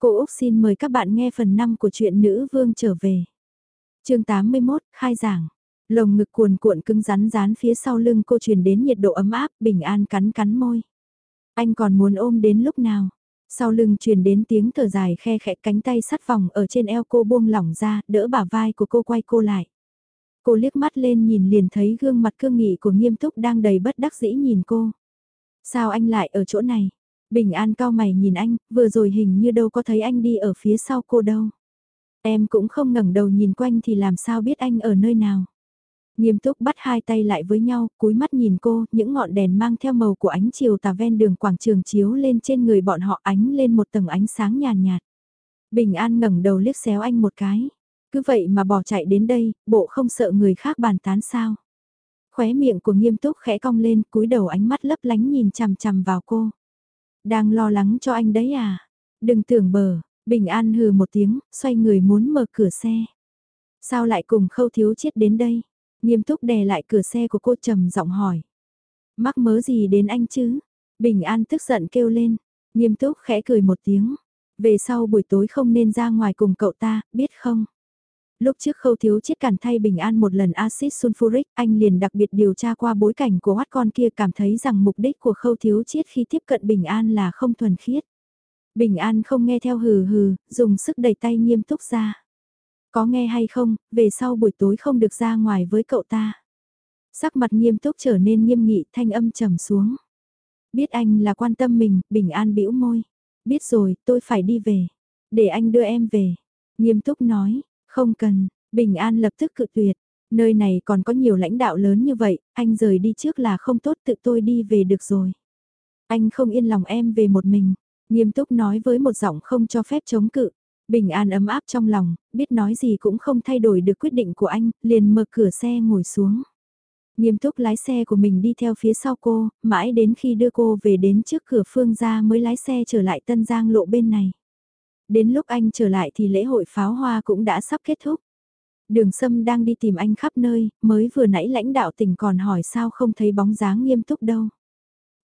Cô Úc xin mời các bạn nghe phần 5 của truyện Nữ Vương trở về. chương 81, khai giảng. Lồng ngực cuồn cuộn cứng rắn rán phía sau lưng cô truyền đến nhiệt độ ấm áp, bình an cắn cắn môi. Anh còn muốn ôm đến lúc nào? Sau lưng truyền đến tiếng thở dài khe khẽ cánh tay sắt vòng ở trên eo cô buông lỏng ra, đỡ bả vai của cô quay cô lại. Cô liếc mắt lên nhìn liền thấy gương mặt cương nghị của nghiêm túc đang đầy bất đắc dĩ nhìn cô. Sao anh lại ở chỗ này? Bình an cao mày nhìn anh, vừa rồi hình như đâu có thấy anh đi ở phía sau cô đâu. Em cũng không ngẩng đầu nhìn quanh thì làm sao biết anh ở nơi nào. Nghiêm túc bắt hai tay lại với nhau, cúi mắt nhìn cô, những ngọn đèn mang theo màu của ánh chiều tà ven đường quảng trường chiếu lên trên người bọn họ ánh lên một tầng ánh sáng nhàn nhạt, nhạt. Bình an ngẩng đầu liếc xéo anh một cái. Cứ vậy mà bỏ chạy đến đây, bộ không sợ người khác bàn tán sao. Khóe miệng của nghiêm túc khẽ cong lên, cúi đầu ánh mắt lấp lánh nhìn chằm chằm vào cô. Đang lo lắng cho anh đấy à? Đừng tưởng bờ, bình an hừ một tiếng, xoay người muốn mở cửa xe. Sao lại cùng khâu thiếu chết đến đây? Nghiêm túc đè lại cửa xe của cô trầm giọng hỏi. Mắc mớ gì đến anh chứ? Bình an tức giận kêu lên. Nghiêm túc khẽ cười một tiếng. Về sau buổi tối không nên ra ngoài cùng cậu ta, biết không? Lúc trước khâu thiếu chiết cản thay bình an một lần axit sulfuric, anh liền đặc biệt điều tra qua bối cảnh của hoắt con kia cảm thấy rằng mục đích của khâu thiếu chiết khi tiếp cận bình an là không thuần khiết. Bình an không nghe theo hừ hừ, dùng sức đẩy tay nghiêm túc ra. Có nghe hay không, về sau buổi tối không được ra ngoài với cậu ta. Sắc mặt nghiêm túc trở nên nghiêm nghị thanh âm trầm xuống. Biết anh là quan tâm mình, bình an bĩu môi. Biết rồi, tôi phải đi về. Để anh đưa em về. Nghiêm túc nói, không cần, Bình An lập tức cự tuyệt. Nơi này còn có nhiều lãnh đạo lớn như vậy, anh rời đi trước là không tốt tự tôi đi về được rồi. Anh không yên lòng em về một mình, nghiêm túc nói với một giọng không cho phép chống cự. Bình an ấm áp trong lòng, biết nói gì cũng không thay đổi được quyết định của anh, liền mở cửa xe ngồi xuống. Nghiêm túc lái xe của mình đi theo phía sau cô, mãi đến khi đưa cô về đến trước cửa phương ra mới lái xe trở lại Tân Giang lộ bên này đến lúc anh trở lại thì lễ hội pháo hoa cũng đã sắp kết thúc. Đường Sâm đang đi tìm anh khắp nơi, mới vừa nãy lãnh đạo tỉnh còn hỏi sao không thấy bóng dáng nghiêm túc đâu.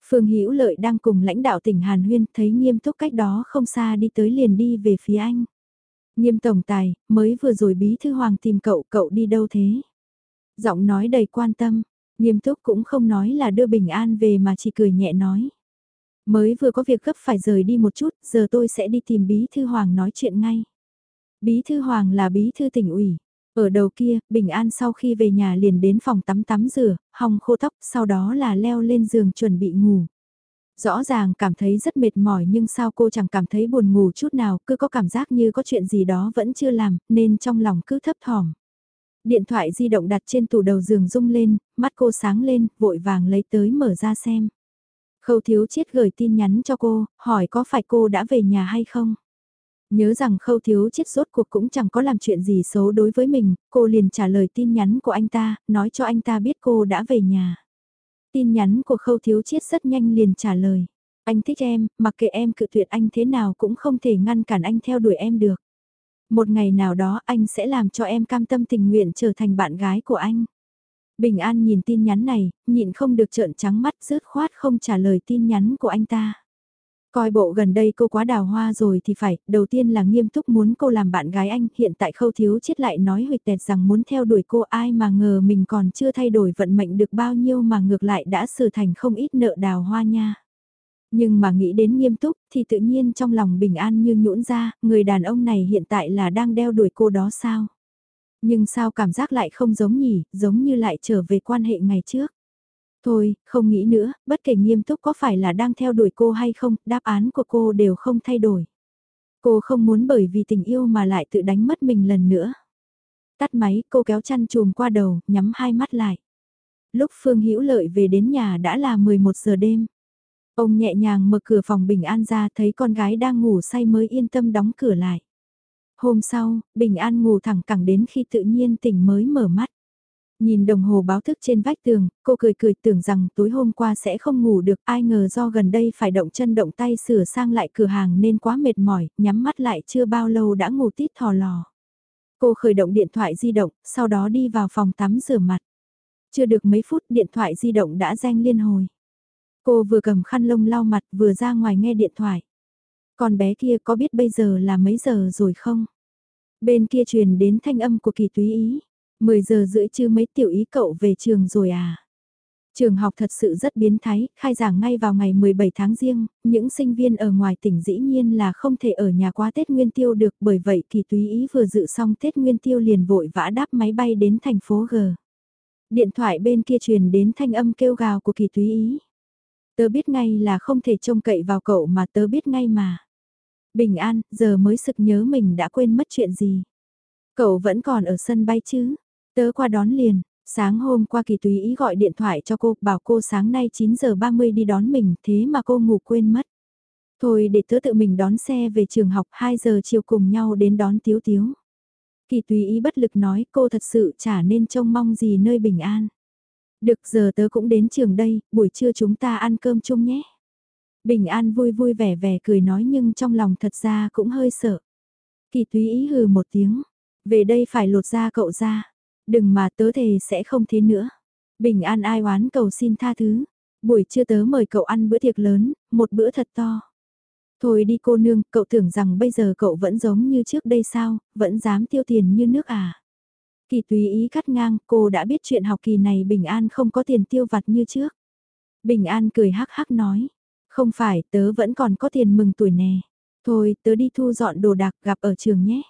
Phương Hữu Lợi đang cùng lãnh đạo tỉnh Hàn Huyên thấy nghiêm túc cách đó không xa đi tới liền đi về phía anh. Nghiêm tổng tài, mới vừa rồi bí thư hoàng tìm cậu, cậu đi đâu thế? Giọng nói đầy quan tâm, nghiêm túc cũng không nói là đưa bình an về mà chỉ cười nhẹ nói. Mới vừa có việc gấp phải rời đi một chút, giờ tôi sẽ đi tìm Bí Thư Hoàng nói chuyện ngay. Bí Thư Hoàng là Bí Thư tỉnh ủy. Ở đầu kia, Bình An sau khi về nhà liền đến phòng tắm tắm rửa, hong khô tóc, sau đó là leo lên giường chuẩn bị ngủ. Rõ ràng cảm thấy rất mệt mỏi nhưng sao cô chẳng cảm thấy buồn ngủ chút nào, cứ có cảm giác như có chuyện gì đó vẫn chưa làm, nên trong lòng cứ thấp thỏm. Điện thoại di động đặt trên tủ đầu giường rung lên, mắt cô sáng lên, vội vàng lấy tới mở ra xem. Khâu thiếu chiết gửi tin nhắn cho cô, hỏi có phải cô đã về nhà hay không? Nhớ rằng khâu thiếu chiết rốt cuộc cũng chẳng có làm chuyện gì xấu đối với mình, cô liền trả lời tin nhắn của anh ta, nói cho anh ta biết cô đã về nhà. Tin nhắn của khâu thiếu chiết rất nhanh liền trả lời. Anh thích em, mặc kệ em cự tuyệt anh thế nào cũng không thể ngăn cản anh theo đuổi em được. Một ngày nào đó anh sẽ làm cho em cam tâm tình nguyện trở thành bạn gái của anh. Bình An nhìn tin nhắn này, nhịn không được trợn trắng mắt rớt khoát không trả lời tin nhắn của anh ta. Coi bộ gần đây cô quá đào hoa rồi thì phải, đầu tiên là nghiêm túc muốn cô làm bạn gái anh, hiện tại khâu thiếu chết lại nói huyệt tẹt rằng muốn theo đuổi cô ai mà ngờ mình còn chưa thay đổi vận mệnh được bao nhiêu mà ngược lại đã xử thành không ít nợ đào hoa nha. Nhưng mà nghĩ đến nghiêm túc thì tự nhiên trong lòng bình an như nhũn ra, người đàn ông này hiện tại là đang đeo đuổi cô đó sao? Nhưng sao cảm giác lại không giống nhỉ, giống như lại trở về quan hệ ngày trước. Thôi, không nghĩ nữa, bất kể nghiêm túc có phải là đang theo đuổi cô hay không, đáp án của cô đều không thay đổi. Cô không muốn bởi vì tình yêu mà lại tự đánh mất mình lần nữa. Tắt máy, cô kéo chăn chùm qua đầu, nhắm hai mắt lại. Lúc Phương Hữu Lợi về đến nhà đã là 11 giờ đêm. Ông nhẹ nhàng mở cửa phòng bình an ra thấy con gái đang ngủ say mới yên tâm đóng cửa lại. Hôm sau, Bình An ngủ thẳng cẳng đến khi tự nhiên tỉnh mới mở mắt. Nhìn đồng hồ báo thức trên vách tường, cô cười cười tưởng rằng tối hôm qua sẽ không ngủ được ai ngờ do gần đây phải động chân động tay sửa sang lại cửa hàng nên quá mệt mỏi, nhắm mắt lại chưa bao lâu đã ngủ tít thò lò. Cô khởi động điện thoại di động, sau đó đi vào phòng tắm rửa mặt. Chưa được mấy phút điện thoại di động đã reng liên hồi. Cô vừa cầm khăn lông lau mặt vừa ra ngoài nghe điện thoại. Con bé kia có biết bây giờ là mấy giờ rồi không? Bên kia truyền đến thanh âm của kỳ túy ý. 10 giờ rưỡi chứ mấy tiểu ý cậu về trường rồi à? Trường học thật sự rất biến thái, khai giảng ngay vào ngày 17 tháng riêng, những sinh viên ở ngoài tỉnh dĩ nhiên là không thể ở nhà qua Tết Nguyên Tiêu được bởi vậy kỳ túy ý vừa dự xong Tết Nguyên Tiêu liền vội vã đáp máy bay đến thành phố G. Điện thoại bên kia truyền đến thanh âm kêu gào của kỳ túy ý. Tớ biết ngay là không thể trông cậy vào cậu mà tớ biết ngay mà. Bình an, giờ mới sực nhớ mình đã quên mất chuyện gì. Cậu vẫn còn ở sân bay chứ? Tớ qua đón liền, Sáng hôm qua kỳ tùy ý gọi điện thoại cho cô, bảo cô sáng nay 9 giờ 30 đi đón mình, thế mà cô ngủ quên mất. Thôi để tớ tự mình đón xe về trường học 2 giờ chiều cùng nhau đến đón Tiếu Tiếu. Kỳ tùy ý bất lực nói cô thật sự chả nên trông mong gì nơi bình an. Được giờ tớ cũng đến trường đây, buổi trưa chúng ta ăn cơm chung nhé. Bình an vui vui vẻ vẻ cười nói nhưng trong lòng thật ra cũng hơi sợ. Kỳ túy ý hừ một tiếng, về đây phải lột ra cậu ra đừng mà tớ thề sẽ không thế nữa. Bình an ai oán cầu xin tha thứ, buổi trưa tớ mời cậu ăn bữa tiệc lớn, một bữa thật to. Thôi đi cô nương, cậu tưởng rằng bây giờ cậu vẫn giống như trước đây sao, vẫn dám tiêu tiền như nước à. Kỳ tùy ý cắt ngang, cô đã biết chuyện học kỳ này Bình An không có tiền tiêu vặt như trước. Bình An cười hắc hắc nói, không phải, tớ vẫn còn có tiền mừng tuổi nè. Thôi, tớ đi thu dọn đồ đạc gặp ở trường nhé.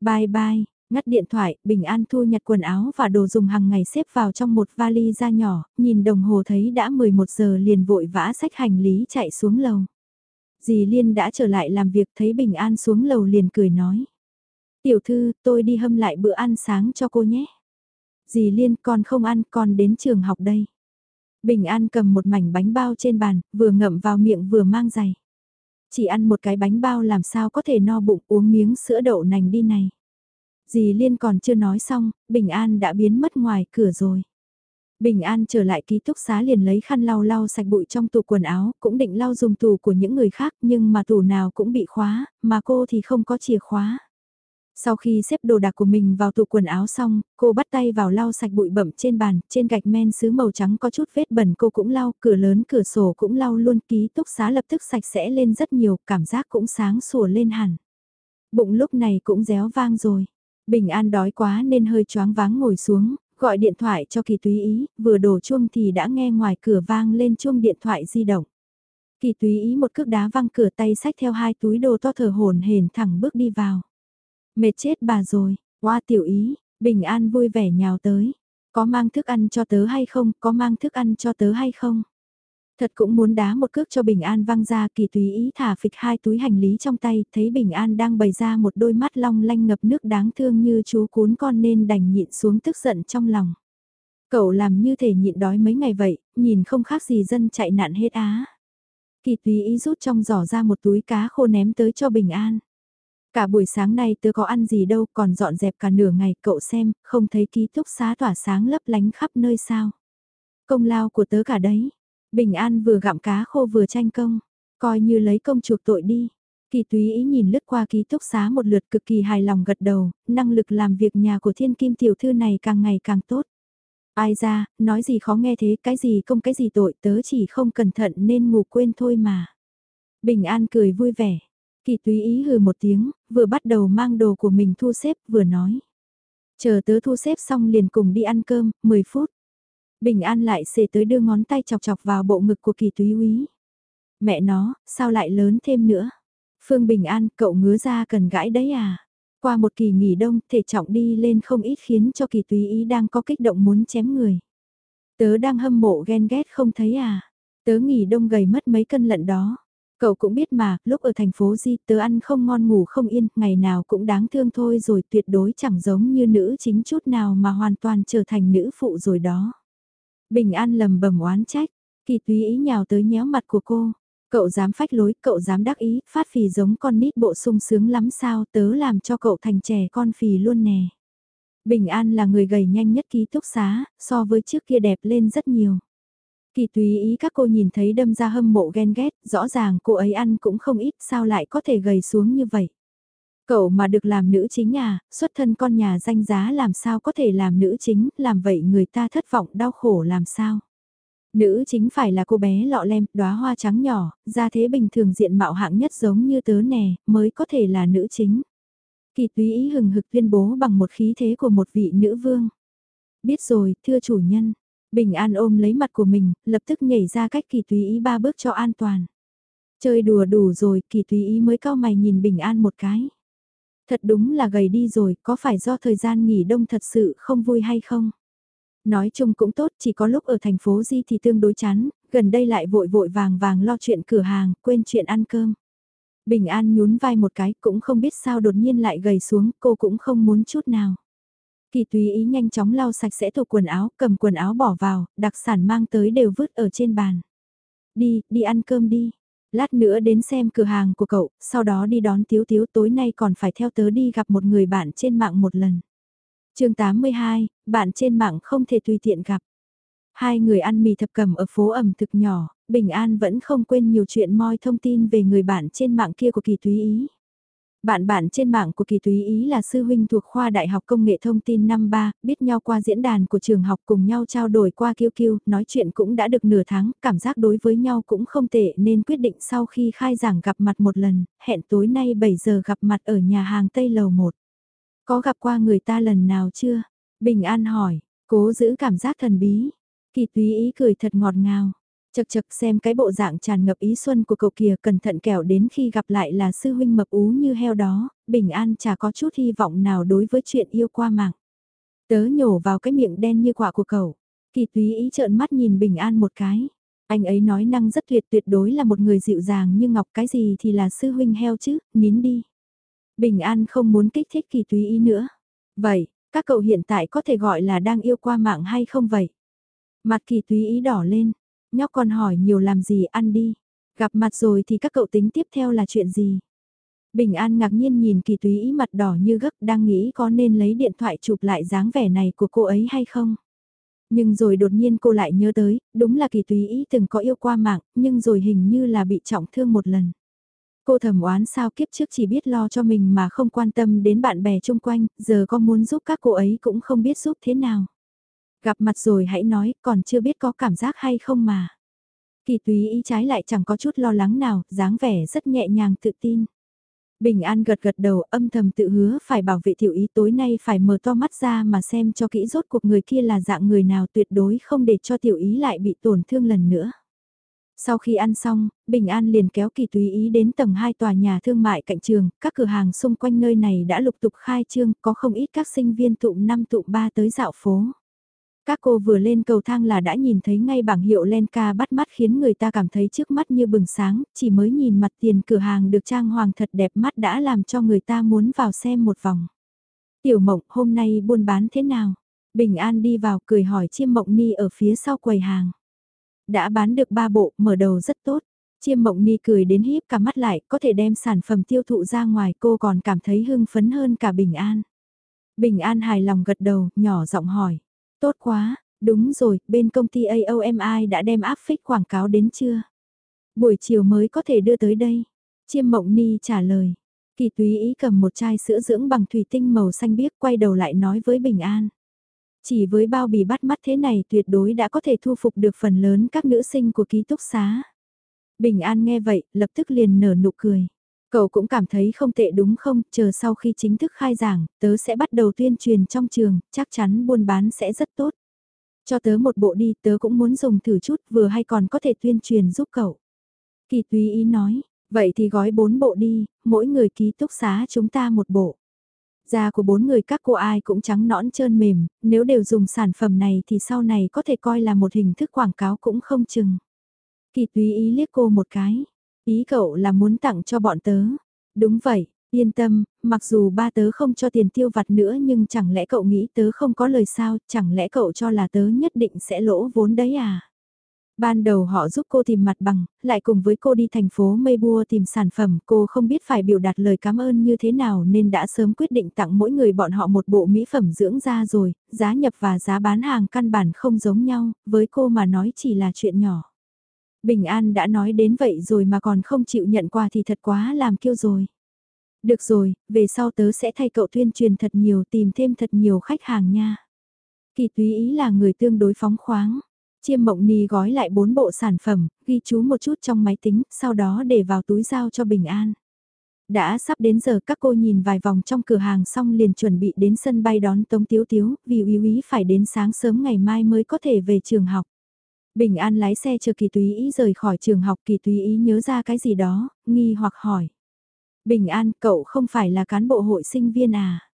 Bye bye, Ngắt điện thoại, Bình An thu nhặt quần áo và đồ dùng hàng ngày xếp vào trong một vali da nhỏ, nhìn đồng hồ thấy đã 11 giờ liền vội vã xách hành lý chạy xuống lầu. Dì Liên đã trở lại làm việc thấy Bình An xuống lầu liền cười nói. Tiểu thư, tôi đi hâm lại bữa ăn sáng cho cô nhé. Dì Liên con không ăn, con đến trường học đây. Bình An cầm một mảnh bánh bao trên bàn, vừa ngậm vào miệng vừa mang giày. Chỉ ăn một cái bánh bao làm sao có thể no bụng uống miếng sữa đậu nành đi này. Dì Liên còn chưa nói xong, Bình An đã biến mất ngoài cửa rồi. Bình An trở lại ký túc xá liền lấy khăn lau lau sạch bụi trong tủ quần áo, cũng định lau dùng tủ của những người khác nhưng mà tủ nào cũng bị khóa, mà cô thì không có chìa khóa. Sau khi xếp đồ đạc của mình vào tủ quần áo xong, cô bắt tay vào lau sạch bụi bẩm trên bàn, trên gạch men sứ màu trắng có chút vết bẩn cô cũng lau, cửa lớn cửa sổ cũng lau luôn ký túc xá lập tức sạch sẽ lên rất nhiều, cảm giác cũng sáng sủa lên hẳn. Bụng lúc này cũng réo vang rồi. Bình An đói quá nên hơi choáng váng ngồi xuống, gọi điện thoại cho Kỳ Túy Ý, vừa đổ chuông thì đã nghe ngoài cửa vang lên chuông điện thoại di động. Kỳ Túy Ý một cước đá văng cửa tay sách theo hai túi đồ to thở hồn hển thẳng bước đi vào. Mệt chết bà rồi, qua tiểu ý, Bình An vui vẻ nhào tới. Có mang thức ăn cho tớ hay không, có mang thức ăn cho tớ hay không? Thật cũng muốn đá một cước cho Bình An văng ra kỳ tùy ý thả phịch hai túi hành lý trong tay, thấy Bình An đang bày ra một đôi mắt long lanh ngập nước đáng thương như chú cún con nên đành nhịn xuống tức giận trong lòng. Cậu làm như thể nhịn đói mấy ngày vậy, nhìn không khác gì dân chạy nạn hết á. Kỳ tùy ý rút trong giỏ ra một túi cá khô ném tới cho Bình An. Cả buổi sáng nay tớ có ăn gì đâu còn dọn dẹp cả nửa ngày cậu xem, không thấy ký túc xá tỏa sáng lấp lánh khắp nơi sao. Công lao của tớ cả đấy. Bình An vừa gặm cá khô vừa tranh công, coi như lấy công chuộc tội đi. Kỳ túy ý nhìn lướt qua ký túc xá một lượt cực kỳ hài lòng gật đầu, năng lực làm việc nhà của thiên kim tiểu thư này càng ngày càng tốt. Ai ra, nói gì khó nghe thế, cái gì công cái gì tội, tớ chỉ không cẩn thận nên ngủ quên thôi mà. Bình An cười vui vẻ. Kỳ túy ý hừ một tiếng, vừa bắt đầu mang đồ của mình thu xếp, vừa nói. Chờ tớ thu xếp xong liền cùng đi ăn cơm, 10 phút. Bình An lại xề tới đưa ngón tay chọc chọc vào bộ ngực của kỳ túy úy. Mẹ nó, sao lại lớn thêm nữa? Phương Bình An, cậu ngứa ra cần gãi đấy à? Qua một kỳ nghỉ đông, thể trọng đi lên không ít khiến cho kỳ túy ý đang có kích động muốn chém người. Tớ đang hâm mộ ghen ghét không thấy à? Tớ nghỉ đông gầy mất mấy cân lận đó. Cậu cũng biết mà, lúc ở thành phố Di tớ ăn không ngon ngủ không yên, ngày nào cũng đáng thương thôi rồi tuyệt đối chẳng giống như nữ chính chút nào mà hoàn toàn trở thành nữ phụ rồi đó. Bình An lầm bầm oán trách, kỳ túy ý nhào tới nhéo mặt của cô. Cậu dám phách lối, cậu dám đắc ý, phát phì giống con nít bộ sung sướng lắm sao tớ làm cho cậu thành trẻ con phì luôn nè. Bình An là người gầy nhanh nhất ký túc xá, so với trước kia đẹp lên rất nhiều. Kỳ tùy ý các cô nhìn thấy đâm ra hâm mộ ghen ghét, rõ ràng cô ấy ăn cũng không ít sao lại có thể gầy xuống như vậy. Cậu mà được làm nữ chính nhà xuất thân con nhà danh giá làm sao có thể làm nữ chính, làm vậy người ta thất vọng đau khổ làm sao. Nữ chính phải là cô bé lọ lem, đóa hoa trắng nhỏ, ra thế bình thường diện mạo hạng nhất giống như tớ nè, mới có thể là nữ chính. Kỳ túy ý hừng hực tuyên bố bằng một khí thế của một vị nữ vương. Biết rồi, thưa chủ nhân. Bình An ôm lấy mặt của mình, lập tức nhảy ra cách kỳ túy ý ba bước cho an toàn. Chơi đùa đủ rồi, kỳ túy ý mới cao mày nhìn Bình An một cái. Thật đúng là gầy đi rồi, có phải do thời gian nghỉ đông thật sự không vui hay không? Nói chung cũng tốt, chỉ có lúc ở thành phố Di thì tương đối chán, gần đây lại vội vội vàng vàng lo chuyện cửa hàng, quên chuyện ăn cơm. Bình An nhún vai một cái, cũng không biết sao đột nhiên lại gầy xuống, cô cũng không muốn chút nào. Kỳ tùy ý nhanh chóng lau sạch sẽ tổ quần áo, cầm quần áo bỏ vào, đặc sản mang tới đều vứt ở trên bàn. Đi, đi ăn cơm đi. Lát nữa đến xem cửa hàng của cậu, sau đó đi đón Tiếu Tiếu tối nay còn phải theo tớ đi gặp một người bạn trên mạng một lần. chương 82, bạn trên mạng không thể tùy tiện gặp. Hai người ăn mì thập cầm ở phố ẩm thực nhỏ, Bình An vẫn không quên nhiều chuyện moi thông tin về người bạn trên mạng kia của kỳ túy ý. Bạn bạn trên mạng của kỳ túy ý là sư huynh thuộc khoa Đại học Công nghệ Thông tin năm 3, biết nhau qua diễn đàn của trường học cùng nhau trao đổi qua kiêu kiêu, nói chuyện cũng đã được nửa tháng, cảm giác đối với nhau cũng không tệ nên quyết định sau khi khai giảng gặp mặt một lần, hẹn tối nay 7 giờ gặp mặt ở nhà hàng Tây Lầu 1. Có gặp qua người ta lần nào chưa? Bình An hỏi, cố giữ cảm giác thần bí. Kỳ túy ý cười thật ngọt ngào. Chật chật xem cái bộ dạng tràn ngập ý xuân của cậu kia cẩn thận kẻo đến khi gặp lại là sư huynh mập ú như heo đó, bình an chả có chút hy vọng nào đối với chuyện yêu qua mạng. Tớ nhổ vào cái miệng đen như quả của cậu, kỳ túy ý trợn mắt nhìn bình an một cái. Anh ấy nói năng rất tuyệt tuyệt đối là một người dịu dàng như ngọc cái gì thì là sư huynh heo chứ, nín đi. Bình an không muốn kích thích kỳ túy ý nữa. Vậy, các cậu hiện tại có thể gọi là đang yêu qua mạng hay không vậy? Mặt kỳ túy ý đỏ lên, nhóc con hỏi nhiều làm gì ăn đi. Gặp mặt rồi thì các cậu tính tiếp theo là chuyện gì? Bình An ngạc nhiên nhìn kỳ túy mặt đỏ như gấp đang nghĩ có nên lấy điện thoại chụp lại dáng vẻ này của cô ấy hay không? Nhưng rồi đột nhiên cô lại nhớ tới, đúng là kỳ túy ý từng có yêu qua mạng, nhưng rồi hình như là bị trọng thương một lần. Cô thầm oán sao kiếp trước chỉ biết lo cho mình mà không quan tâm đến bạn bè chung quanh, giờ có muốn giúp các cô ấy cũng không biết giúp thế nào. Gặp mặt rồi hãy nói, còn chưa biết có cảm giác hay không mà. Kỳ túy ý trái lại chẳng có chút lo lắng nào, dáng vẻ rất nhẹ nhàng tự tin. Bình An gật gật đầu âm thầm tự hứa phải bảo vệ tiểu ý tối nay phải mở to mắt ra mà xem cho kỹ rốt cuộc người kia là dạng người nào tuyệt đối không để cho tiểu ý lại bị tổn thương lần nữa. Sau khi ăn xong, Bình An liền kéo kỳ túy ý đến tầng 2 tòa nhà thương mại cạnh trường, các cửa hàng xung quanh nơi này đã lục tục khai trương, có không ít các sinh viên tụm 5 tụm 3 tới dạo phố. Các cô vừa lên cầu thang là đã nhìn thấy ngay bảng hiệu Lenka bắt mắt khiến người ta cảm thấy trước mắt như bừng sáng, chỉ mới nhìn mặt tiền cửa hàng được trang hoàng thật đẹp mắt đã làm cho người ta muốn vào xem một vòng. Tiểu mộng hôm nay buôn bán thế nào? Bình An đi vào cười hỏi chiêm mộng ni ở phía sau quầy hàng. Đã bán được ba bộ, mở đầu rất tốt. Chiêm mộng ni cười đến híp cả mắt lại, có thể đem sản phẩm tiêu thụ ra ngoài cô còn cảm thấy hưng phấn hơn cả Bình An. Bình An hài lòng gật đầu, nhỏ giọng hỏi. Tốt quá, đúng rồi, bên công ty AOMI đã đem áp phích quảng cáo đến chưa? Buổi chiều mới có thể đưa tới đây. Chiêm Mộng Ni trả lời. Kỳ túy ý cầm một chai sữa dưỡng bằng thủy tinh màu xanh biếc quay đầu lại nói với Bình An. Chỉ với bao bì bắt mắt thế này tuyệt đối đã có thể thu phục được phần lớn các nữ sinh của ký túc xá. Bình An nghe vậy, lập tức liền nở nụ cười. Cậu cũng cảm thấy không tệ đúng không, chờ sau khi chính thức khai giảng, tớ sẽ bắt đầu tuyên truyền trong trường, chắc chắn buôn bán sẽ rất tốt. Cho tớ một bộ đi, tớ cũng muốn dùng thử chút, vừa hay còn có thể tuyên truyền giúp cậu. Kỳ túy ý nói, vậy thì gói bốn bộ đi, mỗi người ký túc xá chúng ta một bộ. Da của bốn người các cô ai cũng trắng nõn trơn mềm, nếu đều dùng sản phẩm này thì sau này có thể coi là một hình thức quảng cáo cũng không chừng. Kỳ túy ý liếc cô một cái, Ý cậu là muốn tặng cho bọn tớ. Đúng vậy, yên tâm, mặc dù ba tớ không cho tiền tiêu vặt nữa nhưng chẳng lẽ cậu nghĩ tớ không có lời sao, chẳng lẽ cậu cho là tớ nhất định sẽ lỗ vốn đấy à? Ban đầu họ giúp cô tìm mặt bằng, lại cùng với cô đi thành phố Meibua tìm sản phẩm, cô không biết phải biểu đạt lời cảm ơn như thế nào nên đã sớm quyết định tặng mỗi người bọn họ một bộ mỹ phẩm dưỡng da rồi, giá nhập và giá bán hàng căn bản không giống nhau, với cô mà nói chỉ là chuyện nhỏ. Bình An đã nói đến vậy rồi mà còn không chịu nhận quà thì thật quá làm kiêu rồi. Được rồi, về sau tớ sẽ thay cậu tuyên truyền thật nhiều tìm thêm thật nhiều khách hàng nha. Kỳ túy ý là người tương đối phóng khoáng. Chiêm mộng ni gói lại bốn bộ sản phẩm, ghi chú một chút trong máy tính, sau đó để vào túi giao cho Bình An. Đã sắp đến giờ các cô nhìn vài vòng trong cửa hàng xong liền chuẩn bị đến sân bay đón Tống Tiếu Tiếu, vì uy Uy phải đến sáng sớm ngày mai mới có thể về trường học. Bình An lái xe chờ kỳ túy ý rời khỏi trường học kỳ túy ý nhớ ra cái gì đó, nghi hoặc hỏi. Bình An, cậu không phải là cán bộ hội sinh viên à?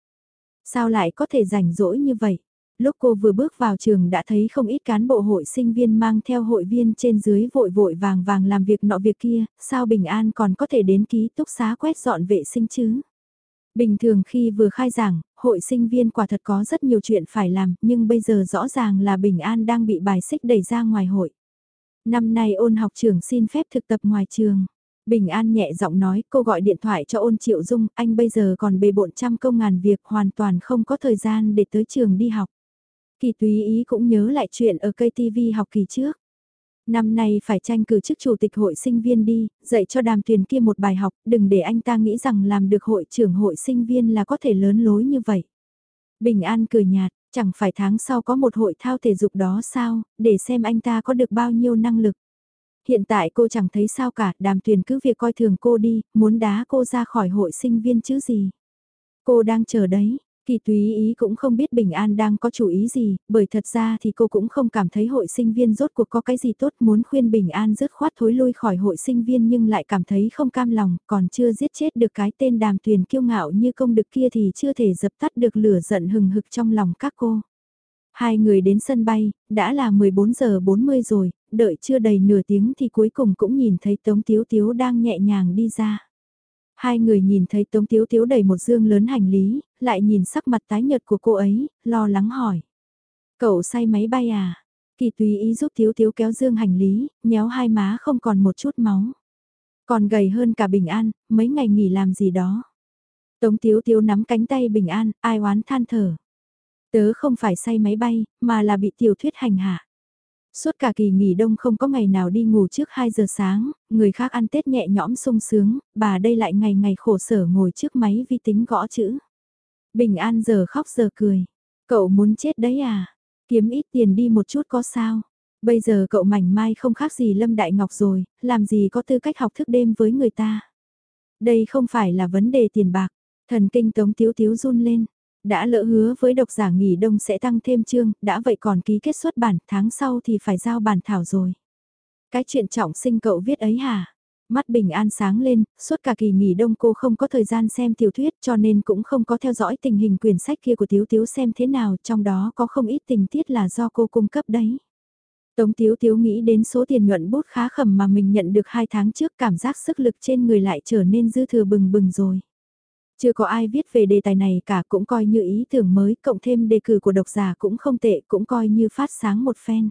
Sao lại có thể rảnh rỗi như vậy? Lúc cô vừa bước vào trường đã thấy không ít cán bộ hội sinh viên mang theo hội viên trên dưới vội vội vàng vàng làm việc nọ việc kia, sao Bình An còn có thể đến ký túc xá quét dọn vệ sinh chứ? Bình thường khi vừa khai giảng, hội sinh viên quả thật có rất nhiều chuyện phải làm, nhưng bây giờ rõ ràng là Bình An đang bị bài xích đẩy ra ngoài hội. Năm nay ôn học trưởng xin phép thực tập ngoài trường. Bình An nhẹ giọng nói cô gọi điện thoại cho ôn triệu dung, anh bây giờ còn bề bộn trăm công ngàn việc hoàn toàn không có thời gian để tới trường đi học. Kỳ túy ý cũng nhớ lại chuyện ở cây TV học kỳ trước. Năm nay phải tranh cử chức chủ tịch hội sinh viên đi, dạy cho đàm Tuyền kia một bài học, đừng để anh ta nghĩ rằng làm được hội trưởng hội sinh viên là có thể lớn lối như vậy. Bình An cười nhạt, chẳng phải tháng sau có một hội thao thể dục đó sao, để xem anh ta có được bao nhiêu năng lực. Hiện tại cô chẳng thấy sao cả, đàm Tuyền cứ việc coi thường cô đi, muốn đá cô ra khỏi hội sinh viên chứ gì. Cô đang chờ đấy, Kỳ túy ý cũng không biết Bình An đang có chủ ý gì, bởi thật ra thì cô cũng không cảm thấy hội sinh viên rốt cuộc có cái gì tốt muốn khuyên Bình An dứt khoát thối lui khỏi hội sinh viên nhưng lại cảm thấy không cam lòng, còn chưa giết chết được cái tên đàm tuyền kiêu ngạo như công đực kia thì chưa thể dập tắt được lửa giận hừng hực trong lòng các cô. Hai người đến sân bay, đã là 14 giờ 40 rồi, đợi chưa đầy nửa tiếng thì cuối cùng cũng nhìn thấy Tống Tiếu Tiếu đang nhẹ nhàng đi ra. Hai người nhìn thấy Tống Tiếu Tiếu đầy một dương lớn hành lý, lại nhìn sắc mặt tái nhợt của cô ấy, lo lắng hỏi. Cậu say máy bay à? Kỳ tùy ý giúp Tiếu Tiếu kéo dương hành lý, nhéo hai má không còn một chút máu. Còn gầy hơn cả Bình An, mấy ngày nghỉ làm gì đó. Tống Tiếu Tiếu nắm cánh tay Bình An, ai oán than thở. Tớ không phải say máy bay, mà là bị tiểu thuyết hành hạ. Suốt cả kỳ nghỉ đông không có ngày nào đi ngủ trước 2 giờ sáng, người khác ăn Tết nhẹ nhõm sung sướng, bà đây lại ngày ngày khổ sở ngồi trước máy vi tính gõ chữ. Bình An giờ khóc giờ cười. Cậu muốn chết đấy à? Kiếm ít tiền đi một chút có sao? Bây giờ cậu mảnh mai không khác gì Lâm Đại Ngọc rồi, làm gì có tư cách học thức đêm với người ta. Đây không phải là vấn đề tiền bạc, thần kinh tống tiếu tiếu run lên đã lỡ hứa với độc giả nghỉ đông sẽ tăng thêm chương, đã vậy còn ký kết xuất bản, tháng sau thì phải giao bản thảo rồi. Cái chuyện trọng sinh cậu viết ấy hả? Mắt bình an sáng lên, suốt cả kỳ nghỉ đông cô không có thời gian xem tiểu thuyết cho nên cũng không có theo dõi tình hình quyển sách kia của Tiếu Tiếu xem thế nào, trong đó có không ít tình tiết là do cô cung cấp đấy. Tống Tiếu Tiếu nghĩ đến số tiền nhuận bút khá khẩm mà mình nhận được 2 tháng trước cảm giác sức lực trên người lại trở nên dư thừa bừng bừng rồi. Chưa có ai viết về đề tài này cả cũng coi như ý tưởng mới, cộng thêm đề cử của độc giả cũng không tệ, cũng coi như phát sáng một phen.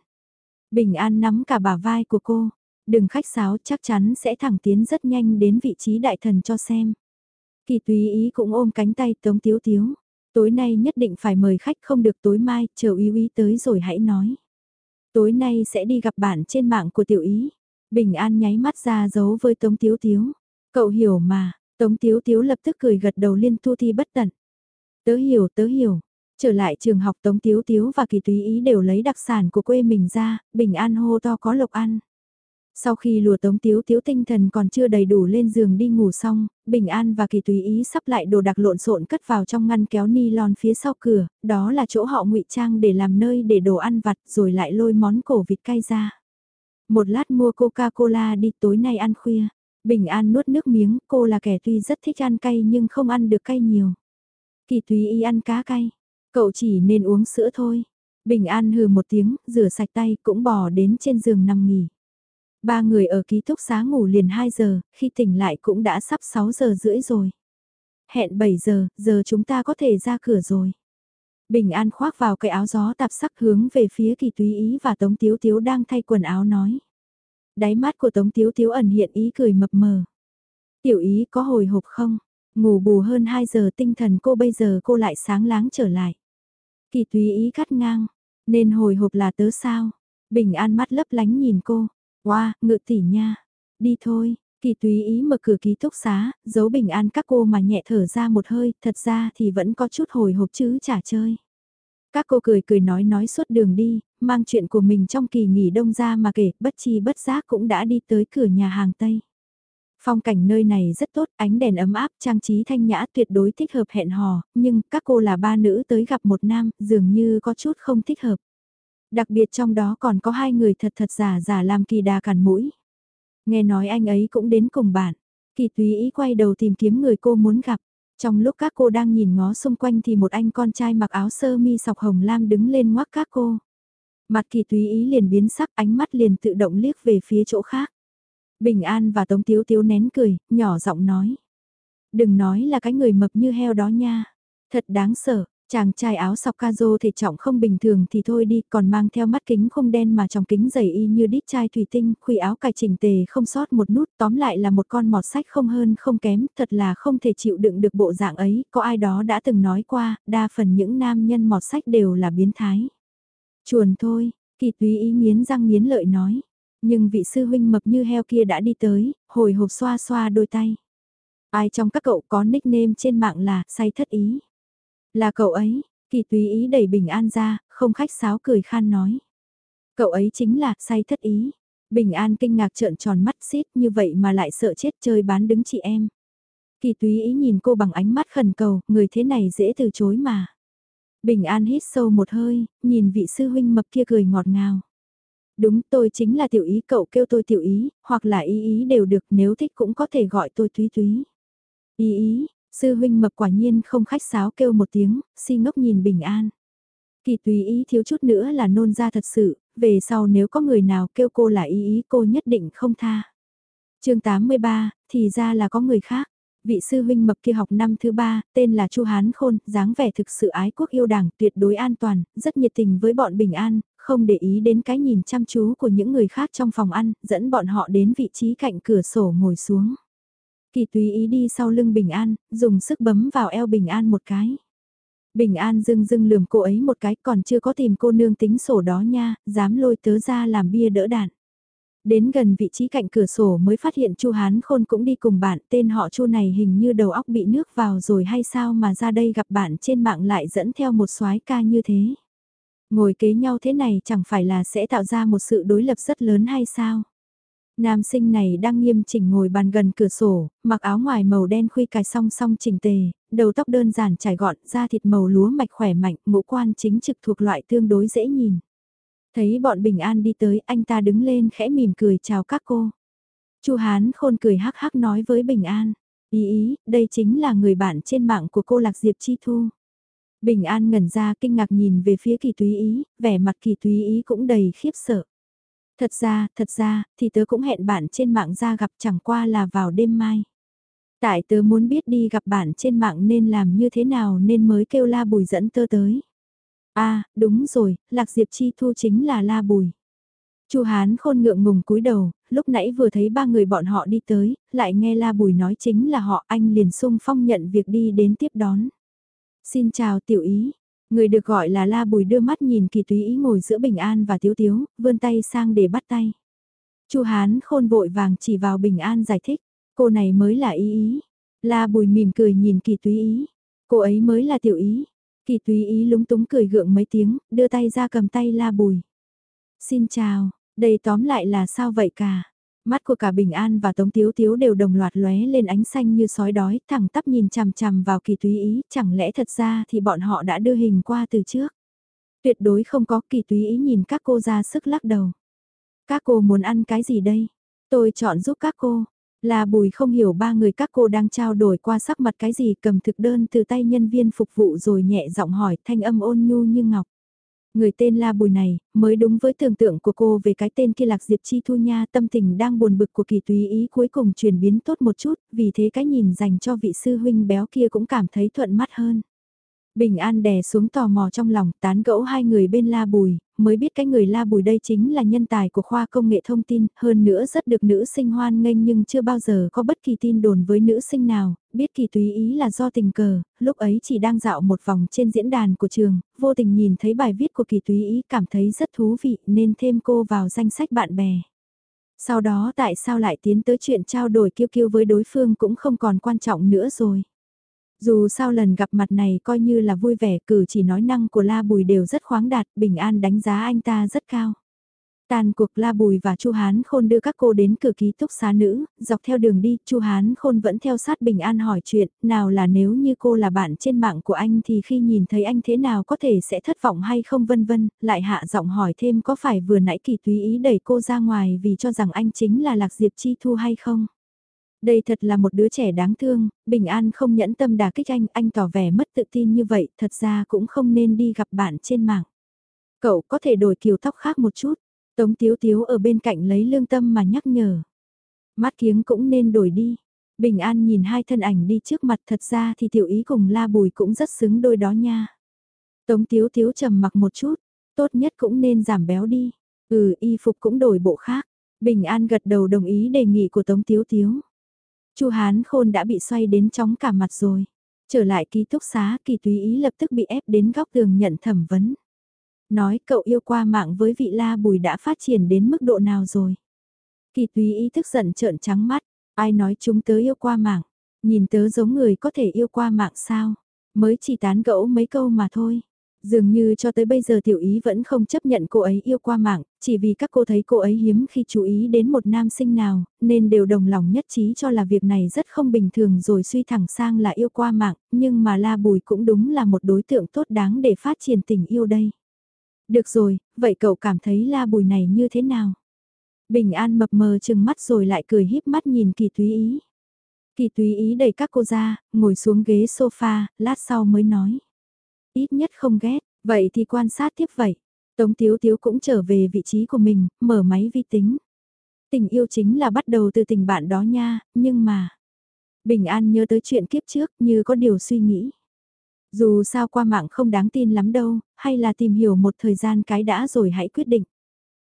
Bình An nắm cả bả vai của cô, đừng khách sáo chắc chắn sẽ thẳng tiến rất nhanh đến vị trí đại thần cho xem. Kỳ túy ý cũng ôm cánh tay tống tiếu tiếu, tối nay nhất định phải mời khách không được tối mai, chờ ý ý tới rồi hãy nói. Tối nay sẽ đi gặp bạn trên mạng của tiểu ý. Bình An nháy mắt ra giấu với tống tiếu tiếu. Cậu hiểu mà, Tống Tiếu Tiếu lập tức cười gật đầu liên thu thi bất tận. Tớ hiểu, tớ hiểu. Trở lại trường học Tống Tiếu Tiếu và Kỳ Túy Ý đều lấy đặc sản của quê mình ra, bình an hô to có lộc ăn. Sau khi lùa Tống Tiếu Tiếu tinh thần còn chưa đầy đủ lên giường đi ngủ xong, Bình An và Kỳ Tùy Ý sắp lại đồ đặc lộn xộn cất vào trong ngăn kéo ni lon phía sau cửa, đó là chỗ họ ngụy trang để làm nơi để đồ ăn vặt rồi lại lôi món cổ vịt cay ra. Một lát mua Coca-Cola đi tối nay ăn khuya. Bình An nuốt nước miếng, cô là kẻ tuy rất thích ăn cay nhưng không ăn được cay nhiều. Kỳ Túy y ăn cá cay, cậu chỉ nên uống sữa thôi. Bình An hừ một tiếng, rửa sạch tay cũng bò đến trên giường nằm nghỉ. Ba người ở ký túc xá ngủ liền 2 giờ, khi tỉnh lại cũng đã sắp 6 giờ rưỡi rồi. Hẹn 7 giờ, giờ chúng ta có thể ra cửa rồi. Bình An khoác vào cái áo gió tạp sắc hướng về phía kỳ túy ý và Tống Tiếu Tiếu đang thay quần áo nói đáy mắt của Tống Tiếu Tiếu ẩn hiện ý cười mập mờ. Tiểu ý có hồi hộp không? Ngủ bù hơn 2 giờ tinh thần cô bây giờ cô lại sáng láng trở lại. Kỳ túy ý cắt ngang, nên hồi hộp là tớ sao? Bình an mắt lấp lánh nhìn cô. Wow, ngự tỷ nha. Đi thôi, kỳ túy ý mở cửa ký túc xá, giấu bình an các cô mà nhẹ thở ra một hơi, thật ra thì vẫn có chút hồi hộp chứ chả chơi. Các cô cười cười nói nói suốt đường đi, mang chuyện của mình trong kỳ nghỉ đông ra mà kể, bất chi bất giác cũng đã đi tới cửa nhà hàng Tây. Phong cảnh nơi này rất tốt, ánh đèn ấm áp, trang trí thanh nhã tuyệt đối thích hợp hẹn hò, nhưng các cô là ba nữ tới gặp một nam, dường như có chút không thích hợp. Đặc biệt trong đó còn có hai người thật thật giả giả làm kỳ đà cản mũi. Nghe nói anh ấy cũng đến cùng bạn, kỳ túy ý quay đầu tìm kiếm người cô muốn gặp. Trong lúc các cô đang nhìn ngó xung quanh thì một anh con trai mặc áo sơ mi sọc hồng lam đứng lên ngoắc các cô. Mặt kỳ túy ý liền biến sắc ánh mắt liền tự động liếc về phía chỗ khác. Bình An và Tống Tiếu Tiếu nén cười, nhỏ giọng nói. Đừng nói là cái người mập như heo đó nha. Thật đáng sợ, chàng trai áo sọc ca rô thể trọng không bình thường thì thôi đi, còn mang theo mắt kính không đen mà trong kính dày y như đít chai thủy tinh, khuy áo cài chỉnh tề không sót một nút, tóm lại là một con mọt sách không hơn không kém, thật là không thể chịu đựng được bộ dạng ấy, có ai đó đã từng nói qua, đa phần những nam nhân mọt sách đều là biến thái. Chuồn thôi, kỳ túy ý miến răng miến lợi nói. Nhưng vị sư huynh mập như heo kia đã đi tới, hồi hộp xoa xoa đôi tay. Ai trong các cậu có nickname trên mạng là say thất ý. Là cậu ấy, kỳ túy ý đẩy bình an ra, không khách sáo cười khan nói. Cậu ấy chính là say thất ý. Bình an kinh ngạc trợn tròn mắt xít như vậy mà lại sợ chết chơi bán đứng chị em. Kỳ túy ý nhìn cô bằng ánh mắt khẩn cầu, người thế này dễ từ chối mà. Bình an hít sâu một hơi, nhìn vị sư huynh mập kia cười ngọt ngào. Đúng tôi chính là tiểu ý cậu kêu tôi tiểu ý, hoặc là ý ý đều được nếu thích cũng có thể gọi tôi túy túy. Ý ý, sư huynh mập quả nhiên không khách sáo kêu một tiếng, si ngốc nhìn bình an. Kỳ túy ý thiếu chút nữa là nôn ra thật sự, về sau nếu có người nào kêu cô là ý ý cô nhất định không tha. chương 83, thì ra là có người khác. Vị sư huynh mập kia học năm thứ ba, tên là Chu Hán Khôn, dáng vẻ thực sự ái quốc yêu đảng, tuyệt đối an toàn, rất nhiệt tình với bọn bình an, không để ý đến cái nhìn chăm chú của những người khác trong phòng ăn, dẫn bọn họ đến vị trí cạnh cửa sổ ngồi xuống. Kỳ tùy ý đi sau lưng Bình An, dùng sức bấm vào eo Bình An một cái. Bình An dưng dưng lườm cô ấy một cái còn chưa có tìm cô nương tính sổ đó nha, dám lôi tớ ra làm bia đỡ đạn. Đến gần vị trí cạnh cửa sổ mới phát hiện Chu Hán Khôn cũng đi cùng bạn, tên họ Chu này hình như đầu óc bị nước vào rồi hay sao mà ra đây gặp bạn trên mạng lại dẫn theo một soái ca như thế. Ngồi kế nhau thế này chẳng phải là sẽ tạo ra một sự đối lập rất lớn hay sao? Nam sinh này đang nghiêm chỉnh ngồi bàn gần cửa sổ, mặc áo ngoài màu đen khuy cài song song chỉnh tề, đầu tóc đơn giản trải gọn, da thịt màu lúa mạch khỏe mạnh, ngũ quan chính trực thuộc loại tương đối dễ nhìn. Thấy bọn bình an đi tới, anh ta đứng lên khẽ mỉm cười chào các cô. Chu Hán khôn cười hắc hắc nói với bình an, ý ý, đây chính là người bạn trên mạng của cô Lạc Diệp Chi Thu. Bình An ngẩn ra kinh ngạc nhìn về phía kỳ túy ý, vẻ mặt kỳ túy ý cũng đầy khiếp sợ. Thật ra, thật ra, thì tớ cũng hẹn bạn trên mạng ra gặp chẳng qua là vào đêm mai. Tại tớ muốn biết đi gặp bạn trên mạng nên làm như thế nào nên mới kêu la bùi dẫn tớ tới à, đúng rồi, Lạc Diệp Chi Thu chính là la bùi. Chu Hán khôn ngượng ngùng cúi đầu, lúc nãy vừa thấy ba người bọn họ đi tới, lại nghe La Bùi nói chính là họ anh liền sung phong nhận việc đi đến tiếp đón. Xin chào tiểu ý. Người được gọi là La Bùi đưa mắt nhìn kỳ túy ý ngồi giữa Bình An và Tiếu Tiếu, vươn tay sang để bắt tay. Chu Hán khôn vội vàng chỉ vào Bình An giải thích, cô này mới là ý ý. La Bùi mỉm cười nhìn kỳ túy ý, cô ấy mới là tiểu ý. Kỳ túy ý lúng túng cười gượng mấy tiếng, đưa tay ra cầm tay La Bùi. Xin chào, đây tóm lại là sao vậy cả? Mắt của cả Bình An và Tống Tiếu Tiếu đều đồng loạt lóe lên ánh xanh như sói đói, thẳng tắp nhìn chằm chằm vào kỳ túy ý, chẳng lẽ thật ra thì bọn họ đã đưa hình qua từ trước. Tuyệt đối không có kỳ túy ý nhìn các cô ra sức lắc đầu. Các cô muốn ăn cái gì đây? Tôi chọn giúp các cô. Là bùi không hiểu ba người các cô đang trao đổi qua sắc mặt cái gì cầm thực đơn từ tay nhân viên phục vụ rồi nhẹ giọng hỏi thanh âm ôn nhu như ngọc. Người tên La Bùi này, mới đúng với tưởng tượng của cô về cái tên kia Lạc Diệp Chi Thu Nha tâm tình đang buồn bực của kỳ túy ý cuối cùng chuyển biến tốt một chút, vì thế cái nhìn dành cho vị sư huynh béo kia cũng cảm thấy thuận mắt hơn. Bình An đè xuống tò mò trong lòng, tán gẫu hai người bên La Bùi, mới biết cái người La Bùi đây chính là nhân tài của khoa công nghệ thông tin, hơn nữa rất được nữ sinh hoan nghênh nhưng chưa bao giờ có bất kỳ tin đồn với nữ sinh nào, biết kỳ túy ý là do tình cờ, lúc ấy chỉ đang dạo một vòng trên diễn đàn của trường, vô tình nhìn thấy bài viết của kỳ túy ý cảm thấy rất thú vị nên thêm cô vào danh sách bạn bè. Sau đó tại sao lại tiến tới chuyện trao đổi kiêu kiêu với đối phương cũng không còn quan trọng nữa rồi. Dù sao lần gặp mặt này coi như là vui vẻ cử chỉ nói năng của La Bùi đều rất khoáng đạt, bình an đánh giá anh ta rất cao. Tàn cuộc La Bùi và Chu Hán Khôn đưa các cô đến cửa ký túc xá nữ, dọc theo đường đi, Chu Hán Khôn vẫn theo sát Bình An hỏi chuyện, nào là nếu như cô là bạn trên mạng của anh thì khi nhìn thấy anh thế nào có thể sẽ thất vọng hay không vân vân, lại hạ giọng hỏi thêm có phải vừa nãy kỳ túy ý đẩy cô ra ngoài vì cho rằng anh chính là Lạc Diệp Chi Thu hay không? Đây thật là một đứa trẻ đáng thương, Bình An không nhẫn tâm đả kích anh, anh tỏ vẻ mất tự tin như vậy, thật ra cũng không nên đi gặp bạn trên mạng. Cậu có thể đổi kiểu tóc khác một chút Tống Tiếu Tiếu ở bên cạnh lấy lương tâm mà nhắc nhở. Mắt kiếng cũng nên đổi đi. Bình An nhìn hai thân ảnh đi trước mặt thật ra thì tiểu ý cùng la bùi cũng rất xứng đôi đó nha. Tống Tiếu Tiếu trầm mặc một chút, tốt nhất cũng nên giảm béo đi. Ừ, y phục cũng đổi bộ khác. Bình An gật đầu đồng ý đề nghị của Tống Tiếu Tiếu. Chu Hán Khôn đã bị xoay đến chóng cả mặt rồi. Trở lại ký túc xá, kỳ túy ý lập tức bị ép đến góc tường nhận thẩm vấn. Nói cậu yêu qua mạng với vị la bùi đã phát triển đến mức độ nào rồi. Kỳ túy ý tức giận trợn trắng mắt, ai nói chúng tớ yêu qua mạng, nhìn tớ giống người có thể yêu qua mạng sao, mới chỉ tán gẫu mấy câu mà thôi. Dường như cho tới bây giờ tiểu ý vẫn không chấp nhận cô ấy yêu qua mạng, chỉ vì các cô thấy cô ấy hiếm khi chú ý đến một nam sinh nào, nên đều đồng lòng nhất trí cho là việc này rất không bình thường rồi suy thẳng sang là yêu qua mạng, nhưng mà La Bùi cũng đúng là một đối tượng tốt đáng để phát triển tình yêu đây. Được rồi, vậy cậu cảm thấy la bùi này như thế nào? Bình An mập mờ chừng mắt rồi lại cười híp mắt nhìn kỳ túy ý. Kỳ túy ý đẩy các cô ra, ngồi xuống ghế sofa, lát sau mới nói. Ít nhất không ghét, vậy thì quan sát tiếp vậy. Tống Tiếu Tiếu cũng trở về vị trí của mình, mở máy vi tính. Tình yêu chính là bắt đầu từ tình bạn đó nha, nhưng mà... Bình An nhớ tới chuyện kiếp trước như có điều suy nghĩ. Dù sao qua mạng không đáng tin lắm đâu, hay là tìm hiểu một thời gian cái đã rồi hãy quyết định.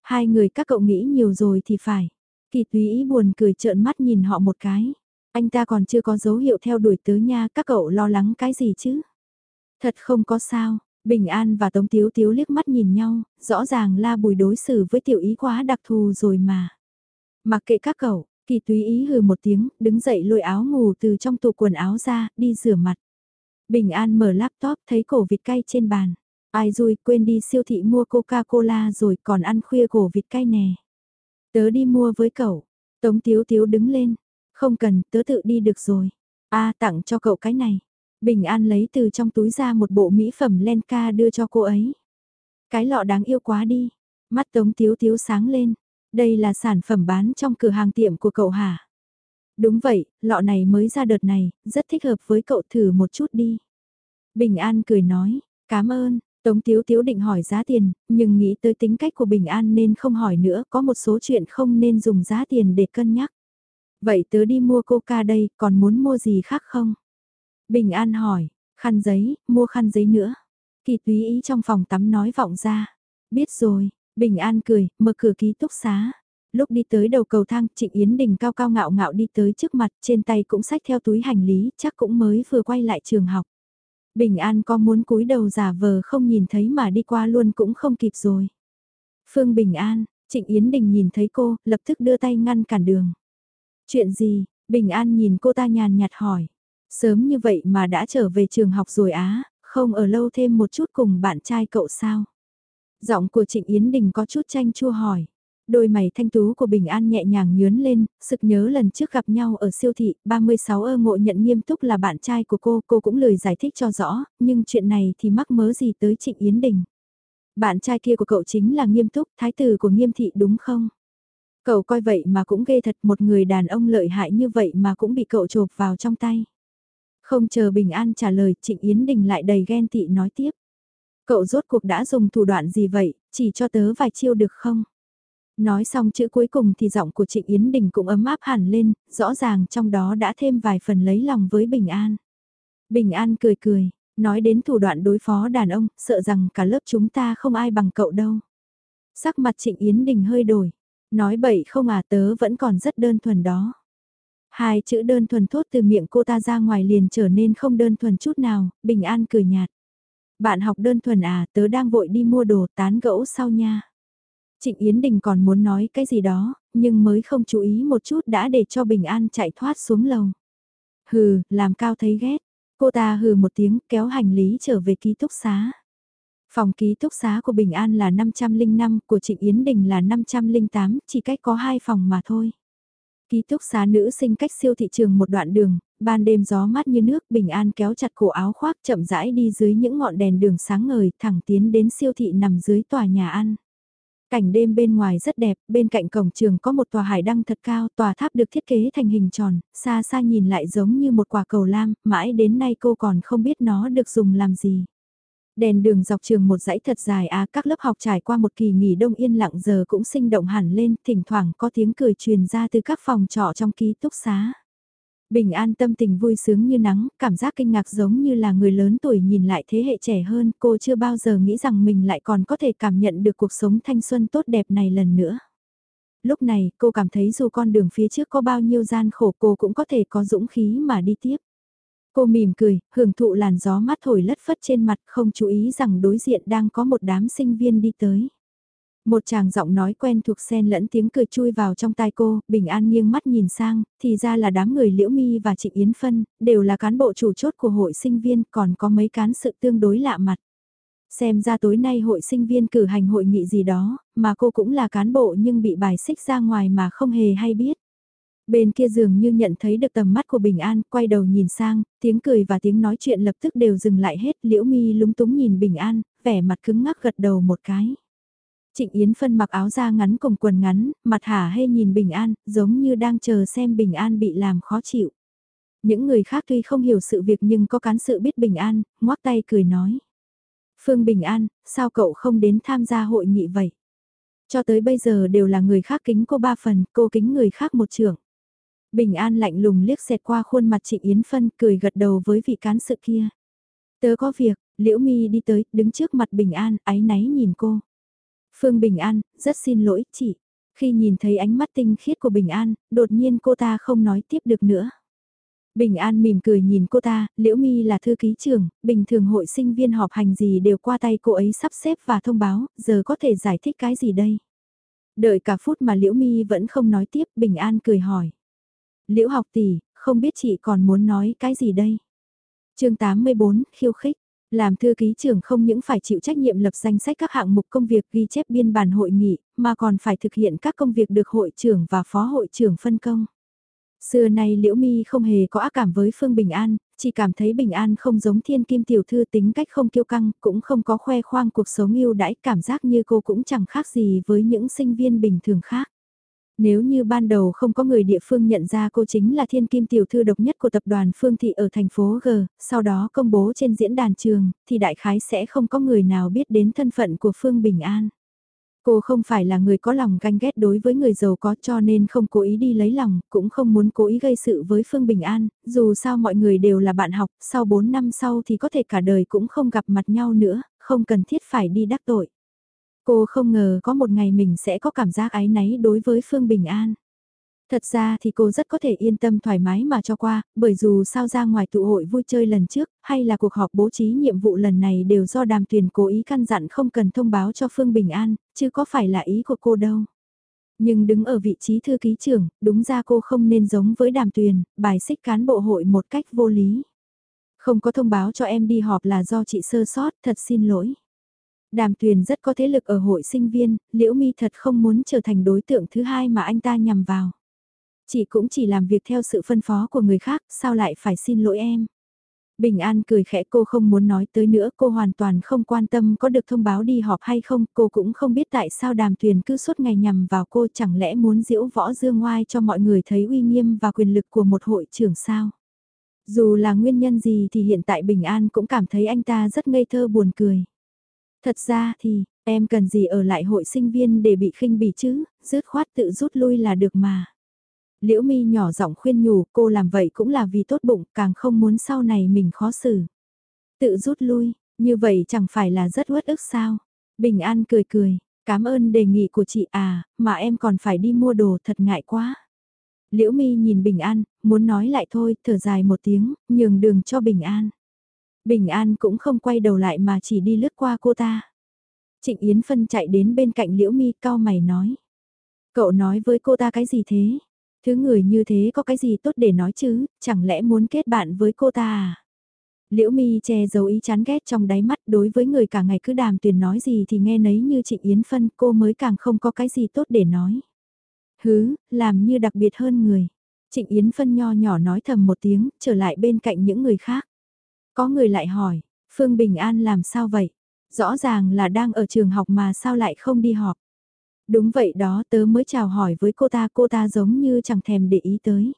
Hai người các cậu nghĩ nhiều rồi thì phải. Kỳ túy ý buồn cười trợn mắt nhìn họ một cái. Anh ta còn chưa có dấu hiệu theo đuổi tớ nha, các cậu lo lắng cái gì chứ? Thật không có sao, Bình An và Tống Tiếu Tiếu liếc mắt nhìn nhau, rõ ràng la bùi đối xử với tiểu ý quá đặc thù rồi mà. Mặc kệ các cậu, kỳ túy ý hừ một tiếng, đứng dậy lôi áo ngủ từ trong tủ quần áo ra, đi rửa mặt. Bình An mở laptop thấy cổ vịt cay trên bàn. Ai rồi quên đi siêu thị mua Coca-Cola rồi còn ăn khuya cổ vịt cay nè. Tớ đi mua với cậu. Tống Tiếu Tiếu đứng lên. Không cần, tớ tự đi được rồi. a tặng cho cậu cái này. Bình An lấy từ trong túi ra một bộ mỹ phẩm Lenka đưa cho cô ấy. Cái lọ đáng yêu quá đi. Mắt Tống Tiếu Tiếu sáng lên. Đây là sản phẩm bán trong cửa hàng tiệm của cậu hả? Đúng vậy, lọ này mới ra đợt này, rất thích hợp với cậu thử một chút đi. Bình An cười nói, cảm ơn, Tống Tiếu Tiếu định hỏi giá tiền, nhưng nghĩ tới tính cách của Bình An nên không hỏi nữa, có một số chuyện không nên dùng giá tiền để cân nhắc. Vậy tớ đi mua coca đây, còn muốn mua gì khác không? Bình An hỏi, khăn giấy, mua khăn giấy nữa. Kỳ túy ý trong phòng tắm nói vọng ra. Biết rồi, Bình An cười, mở cửa ký túc xá lúc đi tới đầu cầu thang, Trịnh Yến Đình cao cao ngạo ngạo đi tới trước mặt, trên tay cũng xách theo túi hành lý, chắc cũng mới vừa quay lại trường học. Bình An có muốn cúi đầu giả vờ không nhìn thấy mà đi qua luôn cũng không kịp rồi. Phương Bình An, Trịnh Yến Đình nhìn thấy cô, lập tức đưa tay ngăn cản đường. Chuyện gì? Bình An nhìn cô ta nhàn nhạt hỏi. Sớm như vậy mà đã trở về trường học rồi á, không ở lâu thêm một chút cùng bạn trai cậu sao? Giọng của Trịnh Yến Đình có chút tranh chua hỏi. Đôi mày thanh tú của Bình An nhẹ nhàng nhướn lên, sực nhớ lần trước gặp nhau ở siêu thị, 36 ơ ngộ nhận nghiêm túc là bạn trai của cô, cô cũng lời giải thích cho rõ, nhưng chuyện này thì mắc mớ gì tới Trịnh Yến Đình. Bạn trai kia của cậu chính là nghiêm túc, thái tử của nghiêm thị đúng không? Cậu coi vậy mà cũng ghê thật một người đàn ông lợi hại như vậy mà cũng bị cậu chộp vào trong tay. Không chờ Bình An trả lời, Trịnh Yến Đình lại đầy ghen tị nói tiếp. Cậu rốt cuộc đã dùng thủ đoạn gì vậy, chỉ cho tớ vài chiêu được không? Nói xong chữ cuối cùng thì giọng của Trịnh Yến Đình cũng ấm áp hẳn lên, rõ ràng trong đó đã thêm vài phần lấy lòng với Bình An. Bình An cười cười, nói đến thủ đoạn đối phó đàn ông, sợ rằng cả lớp chúng ta không ai bằng cậu đâu. Sắc mặt Trịnh Yến Đình hơi đổi, nói bậy không à tớ vẫn còn rất đơn thuần đó. Hai chữ đơn thuần thốt từ miệng cô ta ra ngoài liền trở nên không đơn thuần chút nào, Bình An cười nhạt. Bạn học đơn thuần à, tớ đang vội đi mua đồ tán gẫu sau nha. Trịnh Yến Đình còn muốn nói cái gì đó, nhưng mới không chú ý một chút đã để cho Bình An chạy thoát xuống lầu. Hừ, làm cao thấy ghét. Cô ta hừ một tiếng kéo hành lý trở về ký túc xá. Phòng ký túc xá của Bình An là 505, của Trịnh Yến Đình là 508, chỉ cách có hai phòng mà thôi. Ký túc xá nữ sinh cách siêu thị trường một đoạn đường, ban đêm gió mát như nước, Bình An kéo chặt cổ áo khoác chậm rãi đi dưới những ngọn đèn đường sáng ngời, thẳng tiến đến siêu thị nằm dưới tòa nhà ăn. Cảnh đêm bên ngoài rất đẹp, bên cạnh cổng trường có một tòa hải đăng thật cao, tòa tháp được thiết kế thành hình tròn, xa xa nhìn lại giống như một quả cầu lam, mãi đến nay cô còn không biết nó được dùng làm gì. Đèn đường dọc trường một dãy thật dài à các lớp học trải qua một kỳ nghỉ đông yên lặng giờ cũng sinh động hẳn lên, thỉnh thoảng có tiếng cười truyền ra từ các phòng trọ trong ký túc xá. Bình an tâm tình vui sướng như nắng, cảm giác kinh ngạc giống như là người lớn tuổi nhìn lại thế hệ trẻ hơn, cô chưa bao giờ nghĩ rằng mình lại còn có thể cảm nhận được cuộc sống thanh xuân tốt đẹp này lần nữa. Lúc này, cô cảm thấy dù con đường phía trước có bao nhiêu gian khổ cô cũng có thể có dũng khí mà đi tiếp. Cô mỉm cười, hưởng thụ làn gió mát thổi lất phất trên mặt không chú ý rằng đối diện đang có một đám sinh viên đi tới. Một chàng giọng nói quen thuộc xen lẫn tiếng cười chui vào trong tai cô, bình an nghiêng mắt nhìn sang, thì ra là đám người Liễu Mi và Trịnh Yến Phân, đều là cán bộ chủ chốt của hội sinh viên, còn có mấy cán sự tương đối lạ mặt. Xem ra tối nay hội sinh viên cử hành hội nghị gì đó, mà cô cũng là cán bộ nhưng bị bài xích ra ngoài mà không hề hay biết. Bên kia dường như nhận thấy được tầm mắt của Bình An, quay đầu nhìn sang, tiếng cười và tiếng nói chuyện lập tức đều dừng lại hết, Liễu Mi lúng túng nhìn Bình An, vẻ mặt cứng ngắc gật đầu một cái. Trịnh Yến Phân mặc áo da ngắn cùng quần ngắn, mặt hả hê nhìn Bình An, giống như đang chờ xem Bình An bị làm khó chịu. Những người khác tuy không hiểu sự việc nhưng có cán sự biết Bình An, ngoác tay cười nói. Phương Bình An, sao cậu không đến tham gia hội nghị vậy? Cho tới bây giờ đều là người khác kính cô ba phần, cô kính người khác một trưởng. Bình An lạnh lùng liếc xẹt qua khuôn mặt Trịnh Yến Phân cười gật đầu với vị cán sự kia. Tớ có việc, Liễu Mi đi tới, đứng trước mặt Bình An, áy náy nhìn cô. Phương Bình An, rất xin lỗi, chị. Khi nhìn thấy ánh mắt tinh khiết của Bình An, đột nhiên cô ta không nói tiếp được nữa. Bình An mỉm cười nhìn cô ta, Liễu Mi là thư ký trưởng, bình thường hội sinh viên họp hành gì đều qua tay cô ấy sắp xếp và thông báo, giờ có thể giải thích cái gì đây? Đợi cả phút mà Liễu Mi vẫn không nói tiếp, Bình An cười hỏi. Liễu học tỷ, không biết chị còn muốn nói cái gì đây? chương 84, khiêu khích. Làm thư ký trưởng không những phải chịu trách nhiệm lập danh sách các hạng mục công việc ghi chép biên bản hội nghị, mà còn phải thực hiện các công việc được hội trưởng và phó hội trưởng phân công. Xưa nay Liễu Mi không hề có ác cảm với Phương Bình An, chỉ cảm thấy Bình An không giống thiên kim tiểu thư tính cách không kiêu căng, cũng không có khoe khoang cuộc sống yêu đãi, cảm giác như cô cũng chẳng khác gì với những sinh viên bình thường khác. Nếu như ban đầu không có người địa phương nhận ra cô chính là thiên kim tiểu thư độc nhất của tập đoàn Phương Thị ở thành phố G, sau đó công bố trên diễn đàn trường, thì đại khái sẽ không có người nào biết đến thân phận của Phương Bình An. Cô không phải là người có lòng ganh ghét đối với người giàu có cho nên không cố ý đi lấy lòng, cũng không muốn cố ý gây sự với Phương Bình An, dù sao mọi người đều là bạn học, sau 4 năm sau thì có thể cả đời cũng không gặp mặt nhau nữa, không cần thiết phải đi đắc tội. Cô không ngờ có một ngày mình sẽ có cảm giác ái náy đối với Phương Bình An. Thật ra thì cô rất có thể yên tâm thoải mái mà cho qua, bởi dù sao ra ngoài tụ hội vui chơi lần trước, hay là cuộc họp bố trí nhiệm vụ lần này đều do đàm tuyền cố ý căn dặn không cần thông báo cho Phương Bình An, chứ có phải là ý của cô đâu. Nhưng đứng ở vị trí thư ký trưởng, đúng ra cô không nên giống với đàm tuyền, bài xích cán bộ hội một cách vô lý. Không có thông báo cho em đi họp là do chị sơ sót, thật xin lỗi. Đàm Tuyền rất có thế lực ở hội sinh viên, Liễu Mi thật không muốn trở thành đối tượng thứ hai mà anh ta nhằm vào. Chị cũng chỉ làm việc theo sự phân phó của người khác, sao lại phải xin lỗi em. Bình An cười khẽ cô không muốn nói tới nữa, cô hoàn toàn không quan tâm có được thông báo đi họp hay không, cô cũng không biết tại sao đàm tuyền cứ suốt ngày nhằm vào cô chẳng lẽ muốn diễu võ dương ngoai cho mọi người thấy uy nghiêm và quyền lực của một hội trưởng sao. Dù là nguyên nhân gì thì hiện tại Bình An cũng cảm thấy anh ta rất ngây thơ buồn cười. Thật ra thì, em cần gì ở lại hội sinh viên để bị khinh bỉ chứ, dứt khoát tự rút lui là được mà. Liễu mi nhỏ giọng khuyên nhủ cô làm vậy cũng là vì tốt bụng, càng không muốn sau này mình khó xử. Tự rút lui, như vậy chẳng phải là rất uất ức sao. Bình An cười cười, cảm ơn đề nghị của chị à, mà em còn phải đi mua đồ thật ngại quá. Liễu mi nhìn Bình An, muốn nói lại thôi, thở dài một tiếng, nhường đường cho Bình An. Bình An cũng không quay đầu lại mà chỉ đi lướt qua cô ta. Trịnh Yến Phân chạy đến bên cạnh Liễu Mi cao mày nói. Cậu nói với cô ta cái gì thế? Thứ người như thế có cái gì tốt để nói chứ, chẳng lẽ muốn kết bạn với cô ta à? Liễu mi che giấu ý chán ghét trong đáy mắt đối với người cả ngày cứ đàm tuyển nói gì thì nghe nấy như Trịnh Yến Phân cô mới càng không có cái gì tốt để nói. Hứ, làm như đặc biệt hơn người. Trịnh Yến Phân nho nhỏ nói thầm một tiếng, trở lại bên cạnh những người khác. Có người lại hỏi, Phương Bình An làm sao vậy? Rõ ràng là đang ở trường học mà sao lại không đi họp? Đúng vậy đó tớ mới chào hỏi với cô ta, cô ta giống như chẳng thèm để ý tới.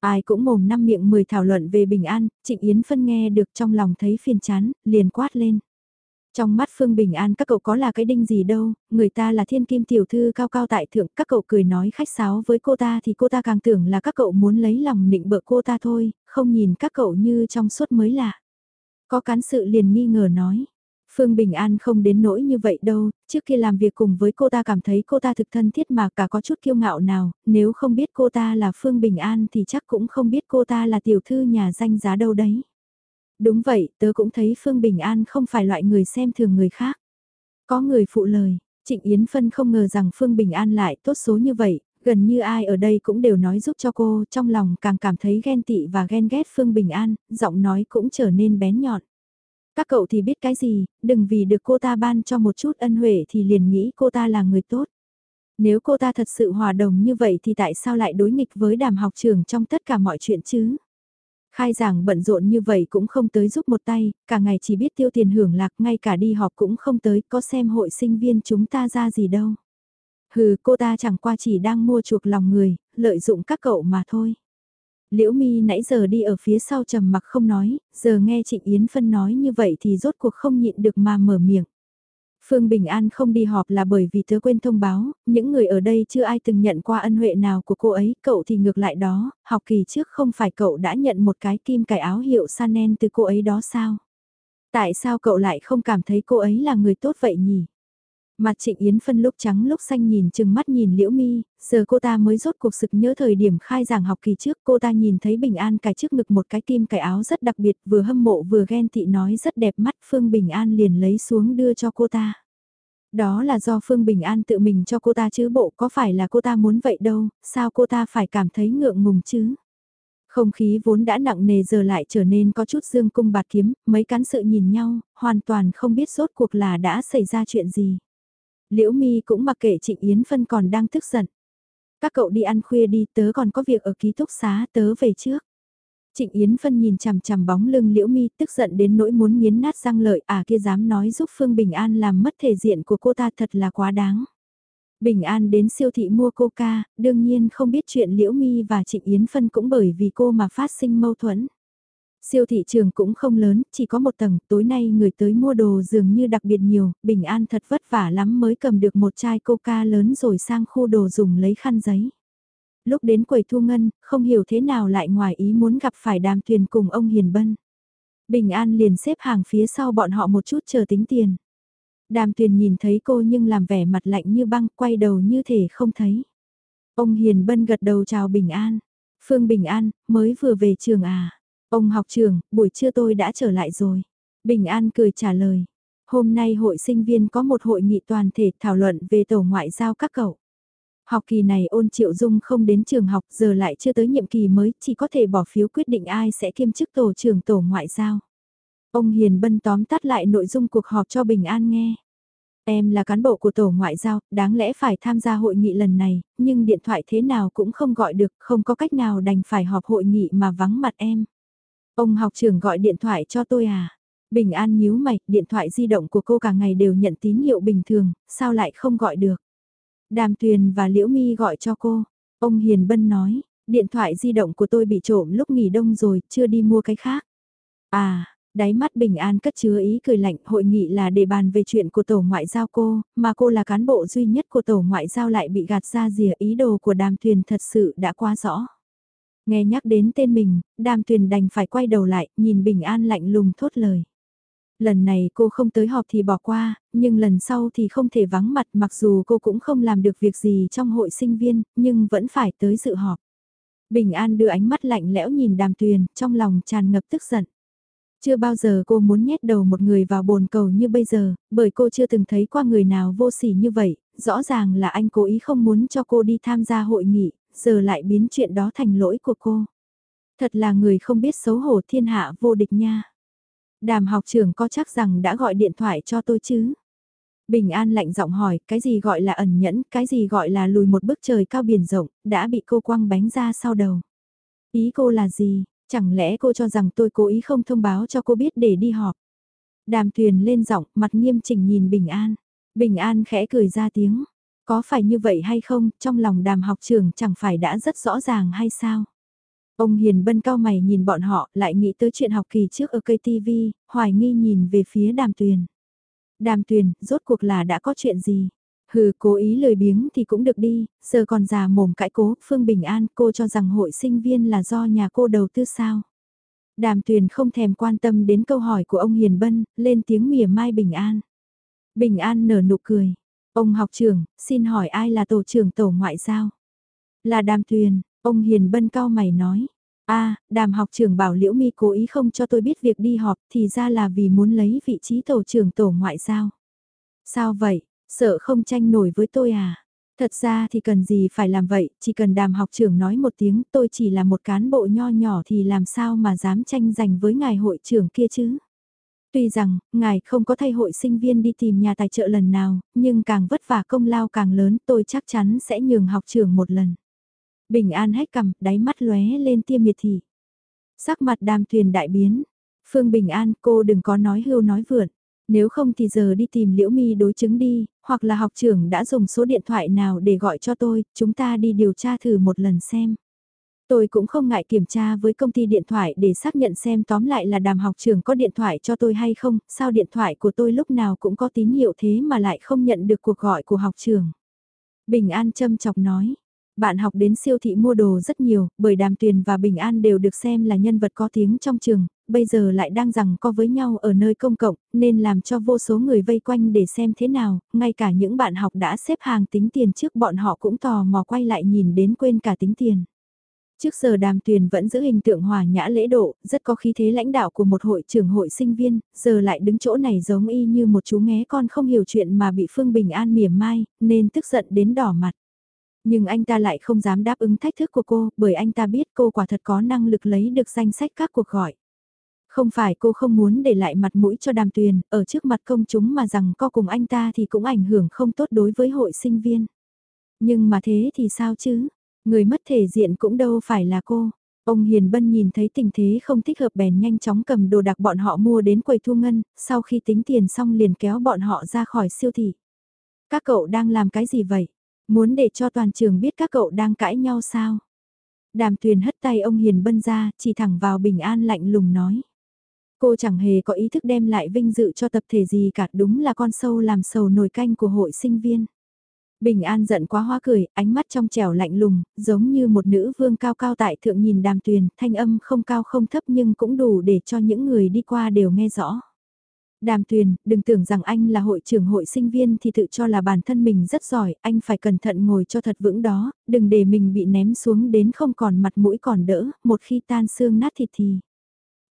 Ai cũng mồm năm miệng mười thảo luận về bình an, Trịnh Yến Phân nghe được trong lòng thấy phiền chán, liền quát lên. Trong mắt Phương Bình An các cậu có là cái đinh gì đâu, người ta là thiên kim tiểu thư cao cao tại thượng, các cậu cười nói khách sáo với cô ta thì cô ta càng tưởng là các cậu muốn lấy lòng nịnh bợ cô ta thôi, không nhìn các cậu như trong suốt mới lạ. Có cán sự liền nghi ngờ nói, Phương Bình An không đến nỗi như vậy đâu, trước khi làm việc cùng với cô ta cảm thấy cô ta thực thân thiết mà cả có chút kiêu ngạo nào, nếu không biết cô ta là Phương Bình An thì chắc cũng không biết cô ta là tiểu thư nhà danh giá đâu đấy. Đúng vậy, tớ cũng thấy Phương Bình An không phải loại người xem thường người khác. Có người phụ lời, Trịnh Yến Phân không ngờ rằng Phương Bình An lại tốt số như vậy, gần như ai ở đây cũng đều nói giúp cho cô, trong lòng càng cảm thấy ghen tị và ghen ghét Phương Bình An, giọng nói cũng trở nên bén nhọn. Các cậu thì biết cái gì, đừng vì được cô ta ban cho một chút ân huệ thì liền nghĩ cô ta là người tốt. Nếu cô ta thật sự hòa đồng như vậy thì tại sao lại đối nghịch với đàm học trường trong tất cả mọi chuyện chứ? Khai giảng bận rộn như vậy cũng không tới giúp một tay, cả ngày chỉ biết tiêu tiền hưởng lạc, ngay cả đi họp cũng không tới, có xem hội sinh viên chúng ta ra gì đâu. Hừ, cô ta chẳng qua chỉ đang mua chuộc lòng người, lợi dụng các cậu mà thôi. Liễu Mi nãy giờ đi ở phía sau trầm mặc không nói, giờ nghe Trịnh Yến Phân nói như vậy thì rốt cuộc không nhịn được mà mở miệng. Phương Bình An không đi họp là bởi vì tớ quên thông báo, những người ở đây chưa ai từng nhận qua ân huệ nào của cô ấy, cậu thì ngược lại đó, học kỳ trước không phải cậu đã nhận một cái kim cải áo hiệu Sanen từ cô ấy đó sao? Tại sao cậu lại không cảm thấy cô ấy là người tốt vậy nhỉ? Mặt Trịnh Yến phân lúc trắng lúc xanh nhìn chừng mắt nhìn Liễu Mi, giờ cô ta mới rốt cuộc sực nhớ thời điểm khai giảng học kỳ trước cô ta nhìn thấy Bình An cài trước ngực một cái kim cài áo rất đặc biệt vừa hâm mộ vừa ghen tị nói rất đẹp mắt Phương Bình An liền lấy xuống đưa cho cô ta. Đó là do Phương Bình An tự mình cho cô ta chứ bộ có phải là cô ta muốn vậy đâu, sao cô ta phải cảm thấy ngượng ngùng chứ? Không khí vốn đã nặng nề giờ lại trở nên có chút dương cung bạt kiếm, mấy cán sự nhìn nhau, hoàn toàn không biết rốt cuộc là đã xảy ra chuyện gì. Liễu Mi cũng mặc kệ Trịnh Yến Phân còn đang tức giận. Các cậu đi ăn khuya đi, tớ còn có việc ở ký túc xá, tớ về trước. Trịnh Yến Phân nhìn chằm chằm bóng lưng Liễu Mi tức giận đến nỗi muốn nghiến nát răng lợi à kia dám nói giúp Phương Bình An làm mất thể diện của cô ta thật là quá đáng. Bình An đến siêu thị mua coca, đương nhiên không biết chuyện Liễu Mi và Trịnh Yến Phân cũng bởi vì cô mà phát sinh mâu thuẫn. Siêu thị trường cũng không lớn, chỉ có một tầng, tối nay người tới mua đồ dường như đặc biệt nhiều, Bình An thật vất vả lắm mới cầm được một chai coca lớn rồi sang khu đồ dùng lấy khăn giấy. Lúc đến quầy thu ngân, không hiểu thế nào lại ngoài ý muốn gặp phải đàm thuyền cùng ông Hiền Bân. Bình An liền xếp hàng phía sau bọn họ một chút chờ tính tiền. Đàm tuyền nhìn thấy cô nhưng làm vẻ mặt lạnh như băng, quay đầu như thể không thấy. Ông Hiền Bân gật đầu chào Bình An. Phương Bình An, mới vừa về trường à? Ông học trường, buổi trưa tôi đã trở lại rồi. Bình An cười trả lời. Hôm nay hội sinh viên có một hội nghị toàn thể thảo luận về tổ ngoại giao các cậu. Học kỳ này ôn triệu dung không đến trường học giờ lại chưa tới nhiệm kỳ mới, chỉ có thể bỏ phiếu quyết định ai sẽ kiêm chức tổ trưởng tổ ngoại giao. Ông Hiền Bân tóm tắt lại nội dung cuộc họp cho Bình An nghe. Em là cán bộ của tổ ngoại giao, đáng lẽ phải tham gia hội nghị lần này, nhưng điện thoại thế nào cũng không gọi được, không có cách nào đành phải họp hội nghị mà vắng mặt em. Ông học trưởng gọi điện thoại cho tôi à? Bình An nhíu mày, điện thoại di động của cô cả ngày đều nhận tín hiệu bình thường, sao lại không gọi được? Đàm Tuyền và Liễu Mi gọi cho cô. Ông Hiền Bân nói, điện thoại di động của tôi bị trộm lúc nghỉ đông rồi, chưa đi mua cái khác. À, đáy mắt Bình An cất chứa ý cười lạnh, hội nghị là để bàn về chuyện của tổ ngoại giao cô, mà cô là cán bộ duy nhất của tổ ngoại giao lại bị gạt ra rìa ý đồ của đàm tuyền thật sự đã quá rõ. Nghe nhắc đến tên mình, đàm tuyền đành phải quay đầu lại, nhìn Bình An lạnh lùng thốt lời. Lần này cô không tới họp thì bỏ qua, nhưng lần sau thì không thể vắng mặt mặc dù cô cũng không làm được việc gì trong hội sinh viên, nhưng vẫn phải tới dự họp. Bình An đưa ánh mắt lạnh lẽo nhìn đàm tuyền, trong lòng tràn ngập tức giận. Chưa bao giờ cô muốn nhét đầu một người vào bồn cầu như bây giờ, bởi cô chưa từng thấy qua người nào vô sỉ như vậy, rõ ràng là anh cố ý không muốn cho cô đi tham gia hội nghị, giờ lại biến chuyện đó thành lỗi của cô. Thật là người không biết xấu hổ thiên hạ vô địch nha. Đàm học trưởng có chắc rằng đã gọi điện thoại cho tôi chứ? Bình An lạnh giọng hỏi, cái gì gọi là ẩn nhẫn, cái gì gọi là lùi một bước trời cao biển rộng, đã bị cô quăng bánh ra sau đầu. Ý cô là gì, chẳng lẽ cô cho rằng tôi cố ý không thông báo cho cô biết để đi họp. Đàm thuyền lên giọng, mặt nghiêm chỉnh nhìn Bình An. Bình An khẽ cười ra tiếng. Có phải như vậy hay không, trong lòng đàm học trường chẳng phải đã rất rõ ràng hay sao? Ông Hiền Bân cao mày nhìn bọn họ, lại nghĩ tới chuyện học kỳ trước ở cây TV, hoài nghi nhìn về phía đàm tuyền. Đàm tuyền, rốt cuộc là đã có chuyện gì? Hừ, cố ý lời biếng thì cũng được đi, giờ còn già mồm cãi cố, Phương Bình An, cô cho rằng hội sinh viên là do nhà cô đầu tư sao? Đàm tuyền không thèm quan tâm đến câu hỏi của ông Hiền Bân, lên tiếng mỉa mai Bình An. Bình An nở nụ cười. Ông học trưởng, xin hỏi ai là tổ trưởng tổ ngoại giao? Là đàm tuyền, ông Hiền Bân cao mày nói. a đàm học trưởng bảo Liễu Mi cố ý không cho tôi biết việc đi họp thì ra là vì muốn lấy vị trí tổ trưởng tổ ngoại giao. Sao vậy, sợ không tranh nổi với tôi à? Thật ra thì cần gì phải làm vậy, chỉ cần đàm học trưởng nói một tiếng tôi chỉ là một cán bộ nho nhỏ thì làm sao mà dám tranh giành với ngài hội trưởng kia chứ. Tuy rằng, ngài không có thay hội sinh viên đi tìm nhà tài trợ lần nào, nhưng càng vất vả công lao càng lớn tôi chắc chắn sẽ nhường học trưởng một lần. Bình an hét cầm, đáy mắt lóe lên tiêm miệt thị. Sắc mặt đàm thuyền đại biến. Phương Bình An, cô đừng có nói hưu nói vượn. Nếu không thì giờ đi tìm Liễu Mi đối chứng đi, hoặc là học trưởng đã dùng số điện thoại nào để gọi cho tôi, chúng ta đi điều tra thử một lần xem. Tôi cũng không ngại kiểm tra với công ty điện thoại để xác nhận xem tóm lại là đàm học trường có điện thoại cho tôi hay không, sao điện thoại của tôi lúc nào cũng có tín hiệu thế mà lại không nhận được cuộc gọi của học trường Bình An châm chọc nói, bạn học đến siêu thị mua đồ rất nhiều, bởi Đàm Tuyền và Bình An đều được xem là nhân vật có tiếng trong trường, bây giờ lại đang rằng co với nhau ở nơi công cộng, nên làm cho vô số người vây quanh để xem thế nào, ngay cả những bạn học đã xếp hàng tính tiền trước bọn họ cũng tò mò quay lại nhìn đến quên cả tính tiền. Trước giờ đàm tuyền vẫn giữ hình tượng hòa nhã lễ độ, rất có khí thế lãnh đạo của một hội trưởng hội sinh viên, giờ lại đứng chỗ này giống y như một chú nghé con không hiểu chuyện mà bị Phương Bình An mỉa mai, nên tức giận đến đỏ mặt. Nhưng anh ta lại không dám đáp ứng thách thức của cô, bởi anh ta biết cô quả thật có năng lực lấy được danh sách các cuộc gọi. Không phải cô không muốn để lại mặt mũi cho đàm tuyền, ở trước mặt công chúng mà rằng co cùng anh ta thì cũng ảnh hưởng không tốt đối với hội sinh viên. Nhưng mà thế thì sao chứ? Người mất thể diện cũng đâu phải là cô. Ông Hiền Bân nhìn thấy tình thế không thích hợp bèn nhanh chóng cầm đồ đặc bọn họ mua đến quầy thu ngân, sau khi tính tiền xong liền kéo bọn họ ra khỏi siêu thị. Các cậu đang làm cái gì vậy? Muốn để cho toàn trường biết các cậu đang cãi nhau sao? Đàm tuyền hất tay ông Hiền Bân ra, chỉ thẳng vào bình an lạnh lùng nói. Cô chẳng hề có ý thức đem lại vinh dự cho tập thể gì cả đúng là con sâu làm sầu nồi canh của hội sinh viên. Bình An giận quá hoa cười, ánh mắt trong trẻo lạnh lùng, giống như một nữ vương cao cao tại thượng nhìn đàm tuyền, thanh âm không cao không thấp nhưng cũng đủ để cho những người đi qua đều nghe rõ. Đàm tuyền, đừng tưởng rằng anh là hội trưởng hội sinh viên thì tự cho là bản thân mình rất giỏi, anh phải cẩn thận ngồi cho thật vững đó, đừng để mình bị ném xuống đến không còn mặt mũi còn đỡ, một khi tan xương nát thịt thì.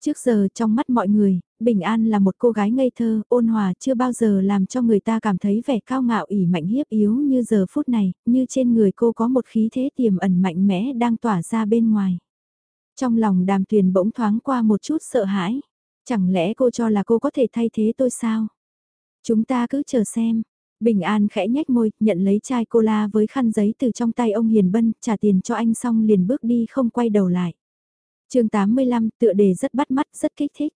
Trước giờ trong mắt mọi người, Bình An là một cô gái ngây thơ, ôn hòa chưa bao giờ làm cho người ta cảm thấy vẻ cao ngạo ỉ mạnh hiếp yếu như giờ phút này, như trên người cô có một khí thế tiềm ẩn mạnh mẽ đang tỏa ra bên ngoài. Trong lòng đàm tuyền bỗng thoáng qua một chút sợ hãi. Chẳng lẽ cô cho là cô có thể thay thế tôi sao? Chúng ta cứ chờ xem. Bình An khẽ nhếch môi, nhận lấy chai cola với khăn giấy từ trong tay ông Hiền Bân, trả tiền cho anh xong liền bước đi không quay đầu lại chương 85 tựa đề rất bắt mắt, rất kích thích.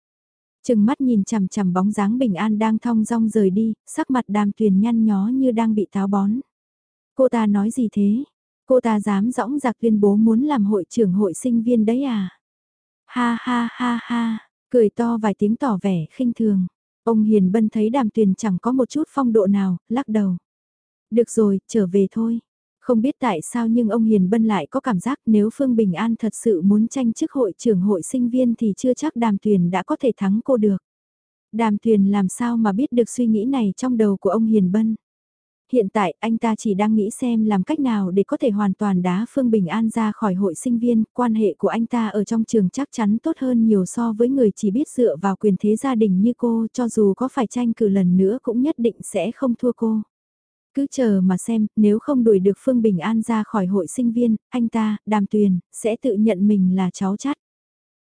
Trừng mắt nhìn chằm chằm bóng dáng bình an đang thong dong rời đi, sắc mặt đàm tuyền nhăn nhó như đang bị táo bón. Cô ta nói gì thế? Cô ta dám dõng dạc tuyên bố muốn làm hội trưởng hội sinh viên đấy à? Ha ha ha ha, cười to vài tiếng tỏ vẻ khinh thường. Ông Hiền Bân thấy đàm tuyền chẳng có một chút phong độ nào, lắc đầu. Được rồi, trở về thôi. Không biết tại sao nhưng ông Hiền Bân lại có cảm giác nếu Phương Bình An thật sự muốn tranh chức hội trưởng hội sinh viên thì chưa chắc đàm tuyền đã có thể thắng cô được. Đàm tuyền làm sao mà biết được suy nghĩ này trong đầu của ông Hiền Bân. Hiện tại anh ta chỉ đang nghĩ xem làm cách nào để có thể hoàn toàn đá Phương Bình An ra khỏi hội sinh viên, quan hệ của anh ta ở trong trường chắc chắn tốt hơn nhiều so với người chỉ biết dựa vào quyền thế gia đình như cô cho dù có phải tranh cử lần nữa cũng nhất định sẽ không thua cô. Cứ chờ mà xem, nếu không đuổi được Phương Bình An ra khỏi hội sinh viên, anh ta, đàm tuyền, sẽ tự nhận mình là cháu chắt.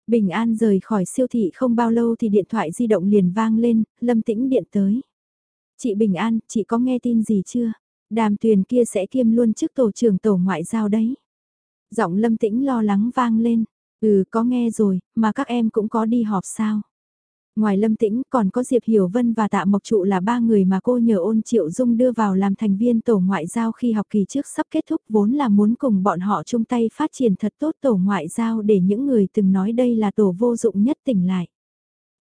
Bình An rời khỏi siêu thị không bao lâu thì điện thoại di động liền vang lên, Lâm Tĩnh điện tới. Chị Bình An, chị có nghe tin gì chưa? Đàm tuyền kia sẽ kiêm luôn chức tổ trưởng tổ ngoại giao đấy. Giọng Lâm Tĩnh lo lắng vang lên. Ừ có nghe rồi, mà các em cũng có đi họp sao? Ngoài Lâm Tĩnh còn có Diệp Hiểu Vân và Tạ Mộc Trụ là ba người mà cô nhờ ôn Triệu Dung đưa vào làm thành viên tổ ngoại giao khi học kỳ trước sắp kết thúc vốn là muốn cùng bọn họ chung tay phát triển thật tốt tổ ngoại giao để những người từng nói đây là tổ vô dụng nhất tỉnh lại.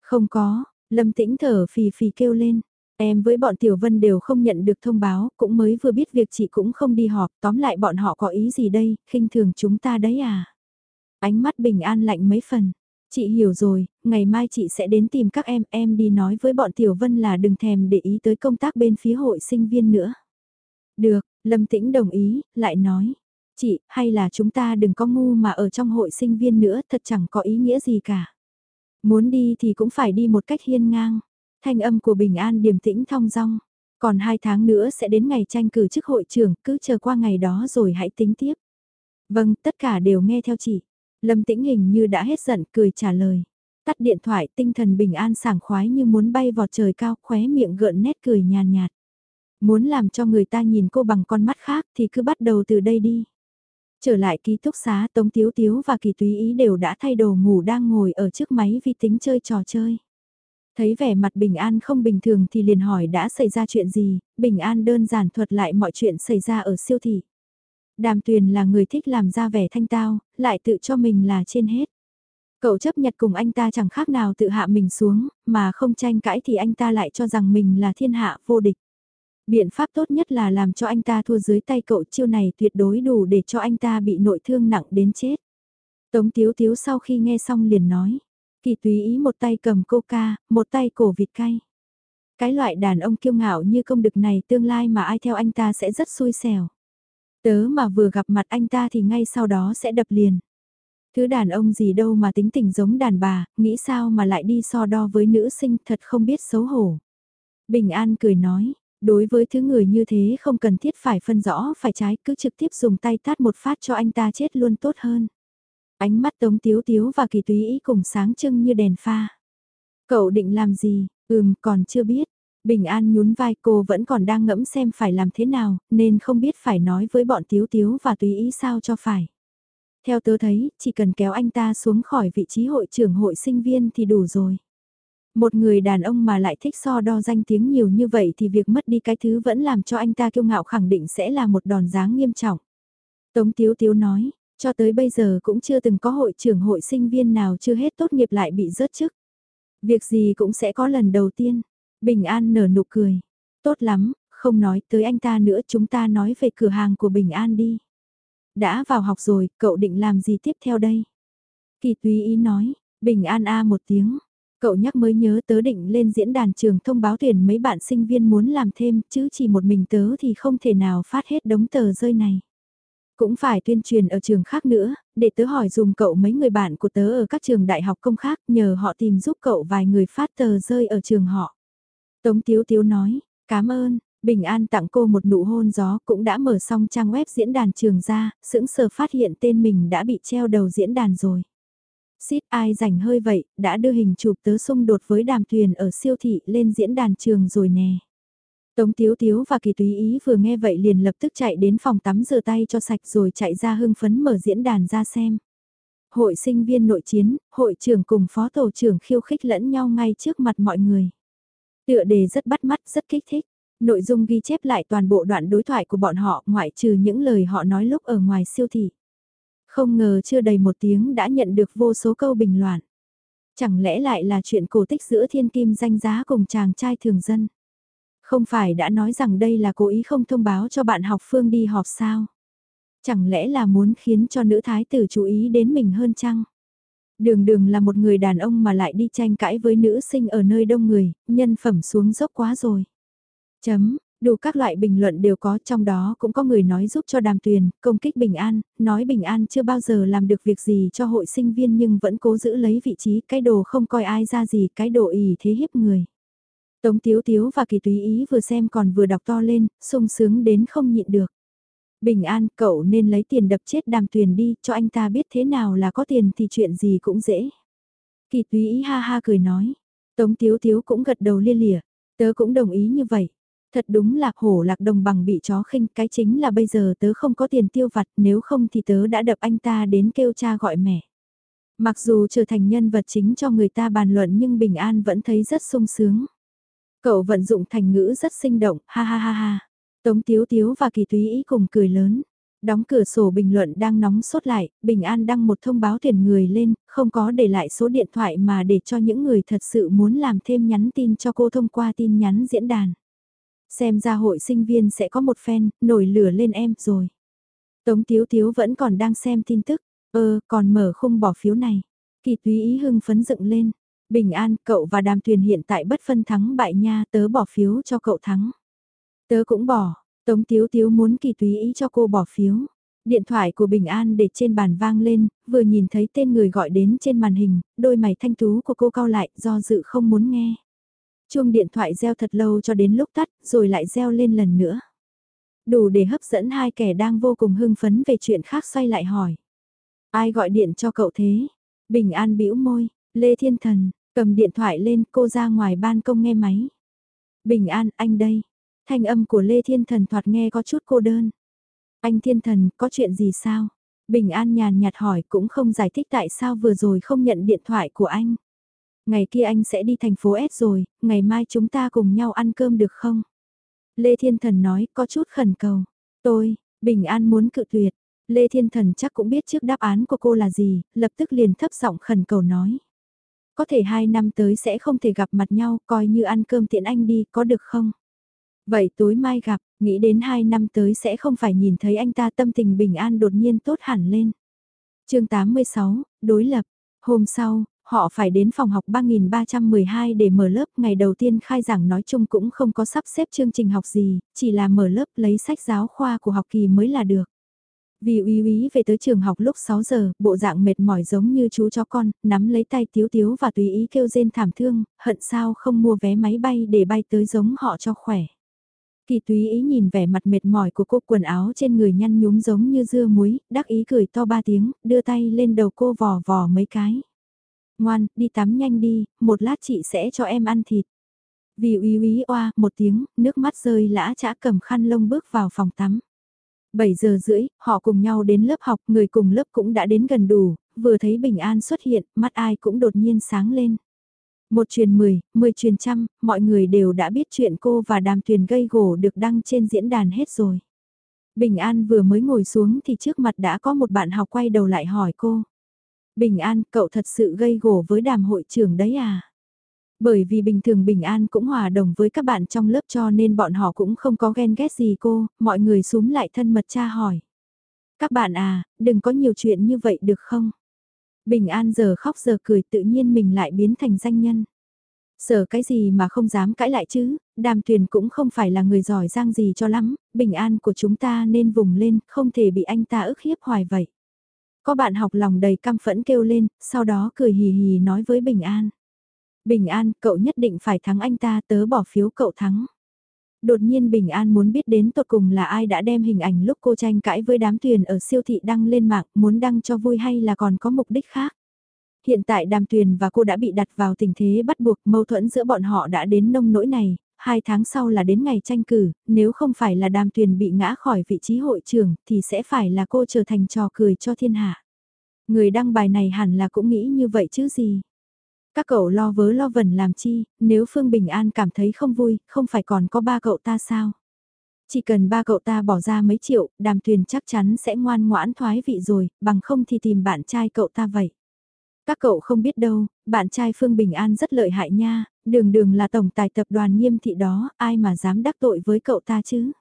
Không có, Lâm Tĩnh thở phì phì kêu lên. Em với bọn Tiểu Vân đều không nhận được thông báo, cũng mới vừa biết việc chị cũng không đi họp, tóm lại bọn họ có ý gì đây, khinh thường chúng ta đấy à. Ánh mắt bình an lạnh mấy phần. Chị hiểu rồi, ngày mai chị sẽ đến tìm các em, em đi nói với bọn Tiểu Vân là đừng thèm để ý tới công tác bên phía hội sinh viên nữa. Được, Lâm Tĩnh đồng ý, lại nói. Chị, hay là chúng ta đừng có ngu mà ở trong hội sinh viên nữa, thật chẳng có ý nghĩa gì cả. Muốn đi thì cũng phải đi một cách hiên ngang. Thanh âm của Bình An điềm tĩnh thong dong. Còn hai tháng nữa sẽ đến ngày tranh cử chức hội trưởng, cứ chờ qua ngày đó rồi hãy tính tiếp. Vâng, tất cả đều nghe theo chị. Lâm Tĩnh hình như đã hết giận cười trả lời. Tắt điện thoại tinh thần bình an sảng khoái như muốn bay vọt trời cao khóe miệng gợn nét cười nhàn nhạt, Muốn làm cho người ta nhìn cô bằng con mắt khác thì cứ bắt đầu từ đây đi. Trở lại ký túc xá Tống Tiếu Tiếu và Kỳ Túy Ý đều đã thay đồ ngủ đang ngồi ở trước máy vi tính chơi trò chơi. Thấy vẻ mặt Bình An không bình thường thì liền hỏi đã xảy ra chuyện gì, Bình An đơn giản thuật lại mọi chuyện xảy ra ở siêu thị. Đàm tuyền là người thích làm ra vẻ thanh tao, lại tự cho mình là trên hết. Cậu chấp nhận cùng anh ta chẳng khác nào tự hạ mình xuống, mà không tranh cãi thì anh ta lại cho rằng mình là thiên hạ vô địch. Biện pháp tốt nhất là làm cho anh ta thua dưới tay cậu chiêu này tuyệt đối đủ để cho anh ta bị nội thương nặng đến chết. Tống Tiếu Tiếu sau khi nghe xong liền nói, kỳ túy ý một tay cầm coca, một tay cổ vịt cay. Cái loại đàn ông kiêu ngạo như công đực này tương lai mà ai theo anh ta sẽ rất xui xẻo. Tớ mà vừa gặp mặt anh ta thì ngay sau đó sẽ đập liền. Thứ đàn ông gì đâu mà tính tình giống đàn bà, nghĩ sao mà lại đi so đo với nữ sinh thật không biết xấu hổ. Bình An cười nói, đối với thứ người như thế không cần thiết phải phân rõ phải trái cứ trực tiếp dùng tay tát một phát cho anh ta chết luôn tốt hơn. Ánh mắt tống tiếu tiếu và kỳ túy cùng sáng trưng như đèn pha. Cậu định làm gì, ừm còn chưa biết, Bình An nhún vai cô vẫn còn đang ngẫm xem phải làm thế nào, nên không biết phải nói với bọn Tiếu Tiếu và tùy ý sao cho phải. Theo tớ thấy, chỉ cần kéo anh ta xuống khỏi vị trí hội trưởng hội sinh viên thì đủ rồi. Một người đàn ông mà lại thích so đo danh tiếng nhiều như vậy thì việc mất đi cái thứ vẫn làm cho anh ta kiêu ngạo khẳng định sẽ là một đòn giáng nghiêm trọng. Tống Tiếu Tiếu nói, cho tới bây giờ cũng chưa từng có hội trưởng hội sinh viên nào chưa hết tốt nghiệp lại bị rớt chức. Việc gì cũng sẽ có lần đầu tiên. Bình An nở nụ cười. Tốt lắm, không nói tới anh ta nữa chúng ta nói về cửa hàng của Bình An đi. Đã vào học rồi, cậu định làm gì tiếp theo đây? Kỳ túy ý nói, Bình An A một tiếng. Cậu nhắc mới nhớ tớ định lên diễn đàn trường thông báo tuyển mấy bạn sinh viên muốn làm thêm, chứ chỉ một mình tớ thì không thể nào phát hết đống tờ rơi này. Cũng phải tuyên truyền ở trường khác nữa, để tớ hỏi dùm cậu mấy người bạn của tớ ở các trường đại học công khác nhờ họ tìm giúp cậu vài người phát tờ rơi ở trường họ. Tống Tiếu Tiếu nói, cảm ơn, Bình An tặng cô một nụ hôn gió cũng đã mở xong trang web diễn đàn trường ra, sững sờ phát hiện tên mình đã bị treo đầu diễn đàn rồi. Xít ai rảnh hơi vậy, đã đưa hình chụp tớ xung đột với đàm thuyền ở siêu thị lên diễn đàn trường rồi nè. Tống Tiếu Tiếu và Kỳ Túy Ý vừa nghe vậy liền lập tức chạy đến phòng tắm rửa tay cho sạch rồi chạy ra hưng phấn mở diễn đàn ra xem. Hội sinh viên nội chiến, hội trưởng cùng phó tổ trưởng khiêu khích lẫn nhau ngay trước mặt mọi người. Tựa đề rất bắt mắt, rất kích thích. Nội dung ghi chép lại toàn bộ đoạn đối thoại của bọn họ ngoại trừ những lời họ nói lúc ở ngoài siêu thị. Không ngờ chưa đầy một tiếng đã nhận được vô số câu bình luận. Chẳng lẽ lại là chuyện cổ tích giữa thiên kim danh giá cùng chàng trai thường dân? Không phải đã nói rằng đây là cố ý không thông báo cho bạn học Phương đi họp sao? Chẳng lẽ là muốn khiến cho nữ thái tử chú ý đến mình hơn chăng? Đường đường là một người đàn ông mà lại đi tranh cãi với nữ sinh ở nơi đông người, nhân phẩm xuống dốc quá rồi. Chấm, đủ các loại bình luận đều có trong đó cũng có người nói giúp cho đàm tuyền, công kích bình an, nói bình an chưa bao giờ làm được việc gì cho hội sinh viên nhưng vẫn cố giữ lấy vị trí, cái đồ không coi ai ra gì, cái đồ ỉ thế hiếp người. Tống Tiếu Tiếu và Kỳ Túy Ý vừa xem còn vừa đọc to lên, sung sướng đến không nhịn được. Bình an, cậu nên lấy tiền đập chết đàm tuyền đi, cho anh ta biết thế nào là có tiền thì chuyện gì cũng dễ. Kỳ túy ý ha ha cười nói. Tống Tiếu Tiếu cũng gật đầu lia lìa Tớ cũng đồng ý như vậy. Thật đúng là hổ lạc đồng bằng bị chó khinh cái chính là bây giờ tớ không có tiền tiêu vặt nếu không thì tớ đã đập anh ta đến kêu cha gọi mẹ. Mặc dù trở thành nhân vật chính cho người ta bàn luận nhưng Bình An vẫn thấy rất sung sướng. Cậu vận dụng thành ngữ rất sinh động, ha ha ha ha. Tống Tiếu Tiếu và Kỳ Túy Ý cùng cười lớn. Đóng cửa sổ bình luận đang nóng sốt lại, Bình An đăng một thông báo tuyển người lên, không có để lại số điện thoại mà để cho những người thật sự muốn làm thêm nhắn tin cho cô thông qua tin nhắn diễn đàn. Xem ra hội sinh viên sẽ có một fan, nổi lửa lên em rồi. Tống Tiếu Tiếu vẫn còn đang xem tin tức, ơ, còn mở khung bỏ phiếu này. Kỳ túy ý hưng phấn dựng lên. Bình an, cậu và đàm tuyền hiện tại bất phân thắng bại nha, tớ bỏ phiếu cho cậu thắng. Tớ cũng bỏ, Tống Tiếu Tiếu muốn kỳ túy ý cho cô bỏ phiếu. Điện thoại của Bình An để trên bàn vang lên, vừa nhìn thấy tên người gọi đến trên màn hình, đôi mày thanh tú của cô cao lại do dự không muốn nghe. Chuông điện thoại reo thật lâu cho đến lúc tắt, rồi lại reo lên lần nữa. Đủ để hấp dẫn hai kẻ đang vô cùng hưng phấn về chuyện khác xoay lại hỏi. Ai gọi điện cho cậu thế? Bình An bĩu môi, Lê Thiên Thần, cầm điện thoại lên cô ra ngoài ban công nghe máy. Bình An, anh đây. Thanh âm của Lê Thiên Thần thoạt nghe có chút cô đơn. Anh Thiên Thần, có chuyện gì sao? Bình An nhàn nhạt hỏi cũng không giải thích tại sao vừa rồi không nhận điện thoại của anh. Ngày kia anh sẽ đi thành phố S rồi, ngày mai chúng ta cùng nhau ăn cơm được không? Lê Thiên Thần nói có chút khẩn cầu. Tôi, Bình An muốn cự tuyệt. Lê Thiên Thần chắc cũng biết trước đáp án của cô là gì, lập tức liền thấp giọng khẩn cầu nói. Có thể hai năm tới sẽ không thể gặp mặt nhau, coi như ăn cơm tiện anh đi, có được không? Vậy tối mai gặp, nghĩ đến hai năm tới sẽ không phải nhìn thấy anh ta tâm tình bình an đột nhiên tốt hẳn lên. chương 86, đối lập. Hôm sau, họ phải đến phòng học 3312 để mở lớp. Ngày đầu tiên khai giảng nói chung cũng không có sắp xếp chương trình học gì, chỉ là mở lớp lấy sách giáo khoa của học kỳ mới là được. Vì uy uy về tới trường học lúc 6 giờ, bộ dạng mệt mỏi giống như chú chó con, nắm lấy tay tiếu tiếu và tùy ý kêu rên thảm thương, hận sao không mua vé máy bay để bay tới giống họ cho khỏe. Kỳ túy ý nhìn vẻ mặt mệt mỏi của cô quần áo trên người nhăn nhúm giống như dưa muối, đắc ý cười to ba tiếng, đưa tay lên đầu cô vò vò mấy cái. Ngoan, đi tắm nhanh đi, một lát chị sẽ cho em ăn thịt. Vì uy uy oa, một tiếng, nước mắt rơi lã chã cầm khăn lông bước vào phòng tắm. 7 giờ rưỡi, họ cùng nhau đến lớp học, người cùng lớp cũng đã đến gần đủ, vừa thấy Bình An xuất hiện, mắt ai cũng đột nhiên sáng lên. Một truyền mười, mười truyền trăm, mọi người đều đã biết chuyện cô và đàm tuyền gây gổ được đăng trên diễn đàn hết rồi. Bình An vừa mới ngồi xuống thì trước mặt đã có một bạn học quay đầu lại hỏi cô. Bình An, cậu thật sự gây gổ với đàm hội trưởng đấy à? Bởi vì bình thường Bình An cũng hòa đồng với các bạn trong lớp cho nên bọn họ cũng không có ghen ghét gì cô, mọi người súm lại thân mật cha hỏi. Các bạn à, đừng có nhiều chuyện như vậy được không? Bình An giờ khóc giờ cười tự nhiên mình lại biến thành danh nhân. Sợ cái gì mà không dám cãi lại chứ, đàm tuyền cũng không phải là người giỏi giang gì cho lắm, bình an của chúng ta nên vùng lên, không thể bị anh ta ức hiếp hoài vậy. Có bạn học lòng đầy căm phẫn kêu lên, sau đó cười hì hì nói với Bình An. Bình An, cậu nhất định phải thắng anh ta tớ bỏ phiếu cậu thắng. Đột nhiên Bình An muốn biết đến tột cùng là ai đã đem hình ảnh lúc cô tranh cãi với đám thuyền ở siêu thị đăng lên mạng, muốn đăng cho vui hay là còn có mục đích khác. Hiện tại đàm tuyền và cô đã bị đặt vào tình thế bắt buộc mâu thuẫn giữa bọn họ đã đến nông nỗi này, hai tháng sau là đến ngày tranh cử, nếu không phải là đàm tuyền bị ngã khỏi vị trí hội trưởng thì sẽ phải là cô trở thành trò cười cho thiên hạ. Người đăng bài này hẳn là cũng nghĩ như vậy chứ gì. Các cậu lo vớ lo vẩn làm chi, nếu Phương Bình An cảm thấy không vui, không phải còn có ba cậu ta sao? Chỉ cần ba cậu ta bỏ ra mấy triệu, đàm thuyền chắc chắn sẽ ngoan ngoãn thoái vị rồi, bằng không thì tìm bạn trai cậu ta vậy. Các cậu không biết đâu, bạn trai Phương Bình An rất lợi hại nha, đường đường là tổng tài tập đoàn nghiêm thị đó, ai mà dám đắc tội với cậu ta chứ?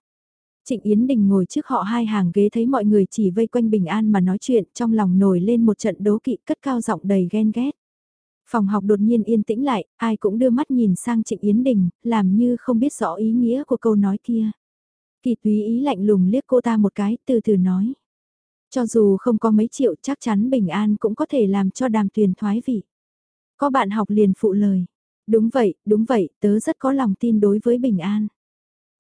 Trịnh Yến Đình ngồi trước họ hai hàng ghế thấy mọi người chỉ vây quanh Bình An mà nói chuyện, trong lòng nổi lên một trận đố kỵ cất cao giọng đầy ghen ghét. Phòng học đột nhiên yên tĩnh lại, ai cũng đưa mắt nhìn sang Trịnh Yến Đình, làm như không biết rõ ý nghĩa của câu nói kia. Kỳ túy ý lạnh lùng liếc cô ta một cái, từ từ nói. Cho dù không có mấy triệu chắc chắn Bình An cũng có thể làm cho đàm tuyền thoái vị. Có bạn học liền phụ lời. Đúng vậy, đúng vậy, tớ rất có lòng tin đối với Bình An.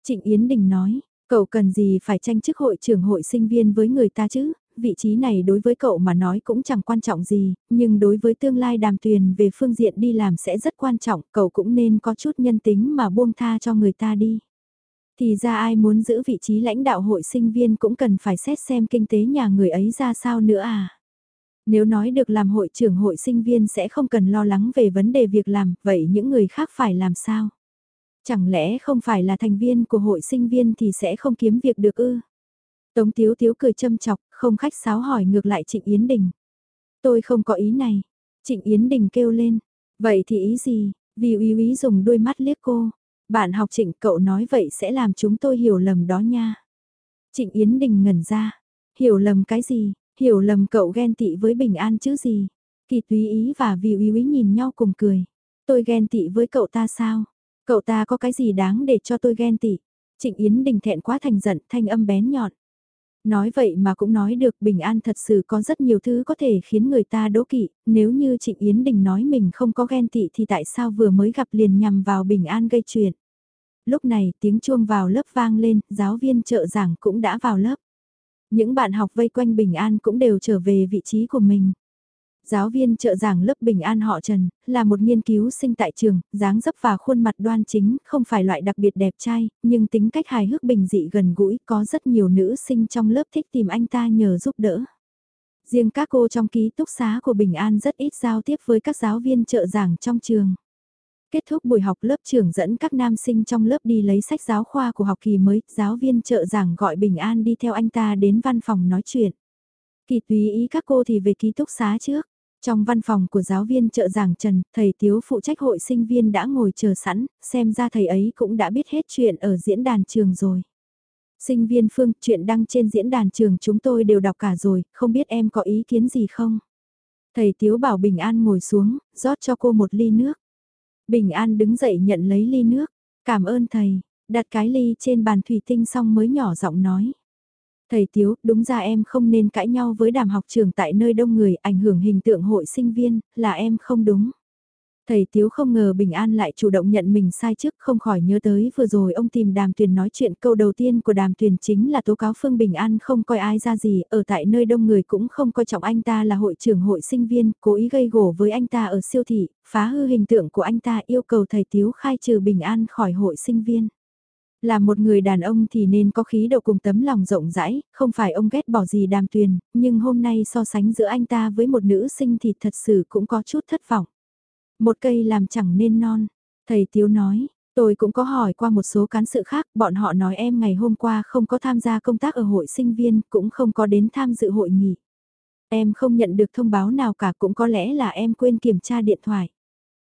Trịnh Yến Đình nói, cậu cần gì phải tranh chức hội trưởng hội sinh viên với người ta chứ, vị trí này đối với cậu mà nói cũng chẳng quan trọng gì, nhưng đối với tương lai đàm tuyền về phương diện đi làm sẽ rất quan trọng, cậu cũng nên có chút nhân tính mà buông tha cho người ta đi. Thì ra ai muốn giữ vị trí lãnh đạo hội sinh viên cũng cần phải xét xem kinh tế nhà người ấy ra sao nữa à. Nếu nói được làm hội trưởng hội sinh viên sẽ không cần lo lắng về vấn đề việc làm, vậy những người khác phải làm sao? Chẳng lẽ không phải là thành viên của hội sinh viên thì sẽ không kiếm việc được ư? Tống Tiếu Tiếu cười châm chọc, không khách sáo hỏi ngược lại Trịnh Yến Đình. Tôi không có ý này. Trịnh Yến Đình kêu lên. Vậy thì ý gì? Vì uy uy dùng đôi mắt liếc cô. Bạn học Trịnh cậu nói vậy sẽ làm chúng tôi hiểu lầm đó nha. Trịnh Yến Đình ngẩn ra. Hiểu lầm cái gì? Hiểu lầm cậu ghen tị với Bình An chứ gì? Kỳ túy ý và vì uy uy nhìn nhau cùng cười. Tôi ghen tị với cậu ta sao? Cậu ta có cái gì đáng để cho tôi ghen tị? Trịnh Yến Đình thẹn quá thành giận thanh âm bén nhọn. Nói vậy mà cũng nói được Bình An thật sự có rất nhiều thứ có thể khiến người ta đố kỵ, nếu như Trịnh Yến Đình nói mình không có ghen tị thì tại sao vừa mới gặp liền nhằm vào Bình An gây chuyện. Lúc này tiếng chuông vào lớp vang lên, giáo viên trợ giảng cũng đã vào lớp. Những bạn học vây quanh Bình An cũng đều trở về vị trí của mình. Giáo viên trợ giảng lớp Bình An họ Trần, là một nghiên cứu sinh tại trường, dáng dấp và khuôn mặt đoan chính, không phải loại đặc biệt đẹp trai, nhưng tính cách hài hước bình dị gần gũi, có rất nhiều nữ sinh trong lớp thích tìm anh ta nhờ giúp đỡ. Riêng các cô trong ký túc xá của Bình An rất ít giao tiếp với các giáo viên trợ giảng trong trường. Kết thúc buổi học lớp trưởng dẫn các nam sinh trong lớp đi lấy sách giáo khoa của học kỳ mới, giáo viên trợ giảng gọi Bình An đi theo anh ta đến văn phòng nói chuyện. Kỳ tùy ý các cô thì về ký túc xá trước. Trong văn phòng của giáo viên trợ giảng Trần, thầy Tiếu phụ trách hội sinh viên đã ngồi chờ sẵn, xem ra thầy ấy cũng đã biết hết chuyện ở diễn đàn trường rồi. Sinh viên Phương, chuyện đăng trên diễn đàn trường chúng tôi đều đọc cả rồi, không biết em có ý kiến gì không? Thầy Tiếu bảo Bình An ngồi xuống, rót cho cô một ly nước. Bình An đứng dậy nhận lấy ly nước, cảm ơn thầy, đặt cái ly trên bàn thủy tinh xong mới nhỏ giọng nói. Thầy Tiếu, đúng ra em không nên cãi nhau với đàm học trường tại nơi đông người ảnh hưởng hình tượng hội sinh viên, là em không đúng. Thầy Tiếu không ngờ Bình An lại chủ động nhận mình sai trước không khỏi nhớ tới vừa rồi ông tìm đàm tuyền nói chuyện câu đầu tiên của đàm tuyền chính là tố cáo Phương Bình An không coi ai ra gì, ở tại nơi đông người cũng không coi trọng anh ta là hội trưởng hội sinh viên, cố ý gây gổ với anh ta ở siêu thị, phá hư hình tượng của anh ta yêu cầu thầy Tiếu khai trừ Bình An khỏi hội sinh viên. Là một người đàn ông thì nên có khí độ cùng tấm lòng rộng rãi, không phải ông ghét bỏ gì đàm tuyền, nhưng hôm nay so sánh giữa anh ta với một nữ sinh thì thật sự cũng có chút thất vọng. Một cây làm chẳng nên non, thầy Tiếu nói, tôi cũng có hỏi qua một số cán sự khác, bọn họ nói em ngày hôm qua không có tham gia công tác ở hội sinh viên, cũng không có đến tham dự hội nghị. Em không nhận được thông báo nào cả cũng có lẽ là em quên kiểm tra điện thoại.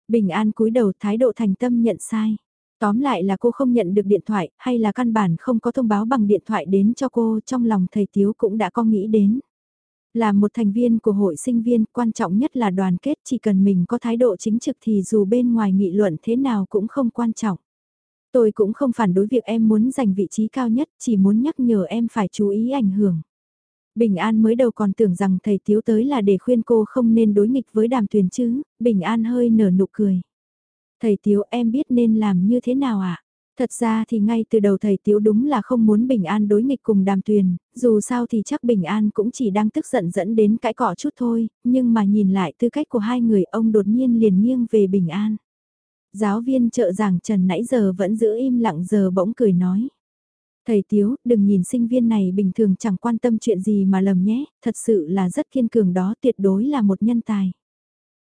Bình an cúi đầu thái độ thành tâm nhận sai. Tóm lại là cô không nhận được điện thoại, hay là căn bản không có thông báo bằng điện thoại đến cho cô, trong lòng thầy Tiếu cũng đã có nghĩ đến. Là một thành viên của hội sinh viên, quan trọng nhất là đoàn kết, chỉ cần mình có thái độ chính trực thì dù bên ngoài nghị luận thế nào cũng không quan trọng. Tôi cũng không phản đối việc em muốn giành vị trí cao nhất, chỉ muốn nhắc nhở em phải chú ý ảnh hưởng. Bình An mới đầu còn tưởng rằng thầy Tiếu tới là để khuyên cô không nên đối nghịch với đàm tuyền chứ, Bình An hơi nở nụ cười. Thầy Tiếu em biết nên làm như thế nào ạ? À? Thật ra thì ngay từ đầu thầy Tiếu đúng là không muốn Bình An đối nghịch cùng đàm tuyền, dù sao thì chắc Bình An cũng chỉ đang tức giận dẫn đến cãi cọ chút thôi, nhưng mà nhìn lại tư cách của hai người ông đột nhiên liền nghiêng về Bình An. Giáo viên trợ giảng Trần nãy giờ vẫn giữ im lặng giờ bỗng cười nói. Thầy Tiếu, đừng nhìn sinh viên này bình thường chẳng quan tâm chuyện gì mà lầm nhé, thật sự là rất kiên cường đó tuyệt đối là một nhân tài.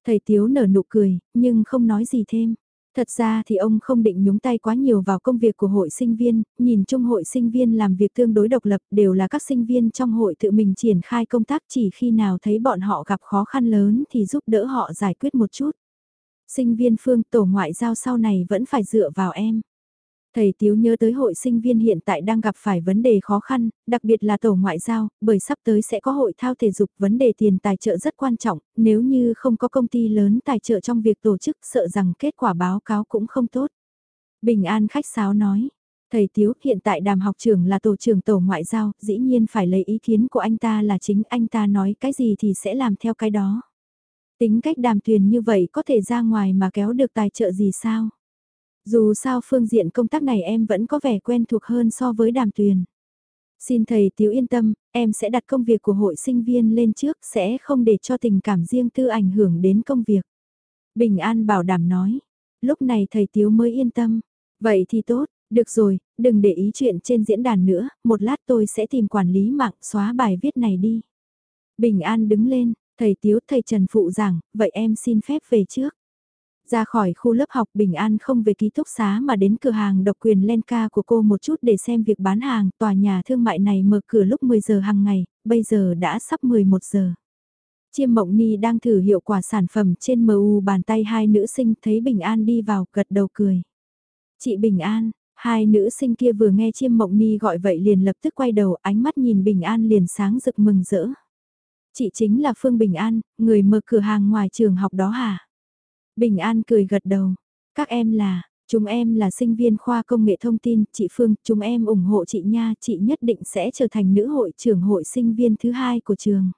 Thầy Tiếu nở nụ cười, nhưng không nói gì thêm. Thật ra thì ông không định nhúng tay quá nhiều vào công việc của hội sinh viên, nhìn chung hội sinh viên làm việc tương đối độc lập đều là các sinh viên trong hội tự mình triển khai công tác chỉ khi nào thấy bọn họ gặp khó khăn lớn thì giúp đỡ họ giải quyết một chút. Sinh viên phương tổ ngoại giao sau này vẫn phải dựa vào em. Thầy Tiếu nhớ tới hội sinh viên hiện tại đang gặp phải vấn đề khó khăn, đặc biệt là tổ ngoại giao, bởi sắp tới sẽ có hội thao thể dục vấn đề tiền tài trợ rất quan trọng, nếu như không có công ty lớn tài trợ trong việc tổ chức sợ rằng kết quả báo cáo cũng không tốt. Bình An khách sáo nói, thầy Tiếu hiện tại đàm học trưởng là tổ trưởng tổ ngoại giao, dĩ nhiên phải lấy ý kiến của anh ta là chính anh ta nói cái gì thì sẽ làm theo cái đó. Tính cách đàm tuyền như vậy có thể ra ngoài mà kéo được tài trợ gì sao? Dù sao phương diện công tác này em vẫn có vẻ quen thuộc hơn so với đàm tuyền. Xin thầy Tiếu yên tâm, em sẽ đặt công việc của hội sinh viên lên trước, sẽ không để cho tình cảm riêng tư ảnh hưởng đến công việc. Bình An bảo đảm nói. Lúc này thầy Tiếu mới yên tâm. Vậy thì tốt, được rồi, đừng để ý chuyện trên diễn đàn nữa, một lát tôi sẽ tìm quản lý mạng xóa bài viết này đi. Bình An đứng lên, thầy Tiếu thầy Trần phụ giảng, vậy em xin phép về trước. Ra khỏi khu lớp học Bình An không về ký túc xá mà đến cửa hàng độc quyền Lenka của cô một chút để xem việc bán hàng. Tòa nhà thương mại này mở cửa lúc 10 giờ hàng ngày, bây giờ đã sắp 11 giờ. Chiêm Mộng Ni đang thử hiệu quả sản phẩm trên MU bàn tay hai nữ sinh thấy Bình An đi vào gật đầu cười. Chị Bình An, hai nữ sinh kia vừa nghe Chiêm Mộng Ni gọi vậy liền lập tức quay đầu ánh mắt nhìn Bình An liền sáng rực mừng rỡ. Chị chính là Phương Bình An, người mở cửa hàng ngoài trường học đó hả? Bình An cười gật đầu. Các em là, chúng em là sinh viên khoa công nghệ thông tin, chị Phương, chúng em ủng hộ chị nha, chị nhất định sẽ trở thành nữ hội trưởng hội sinh viên thứ hai của trường.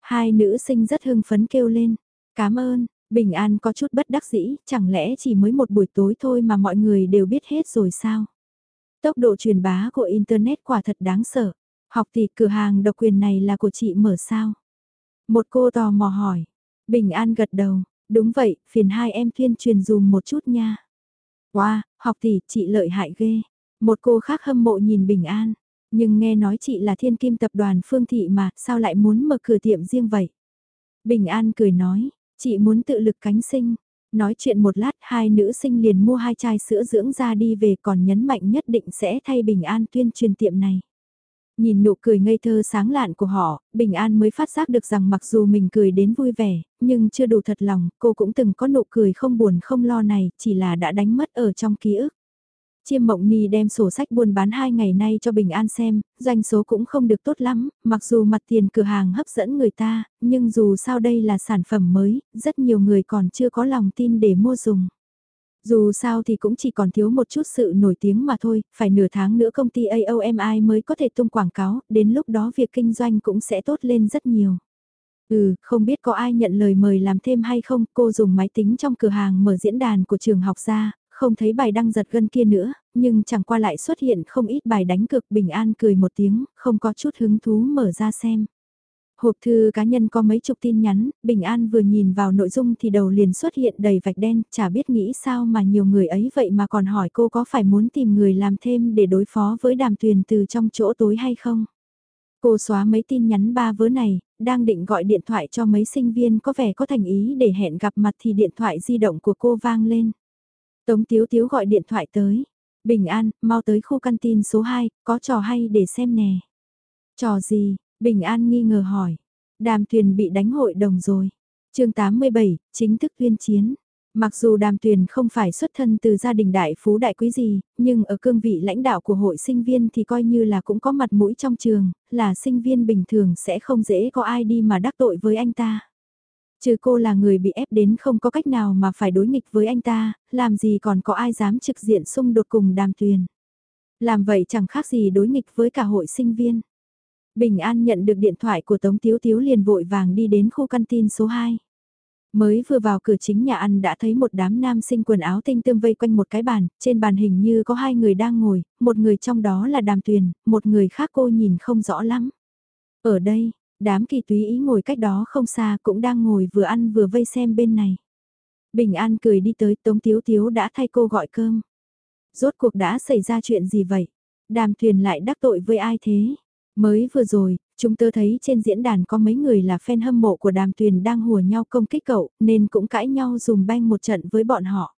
Hai nữ sinh rất hưng phấn kêu lên, cảm ơn, Bình An có chút bất đắc dĩ, chẳng lẽ chỉ mới một buổi tối thôi mà mọi người đều biết hết rồi sao? Tốc độ truyền bá của Internet quả thật đáng sợ. Học thì cửa hàng độc quyền này là của chị mở sao? Một cô tò mò hỏi. Bình An gật đầu, Đúng vậy, phiền hai em tuyên truyền dùm một chút nha. Wow, học tỷ, chị lợi hại ghê. Một cô khác hâm mộ nhìn Bình An. Nhưng nghe nói chị là thiên kim tập đoàn Phương Thị mà, sao lại muốn mở cửa tiệm riêng vậy? Bình An cười nói, chị muốn tự lực cánh sinh. Nói chuyện một lát hai nữ sinh liền mua hai chai sữa dưỡng ra đi về còn nhấn mạnh nhất định sẽ thay Bình An tuyên truyền tiệm này. Nhìn nụ cười ngây thơ sáng lạn của họ, Bình An mới phát giác được rằng mặc dù mình cười đến vui vẻ, nhưng chưa đủ thật lòng, cô cũng từng có nụ cười không buồn không lo này, chỉ là đã đánh mất ở trong ký ức. Chiêm Mộng Ni đem sổ sách buôn bán hai ngày nay cho Bình An xem, doanh số cũng không được tốt lắm, mặc dù mặt tiền cửa hàng hấp dẫn người ta, nhưng dù sao đây là sản phẩm mới, rất nhiều người còn chưa có lòng tin để mua dùng. Dù sao thì cũng chỉ còn thiếu một chút sự nổi tiếng mà thôi, phải nửa tháng nữa công ty AOMI mới có thể tung quảng cáo, đến lúc đó việc kinh doanh cũng sẽ tốt lên rất nhiều. Ừ, không biết có ai nhận lời mời làm thêm hay không, cô dùng máy tính trong cửa hàng mở diễn đàn của trường học ra, không thấy bài đăng giật gân kia nữa, nhưng chẳng qua lại xuất hiện không ít bài đánh cực bình an cười một tiếng, không có chút hứng thú mở ra xem. Hộp thư cá nhân có mấy chục tin nhắn, Bình An vừa nhìn vào nội dung thì đầu liền xuất hiện đầy vạch đen, chả biết nghĩ sao mà nhiều người ấy vậy mà còn hỏi cô có phải muốn tìm người làm thêm để đối phó với đàm tuyền từ trong chỗ tối hay không. Cô xóa mấy tin nhắn ba vớ này, đang định gọi điện thoại cho mấy sinh viên có vẻ có thành ý để hẹn gặp mặt thì điện thoại di động của cô vang lên. Tống Tiếu Tiếu gọi điện thoại tới. Bình An, mau tới khu căn tin số 2, có trò hay để xem nè. Trò gì, Bình An nghi ngờ hỏi. Đàm Tuyền bị đánh hội đồng rồi. chương 87, chính thức tuyên chiến. Mặc dù đàm tuyền không phải xuất thân từ gia đình đại phú đại quý gì, nhưng ở cương vị lãnh đạo của hội sinh viên thì coi như là cũng có mặt mũi trong trường, là sinh viên bình thường sẽ không dễ có ai đi mà đắc tội với anh ta. Trừ cô là người bị ép đến không có cách nào mà phải đối nghịch với anh ta, làm gì còn có ai dám trực diện xung đột cùng đàm tuyền. Làm vậy chẳng khác gì đối nghịch với cả hội sinh viên. Bình An nhận được điện thoại của Tống Tiếu Tiếu liền vội vàng đi đến khu căn tin số 2. Mới vừa vào cửa chính nhà ăn đã thấy một đám nam sinh quần áo tinh tươm vây quanh một cái bàn, trên bàn hình như có hai người đang ngồi, một người trong đó là đàm tuyền, một người khác cô nhìn không rõ lắm. Ở đây, đám kỳ túy ý ngồi cách đó không xa cũng đang ngồi vừa ăn vừa vây xem bên này. Bình An cười đi tới Tống Tiếu Tiếu đã thay cô gọi cơm. Rốt cuộc đã xảy ra chuyện gì vậy? Đàm tuyền lại đắc tội với ai thế? Mới vừa rồi, chúng tớ thấy trên diễn đàn có mấy người là fan hâm mộ của đàm tuyền đang hùa nhau công kích cậu, nên cũng cãi nhau dùng banh một trận với bọn họ.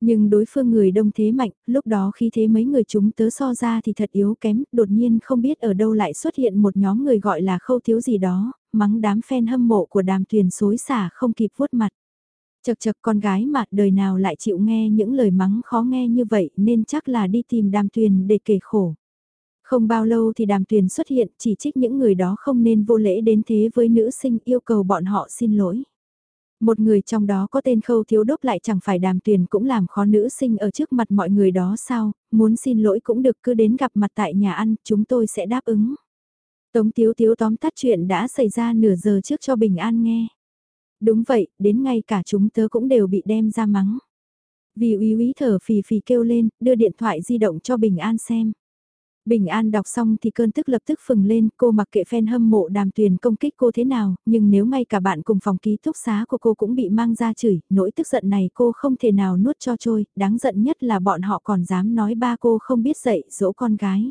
Nhưng đối phương người đông thế mạnh, lúc đó khi thế mấy người chúng tớ so ra thì thật yếu kém, đột nhiên không biết ở đâu lại xuất hiện một nhóm người gọi là khâu thiếu gì đó, mắng đám fan hâm mộ của đàm tuyền xối xả không kịp vuốt mặt. Chật chật con gái mà đời nào lại chịu nghe những lời mắng khó nghe như vậy nên chắc là đi tìm đàm tuyền để kể khổ. Không bao lâu thì đàm tuyền xuất hiện chỉ trích những người đó không nên vô lễ đến thế với nữ sinh yêu cầu bọn họ xin lỗi. Một người trong đó có tên khâu thiếu đốc lại chẳng phải đàm tuyền cũng làm khó nữ sinh ở trước mặt mọi người đó sao, muốn xin lỗi cũng được cứ đến gặp mặt tại nhà ăn, chúng tôi sẽ đáp ứng. Tống tiếu tiếu tóm tắt chuyện đã xảy ra nửa giờ trước cho Bình An nghe. Đúng vậy, đến ngay cả chúng tớ cũng đều bị đem ra mắng. Vì uy Uy thở phì phì kêu lên, đưa điện thoại di động cho Bình An xem. Bình An đọc xong thì cơn tức lập tức phừng lên, cô mặc kệ fan hâm mộ đàm tuyền công kích cô thế nào, nhưng nếu ngay cả bạn cùng phòng ký túc xá của cô cũng bị mang ra chửi, nỗi tức giận này cô không thể nào nuốt cho trôi, đáng giận nhất là bọn họ còn dám nói ba cô không biết dạy dỗ con gái.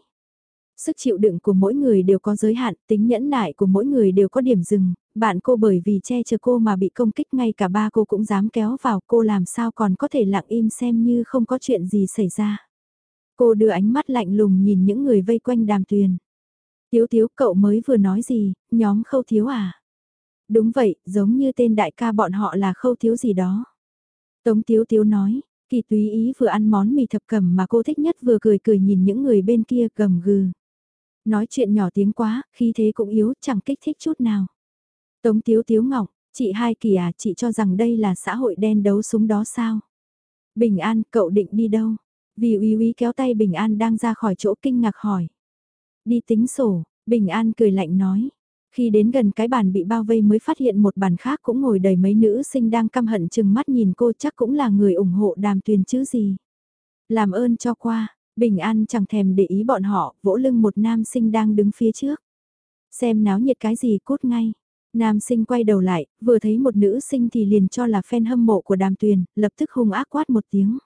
Sức chịu đựng của mỗi người đều có giới hạn, tính nhẫn nại của mỗi người đều có điểm dừng, bạn cô bởi vì che chở cô mà bị công kích ngay cả ba cô cũng dám kéo vào cô làm sao còn có thể lặng im xem như không có chuyện gì xảy ra. Cô đưa ánh mắt lạnh lùng nhìn những người vây quanh đàm tuyền. Tiếu tiếu cậu mới vừa nói gì, nhóm khâu thiếu à? Đúng vậy, giống như tên đại ca bọn họ là khâu thiếu gì đó. Tống tiếu tiếu nói, kỳ túy ý vừa ăn món mì thập cẩm mà cô thích nhất vừa cười cười nhìn những người bên kia cầm gừ. Nói chuyện nhỏ tiếng quá, khi thế cũng yếu, chẳng kích thích chút nào. Tống tiếu tiếu ngọng, chị hai kỳ à, chị cho rằng đây là xã hội đen đấu súng đó sao? Bình an, cậu định đi đâu? Vì uy uy kéo tay Bình An đang ra khỏi chỗ kinh ngạc hỏi. Đi tính sổ, Bình An cười lạnh nói. Khi đến gần cái bàn bị bao vây mới phát hiện một bàn khác cũng ngồi đầy mấy nữ sinh đang căm hận chừng mắt nhìn cô chắc cũng là người ủng hộ đàm tuyền chứ gì. Làm ơn cho qua, Bình An chẳng thèm để ý bọn họ, vỗ lưng một nam sinh đang đứng phía trước. Xem náo nhiệt cái gì cốt ngay. Nam sinh quay đầu lại, vừa thấy một nữ sinh thì liền cho là fan hâm mộ của đàm tuyền, lập tức hung ác quát một tiếng.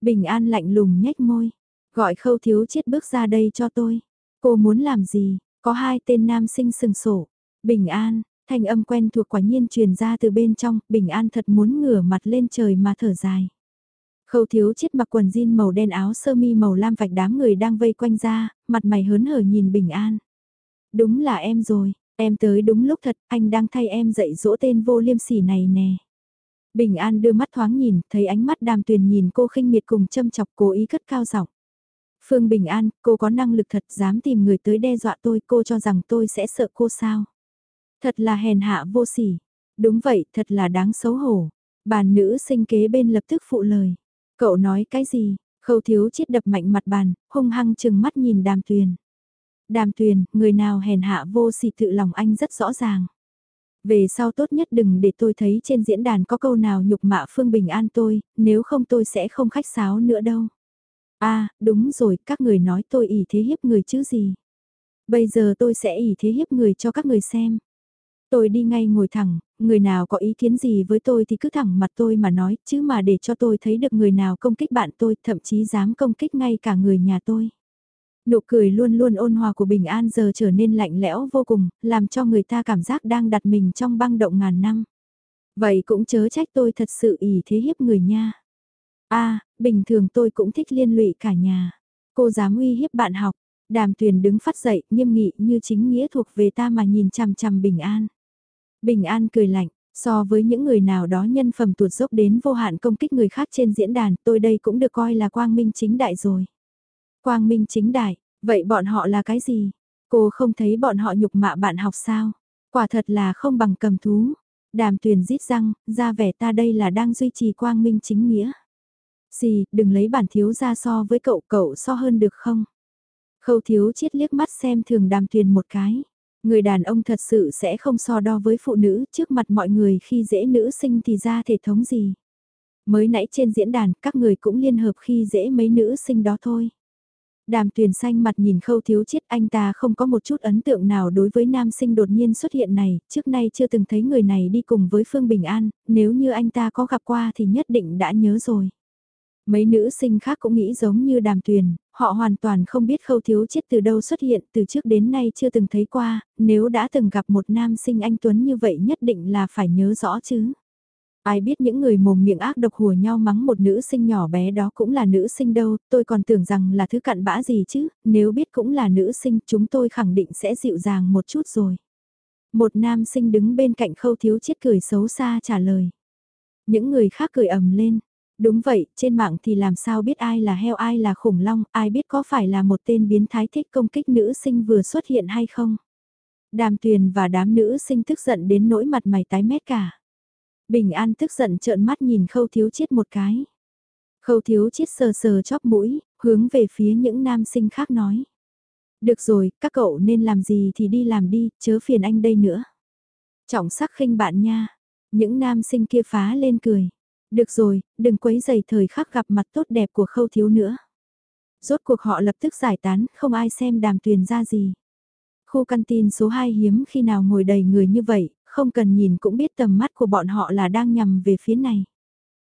Bình An lạnh lùng nhếch môi, gọi khâu thiếu chết bước ra đây cho tôi. Cô muốn làm gì, có hai tên nam sinh sừng sổ. Bình An, thanh âm quen thuộc quả nhiên truyền ra từ bên trong, Bình An thật muốn ngửa mặt lên trời mà thở dài. Khâu thiếu chết mặc quần jean màu đen áo sơ mi màu lam vạch đám người đang vây quanh ra, mặt mày hớn hở nhìn Bình An. Đúng là em rồi, em tới đúng lúc thật, anh đang thay em dạy dỗ tên vô liêm sỉ này nè. Bình An đưa mắt thoáng nhìn, thấy ánh mắt đàm tuyền nhìn cô khinh miệt cùng châm chọc cố ý cất cao giọng. Phương Bình An, cô có năng lực thật dám tìm người tới đe dọa tôi, cô cho rằng tôi sẽ sợ cô sao? Thật là hèn hạ vô sỉ. Đúng vậy, thật là đáng xấu hổ. Bàn nữ sinh kế bên lập tức phụ lời. Cậu nói cái gì? Khâu thiếu chết đập mạnh mặt bàn, hung hăng chừng mắt nhìn đàm tuyền. Đàm tuyền, người nào hèn hạ vô sỉ tự lòng anh rất rõ ràng. Về sau tốt nhất đừng để tôi thấy trên diễn đàn có câu nào nhục mạ Phương Bình An tôi, nếu không tôi sẽ không khách sáo nữa đâu. À, đúng rồi, các người nói tôi ỉ thế hiếp người chứ gì. Bây giờ tôi sẽ ỉ thế hiếp người cho các người xem. Tôi đi ngay ngồi thẳng, người nào có ý kiến gì với tôi thì cứ thẳng mặt tôi mà nói, chứ mà để cho tôi thấy được người nào công kích bạn tôi, thậm chí dám công kích ngay cả người nhà tôi. Nụ cười luôn luôn ôn hòa của Bình An giờ trở nên lạnh lẽo vô cùng, làm cho người ta cảm giác đang đặt mình trong băng động ngàn năm. Vậy cũng chớ trách tôi thật sự ỉ thế hiếp người nha. a bình thường tôi cũng thích liên lụy cả nhà. Cô dám uy hiếp bạn học, đàm tuyền đứng phát dậy nghiêm nghị như chính nghĩa thuộc về ta mà nhìn chằm chằm Bình An. Bình An cười lạnh, so với những người nào đó nhân phẩm tuột dốc đến vô hạn công kích người khác trên diễn đàn tôi đây cũng được coi là quang minh chính đại rồi. Quang minh chính đại, vậy bọn họ là cái gì? Cô không thấy bọn họ nhục mạ bạn học sao? Quả thật là không bằng cầm thú. Đàm tuyền rít răng, ra vẻ ta đây là đang duy trì quang minh chính nghĩa. Gì, đừng lấy bản thiếu ra so với cậu, cậu so hơn được không? Khâu thiếu chiết liếc mắt xem thường đàm tuyền một cái. Người đàn ông thật sự sẽ không so đo với phụ nữ trước mặt mọi người khi dễ nữ sinh thì ra thể thống gì. Mới nãy trên diễn đàn các người cũng liên hợp khi dễ mấy nữ sinh đó thôi. Đàm tuyền xanh mặt nhìn khâu thiếu chiết anh ta không có một chút ấn tượng nào đối với nam sinh đột nhiên xuất hiện này, trước nay chưa từng thấy người này đi cùng với Phương Bình An, nếu như anh ta có gặp qua thì nhất định đã nhớ rồi. Mấy nữ sinh khác cũng nghĩ giống như đàm tuyền, họ hoàn toàn không biết khâu thiếu chiết từ đâu xuất hiện từ trước đến nay chưa từng thấy qua, nếu đã từng gặp một nam sinh anh Tuấn như vậy nhất định là phải nhớ rõ chứ. Ai biết những người mồm miệng ác độc hùa nhau mắng một nữ sinh nhỏ bé đó cũng là nữ sinh đâu, tôi còn tưởng rằng là thứ cặn bã gì chứ, nếu biết cũng là nữ sinh chúng tôi khẳng định sẽ dịu dàng một chút rồi. Một nam sinh đứng bên cạnh khâu thiếu chết cười xấu xa trả lời. Những người khác cười ầm lên. Đúng vậy, trên mạng thì làm sao biết ai là heo ai là khủng long, ai biết có phải là một tên biến thái thích công kích nữ sinh vừa xuất hiện hay không. Đàm tuyền và đám nữ sinh tức giận đến nỗi mặt mày tái mét cả. Bình An tức giận trợn mắt nhìn khâu thiếu chiết một cái. Khâu thiếu chiết sờ sờ chóp mũi, hướng về phía những nam sinh khác nói. Được rồi, các cậu nên làm gì thì đi làm đi, chớ phiền anh đây nữa. Trọng sắc khinh bạn nha. Những nam sinh kia phá lên cười. Được rồi, đừng quấy giày thời khắc gặp mặt tốt đẹp của khâu thiếu nữa. Rốt cuộc họ lập tức giải tán, không ai xem đàm tuyền ra gì. Khu canteen số 2 hiếm khi nào ngồi đầy người như vậy, không cần nhìn cũng biết tầm mắt của bọn họ là đang nhằm về phía này.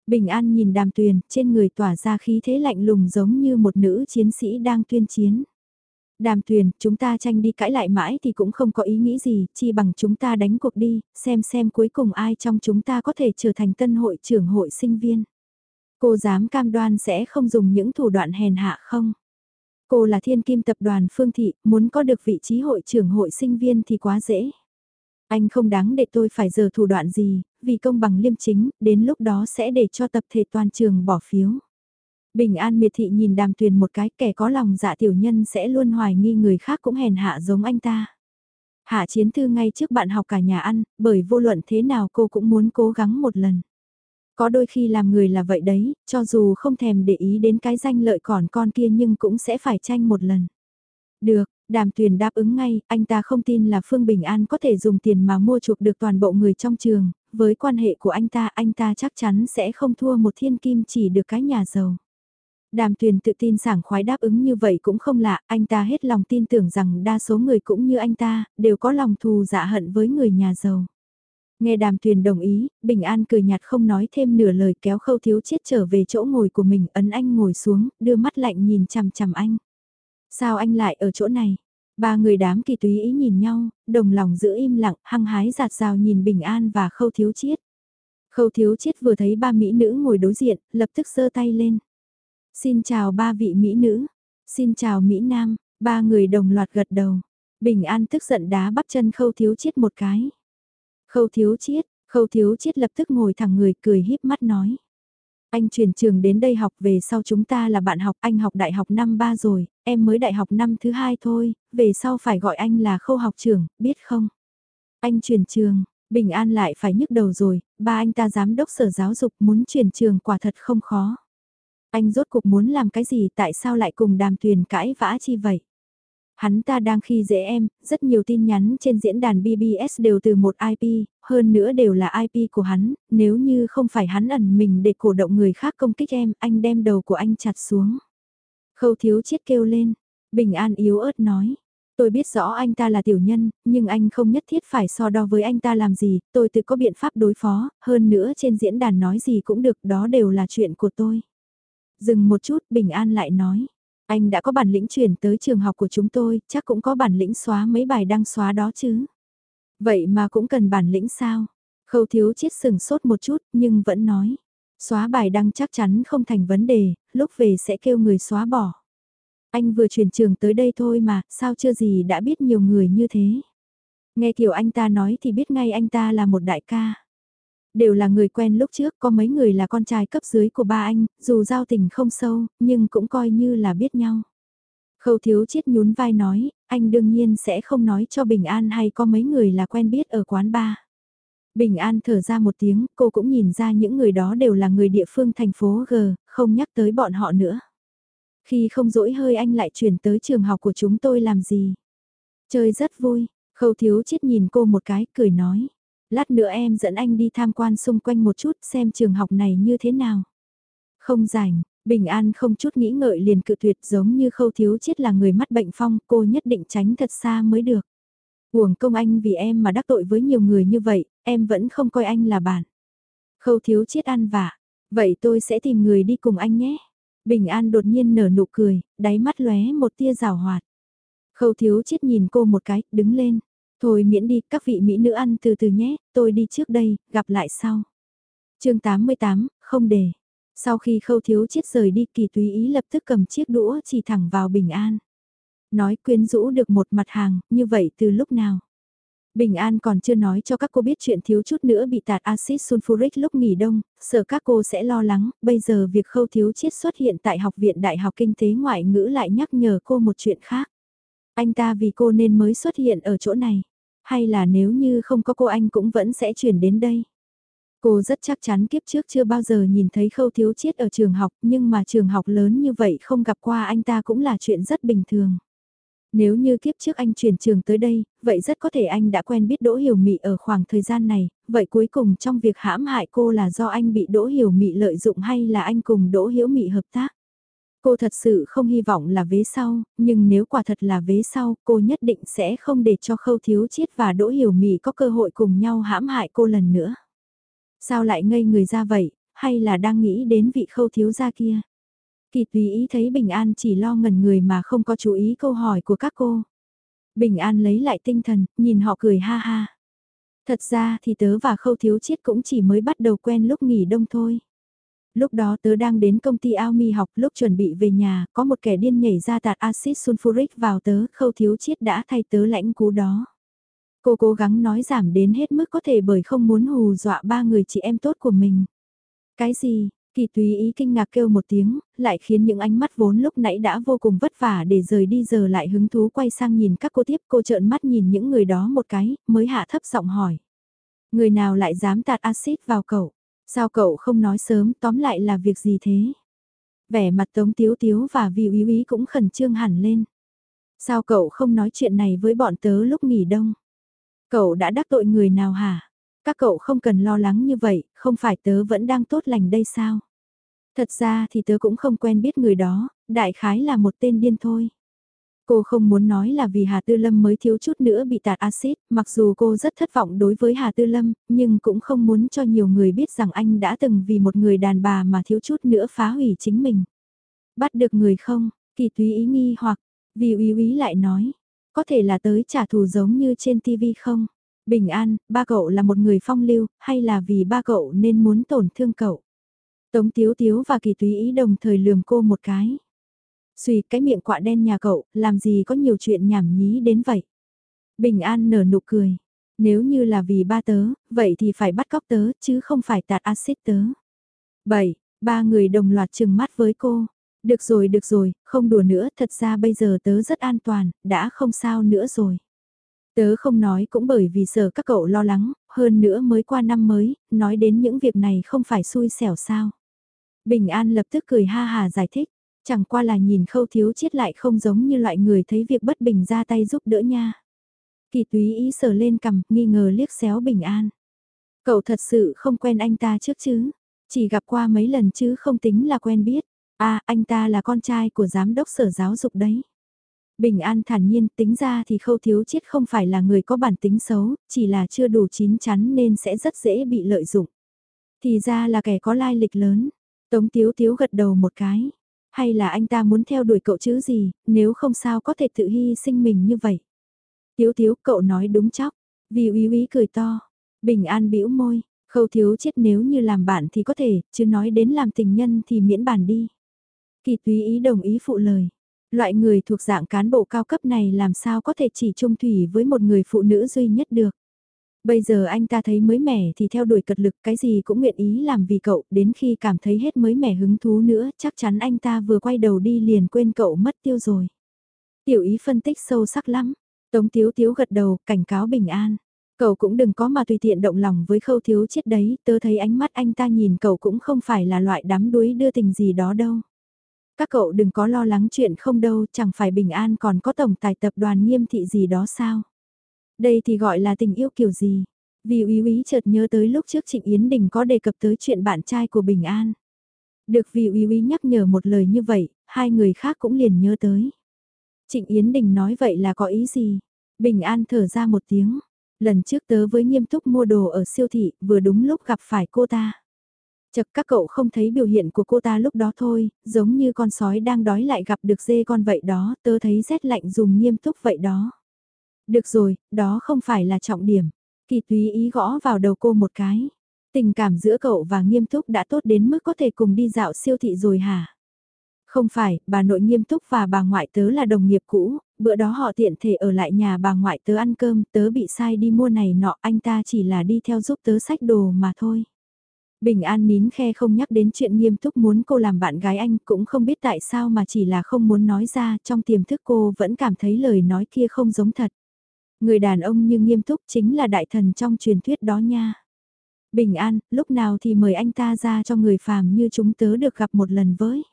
Bình An nhìn đàm tuyền, trên người tỏa ra khí thế lạnh lùng giống như một nữ chiến sĩ đang tuyên chiến. Đàm tuyền, chúng ta tranh đi cãi lại mãi thì cũng không có ý nghĩ gì, chi bằng chúng ta đánh cuộc đi, xem xem cuối cùng ai trong chúng ta có thể trở thành tân hội trưởng hội sinh viên. Cô dám cam đoan sẽ không dùng những thủ đoạn hèn hạ không? Cô là thiên kim tập đoàn Phương Thị, muốn có được vị trí hội trưởng hội sinh viên thì quá dễ. Anh không đáng để tôi phải giờ thủ đoạn gì, vì công bằng liêm chính, đến lúc đó sẽ để cho tập thể toàn trường bỏ phiếu. Bình an miệt thị nhìn đàm tuyền một cái kẻ có lòng dạ tiểu nhân sẽ luôn hoài nghi người khác cũng hèn hạ giống anh ta. Hạ chiến thư ngay trước bạn học cả nhà ăn, bởi vô luận thế nào cô cũng muốn cố gắng một lần. Có đôi khi làm người là vậy đấy, cho dù không thèm để ý đến cái danh lợi còn con kia nhưng cũng sẽ phải tranh một lần. Được, đàm tuyền đáp ứng ngay, anh ta không tin là Phương Bình An có thể dùng tiền mà mua chuộc được toàn bộ người trong trường, với quan hệ của anh ta, anh ta chắc chắn sẽ không thua một thiên kim chỉ được cái nhà giàu. Đàm tuyền tự tin sảng khoái đáp ứng như vậy cũng không lạ, anh ta hết lòng tin tưởng rằng đa số người cũng như anh ta, đều có lòng thù dạ hận với người nhà giàu. Nghe đàm tuyền đồng ý, Bình An cười nhạt không nói thêm nửa lời kéo khâu thiếu chết trở về chỗ ngồi của mình ấn anh ngồi xuống, đưa mắt lạnh nhìn chằm chằm anh. Sao anh lại ở chỗ này? Ba người đám kỳ túy ý nhìn nhau, đồng lòng giữ im lặng, hăng hái giạt rào nhìn Bình An và khâu thiếu chiết. Khâu thiếu chiết vừa thấy ba mỹ nữ ngồi đối diện, lập tức giơ tay lên. Xin chào ba vị mỹ nữ. Xin chào Mỹ Nam, ba người đồng loạt gật đầu. Bình An tức giận đá bắp chân khâu thiếu chiết một cái. Khâu thiếu chiết, khâu thiếu chiết lập tức ngồi thẳng người cười híp mắt nói. Anh chuyển trường đến đây học về sau chúng ta là bạn học, anh học đại học năm ba rồi, em mới đại học năm thứ hai thôi, về sau phải gọi anh là khâu học trưởng, biết không? Anh chuyển trường, Bình An lại phải nhức đầu rồi, ba anh ta giám đốc sở giáo dục muốn chuyển trường quả thật không khó. Anh rốt cuộc muốn làm cái gì tại sao lại cùng đàm tuyền cãi vã chi vậy? Hắn ta đang khi dễ em, rất nhiều tin nhắn trên diễn đàn BBS đều từ một IP, hơn nữa đều là IP của hắn, nếu như không phải hắn ẩn mình để cổ động người khác công kích em, anh đem đầu của anh chặt xuống. Khâu thiếu chiết kêu lên, bình an yếu ớt nói. Tôi biết rõ anh ta là tiểu nhân, nhưng anh không nhất thiết phải so đo với anh ta làm gì, tôi tự có biện pháp đối phó, hơn nữa trên diễn đàn nói gì cũng được, đó đều là chuyện của tôi. Dừng một chút, Bình An lại nói. Anh đã có bản lĩnh chuyển tới trường học của chúng tôi, chắc cũng có bản lĩnh xóa mấy bài đăng xóa đó chứ. Vậy mà cũng cần bản lĩnh sao? Khâu thiếu chết sừng sốt một chút, nhưng vẫn nói. Xóa bài đăng chắc chắn không thành vấn đề, lúc về sẽ kêu người xóa bỏ. Anh vừa chuyển trường tới đây thôi mà, sao chưa gì đã biết nhiều người như thế. Nghe kiểu anh ta nói thì biết ngay anh ta là một đại ca. Đều là người quen lúc trước, có mấy người là con trai cấp dưới của ba anh, dù giao tình không sâu, nhưng cũng coi như là biết nhau. Khâu thiếu chiết nhún vai nói, anh đương nhiên sẽ không nói cho Bình An hay có mấy người là quen biết ở quán bar. Bình An thở ra một tiếng, cô cũng nhìn ra những người đó đều là người địa phương thành phố G, không nhắc tới bọn họ nữa. Khi không dỗi hơi anh lại chuyển tới trường học của chúng tôi làm gì? Chơi rất vui, khâu thiếu chiết nhìn cô một cái, cười nói. Lát nữa em dẫn anh đi tham quan xung quanh một chút xem trường học này như thế nào. Không rảnh, Bình An không chút nghĩ ngợi liền cự tuyệt giống như khâu thiếu chết là người mắt bệnh phong, cô nhất định tránh thật xa mới được. Huồng công anh vì em mà đắc tội với nhiều người như vậy, em vẫn không coi anh là bạn. Khâu thiếu chết ăn vả, vậy tôi sẽ tìm người đi cùng anh nhé. Bình An đột nhiên nở nụ cười, đáy mắt lóe một tia rào hoạt. Khâu thiếu chết nhìn cô một cái, đứng lên. Thôi miễn đi, các vị mỹ nữ ăn từ từ nhé, tôi đi trước đây, gặp lại sau. chương 88, không để. Sau khi khâu thiếu chiết rời đi kỳ túy ý lập tức cầm chiếc đũa chỉ thẳng vào bình an. Nói quyến rũ được một mặt hàng, như vậy từ lúc nào? Bình An còn chưa nói cho các cô biết chuyện thiếu chút nữa bị tạt axit sulfuric lúc nghỉ đông, sợ các cô sẽ lo lắng, bây giờ việc khâu thiếu chiết xuất hiện tại Học viện Đại học Kinh tế Ngoại ngữ lại nhắc nhở cô một chuyện khác. Anh ta vì cô nên mới xuất hiện ở chỗ này. Hay là nếu như không có cô anh cũng vẫn sẽ chuyển đến đây. Cô rất chắc chắn kiếp trước chưa bao giờ nhìn thấy khâu thiếu chiết ở trường học nhưng mà trường học lớn như vậy không gặp qua anh ta cũng là chuyện rất bình thường. Nếu như kiếp trước anh chuyển trường tới đây, vậy rất có thể anh đã quen biết Đỗ Hiểu Mị ở khoảng thời gian này, vậy cuối cùng trong việc hãm hại cô là do anh bị Đỗ Hiểu Mị lợi dụng hay là anh cùng Đỗ Hiểu Mị hợp tác? Cô thật sự không hy vọng là vế sau, nhưng nếu quả thật là vế sau, cô nhất định sẽ không để cho khâu thiếu chiết và đỗ hiểu mị có cơ hội cùng nhau hãm hại cô lần nữa. Sao lại ngây người ra vậy, hay là đang nghĩ đến vị khâu thiếu gia kia? Kỳ tùy ý thấy Bình An chỉ lo ngần người mà không có chú ý câu hỏi của các cô. Bình An lấy lại tinh thần, nhìn họ cười ha ha. Thật ra thì tớ và khâu thiếu chiết cũng chỉ mới bắt đầu quen lúc nghỉ đông thôi. Lúc đó tớ đang đến công ty ao mi học lúc chuẩn bị về nhà, có một kẻ điên nhảy ra tạt axit sulfuric vào tớ, khâu thiếu chiết đã thay tớ lãnh cú đó. Cô cố gắng nói giảm đến hết mức có thể bởi không muốn hù dọa ba người chị em tốt của mình. Cái gì, Kỳ tùy ý kinh ngạc kêu một tiếng, lại khiến những ánh mắt vốn lúc nãy đã vô cùng vất vả để rời đi giờ lại hứng thú quay sang nhìn các cô tiếp cô trợn mắt nhìn những người đó một cái, mới hạ thấp giọng hỏi. Người nào lại dám tạt axit vào cậu? Sao cậu không nói sớm tóm lại là việc gì thế? Vẻ mặt tống tiếu tiếu và Vi úy úy cũng khẩn trương hẳn lên. Sao cậu không nói chuyện này với bọn tớ lúc nghỉ đông? Cậu đã đắc tội người nào hả? Các cậu không cần lo lắng như vậy, không phải tớ vẫn đang tốt lành đây sao? Thật ra thì tớ cũng không quen biết người đó, đại khái là một tên điên thôi. Cô không muốn nói là vì Hà Tư Lâm mới thiếu chút nữa bị tạt axit, mặc dù cô rất thất vọng đối với Hà Tư Lâm, nhưng cũng không muốn cho nhiều người biết rằng anh đã từng vì một người đàn bà mà thiếu chút nữa phá hủy chính mình. Bắt được người không, kỳ túy ý nghi hoặc, vì úy úy lại nói, có thể là tới trả thù giống như trên TV không? Bình an, ba cậu là một người phong lưu, hay là vì ba cậu nên muốn tổn thương cậu? Tống Tiếu Tiếu và Kỳ Túy Ý đồng thời lườm cô một cái. Xùy cái miệng quạ đen nhà cậu, làm gì có nhiều chuyện nhảm nhí đến vậy? Bình an nở nụ cười. Nếu như là vì ba tớ, vậy thì phải bắt cóc tớ, chứ không phải tạt axit tớ. 7. Ba người đồng loạt trừng mắt với cô. Được rồi, được rồi, không đùa nữa, thật ra bây giờ tớ rất an toàn, đã không sao nữa rồi. Tớ không nói cũng bởi vì sợ các cậu lo lắng, hơn nữa mới qua năm mới, nói đến những việc này không phải xui xẻo sao. Bình An lập tức cười ha hà giải thích, chẳng qua là nhìn khâu thiếu chết lại không giống như loại người thấy việc bất bình ra tay giúp đỡ nha. Kỳ túy ý sờ lên cầm, nghi ngờ liếc xéo Bình An. Cậu thật sự không quen anh ta trước chứ, chỉ gặp qua mấy lần chứ không tính là quen biết. À, anh ta là con trai của giám đốc sở giáo dục đấy. Bình An thản nhiên tính ra thì khâu thiếu chết không phải là người có bản tính xấu, chỉ là chưa đủ chín chắn nên sẽ rất dễ bị lợi dụng. Thì ra là kẻ có lai lịch lớn. Tống Tiếu Tiếu gật đầu một cái. Hay là anh ta muốn theo đuổi cậu chứ gì, nếu không sao có thể tự hy sinh mình như vậy. Tiếu Tiếu cậu nói đúng chóc. Vì Uy Uy cười to. Bình An bĩu môi. Khâu thiếu chết nếu như làm bạn thì có thể, chứ nói đến làm tình nhân thì miễn bàn đi. Kỳ túy ý đồng ý phụ lời. Loại người thuộc dạng cán bộ cao cấp này làm sao có thể chỉ trung thủy với một người phụ nữ duy nhất được. Bây giờ anh ta thấy mới mẻ thì theo đuổi cật lực cái gì cũng nguyện ý làm vì cậu, đến khi cảm thấy hết mới mẻ hứng thú nữa, chắc chắn anh ta vừa quay đầu đi liền quên cậu mất tiêu rồi. Tiểu ý phân tích sâu sắc lắm, Tống Tiếu Tiếu gật đầu, cảnh cáo bình an. Cậu cũng đừng có mà tùy tiện động lòng với khâu thiếu chết đấy, tớ thấy ánh mắt anh ta nhìn cậu cũng không phải là loại đắm đuối đưa tình gì đó đâu. Các cậu đừng có lo lắng chuyện không đâu, chẳng phải bình an còn có tổng tài tập đoàn nghiêm thị gì đó sao. Đây thì gọi là tình yêu kiểu gì. Vì úy úy chợt nhớ tới lúc trước Trịnh Yến Đình có đề cập tới chuyện bạn trai của Bình An. Được vì úy úy nhắc nhở một lời như vậy, hai người khác cũng liền nhớ tới. Trịnh Yến Đình nói vậy là có ý gì? Bình An thở ra một tiếng. Lần trước tớ với nghiêm túc mua đồ ở siêu thị, vừa đúng lúc gặp phải cô ta. Chật các cậu không thấy biểu hiện của cô ta lúc đó thôi, giống như con sói đang đói lại gặp được dê con vậy đó, tớ thấy rét lạnh dùng nghiêm túc vậy đó. Được rồi, đó không phải là trọng điểm. Kỳ túy ý gõ vào đầu cô một cái. Tình cảm giữa cậu và nghiêm túc đã tốt đến mức có thể cùng đi dạo siêu thị rồi hả? Không phải, bà nội nghiêm túc và bà ngoại tớ là đồng nghiệp cũ, bữa đó họ tiện thể ở lại nhà bà ngoại tớ ăn cơm, tớ bị sai đi mua này nọ, anh ta chỉ là đi theo giúp tớ sách đồ mà thôi. Bình An nín khe không nhắc đến chuyện nghiêm túc muốn cô làm bạn gái anh cũng không biết tại sao mà chỉ là không muốn nói ra trong tiềm thức cô vẫn cảm thấy lời nói kia không giống thật. Người đàn ông như nghiêm túc chính là đại thần trong truyền thuyết đó nha. Bình An, lúc nào thì mời anh ta ra cho người phàm như chúng tớ được gặp một lần với.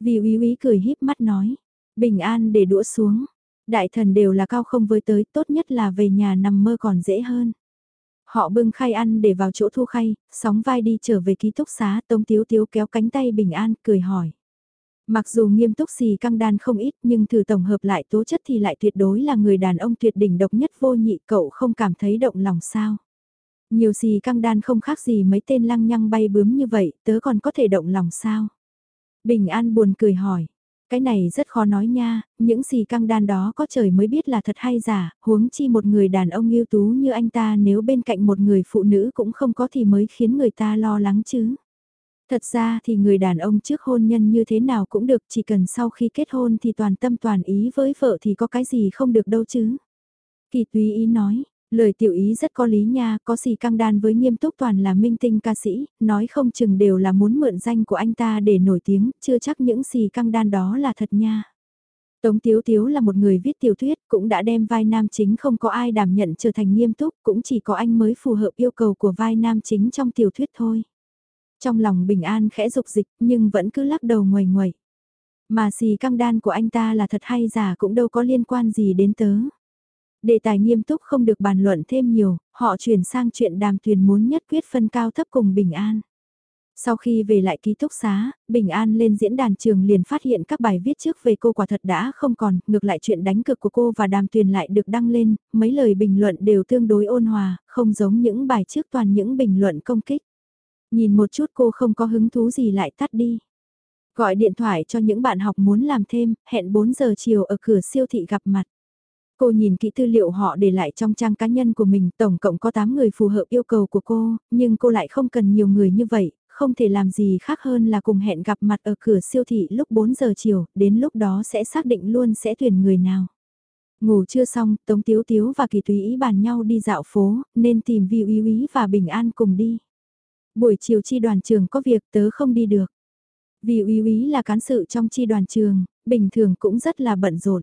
Vì úy úy cười híp mắt nói. Bình An để đũa xuống. Đại thần đều là cao không với tới, tốt nhất là về nhà nằm mơ còn dễ hơn. Họ bưng khay ăn để vào chỗ thu khay, sóng vai đi trở về ký túc xá, Tống Tiếu Tiếu kéo cánh tay Bình An, cười hỏi. Mặc dù nghiêm túc xì căng đan không ít nhưng thử tổng hợp lại tố chất thì lại tuyệt đối là người đàn ông tuyệt đỉnh độc nhất vô nhị cậu không cảm thấy động lòng sao. Nhiều xì căng đan không khác gì mấy tên lăng nhăng bay bướm như vậy, tớ còn có thể động lòng sao? Bình An buồn cười hỏi, cái này rất khó nói nha, những xì căng đan đó có trời mới biết là thật hay giả, huống chi một người đàn ông yêu tú như anh ta nếu bên cạnh một người phụ nữ cũng không có thì mới khiến người ta lo lắng chứ. Thật ra thì người đàn ông trước hôn nhân như thế nào cũng được chỉ cần sau khi kết hôn thì toàn tâm toàn ý với vợ thì có cái gì không được đâu chứ. Kỳ tùy ý nói, lời tiểu ý rất có lý nha, có gì căng đan với nghiêm túc toàn là minh tinh ca sĩ, nói không chừng đều là muốn mượn danh của anh ta để nổi tiếng, chưa chắc những gì căng đan đó là thật nha. Tống Tiếu Tiếu là một người viết tiểu thuyết, cũng đã đem vai nam chính không có ai đảm nhận trở thành nghiêm túc, cũng chỉ có anh mới phù hợp yêu cầu của vai nam chính trong tiểu thuyết thôi. Trong lòng bình an khẽ dục dịch nhưng vẫn cứ lắc đầu ngoài ngoài. Mà xì căng đan của anh ta là thật hay giả cũng đâu có liên quan gì đến tớ. Đề tài nghiêm túc không được bàn luận thêm nhiều, họ chuyển sang chuyện đàm thuyền muốn nhất quyết phân cao thấp cùng Bình An. Sau khi về lại ký túc xá, Bình An lên diễn đàn trường liền phát hiện các bài viết trước về cô quả thật đã không còn, ngược lại chuyện đánh cực của cô và đàm tuyền lại được đăng lên, mấy lời bình luận đều tương đối ôn hòa, không giống những bài trước toàn những bình luận công kích. Nhìn một chút cô không có hứng thú gì lại tắt đi. Gọi điện thoại cho những bạn học muốn làm thêm, hẹn 4 giờ chiều ở cửa siêu thị gặp mặt. Cô nhìn kỹ tư liệu họ để lại trong trang cá nhân của mình, tổng cộng có 8 người phù hợp yêu cầu của cô, nhưng cô lại không cần nhiều người như vậy, không thể làm gì khác hơn là cùng hẹn gặp mặt ở cửa siêu thị lúc 4 giờ chiều, đến lúc đó sẽ xác định luôn sẽ tuyển người nào. Ngủ chưa xong, Tống Tiếu Tiếu và Kỳ thúy ý bàn nhau đi dạo phố, nên tìm Vi Uy Uy và Bình An cùng đi. Buổi chiều chi đoàn trường có việc tớ không đi được. Vì Uy úy là cán sự trong chi đoàn trường, bình thường cũng rất là bận rộn.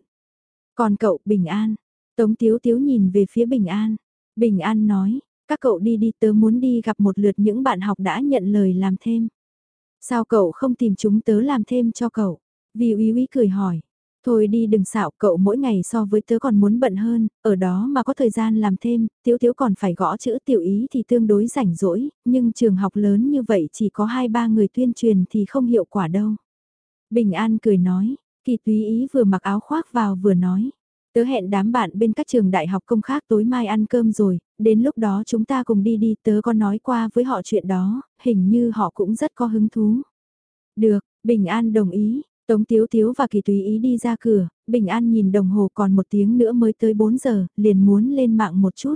Còn cậu, Bình An. Tống Tiếu Tiếu nhìn về phía Bình An. Bình An nói, các cậu đi đi tớ muốn đi gặp một lượt những bạn học đã nhận lời làm thêm. Sao cậu không tìm chúng tớ làm thêm cho cậu? Vì Uy úy cười hỏi. Thôi đi đừng xạo cậu mỗi ngày so với tớ còn muốn bận hơn, ở đó mà có thời gian làm thêm, tiếu tiếu còn phải gõ chữ tiểu ý thì tương đối rảnh rỗi, nhưng trường học lớn như vậy chỉ có 2-3 người tuyên truyền thì không hiệu quả đâu. Bình An cười nói, kỳ túy ý vừa mặc áo khoác vào vừa nói. Tớ hẹn đám bạn bên các trường đại học công khác tối mai ăn cơm rồi, đến lúc đó chúng ta cùng đi đi tớ có nói qua với họ chuyện đó, hình như họ cũng rất có hứng thú. Được, Bình An đồng ý, Tống Tiếu Tiếu và Kỳ Tùy Ý đi ra cửa, Bình An nhìn đồng hồ còn một tiếng nữa mới tới 4 giờ, liền muốn lên mạng một chút.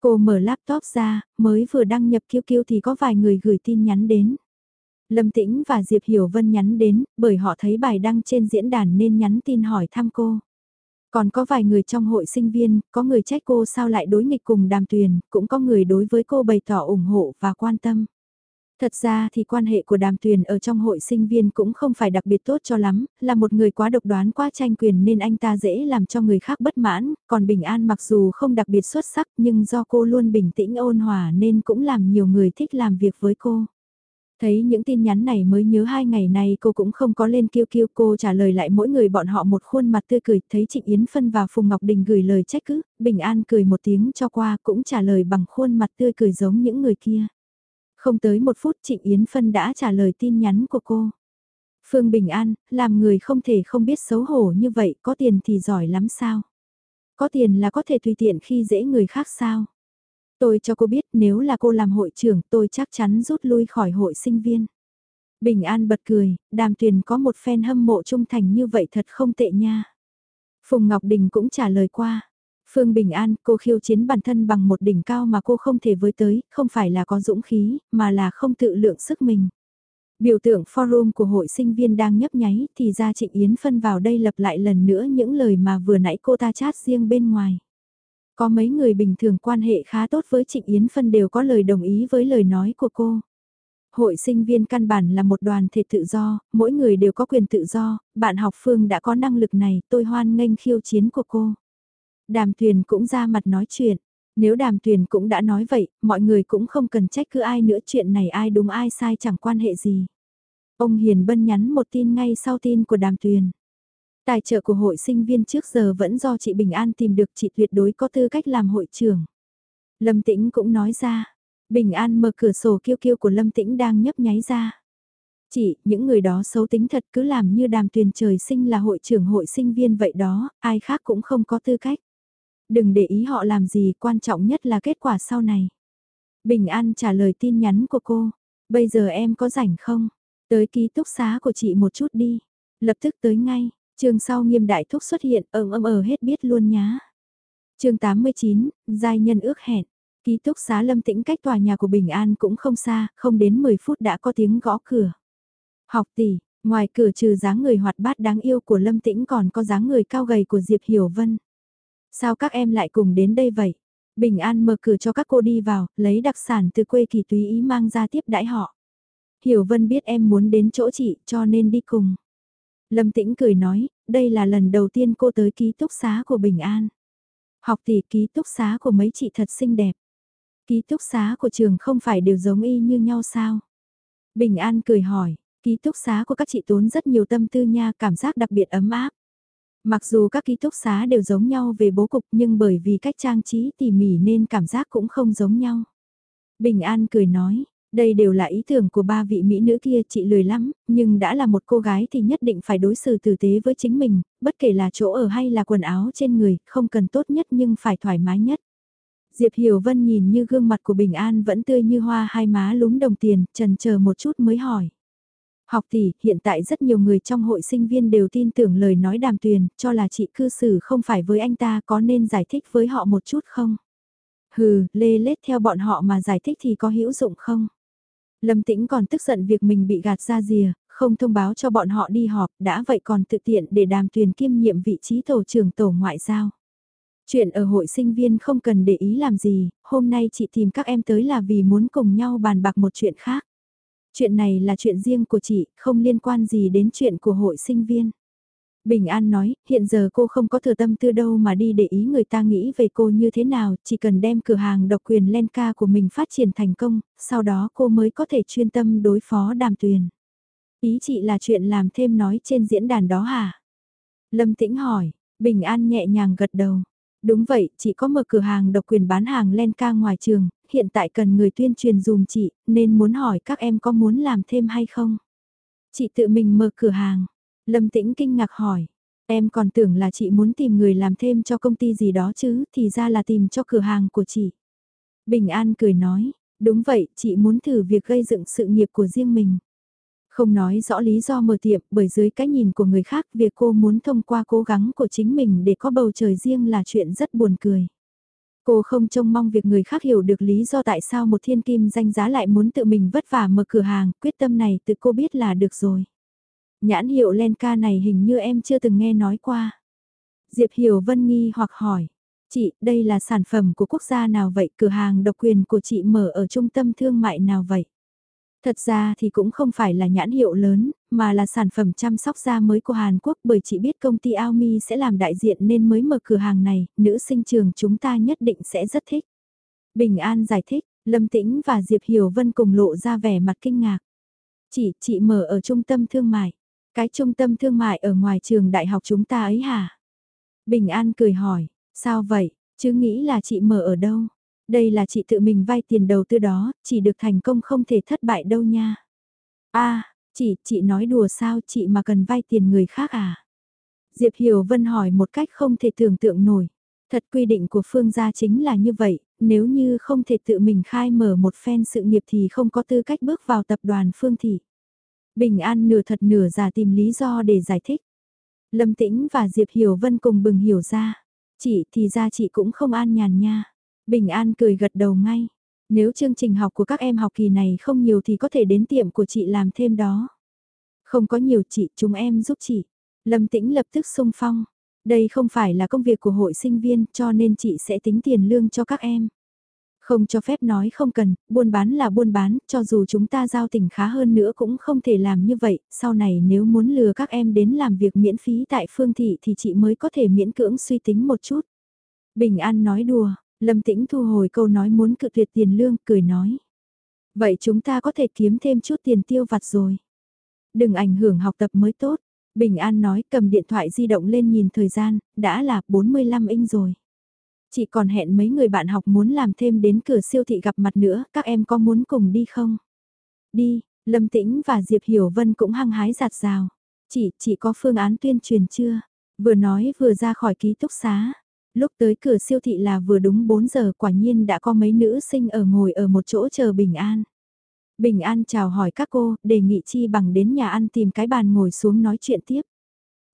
Cô mở laptop ra, mới vừa đăng nhập kiêu kiêu thì có vài người gửi tin nhắn đến. Lâm Tĩnh và Diệp Hiểu Vân nhắn đến, bởi họ thấy bài đăng trên diễn đàn nên nhắn tin hỏi thăm cô. Còn có vài người trong hội sinh viên, có người trách cô sao lại đối nghịch cùng đàm tuyền, cũng có người đối với cô bày tỏ ủng hộ và quan tâm. Thật ra thì quan hệ của đàm tuyền ở trong hội sinh viên cũng không phải đặc biệt tốt cho lắm, là một người quá độc đoán quá tranh quyền nên anh ta dễ làm cho người khác bất mãn, còn Bình An mặc dù không đặc biệt xuất sắc nhưng do cô luôn bình tĩnh ôn hòa nên cũng làm nhiều người thích làm việc với cô. Thấy những tin nhắn này mới nhớ hai ngày này cô cũng không có lên kêu kêu cô trả lời lại mỗi người bọn họ một khuôn mặt tươi cười, thấy Trịnh Yến Phân và Phùng Ngọc Đình gửi lời trách cứ, Bình An cười một tiếng cho qua cũng trả lời bằng khuôn mặt tươi cười giống những người kia. Không tới một phút Trịnh Yến Phân đã trả lời tin nhắn của cô. Phương Bình An, làm người không thể không biết xấu hổ như vậy, có tiền thì giỏi lắm sao? Có tiền là có thể tùy tiện khi dễ người khác sao? Tôi cho cô biết nếu là cô làm hội trưởng tôi chắc chắn rút lui khỏi hội sinh viên. Bình An bật cười, đàm tuyền có một fan hâm mộ trung thành như vậy thật không tệ nha. Phùng Ngọc Đình cũng trả lời qua. Phương Bình An, cô khiêu chiến bản thân bằng một đỉnh cao mà cô không thể với tới, không phải là có dũng khí, mà là không tự lượng sức mình. Biểu tượng forum của hội sinh viên đang nhấp nháy thì ra Trịnh Yến phân vào đây lặp lại lần nữa những lời mà vừa nãy cô ta chat riêng bên ngoài. Có mấy người bình thường quan hệ khá tốt với Trịnh Yến phân đều có lời đồng ý với lời nói của cô. Hội sinh viên căn bản là một đoàn thể tự do, mỗi người đều có quyền tự do, bạn học Phương đã có năng lực này, tôi hoan nghênh khiêu chiến của cô. Đàm Tuyền cũng ra mặt nói chuyện. Nếu đàm tuyền cũng đã nói vậy, mọi người cũng không cần trách cứ ai nữa chuyện này ai đúng ai sai chẳng quan hệ gì. Ông Hiền Bân nhắn một tin ngay sau tin của đàm tuyền. Tài trợ của hội sinh viên trước giờ vẫn do chị Bình An tìm được chị tuyệt đối có tư cách làm hội trưởng. Lâm Tĩnh cũng nói ra, Bình An mở cửa sổ kiêu kiêu của Lâm Tĩnh đang nhấp nháy ra. Chị, những người đó xấu tính thật cứ làm như đàm tuyền trời sinh là hội trưởng hội sinh viên vậy đó, ai khác cũng không có tư cách. Đừng để ý họ làm gì, quan trọng nhất là kết quả sau này. Bình An trả lời tin nhắn của cô. Bây giờ em có rảnh không? Tới ký túc xá của chị một chút đi. Lập tức tới ngay. Trường sau nghiêm đại thúc xuất hiện, ầm ầm ở hết biết luôn nhá. chương 89, giai nhân ước hẹn. Ký túc xá lâm tĩnh cách tòa nhà của Bình An cũng không xa, không đến 10 phút đã có tiếng gõ cửa. Học tỷ, ngoài cửa trừ dáng người hoạt bát đáng yêu của lâm tĩnh còn có dáng người cao gầy của Diệp Hiểu Vân. Sao các em lại cùng đến đây vậy? Bình An mở cửa cho các cô đi vào, lấy đặc sản từ quê kỳ túy ý mang ra tiếp đãi họ. Hiểu Vân biết em muốn đến chỗ chị cho nên đi cùng. Lâm Tĩnh cười nói, đây là lần đầu tiên cô tới ký túc xá của Bình An. Học tỷ ký túc xá của mấy chị thật xinh đẹp. Ký túc xá của trường không phải đều giống y như nhau sao? Bình An cười hỏi, ký túc xá của các chị tốn rất nhiều tâm tư nha, cảm giác đặc biệt ấm áp. Mặc dù các ký túc xá đều giống nhau về bố cục nhưng bởi vì cách trang trí tỉ mỉ nên cảm giác cũng không giống nhau. Bình An cười nói, đây đều là ý tưởng của ba vị mỹ nữ kia chị lười lắm, nhưng đã là một cô gái thì nhất định phải đối xử tử tế với chính mình, bất kể là chỗ ở hay là quần áo trên người, không cần tốt nhất nhưng phải thoải mái nhất. Diệp Hiểu Vân nhìn như gương mặt của Bình An vẫn tươi như hoa hai má lúm đồng tiền, trần chờ một chút mới hỏi. Học tỷ, hiện tại rất nhiều người trong hội sinh viên đều tin tưởng lời nói đàm tuyền, cho là chị cư xử không phải với anh ta có nên giải thích với họ một chút không? Hừ, lê lết theo bọn họ mà giải thích thì có hữu dụng không? Lâm Tĩnh còn tức giận việc mình bị gạt ra rìa, không thông báo cho bọn họ đi họp, đã vậy còn tự tiện để đàm tuyền kiêm nhiệm vị trí tổ trưởng tổ ngoại giao. Chuyện ở hội sinh viên không cần để ý làm gì, hôm nay chị tìm các em tới là vì muốn cùng nhau bàn bạc một chuyện khác. Chuyện này là chuyện riêng của chị, không liên quan gì đến chuyện của hội sinh viên. Bình An nói, hiện giờ cô không có thừa tâm tư đâu mà đi để ý người ta nghĩ về cô như thế nào, chỉ cần đem cửa hàng độc quyền Lenka của mình phát triển thành công, sau đó cô mới có thể chuyên tâm đối phó đàm tuyền. Ý chị là chuyện làm thêm nói trên diễn đàn đó hả? Lâm Tĩnh hỏi, Bình An nhẹ nhàng gật đầu. Đúng vậy, chị có mở cửa hàng độc quyền bán hàng Lenka ngoài trường, hiện tại cần người tuyên truyền dùm chị, nên muốn hỏi các em có muốn làm thêm hay không? Chị tự mình mở cửa hàng. Lâm Tĩnh kinh ngạc hỏi. Em còn tưởng là chị muốn tìm người làm thêm cho công ty gì đó chứ, thì ra là tìm cho cửa hàng của chị. Bình An cười nói, đúng vậy, chị muốn thử việc gây dựng sự nghiệp của riêng mình. Không nói rõ lý do mở tiệm, bởi dưới cái nhìn của người khác, việc cô muốn thông qua cố gắng của chính mình để có bầu trời riêng là chuyện rất buồn cười. Cô không trông mong việc người khác hiểu được lý do tại sao một thiên kim danh giá lại muốn tự mình vất vả mở cửa hàng, quyết tâm này tự cô biết là được rồi. Nhãn hiệu Lenka này hình như em chưa từng nghe nói qua. Diệp Hiểu Vân nghi hoặc hỏi, chị, đây là sản phẩm của quốc gia nào vậy, cửa hàng độc quyền của chị mở ở trung tâm thương mại nào vậy? Thật ra thì cũng không phải là nhãn hiệu lớn, mà là sản phẩm chăm sóc da mới của Hàn Quốc bởi chị biết công ty Aomi sẽ làm đại diện nên mới mở cửa hàng này, nữ sinh trường chúng ta nhất định sẽ rất thích. Bình An giải thích, Lâm Tĩnh và Diệp Hiểu Vân cùng lộ ra vẻ mặt kinh ngạc. Chị, chị mở ở trung tâm thương mại. Cái trung tâm thương mại ở ngoài trường đại học chúng ta ấy hả? Bình An cười hỏi, sao vậy, chứ nghĩ là chị mở ở đâu? Đây là chị tự mình vay tiền đầu tư đó, chỉ được thành công không thể thất bại đâu nha. a chị, chị nói đùa sao chị mà cần vay tiền người khác à? Diệp Hiểu Vân hỏi một cách không thể tưởng tượng nổi. Thật quy định của phương gia chính là như vậy, nếu như không thể tự mình khai mở một phen sự nghiệp thì không có tư cách bước vào tập đoàn phương thị. Bình An nửa thật nửa giả tìm lý do để giải thích. Lâm Tĩnh và Diệp Hiểu Vân cùng bừng hiểu ra. Chị thì ra chị cũng không an nhàn nha. Bình An cười gật đầu ngay. Nếu chương trình học của các em học kỳ này không nhiều thì có thể đến tiệm của chị làm thêm đó. Không có nhiều chị, chúng em giúp chị. Lâm Tĩnh lập tức sung phong. Đây không phải là công việc của hội sinh viên cho nên chị sẽ tính tiền lương cho các em. Không cho phép nói không cần, buôn bán là buôn bán, cho dù chúng ta giao tình khá hơn nữa cũng không thể làm như vậy, sau này nếu muốn lừa các em đến làm việc miễn phí tại phương thị thì chị mới có thể miễn cưỡng suy tính một chút. Bình An nói đùa, Lâm Tĩnh thu hồi câu nói muốn cự tuyệt tiền lương, cười nói. Vậy chúng ta có thể kiếm thêm chút tiền tiêu vặt rồi. Đừng ảnh hưởng học tập mới tốt. Bình An nói cầm điện thoại di động lên nhìn thời gian, đã là 45 inch rồi. Chị còn hẹn mấy người bạn học muốn làm thêm đến cửa siêu thị gặp mặt nữa, các em có muốn cùng đi không? Đi, Lâm Tĩnh và Diệp Hiểu Vân cũng hăng hái giạt rào. Chị, chị có phương án tuyên truyền chưa? Vừa nói vừa ra khỏi ký túc xá. Lúc tới cửa siêu thị là vừa đúng 4 giờ quả nhiên đã có mấy nữ sinh ở ngồi ở một chỗ chờ Bình An. Bình An chào hỏi các cô, đề nghị chi bằng đến nhà ăn tìm cái bàn ngồi xuống nói chuyện tiếp.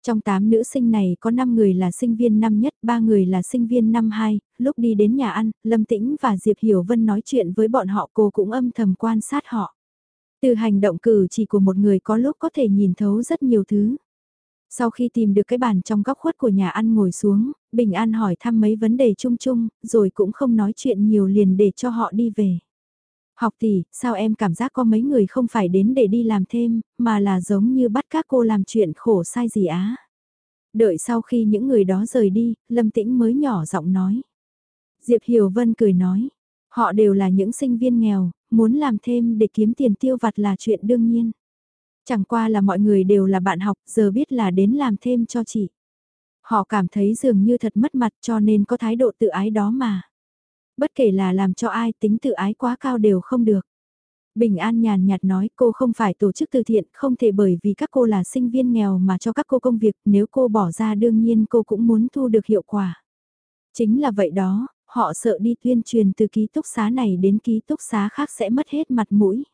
Trong 8 nữ sinh này có 5 người là sinh viên năm nhất, 3 người là sinh viên năm 2, lúc đi đến nhà ăn, Lâm Tĩnh và Diệp Hiểu Vân nói chuyện với bọn họ cô cũng âm thầm quan sát họ. Từ hành động cử chỉ của một người có lúc có thể nhìn thấu rất nhiều thứ. Sau khi tìm được cái bàn trong góc khuất của nhà ăn ngồi xuống, Bình An hỏi thăm mấy vấn đề chung chung, rồi cũng không nói chuyện nhiều liền để cho họ đi về. Học tỷ, sao em cảm giác có mấy người không phải đến để đi làm thêm, mà là giống như bắt các cô làm chuyện khổ sai gì á. Đợi sau khi những người đó rời đi, Lâm Tĩnh mới nhỏ giọng nói. Diệp Hiểu Vân cười nói, họ đều là những sinh viên nghèo, muốn làm thêm để kiếm tiền tiêu vặt là chuyện đương nhiên. Chẳng qua là mọi người đều là bạn học, giờ biết là đến làm thêm cho chị. Họ cảm thấy dường như thật mất mặt cho nên có thái độ tự ái đó mà. Bất kể là làm cho ai tính tự ái quá cao đều không được. Bình An nhàn nhạt nói cô không phải tổ chức từ thiện, không thể bởi vì các cô là sinh viên nghèo mà cho các cô công việc, nếu cô bỏ ra đương nhiên cô cũng muốn thu được hiệu quả. Chính là vậy đó, họ sợ đi tuyên truyền từ ký túc xá này đến ký túc xá khác sẽ mất hết mặt mũi.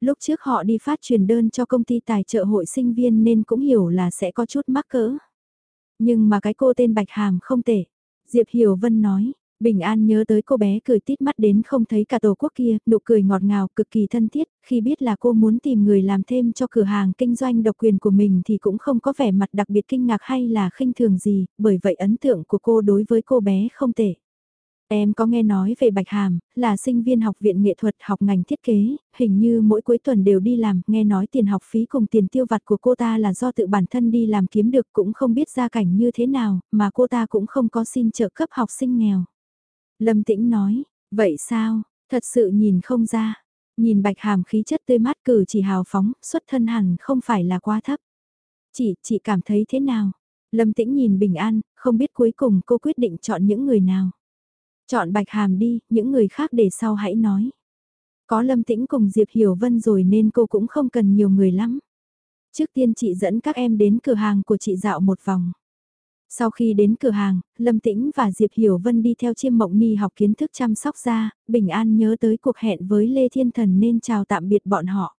Lúc trước họ đi phát truyền đơn cho công ty tài trợ hội sinh viên nên cũng hiểu là sẽ có chút mắc cỡ. Nhưng mà cái cô tên Bạch Hàm không tệ. Diệp Hiểu Vân nói, Bình An nhớ tới cô bé cười tít mắt đến không thấy cả tổ quốc kia, nụ cười ngọt ngào, cực kỳ thân thiết, khi biết là cô muốn tìm người làm thêm cho cửa hàng kinh doanh độc quyền của mình thì cũng không có vẻ mặt đặc biệt kinh ngạc hay là khinh thường gì, bởi vậy ấn tượng của cô đối với cô bé không tệ. Em có nghe nói về Bạch Hàm, là sinh viên học viện nghệ thuật học ngành thiết kế, hình như mỗi cuối tuần đều đi làm, nghe nói tiền học phí cùng tiền tiêu vặt của cô ta là do tự bản thân đi làm kiếm được cũng không biết gia cảnh như thế nào, mà cô ta cũng không có xin trợ cấp học sinh nghèo. Lâm Tĩnh nói, vậy sao, thật sự nhìn không ra. Nhìn Bạch Hàm khí chất tươi mát cử chỉ hào phóng, xuất thân hẳn không phải là quá thấp. Chị, chị cảm thấy thế nào? Lâm Tĩnh nhìn Bình An, không biết cuối cùng cô quyết định chọn những người nào. Chọn Bạch Hàm đi, những người khác để sau hãy nói. Có Lâm Tĩnh cùng Diệp Hiểu Vân rồi nên cô cũng không cần nhiều người lắm. Trước tiên chị dẫn các em đến cửa hàng của chị dạo một vòng. Sau khi đến cửa hàng, Lâm Tĩnh và Diệp Hiểu Vân đi theo chiêm mộng ni học kiến thức chăm sóc da, Bình An nhớ tới cuộc hẹn với Lê Thiên Thần nên chào tạm biệt bọn họ.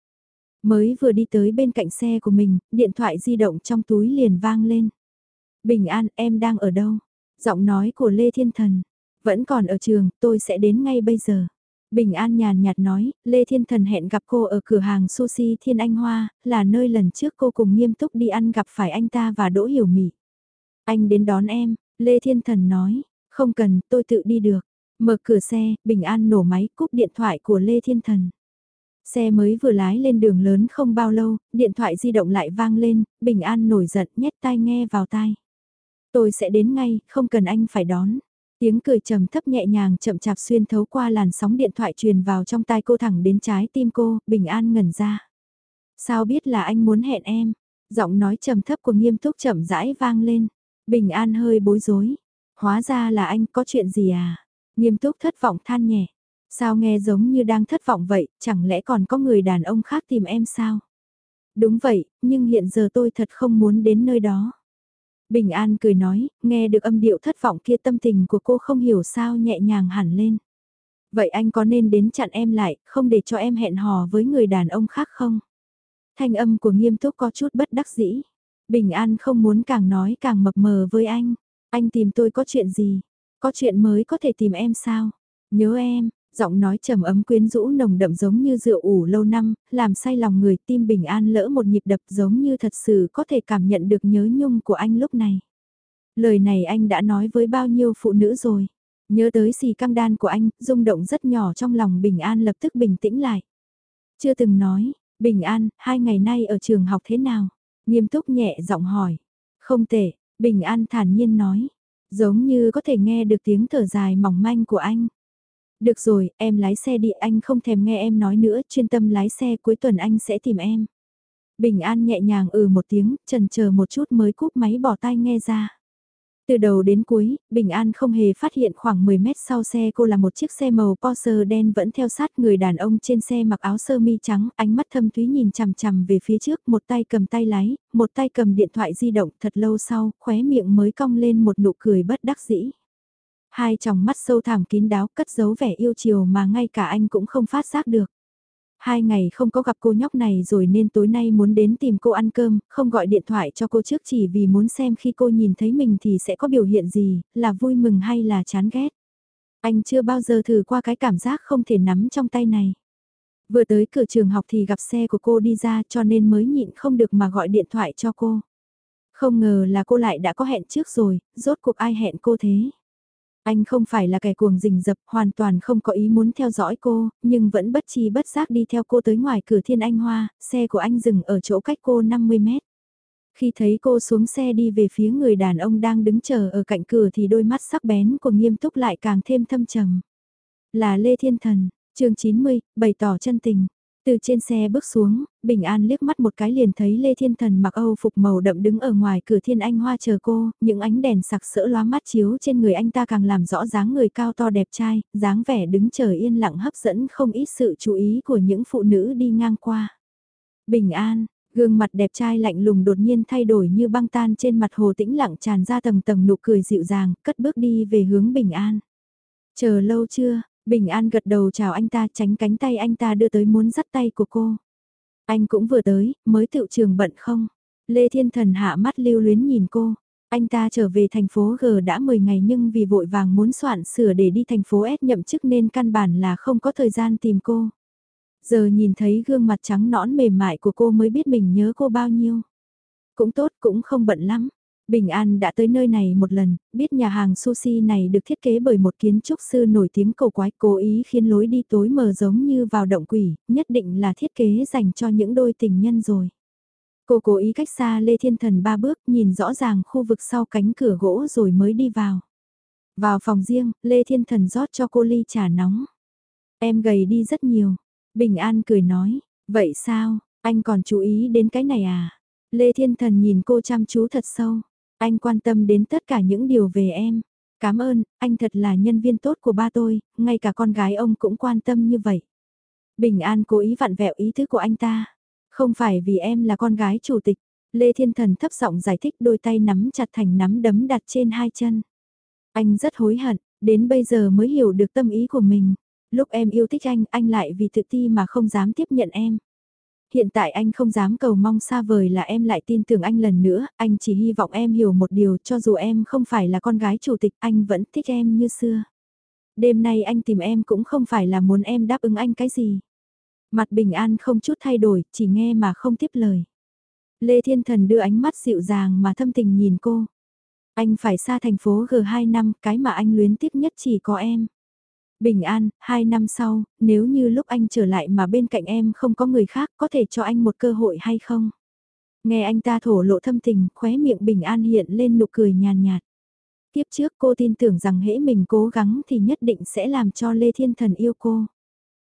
Mới vừa đi tới bên cạnh xe của mình, điện thoại di động trong túi liền vang lên. Bình An, em đang ở đâu? Giọng nói của Lê Thiên Thần. Vẫn còn ở trường, tôi sẽ đến ngay bây giờ. Bình An nhàn nhạt nói, Lê Thiên Thần hẹn gặp cô ở cửa hàng sushi Thiên Anh Hoa, là nơi lần trước cô cùng nghiêm túc đi ăn gặp phải anh ta và Đỗ Hiểu Mỹ. Anh đến đón em, Lê Thiên Thần nói, không cần, tôi tự đi được. Mở cửa xe, Bình An nổ máy cúp điện thoại của Lê Thiên Thần. Xe mới vừa lái lên đường lớn không bao lâu, điện thoại di động lại vang lên, Bình An nổi giận nhét tai nghe vào tai. Tôi sẽ đến ngay, không cần anh phải đón. Tiếng cười trầm thấp nhẹ nhàng chậm chạp xuyên thấu qua làn sóng điện thoại truyền vào trong tai cô thẳng đến trái tim cô, Bình An ngẩn ra. Sao biết là anh muốn hẹn em? Giọng nói trầm thấp của nghiêm túc chậm rãi vang lên. Bình An hơi bối rối. Hóa ra là anh có chuyện gì à? Nghiêm túc thất vọng than nhẹ. Sao nghe giống như đang thất vọng vậy, chẳng lẽ còn có người đàn ông khác tìm em sao? Đúng vậy, nhưng hiện giờ tôi thật không muốn đến nơi đó. Bình An cười nói, nghe được âm điệu thất vọng kia tâm tình của cô không hiểu sao nhẹ nhàng hẳn lên. Vậy anh có nên đến chặn em lại, không để cho em hẹn hò với người đàn ông khác không? Thanh âm của nghiêm túc có chút bất đắc dĩ. Bình An không muốn càng nói càng mập mờ với anh. Anh tìm tôi có chuyện gì? Có chuyện mới có thể tìm em sao? Nhớ em, giọng nói trầm ấm quyến rũ nồng đậm giống như rượu ủ lâu năm, làm say lòng người tim bình an lỡ một nhịp đập giống như thật sự có thể cảm nhận được nhớ nhung của anh lúc này. Lời này anh đã nói với bao nhiêu phụ nữ rồi. Nhớ tới xì căng đan của anh, rung động rất nhỏ trong lòng bình an lập tức bình tĩnh lại. Chưa từng nói, bình an, hai ngày nay ở trường học thế nào? Nghiêm túc nhẹ giọng hỏi. Không tệ, bình an thản nhiên nói. Giống như có thể nghe được tiếng thở dài mỏng manh của anh. Được rồi, em lái xe đi, anh không thèm nghe em nói nữa, chuyên tâm lái xe cuối tuần anh sẽ tìm em. Bình An nhẹ nhàng ừ một tiếng, trần chờ một chút mới cúp máy bỏ tai nghe ra. Từ đầu đến cuối, Bình An không hề phát hiện khoảng 10 mét sau xe cô là một chiếc xe màu Porsche đen vẫn theo sát người đàn ông trên xe mặc áo sơ mi trắng, ánh mắt thâm thúy nhìn chằm chằm về phía trước, một tay cầm tay lái, một tay cầm điện thoại di động thật lâu sau, khóe miệng mới cong lên một nụ cười bất đắc dĩ. Hai tròng mắt sâu thẳm kín đáo cất giấu vẻ yêu chiều mà ngay cả anh cũng không phát giác được. Hai ngày không có gặp cô nhóc này rồi nên tối nay muốn đến tìm cô ăn cơm, không gọi điện thoại cho cô trước chỉ vì muốn xem khi cô nhìn thấy mình thì sẽ có biểu hiện gì, là vui mừng hay là chán ghét. Anh chưa bao giờ thử qua cái cảm giác không thể nắm trong tay này. Vừa tới cửa trường học thì gặp xe của cô đi ra cho nên mới nhịn không được mà gọi điện thoại cho cô. Không ngờ là cô lại đã có hẹn trước rồi, rốt cuộc ai hẹn cô thế. Anh không phải là kẻ cuồng rình rập, hoàn toàn không có ý muốn theo dõi cô, nhưng vẫn bất chi bất giác đi theo cô tới ngoài cửa thiên anh hoa, xe của anh dừng ở chỗ cách cô 50 mét. Khi thấy cô xuống xe đi về phía người đàn ông đang đứng chờ ở cạnh cửa thì đôi mắt sắc bén của nghiêm túc lại càng thêm thâm trầm. Là Lê Thiên Thần, chương 90, bày tỏ chân tình. Từ trên xe bước xuống, Bình An liếc mắt một cái liền thấy Lê Thiên Thần mặc Âu phục màu đậm đứng ở ngoài cửa Thiên Anh Hoa chờ cô, những ánh đèn sặc sỡ lóa mắt chiếu trên người anh ta càng làm rõ dáng người cao to đẹp trai, dáng vẻ đứng chờ yên lặng hấp dẫn không ít sự chú ý của những phụ nữ đi ngang qua. Bình An, gương mặt đẹp trai lạnh lùng đột nhiên thay đổi như băng tan trên mặt hồ tĩnh lặng tràn ra tầng tầng nụ cười dịu dàng, cất bước đi về hướng Bình An. Chờ lâu chưa, Bình An gật đầu chào anh ta tránh cánh tay anh ta đưa tới muốn dắt tay của cô. Anh cũng vừa tới, mới tự trường bận không? Lê Thiên Thần hạ mắt lưu luyến nhìn cô. Anh ta trở về thành phố G đã 10 ngày nhưng vì vội vàng muốn soạn sửa để đi thành phố S nhậm chức nên căn bản là không có thời gian tìm cô. Giờ nhìn thấy gương mặt trắng nõn mềm mại của cô mới biết mình nhớ cô bao nhiêu. Cũng tốt cũng không bận lắm. Bình An đã tới nơi này một lần, biết nhà hàng sushi này được thiết kế bởi một kiến trúc sư nổi tiếng cầu quái cố ý khiến lối đi tối mờ giống như vào động quỷ, nhất định là thiết kế dành cho những đôi tình nhân rồi. Cô cố ý cách xa Lê Thiên Thần ba bước nhìn rõ ràng khu vực sau cánh cửa gỗ rồi mới đi vào. Vào phòng riêng, Lê Thiên Thần rót cho cô ly trà nóng. Em gầy đi rất nhiều. Bình An cười nói, vậy sao, anh còn chú ý đến cái này à? Lê Thiên Thần nhìn cô chăm chú thật sâu. Anh quan tâm đến tất cả những điều về em. Cảm ơn, anh thật là nhân viên tốt của ba tôi, ngay cả con gái ông cũng quan tâm như vậy. Bình An cố ý vặn vẹo ý thức của anh ta. Không phải vì em là con gái chủ tịch. Lê Thiên Thần thấp giọng giải thích đôi tay nắm chặt thành nắm đấm đặt trên hai chân. Anh rất hối hận, đến bây giờ mới hiểu được tâm ý của mình. Lúc em yêu thích anh, anh lại vì tự ti mà không dám tiếp nhận em hiện tại anh không dám cầu mong xa vời là em lại tin tưởng anh lần nữa, anh chỉ hy vọng em hiểu một điều cho dù em không phải là con gái chủ tịch anh vẫn thích em như xưa. Đêm nay anh tìm em cũng không phải là muốn em đáp ứng anh cái gì. Mặt bình an không chút thay đổi, chỉ nghe mà không tiếp lời. Lê Thiên Thần đưa ánh mắt dịu dàng mà thâm tình nhìn cô. Anh phải xa thành phố G2 năm, cái mà anh luyến tiếc nhất chỉ có em. Bình an, hai năm sau, nếu như lúc anh trở lại mà bên cạnh em không có người khác có thể cho anh một cơ hội hay không? Nghe anh ta thổ lộ thâm tình, khóe miệng bình an hiện lên nụ cười nhàn nhạt. Tiếp trước cô tin tưởng rằng hễ mình cố gắng thì nhất định sẽ làm cho Lê Thiên Thần yêu cô.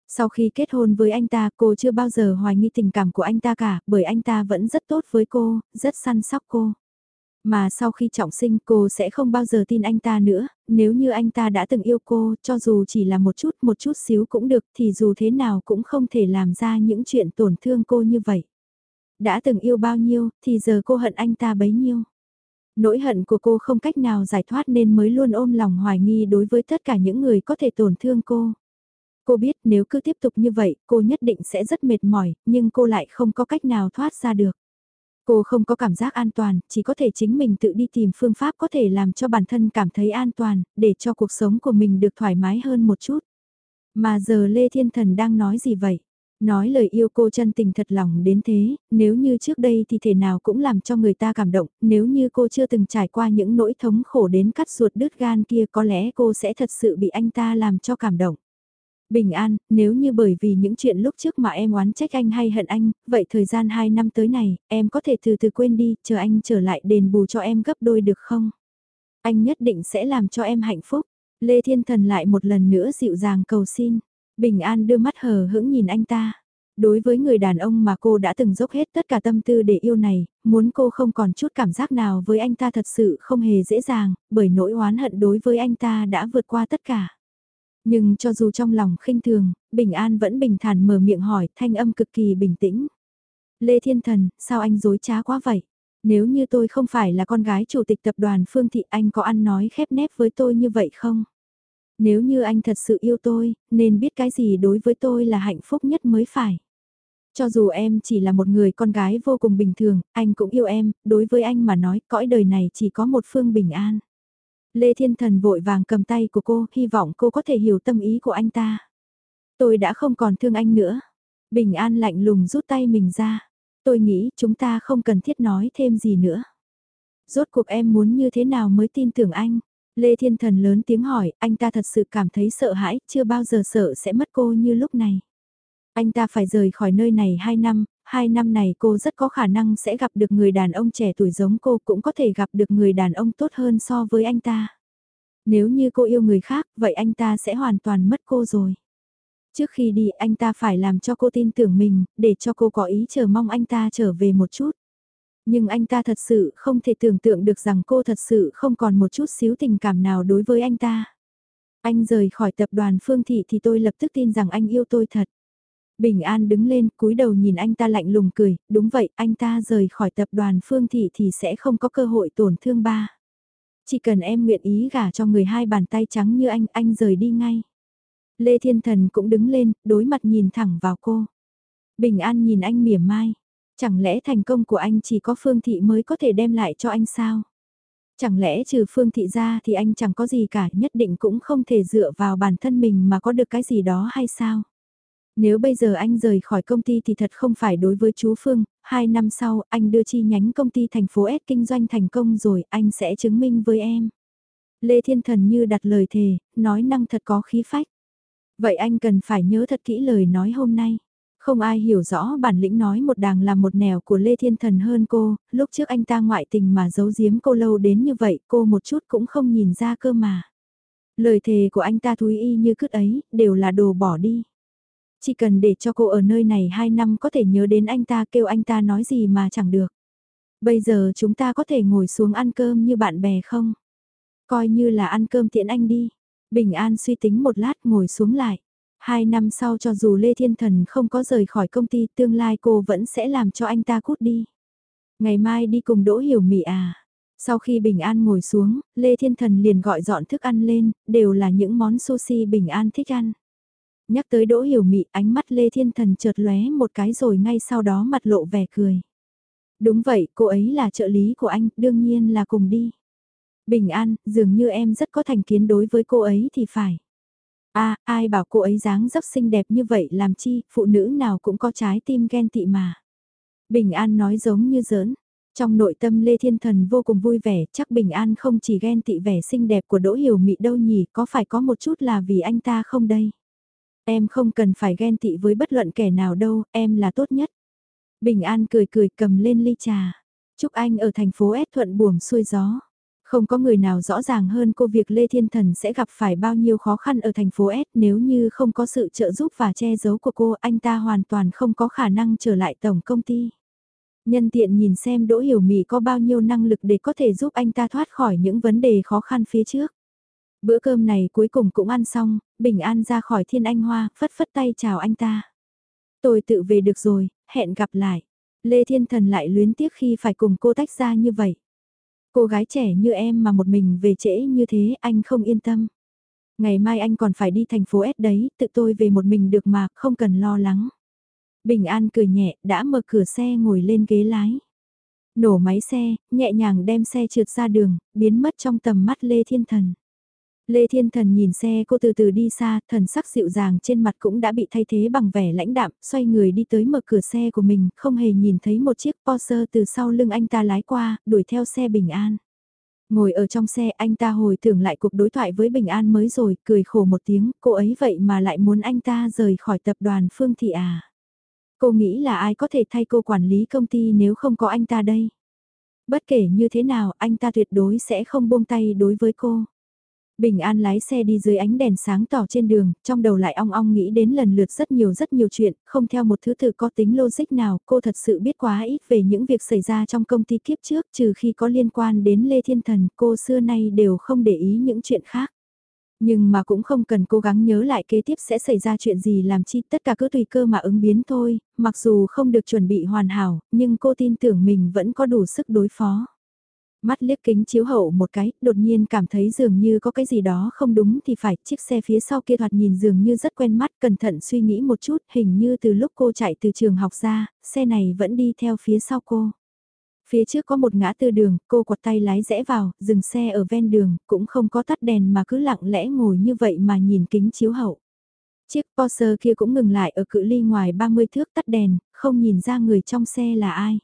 Sau khi kết hôn với anh ta cô chưa bao giờ hoài nghi tình cảm của anh ta cả bởi anh ta vẫn rất tốt với cô, rất săn sóc cô. Mà sau khi trọng sinh cô sẽ không bao giờ tin anh ta nữa, nếu như anh ta đã từng yêu cô, cho dù chỉ là một chút một chút xíu cũng được thì dù thế nào cũng không thể làm ra những chuyện tổn thương cô như vậy. Đã từng yêu bao nhiêu thì giờ cô hận anh ta bấy nhiêu. Nỗi hận của cô không cách nào giải thoát nên mới luôn ôm lòng hoài nghi đối với tất cả những người có thể tổn thương cô. Cô biết nếu cứ tiếp tục như vậy cô nhất định sẽ rất mệt mỏi, nhưng cô lại không có cách nào thoát ra được. Cô không có cảm giác an toàn, chỉ có thể chính mình tự đi tìm phương pháp có thể làm cho bản thân cảm thấy an toàn, để cho cuộc sống của mình được thoải mái hơn một chút. Mà giờ Lê Thiên Thần đang nói gì vậy? Nói lời yêu cô chân tình thật lòng đến thế, nếu như trước đây thì thể nào cũng làm cho người ta cảm động, nếu như cô chưa từng trải qua những nỗi thống khổ đến cắt ruột đứt gan kia có lẽ cô sẽ thật sự bị anh ta làm cho cảm động. Bình an, nếu như bởi vì những chuyện lúc trước mà em oán trách anh hay hận anh, vậy thời gian 2 năm tới này, em có thể từ từ quên đi, chờ anh trở lại đền bù cho em gấp đôi được không? Anh nhất định sẽ làm cho em hạnh phúc. Lê Thiên Thần lại một lần nữa dịu dàng cầu xin. Bình an đưa mắt hờ hững nhìn anh ta. Đối với người đàn ông mà cô đã từng dốc hết tất cả tâm tư để yêu này, muốn cô không còn chút cảm giác nào với anh ta thật sự không hề dễ dàng, bởi nỗi oán hận đối với anh ta đã vượt qua tất cả. Nhưng cho dù trong lòng khinh thường, Bình An vẫn bình thản mở miệng hỏi, thanh âm cực kỳ bình tĩnh. Lê Thiên Thần, sao anh dối trá quá vậy? Nếu như tôi không phải là con gái chủ tịch tập đoàn Phương Thị anh có ăn nói khép nép với tôi như vậy không? Nếu như anh thật sự yêu tôi, nên biết cái gì đối với tôi là hạnh phúc nhất mới phải. Cho dù em chỉ là một người con gái vô cùng bình thường, anh cũng yêu em, đối với anh mà nói cõi đời này chỉ có một phương bình an. Lê Thiên Thần vội vàng cầm tay của cô, hy vọng cô có thể hiểu tâm ý của anh ta. Tôi đã không còn thương anh nữa. Bình an lạnh lùng rút tay mình ra. Tôi nghĩ chúng ta không cần thiết nói thêm gì nữa. Rốt cuộc em muốn như thế nào mới tin tưởng anh? Lê Thiên Thần lớn tiếng hỏi, anh ta thật sự cảm thấy sợ hãi, chưa bao giờ sợ sẽ mất cô như lúc này. Anh ta phải rời khỏi nơi này 2 năm, hai năm này cô rất có khả năng sẽ gặp được người đàn ông trẻ tuổi giống cô cũng có thể gặp được người đàn ông tốt hơn so với anh ta. Nếu như cô yêu người khác, vậy anh ta sẽ hoàn toàn mất cô rồi. Trước khi đi anh ta phải làm cho cô tin tưởng mình, để cho cô có ý chờ mong anh ta trở về một chút. Nhưng anh ta thật sự không thể tưởng tượng được rằng cô thật sự không còn một chút xíu tình cảm nào đối với anh ta. Anh rời khỏi tập đoàn Phương Thị thì tôi lập tức tin rằng anh yêu tôi thật. Bình An đứng lên, cúi đầu nhìn anh ta lạnh lùng cười, đúng vậy, anh ta rời khỏi tập đoàn Phương Thị thì sẽ không có cơ hội tổn thương ba. Chỉ cần em nguyện ý gả cho người hai bàn tay trắng như anh, anh rời đi ngay. Lê Thiên Thần cũng đứng lên, đối mặt nhìn thẳng vào cô. Bình An nhìn anh mỉa mai. Chẳng lẽ thành công của anh chỉ có Phương Thị mới có thể đem lại cho anh sao? Chẳng lẽ trừ Phương Thị ra thì anh chẳng có gì cả, nhất định cũng không thể dựa vào bản thân mình mà có được cái gì đó hay sao? Nếu bây giờ anh rời khỏi công ty thì thật không phải đối với chú Phương, hai năm sau anh đưa chi nhánh công ty thành phố S kinh doanh thành công rồi, anh sẽ chứng minh với em. Lê Thiên Thần như đặt lời thề, nói năng thật có khí phách. Vậy anh cần phải nhớ thật kỹ lời nói hôm nay. Không ai hiểu rõ bản lĩnh nói một đàng là một nẻo của Lê Thiên Thần hơn cô, lúc trước anh ta ngoại tình mà giấu giếm cô lâu đến như vậy cô một chút cũng không nhìn ra cơ mà. Lời thề của anh ta thúi y như cứt ấy, đều là đồ bỏ đi. Chỉ cần để cho cô ở nơi này 2 năm có thể nhớ đến anh ta kêu anh ta nói gì mà chẳng được. Bây giờ chúng ta có thể ngồi xuống ăn cơm như bạn bè không? Coi như là ăn cơm tiện anh đi. Bình An suy tính một lát ngồi xuống lại. Hai năm sau cho dù Lê Thiên Thần không có rời khỏi công ty tương lai cô vẫn sẽ làm cho anh ta cút đi. Ngày mai đi cùng Đỗ Hiểu Mị à. Sau khi Bình An ngồi xuống, Lê Thiên Thần liền gọi dọn thức ăn lên, đều là những món sushi Bình An thích ăn. Nhắc tới Đỗ Hiểu Mị ánh mắt Lê Thiên Thần chợt lóe một cái rồi ngay sau đó mặt lộ vẻ cười. Đúng vậy, cô ấy là trợ lý của anh, đương nhiên là cùng đi. Bình an, dường như em rất có thành kiến đối với cô ấy thì phải. a ai bảo cô ấy dáng dấp xinh đẹp như vậy làm chi, phụ nữ nào cũng có trái tim ghen tị mà. Bình an nói giống như giỡn. Trong nội tâm Lê Thiên Thần vô cùng vui vẻ, chắc Bình An không chỉ ghen tị vẻ xinh đẹp của Đỗ Hiểu Mị đâu nhỉ, có phải có một chút là vì anh ta không đây? Em không cần phải ghen tị với bất luận kẻ nào đâu, em là tốt nhất. Bình An cười cười cầm lên ly trà. Chúc anh ở thành phố S thuận buồm xuôi gió. Không có người nào rõ ràng hơn cô việc Lê Thiên Thần sẽ gặp phải bao nhiêu khó khăn ở thành phố S nếu như không có sự trợ giúp và che giấu của cô anh ta hoàn toàn không có khả năng trở lại tổng công ty. Nhân tiện nhìn xem Đỗ Hiểu Mỹ có bao nhiêu năng lực để có thể giúp anh ta thoát khỏi những vấn đề khó khăn phía trước. Bữa cơm này cuối cùng cũng ăn xong, Bình An ra khỏi Thiên Anh Hoa, phất phất tay chào anh ta. Tôi tự về được rồi, hẹn gặp lại. Lê Thiên Thần lại luyến tiếc khi phải cùng cô tách ra như vậy. Cô gái trẻ như em mà một mình về trễ như thế anh không yên tâm. Ngày mai anh còn phải đi thành phố S đấy, tự tôi về một mình được mà, không cần lo lắng. Bình An cười nhẹ, đã mở cửa xe ngồi lên ghế lái. Nổ máy xe, nhẹ nhàng đem xe trượt ra đường, biến mất trong tầm mắt Lê Thiên Thần. Lê Thiên Thần nhìn xe cô từ từ đi xa, thần sắc dịu dàng trên mặt cũng đã bị thay thế bằng vẻ lãnh đạm, xoay người đi tới mở cửa xe của mình, không hề nhìn thấy một chiếc Porsche từ sau lưng anh ta lái qua, đuổi theo xe Bình An. Ngồi ở trong xe anh ta hồi tưởng lại cuộc đối thoại với Bình An mới rồi, cười khổ một tiếng, cô ấy vậy mà lại muốn anh ta rời khỏi tập đoàn Phương Thị à. Cô nghĩ là ai có thể thay cô quản lý công ty nếu không có anh ta đây. Bất kể như thế nào, anh ta tuyệt đối sẽ không buông tay đối với cô. Bình An lái xe đi dưới ánh đèn sáng tỏ trên đường, trong đầu lại ong ong nghĩ đến lần lượt rất nhiều rất nhiều chuyện, không theo một thứ tự có tính logic nào, cô thật sự biết quá ít về những việc xảy ra trong công ty kiếp trước, trừ khi có liên quan đến Lê Thiên Thần, cô xưa nay đều không để ý những chuyện khác. Nhưng mà cũng không cần cố gắng nhớ lại kế tiếp sẽ xảy ra chuyện gì làm chi, tất cả cứ tùy cơ mà ứng biến thôi, mặc dù không được chuẩn bị hoàn hảo, nhưng cô tin tưởng mình vẫn có đủ sức đối phó mắt liếc kính chiếu hậu một cái, đột nhiên cảm thấy dường như có cái gì đó không đúng thì phải, chiếc xe phía sau kia thoạt nhìn dường như rất quen mắt, cẩn thận suy nghĩ một chút, hình như từ lúc cô chạy từ trường học ra, xe này vẫn đi theo phía sau cô. Phía trước có một ngã tư đường, cô quạt tay lái rẽ vào, dừng xe ở ven đường, cũng không có tắt đèn mà cứ lặng lẽ ngồi như vậy mà nhìn kính chiếu hậu. Chiếc Porsche kia cũng ngừng lại ở cự ly ngoài 30 thước tắt đèn, không nhìn ra người trong xe là ai.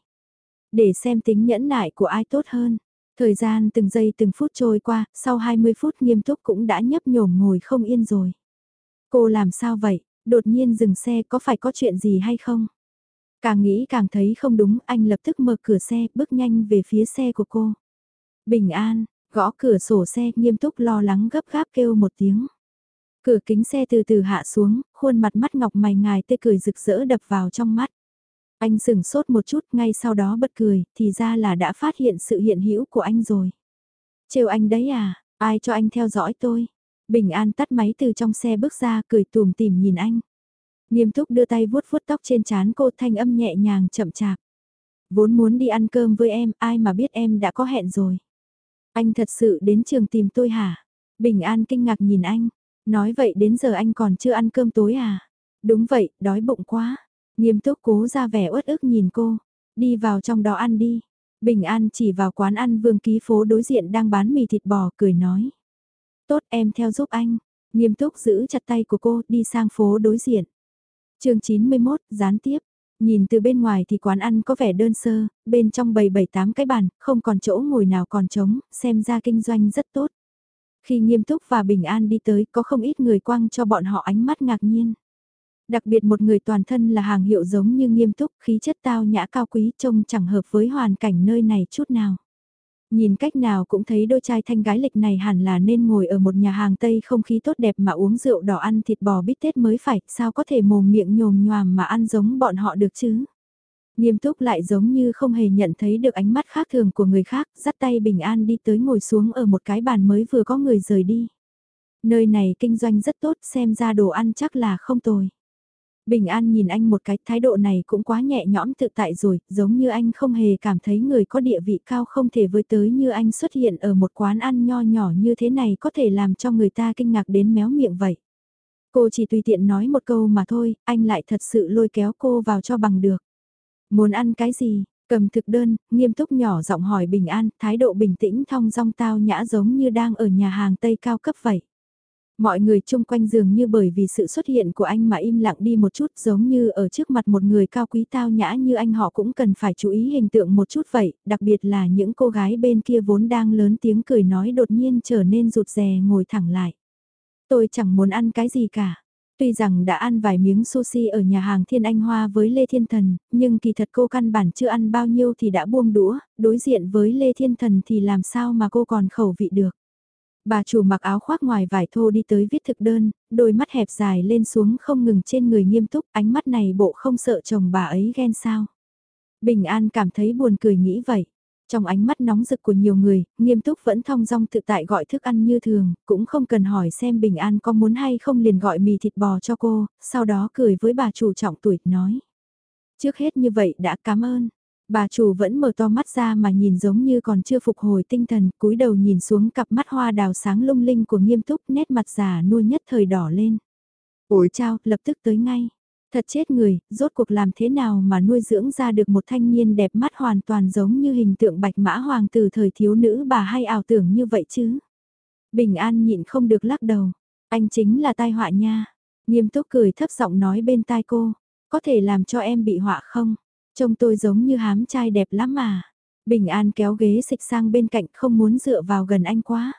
Để xem tính nhẫn nại của ai tốt hơn. Thời gian từng giây từng phút trôi qua, sau 20 phút nghiêm túc cũng đã nhấp nhổm ngồi không yên rồi. Cô làm sao vậy, đột nhiên dừng xe có phải có chuyện gì hay không? Càng nghĩ càng thấy không đúng, anh lập tức mở cửa xe, bước nhanh về phía xe của cô. Bình an, gõ cửa sổ xe, nghiêm túc lo lắng gấp gáp kêu một tiếng. Cửa kính xe từ từ hạ xuống, khuôn mặt mắt ngọc mày ngài tê cười rực rỡ đập vào trong mắt. Anh sừng sốt một chút ngay sau đó bật cười, thì ra là đã phát hiện sự hiện hữu của anh rồi. Trêu anh đấy à, ai cho anh theo dõi tôi? Bình An tắt máy từ trong xe bước ra cười tùm tìm nhìn anh. Nghiêm túc đưa tay vuốt vuốt tóc trên trán cô thanh âm nhẹ nhàng chậm chạp. Vốn muốn đi ăn cơm với em, ai mà biết em đã có hẹn rồi. Anh thật sự đến trường tìm tôi hả? Bình An kinh ngạc nhìn anh. Nói vậy đến giờ anh còn chưa ăn cơm tối à? Đúng vậy, đói bụng quá. Nghiêm túc cố ra vẻ uất ức nhìn cô. Đi vào trong đó ăn đi. Bình An chỉ vào quán ăn vương ký phố đối diện đang bán mì thịt bò cười nói. Tốt em theo giúp anh. Nghiêm túc giữ chặt tay của cô đi sang phố đối diện. chương 91, gián tiếp. Nhìn từ bên ngoài thì quán ăn có vẻ đơn sơ, bên trong bầy bảy tám cái bàn, không còn chỗ ngồi nào còn trống, xem ra kinh doanh rất tốt. Khi nghiêm túc và bình an đi tới có không ít người quăng cho bọn họ ánh mắt ngạc nhiên. Đặc biệt một người toàn thân là hàng hiệu giống như nghiêm túc, khí chất tao nhã cao quý trông chẳng hợp với hoàn cảnh nơi này chút nào. Nhìn cách nào cũng thấy đôi trai thanh gái lịch này hẳn là nên ngồi ở một nhà hàng Tây không khí tốt đẹp mà uống rượu đỏ ăn thịt bò bít tết mới phải, sao có thể mồm miệng nhồm nhòm mà ăn giống bọn họ được chứ. Nghiêm túc lại giống như không hề nhận thấy được ánh mắt khác thường của người khác, dắt tay bình an đi tới ngồi xuống ở một cái bàn mới vừa có người rời đi. Nơi này kinh doanh rất tốt xem ra đồ ăn chắc là không tồi. Bình An nhìn anh một cái thái độ này cũng quá nhẹ nhõm tự tại rồi, giống như anh không hề cảm thấy người có địa vị cao không thể với tới như anh xuất hiện ở một quán ăn nho nhỏ như thế này có thể làm cho người ta kinh ngạc đến méo miệng vậy. Cô chỉ tùy tiện nói một câu mà thôi, anh lại thật sự lôi kéo cô vào cho bằng được. Muốn ăn cái gì? Cầm thực đơn, nghiêm túc nhỏ giọng hỏi Bình An, thái độ bình tĩnh thong dong tao nhã giống như đang ở nhà hàng Tây cao cấp vậy. Mọi người chung quanh dường như bởi vì sự xuất hiện của anh mà im lặng đi một chút giống như ở trước mặt một người cao quý tao nhã như anh họ cũng cần phải chú ý hình tượng một chút vậy, đặc biệt là những cô gái bên kia vốn đang lớn tiếng cười nói đột nhiên trở nên rụt rè ngồi thẳng lại. Tôi chẳng muốn ăn cái gì cả. Tuy rằng đã ăn vài miếng sushi ở nhà hàng Thiên Anh Hoa với Lê Thiên Thần, nhưng kỳ thật cô căn bản chưa ăn bao nhiêu thì đã buông đũa, đối diện với Lê Thiên Thần thì làm sao mà cô còn khẩu vị được. Bà chủ mặc áo khoác ngoài vải thô đi tới viết thực đơn, đôi mắt hẹp dài lên xuống không ngừng trên người nghiêm túc, ánh mắt này bộ không sợ chồng bà ấy ghen sao. Bình An cảm thấy buồn cười nghĩ vậy. Trong ánh mắt nóng rực của nhiều người, nghiêm túc vẫn thong dong tự tại gọi thức ăn như thường, cũng không cần hỏi xem Bình An có muốn hay không liền gọi mì thịt bò cho cô, sau đó cười với bà chủ trọng tuổi, nói. Trước hết như vậy đã cảm ơn. Bà chủ vẫn mở to mắt ra mà nhìn giống như còn chưa phục hồi tinh thần, cúi đầu nhìn xuống cặp mắt hoa đào sáng lung linh của nghiêm túc nét mặt già nua nhất thời đỏ lên. Ủi chao, lập tức tới ngay. Thật chết người, rốt cuộc làm thế nào mà nuôi dưỡng ra được một thanh niên đẹp mắt hoàn toàn giống như hình tượng bạch mã hoàng từ thời thiếu nữ bà hay ảo tưởng như vậy chứ. Bình an nhịn không được lắc đầu. Anh chính là tai họa nha. Nghiêm túc cười thấp giọng nói bên tai cô. Có thể làm cho em bị họa không? Trông tôi giống như hám trai đẹp lắm mà. Bình An kéo ghế xịch sang bên cạnh không muốn dựa vào gần anh quá.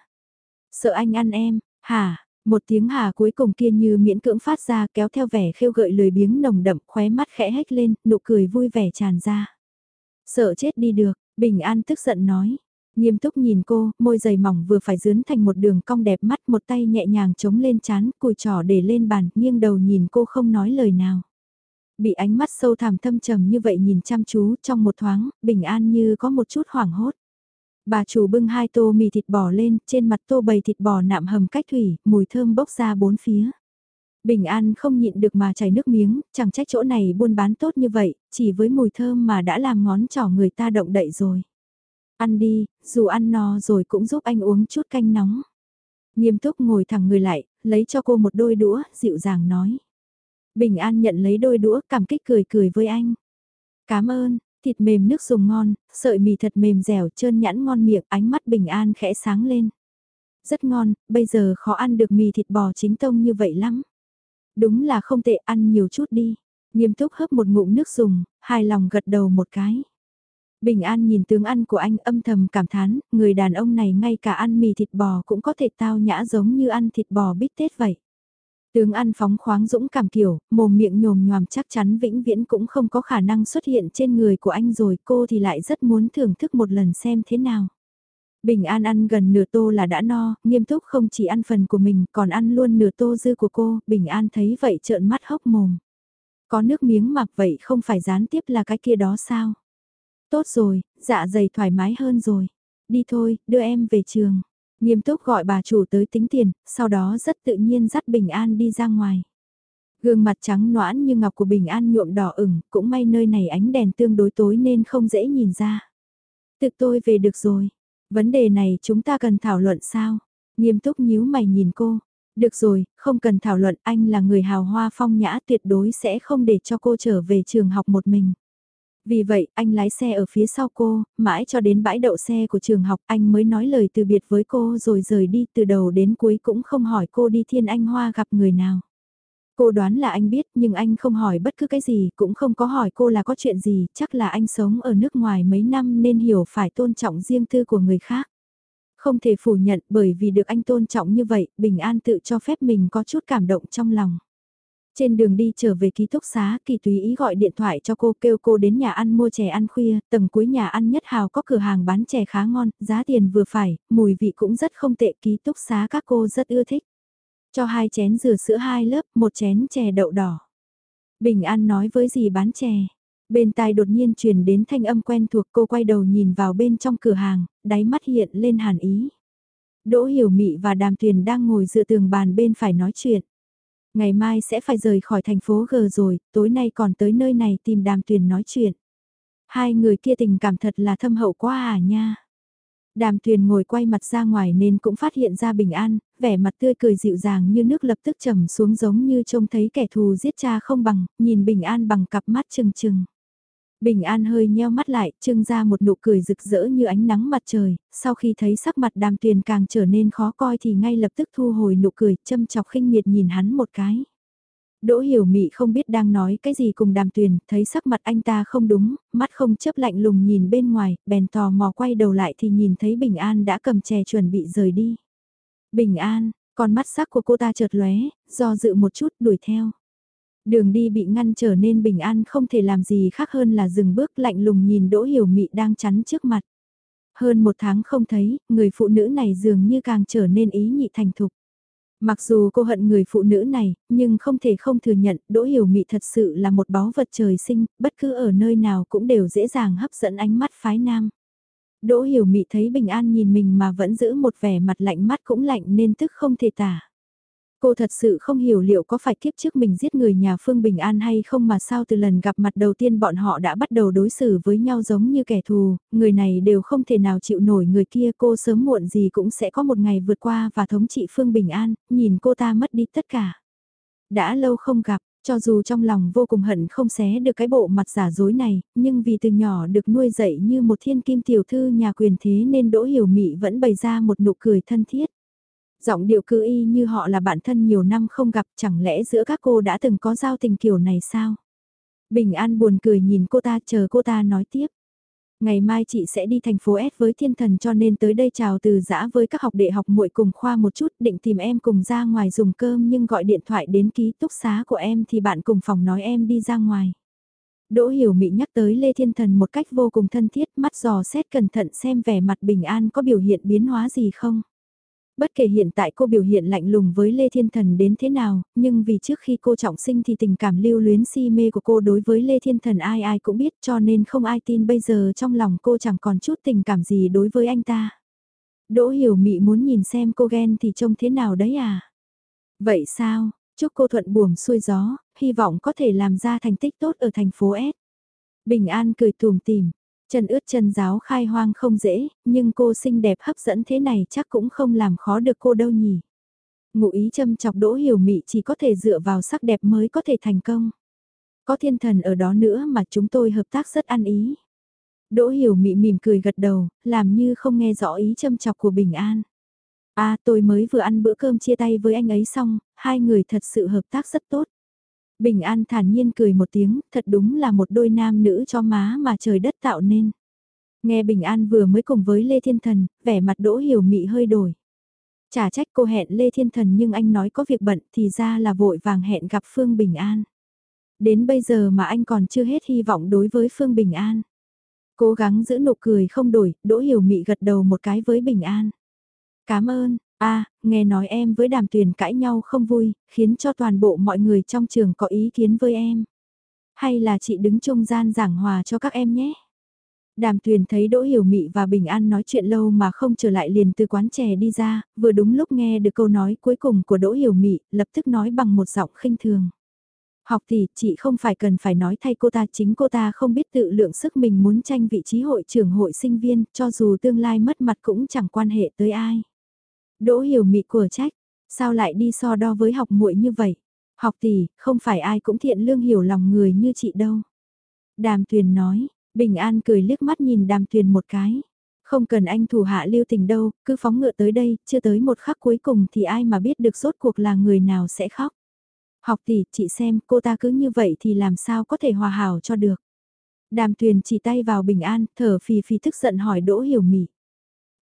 Sợ anh ăn em, hả? Một tiếng hà cuối cùng kia như miễn cưỡng phát ra kéo theo vẻ khêu gợi lười biếng nồng đậm khóe mắt khẽ hếch lên, nụ cười vui vẻ tràn ra. Sợ chết đi được, Bình An tức giận nói. Nghiêm túc nhìn cô, môi dày mỏng vừa phải dướn thành một đường cong đẹp mắt một tay nhẹ nhàng chống lên chán, cùi trỏ để lên bàn, nghiêng đầu nhìn cô không nói lời nào. Bị ánh mắt sâu thẳm thâm trầm như vậy nhìn chăm chú trong một thoáng, bình an như có một chút hoảng hốt. Bà chủ bưng hai tô mì thịt bò lên, trên mặt tô bầy thịt bò nạm hầm cách thủy, mùi thơm bốc ra bốn phía. Bình An không nhịn được mà chảy nước miếng, chẳng trách chỗ này buôn bán tốt như vậy, chỉ với mùi thơm mà đã làm ngón trỏ người ta động đậy rồi. Ăn đi, dù ăn no rồi cũng giúp anh uống chút canh nóng. Nghiêm túc ngồi thẳng người lại, lấy cho cô một đôi đũa, dịu dàng nói. Bình An nhận lấy đôi đũa, cảm kích cười cười với anh. Cảm ơn, thịt mềm nước dùng ngon, sợi mì thật mềm dẻo, trơn nhẵn ngon miệng, ánh mắt Bình An khẽ sáng lên. Rất ngon, bây giờ khó ăn được mì thịt bò chính tông như vậy lắm. Đúng là không tệ ăn nhiều chút đi. Nghiêm túc hấp một ngụm nước dùng, hài lòng gật đầu một cái. Bình An nhìn tướng ăn của anh âm thầm cảm thán, người đàn ông này ngay cả ăn mì thịt bò cũng có thể tao nhã giống như ăn thịt bò bít tết vậy. Tướng ăn phóng khoáng dũng cảm kiểu, mồm miệng nhồm nhòm chắc chắn vĩnh viễn cũng không có khả năng xuất hiện trên người của anh rồi cô thì lại rất muốn thưởng thức một lần xem thế nào. Bình An ăn gần nửa tô là đã no, nghiêm túc không chỉ ăn phần của mình còn ăn luôn nửa tô dư của cô, Bình An thấy vậy trợn mắt hốc mồm. Có nước miếng mặc vậy không phải gián tiếp là cái kia đó sao? Tốt rồi, dạ dày thoải mái hơn rồi. Đi thôi, đưa em về trường. Nghiêm túc gọi bà chủ tới tính tiền, sau đó rất tự nhiên dắt Bình An đi ra ngoài. Gương mặt trắng noãn như ngọc của Bình An nhuộm đỏ ửng, cũng may nơi này ánh đèn tương đối tối nên không dễ nhìn ra. Tự tôi về được rồi. Vấn đề này chúng ta cần thảo luận sao? Nghiêm túc nhíu mày nhìn cô. Được rồi, không cần thảo luận anh là người hào hoa phong nhã tuyệt đối sẽ không để cho cô trở về trường học một mình. Vì vậy, anh lái xe ở phía sau cô, mãi cho đến bãi đậu xe của trường học anh mới nói lời từ biệt với cô rồi rời đi từ đầu đến cuối cũng không hỏi cô đi thiên anh hoa gặp người nào. Cô đoán là anh biết nhưng anh không hỏi bất cứ cái gì, cũng không có hỏi cô là có chuyện gì, chắc là anh sống ở nước ngoài mấy năm nên hiểu phải tôn trọng riêng tư của người khác. Không thể phủ nhận bởi vì được anh tôn trọng như vậy, Bình An tự cho phép mình có chút cảm động trong lòng. Trên đường đi trở về ký túc xá, Kỳ tùy ý gọi điện thoại cho cô kêu cô đến nhà ăn mua chè ăn khuya, tầng cuối nhà ăn nhất hào có cửa hàng bán chè khá ngon, giá tiền vừa phải, mùi vị cũng rất không tệ, ký túc xá các cô rất ưa thích. Cho hai chén dừa sữa hai lớp, một chén chè đậu đỏ. Bình An nói với dì bán chè. Bên tai đột nhiên truyền đến thanh âm quen thuộc cô quay đầu nhìn vào bên trong cửa hàng, đáy mắt hiện lên hàn ý. Đỗ Hiểu Mị và Đàm Tuyền đang ngồi dựa tường bàn bên phải nói chuyện. Ngày mai sẽ phải rời khỏi thành phố G rồi, tối nay còn tới nơi này tìm Đàm Tuyền nói chuyện. Hai người kia tình cảm thật là thâm hậu quá à nha. Đàm Tuyền ngồi quay mặt ra ngoài nên cũng phát hiện ra bình an, vẻ mặt tươi cười dịu dàng như nước lập tức trầm xuống giống như trông thấy kẻ thù giết cha không bằng, nhìn bình an bằng cặp mắt trừng trừng. Bình an hơi nheo mắt lại, trưng ra một nụ cười rực rỡ như ánh nắng mặt trời, sau khi thấy sắc mặt đàm tuyền càng trở nên khó coi thì ngay lập tức thu hồi nụ cười, châm chọc khinh miệt nhìn hắn một cái. Đỗ hiểu mị không biết đang nói cái gì cùng đàm tuyền, thấy sắc mặt anh ta không đúng, mắt không chấp lạnh lùng nhìn bên ngoài, bèn tò mò quay đầu lại thì nhìn thấy Bình An đã cầm chè chuẩn bị rời đi. Bình An, con mắt sắc của cô ta chợt lóe, do dự một chút đuổi theo. Đường đi bị ngăn trở nên Bình An không thể làm gì khác hơn là dừng bước lạnh lùng nhìn Đỗ Hiểu Mị đang chắn trước mặt. Hơn một tháng không thấy, người phụ nữ này dường như càng trở nên ý nhị thành thục. Mặc dù cô hận người phụ nữ này, nhưng không thể không thừa nhận Đỗ Hiểu Mị thật sự là một báu vật trời sinh, bất cứ ở nơi nào cũng đều dễ dàng hấp dẫn ánh mắt phái nam. Đỗ Hiểu Mị thấy Bình An nhìn mình mà vẫn giữ một vẻ mặt lạnh mắt cũng lạnh nên tức không thể tả. Cô thật sự không hiểu liệu có phải kiếp trước mình giết người nhà Phương Bình An hay không mà sao từ lần gặp mặt đầu tiên bọn họ đã bắt đầu đối xử với nhau giống như kẻ thù, người này đều không thể nào chịu nổi người kia cô sớm muộn gì cũng sẽ có một ngày vượt qua và thống trị Phương Bình An, nhìn cô ta mất đi tất cả. Đã lâu không gặp, cho dù trong lòng vô cùng hận không xé được cái bộ mặt giả dối này, nhưng vì từ nhỏ được nuôi dạy như một thiên kim tiểu thư nhà quyền thế nên Đỗ Hiểu Mị vẫn bày ra một nụ cười thân thiết. Giọng điệu cứ y như họ là bạn thân nhiều năm không gặp chẳng lẽ giữa các cô đã từng có giao tình kiểu này sao? Bình An buồn cười nhìn cô ta chờ cô ta nói tiếp. Ngày mai chị sẽ đi thành phố S với thiên thần cho nên tới đây chào từ giã với các học đệ học muội cùng khoa một chút định tìm em cùng ra ngoài dùng cơm nhưng gọi điện thoại đến ký túc xá của em thì bạn cùng phòng nói em đi ra ngoài. Đỗ Hiểu Mị nhắc tới Lê Thiên Thần một cách vô cùng thân thiết, mắt dò xét cẩn thận xem vẻ mặt bình an có biểu hiện biến hóa gì không. Bất kể hiện tại cô biểu hiện lạnh lùng với Lê Thiên Thần đến thế nào, nhưng vì trước khi cô trọng sinh thì tình cảm lưu luyến si mê của cô đối với Lê Thiên Thần ai ai cũng biết cho nên không ai tin bây giờ trong lòng cô chẳng còn chút tình cảm gì đối với anh ta. Đỗ Hiểu Mị muốn nhìn xem cô ghen thì trông thế nào đấy à? Vậy sao, chúc cô thuận buồm xuôi gió, hy vọng có thể làm ra thành tích tốt ở thành phố S. Bình An cười tùm tìm, chân ướt chân giáo khai hoang không dễ, nhưng cô xinh đẹp hấp dẫn thế này chắc cũng không làm khó được cô đâu nhỉ. Ngụ ý châm chọc đỗ hiểu mị chỉ có thể dựa vào sắc đẹp mới có thể thành công. Có thiên thần ở đó nữa mà chúng tôi hợp tác rất ăn ý. Đỗ hiểu mị mỉm cười gật đầu, làm như không nghe rõ ý châm chọc của Bình An. À tôi mới vừa ăn bữa cơm chia tay với anh ấy xong, hai người thật sự hợp tác rất tốt. Bình An thản nhiên cười một tiếng, thật đúng là một đôi nam nữ cho má mà trời đất tạo nên. Nghe Bình An vừa mới cùng với Lê Thiên Thần, vẻ mặt đỗ hiểu mị hơi đổi. Chả trách cô hẹn Lê Thiên Thần nhưng anh nói có việc bận thì ra là vội vàng hẹn gặp Phương Bình An. Đến bây giờ mà anh còn chưa hết hy vọng đối với Phương Bình An. Cố gắng giữ nụ cười không đổi, Đỗ Hiểu Mị gật đầu một cái với Bình An. Cảm ơn, a nghe nói em với đàm tuyền cãi nhau không vui, khiến cho toàn bộ mọi người trong trường có ý kiến với em. Hay là chị đứng trung gian giảng hòa cho các em nhé. Đàm tuyền thấy Đỗ Hiểu Mị và Bình An nói chuyện lâu mà không trở lại liền từ quán chè đi ra, vừa đúng lúc nghe được câu nói cuối cùng của Đỗ Hiểu Mị, lập tức nói bằng một giọng khinh thường. Học thì chị không phải cần phải nói thay cô ta chính cô ta không biết tự lượng sức mình muốn tranh vị trí hội trưởng hội sinh viên cho dù tương lai mất mặt cũng chẳng quan hệ tới ai. Đỗ hiểu mị của trách, sao lại đi so đo với học muội như vậy? Học tỷ, không phải ai cũng thiện lương hiểu lòng người như chị đâu. Đàm tuyền nói, bình an cười liếc mắt nhìn đàm tuyền một cái. Không cần anh thủ hạ lưu tình đâu, cứ phóng ngựa tới đây, chưa tới một khắc cuối cùng thì ai mà biết được rốt cuộc là người nào sẽ khóc. Học tỷ, chị xem, cô ta cứ như vậy thì làm sao có thể hòa hảo cho được. Đàm tuyền chỉ tay vào bình an, thở phì phì tức giận hỏi Đỗ Hiểu Mị.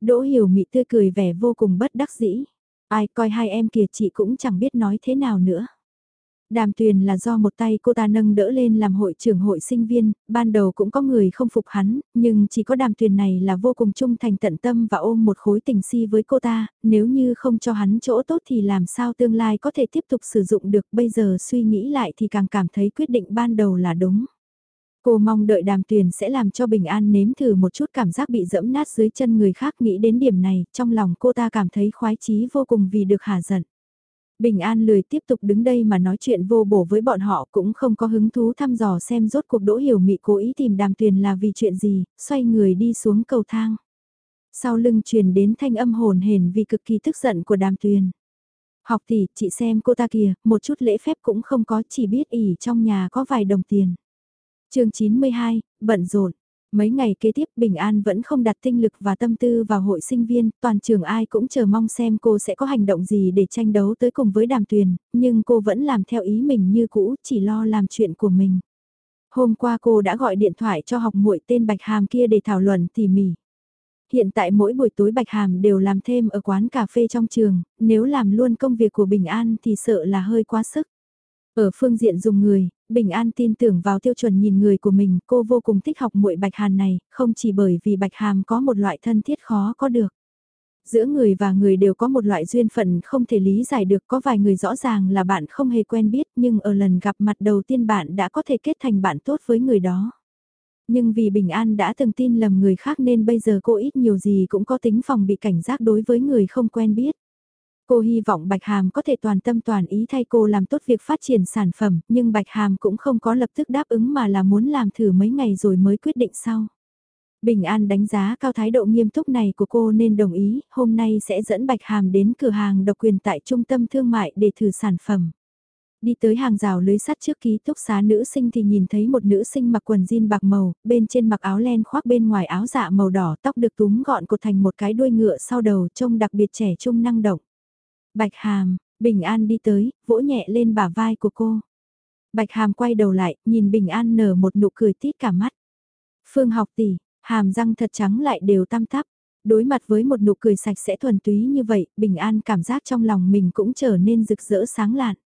Đỗ Hiểu Mị tươi cười vẻ vô cùng bất đắc dĩ. Ai coi hai em kìa chị cũng chẳng biết nói thế nào nữa. Đàm tuyền là do một tay cô ta nâng đỡ lên làm hội trưởng hội sinh viên, ban đầu cũng có người không phục hắn, nhưng chỉ có đàm tuyền này là vô cùng trung thành tận tâm và ôm một khối tình si với cô ta, nếu như không cho hắn chỗ tốt thì làm sao tương lai có thể tiếp tục sử dụng được bây giờ suy nghĩ lại thì càng cảm thấy quyết định ban đầu là đúng. Cô mong đợi đàm tuyển sẽ làm cho Bình An nếm thử một chút cảm giác bị dẫm nát dưới chân người khác nghĩ đến điểm này, trong lòng cô ta cảm thấy khoái chí vô cùng vì được hả giận. Bình An lười tiếp tục đứng đây mà nói chuyện vô bổ với bọn họ cũng không có hứng thú thăm dò xem rốt cuộc đỗ hiểu mị cố ý tìm đàm tuyền là vì chuyện gì, xoay người đi xuống cầu thang. Sau lưng truyền đến thanh âm hồn hền vì cực kỳ tức giận của đàm tuyền. Học tỷ, chị xem cô ta kìa, một chút lễ phép cũng không có, chỉ biết ỉ trong nhà có vài đồng tiền chương 92, bận rộn Mấy ngày kế tiếp Bình An vẫn không đặt tinh lực và tâm tư vào hội sinh viên, toàn trường ai cũng chờ mong xem cô sẽ có hành động gì để tranh đấu tới cùng với đàm tuyền, nhưng cô vẫn làm theo ý mình như cũ, chỉ lo làm chuyện của mình. Hôm qua cô đã gọi điện thoại cho học muội tên Bạch Hàm kia để thảo luận tỉ mỉ. Hiện tại mỗi buổi tối Bạch Hàm đều làm thêm ở quán cà phê trong trường, nếu làm luôn công việc của Bình An thì sợ là hơi quá sức. Ở phương diện dùng người, Bình An tin tưởng vào tiêu chuẩn nhìn người của mình, cô vô cùng thích học muội Bạch Hàn này, không chỉ bởi vì Bạch Hàm có một loại thân thiết khó có được. Giữa người và người đều có một loại duyên phận không thể lý giải được có vài người rõ ràng là bạn không hề quen biết nhưng ở lần gặp mặt đầu tiên bạn đã có thể kết thành bạn tốt với người đó. Nhưng vì Bình An đã từng tin lầm người khác nên bây giờ cô ít nhiều gì cũng có tính phòng bị cảnh giác đối với người không quen biết. Cô hy vọng Bạch Hàm có thể toàn tâm toàn ý thay cô làm tốt việc phát triển sản phẩm, nhưng Bạch Hàm cũng không có lập tức đáp ứng mà là muốn làm thử mấy ngày rồi mới quyết định sau. Bình An đánh giá cao thái độ nghiêm túc này của cô nên đồng ý, hôm nay sẽ dẫn Bạch Hàm đến cửa hàng độc quyền tại trung tâm thương mại để thử sản phẩm. Đi tới hàng rào lưới sắt trước ký túc xá nữ sinh thì nhìn thấy một nữ sinh mặc quần jean bạc màu, bên trên mặc áo len khoác bên ngoài áo dạ màu đỏ tóc được túm gọn cột thành một cái đuôi ngựa sau đầu trông đặc biệt trẻ trung năng động. Bạch Hàm, Bình An đi tới, vỗ nhẹ lên bả vai của cô. Bạch Hàm quay đầu lại, nhìn Bình An nở một nụ cười tít cả mắt. Phương học tỷ, hàm răng thật trắng lại đều tăm tắp. Đối mặt với một nụ cười sạch sẽ thuần túy như vậy, Bình An cảm giác trong lòng mình cũng trở nên rực rỡ sáng lạn.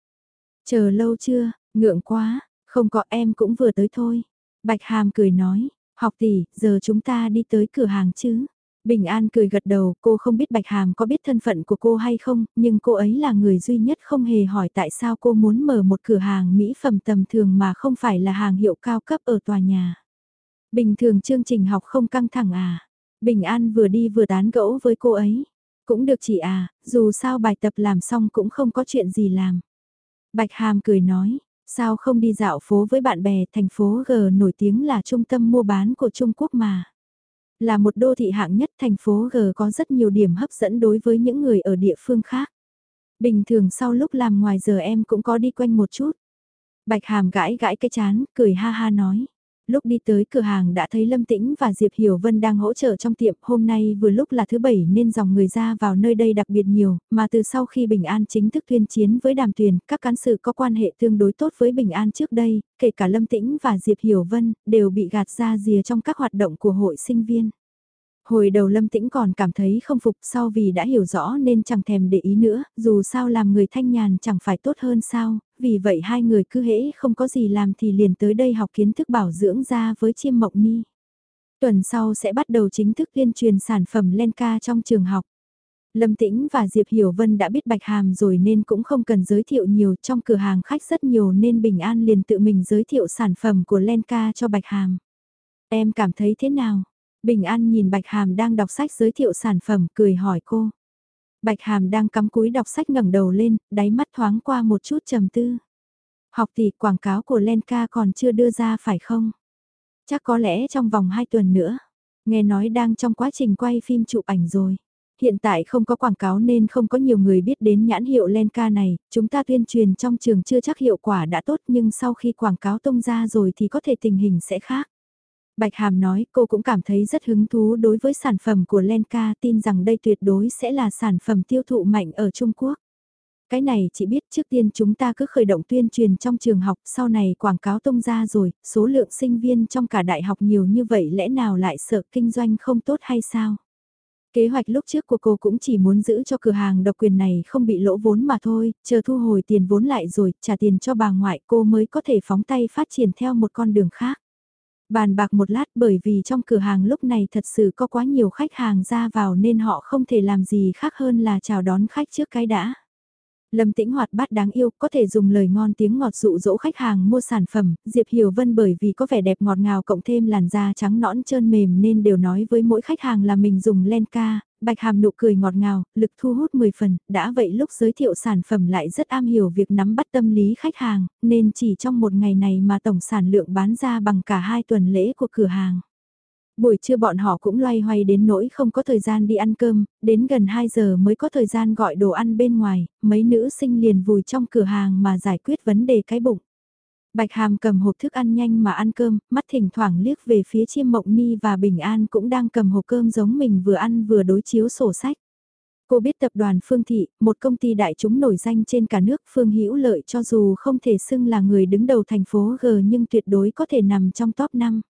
Chờ lâu chưa, ngượng quá, không có em cũng vừa tới thôi. Bạch Hàm cười nói, học tỷ, giờ chúng ta đi tới cửa hàng chứ. Bình An cười gật đầu, cô không biết Bạch Hàm có biết thân phận của cô hay không, nhưng cô ấy là người duy nhất không hề hỏi tại sao cô muốn mở một cửa hàng mỹ phẩm tầm thường mà không phải là hàng hiệu cao cấp ở tòa nhà. Bình thường chương trình học không căng thẳng à. Bình An vừa đi vừa tán gẫu với cô ấy. Cũng được chị à, dù sao bài tập làm xong cũng không có chuyện gì làm. Bạch Hàm cười nói, sao không đi dạo phố với bạn bè thành phố G nổi tiếng là trung tâm mua bán của Trung Quốc mà. Là một đô thị hạng nhất thành phố G có rất nhiều điểm hấp dẫn đối với những người ở địa phương khác. Bình thường sau lúc làm ngoài giờ em cũng có đi quanh một chút. Bạch Hàm gãi gãi cái chán, cười ha ha nói lúc đi tới cửa hàng đã thấy Lâm Tĩnh và Diệp Hiểu Vân đang hỗ trợ trong tiệm, hôm nay vừa lúc là thứ bảy nên dòng người ra vào nơi đây đặc biệt nhiều, mà từ sau khi Bình An chính thức tuyên chiến với đàm tuyền, các cán sự có quan hệ tương đối tốt với Bình An trước đây, kể cả Lâm Tĩnh và Diệp Hiểu Vân, đều bị gạt ra rìa trong các hoạt động của hội sinh viên. Hồi đầu Lâm Tĩnh còn cảm thấy không phục sau vì đã hiểu rõ nên chẳng thèm để ý nữa, dù sao làm người thanh nhàn chẳng phải tốt hơn sao, vì vậy hai người cứ hễ không có gì làm thì liền tới đây học kiến thức bảo dưỡng da với chiêm mộng ni. Tuần sau sẽ bắt đầu chính thức liên truyền sản phẩm Lenka trong trường học. Lâm Tĩnh và Diệp Hiểu Vân đã biết Bạch Hàm rồi nên cũng không cần giới thiệu nhiều trong cửa hàng khách rất nhiều nên Bình An liền tự mình giới thiệu sản phẩm của Lenka cho Bạch Hàm. Em cảm thấy thế nào? Bình An nhìn Bạch Hàm đang đọc sách giới thiệu sản phẩm, cười hỏi cô. Bạch Hàm đang cắm cúi đọc sách ngẩng đầu lên, đáy mắt thoáng qua một chút trầm tư. Học tỷ quảng cáo của Lenka còn chưa đưa ra phải không? Chắc có lẽ trong vòng 2 tuần nữa. Nghe nói đang trong quá trình quay phim chụp ảnh rồi. Hiện tại không có quảng cáo nên không có nhiều người biết đến nhãn hiệu Lenka này, chúng ta tuyên truyền trong trường chưa chắc hiệu quả đã tốt nhưng sau khi quảng cáo tung ra rồi thì có thể tình hình sẽ khác. Bạch Hàm nói cô cũng cảm thấy rất hứng thú đối với sản phẩm của Lenka tin rằng đây tuyệt đối sẽ là sản phẩm tiêu thụ mạnh ở Trung Quốc. Cái này chỉ biết trước tiên chúng ta cứ khởi động tuyên truyền trong trường học sau này quảng cáo tung ra rồi, số lượng sinh viên trong cả đại học nhiều như vậy lẽ nào lại sợ kinh doanh không tốt hay sao? Kế hoạch lúc trước của cô cũng chỉ muốn giữ cho cửa hàng độc quyền này không bị lỗ vốn mà thôi, chờ thu hồi tiền vốn lại rồi, trả tiền cho bà ngoại cô mới có thể phóng tay phát triển theo một con đường khác. Bàn bạc một lát bởi vì trong cửa hàng lúc này thật sự có quá nhiều khách hàng ra vào nên họ không thể làm gì khác hơn là chào đón khách trước cái đã. Lâm Tĩnh hoạt bát đáng yêu, có thể dùng lời ngon tiếng ngọt dụ dỗ khách hàng mua sản phẩm, Diệp Hiểu Vân bởi vì có vẻ đẹp ngọt ngào cộng thêm làn da trắng nõn trơn mềm nên đều nói với mỗi khách hàng là mình dùng Lenka, Bạch Hàm nụ cười ngọt ngào, lực thu hút 10 phần, đã vậy lúc giới thiệu sản phẩm lại rất am hiểu việc nắm bắt tâm lý khách hàng, nên chỉ trong một ngày này mà tổng sản lượng bán ra bằng cả hai tuần lễ của cửa hàng. Buổi trưa bọn họ cũng loay hoay đến nỗi không có thời gian đi ăn cơm, đến gần 2 giờ mới có thời gian gọi đồ ăn bên ngoài, mấy nữ sinh liền vùi trong cửa hàng mà giải quyết vấn đề cái bụng. Bạch Hàm cầm hộp thức ăn nhanh mà ăn cơm, mắt thỉnh thoảng liếc về phía chiêm mộng ni và Bình An cũng đang cầm hộp cơm giống mình vừa ăn vừa đối chiếu sổ sách. Cô biết tập đoàn Phương Thị, một công ty đại chúng nổi danh trên cả nước Phương Hữu Lợi cho dù không thể xưng là người đứng đầu thành phố G nhưng tuyệt đối có thể nằm trong top 5.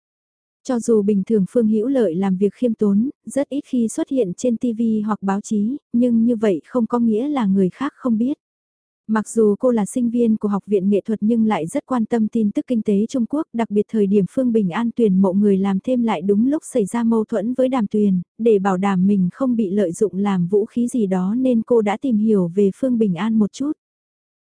Cho dù bình thường Phương Hữu Lợi làm việc khiêm tốn, rất ít khi xuất hiện trên TV hoặc báo chí, nhưng như vậy không có nghĩa là người khác không biết. Mặc dù cô là sinh viên của Học viện Nghệ thuật nhưng lại rất quan tâm tin tức kinh tế Trung Quốc, đặc biệt thời điểm Phương Bình An tuyển mộ người làm thêm lại đúng lúc xảy ra mâu thuẫn với đàm tuyền, để bảo đảm mình không bị lợi dụng làm vũ khí gì đó nên cô đã tìm hiểu về Phương Bình An một chút.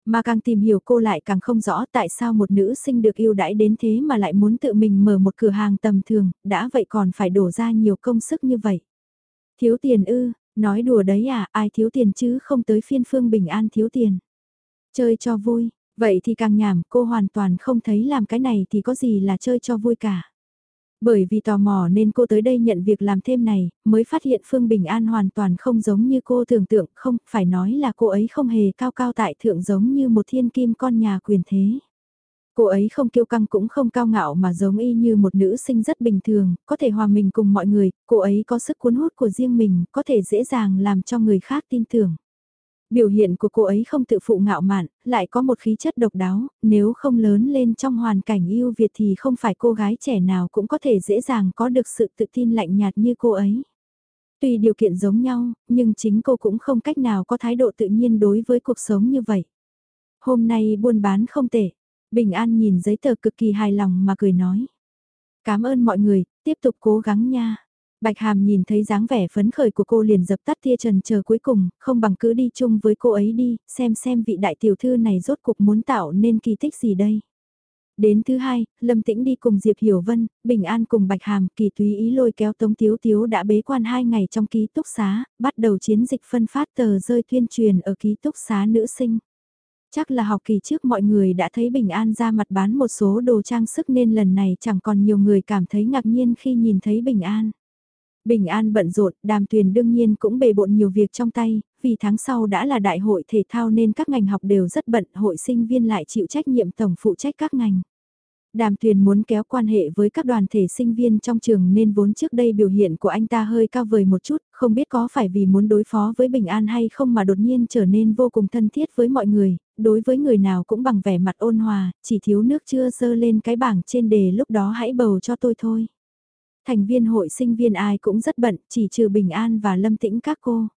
Mà càng tìm hiểu cô lại càng không rõ tại sao một nữ sinh được yêu đãi đến thế mà lại muốn tự mình mở một cửa hàng tầm thường, đã vậy còn phải đổ ra nhiều công sức như vậy. Thiếu tiền ư, nói đùa đấy à, ai thiếu tiền chứ không tới phiên Phương Bình An thiếu tiền. Chơi cho vui, vậy thì càng nhảm, cô hoàn toàn không thấy làm cái này thì có gì là chơi cho vui cả. Bởi vì tò mò nên cô tới đây nhận việc làm thêm này, mới phát hiện Phương Bình An hoàn toàn không giống như cô tưởng tượng, không, phải nói là cô ấy không hề cao cao tại thượng giống như một thiên kim con nhà quyền thế. Cô ấy không kiêu căng cũng không cao ngạo mà giống y như một nữ sinh rất bình thường, có thể hòa mình cùng mọi người, cô ấy có sức cuốn hút của riêng mình, có thể dễ dàng làm cho người khác tin tưởng. Biểu hiện của cô ấy không tự phụ ngạo mạn, lại có một khí chất độc đáo, nếu không lớn lên trong hoàn cảnh yêu Việt thì không phải cô gái trẻ nào cũng có thể dễ dàng có được sự tự tin lạnh nhạt như cô ấy. Tuy điều kiện giống nhau, nhưng chính cô cũng không cách nào có thái độ tự nhiên đối với cuộc sống như vậy. Hôm nay buôn bán không tệ, Bình An nhìn giấy tờ cực kỳ hài lòng mà cười nói. Cảm ơn mọi người, tiếp tục cố gắng nha. Bạch Hàm nhìn thấy dáng vẻ phấn khởi của cô liền dập tắt tia trần chờ cuối cùng, không bằng cứ đi chung với cô ấy đi, xem xem vị đại tiểu thư này rốt cục muốn tạo nên kỳ tích gì đây. Đến thứ hai, Lâm Tĩnh đi cùng Diệp Hiểu Vân, Bình An cùng Bạch Hàm, kỳ túy ý lôi kéo Tống Tiếu Tiếu đã bế quan hai ngày trong ký túc xá, bắt đầu chiến dịch phân phát tờ rơi tuyên truyền ở ký túc xá nữ sinh. Chắc là học kỳ trước mọi người đã thấy Bình An ra mặt bán một số đồ trang sức nên lần này chẳng còn nhiều người cảm thấy ngạc nhiên khi nhìn thấy Bình An. Bình An bận rộn, đàm tuyền đương nhiên cũng bề bộn nhiều việc trong tay, vì tháng sau đã là đại hội thể thao nên các ngành học đều rất bận, hội sinh viên lại chịu trách nhiệm tổng phụ trách các ngành. Đàm Tuyền muốn kéo quan hệ với các đoàn thể sinh viên trong trường nên vốn trước đây biểu hiện của anh ta hơi cao vời một chút, không biết có phải vì muốn đối phó với Bình An hay không mà đột nhiên trở nên vô cùng thân thiết với mọi người, đối với người nào cũng bằng vẻ mặt ôn hòa, chỉ thiếu nước chưa dơ lên cái bảng trên đề lúc đó hãy bầu cho tôi thôi. Thành viên hội sinh viên ai cũng rất bận, chỉ trừ Bình An và Lâm Tĩnh các cô.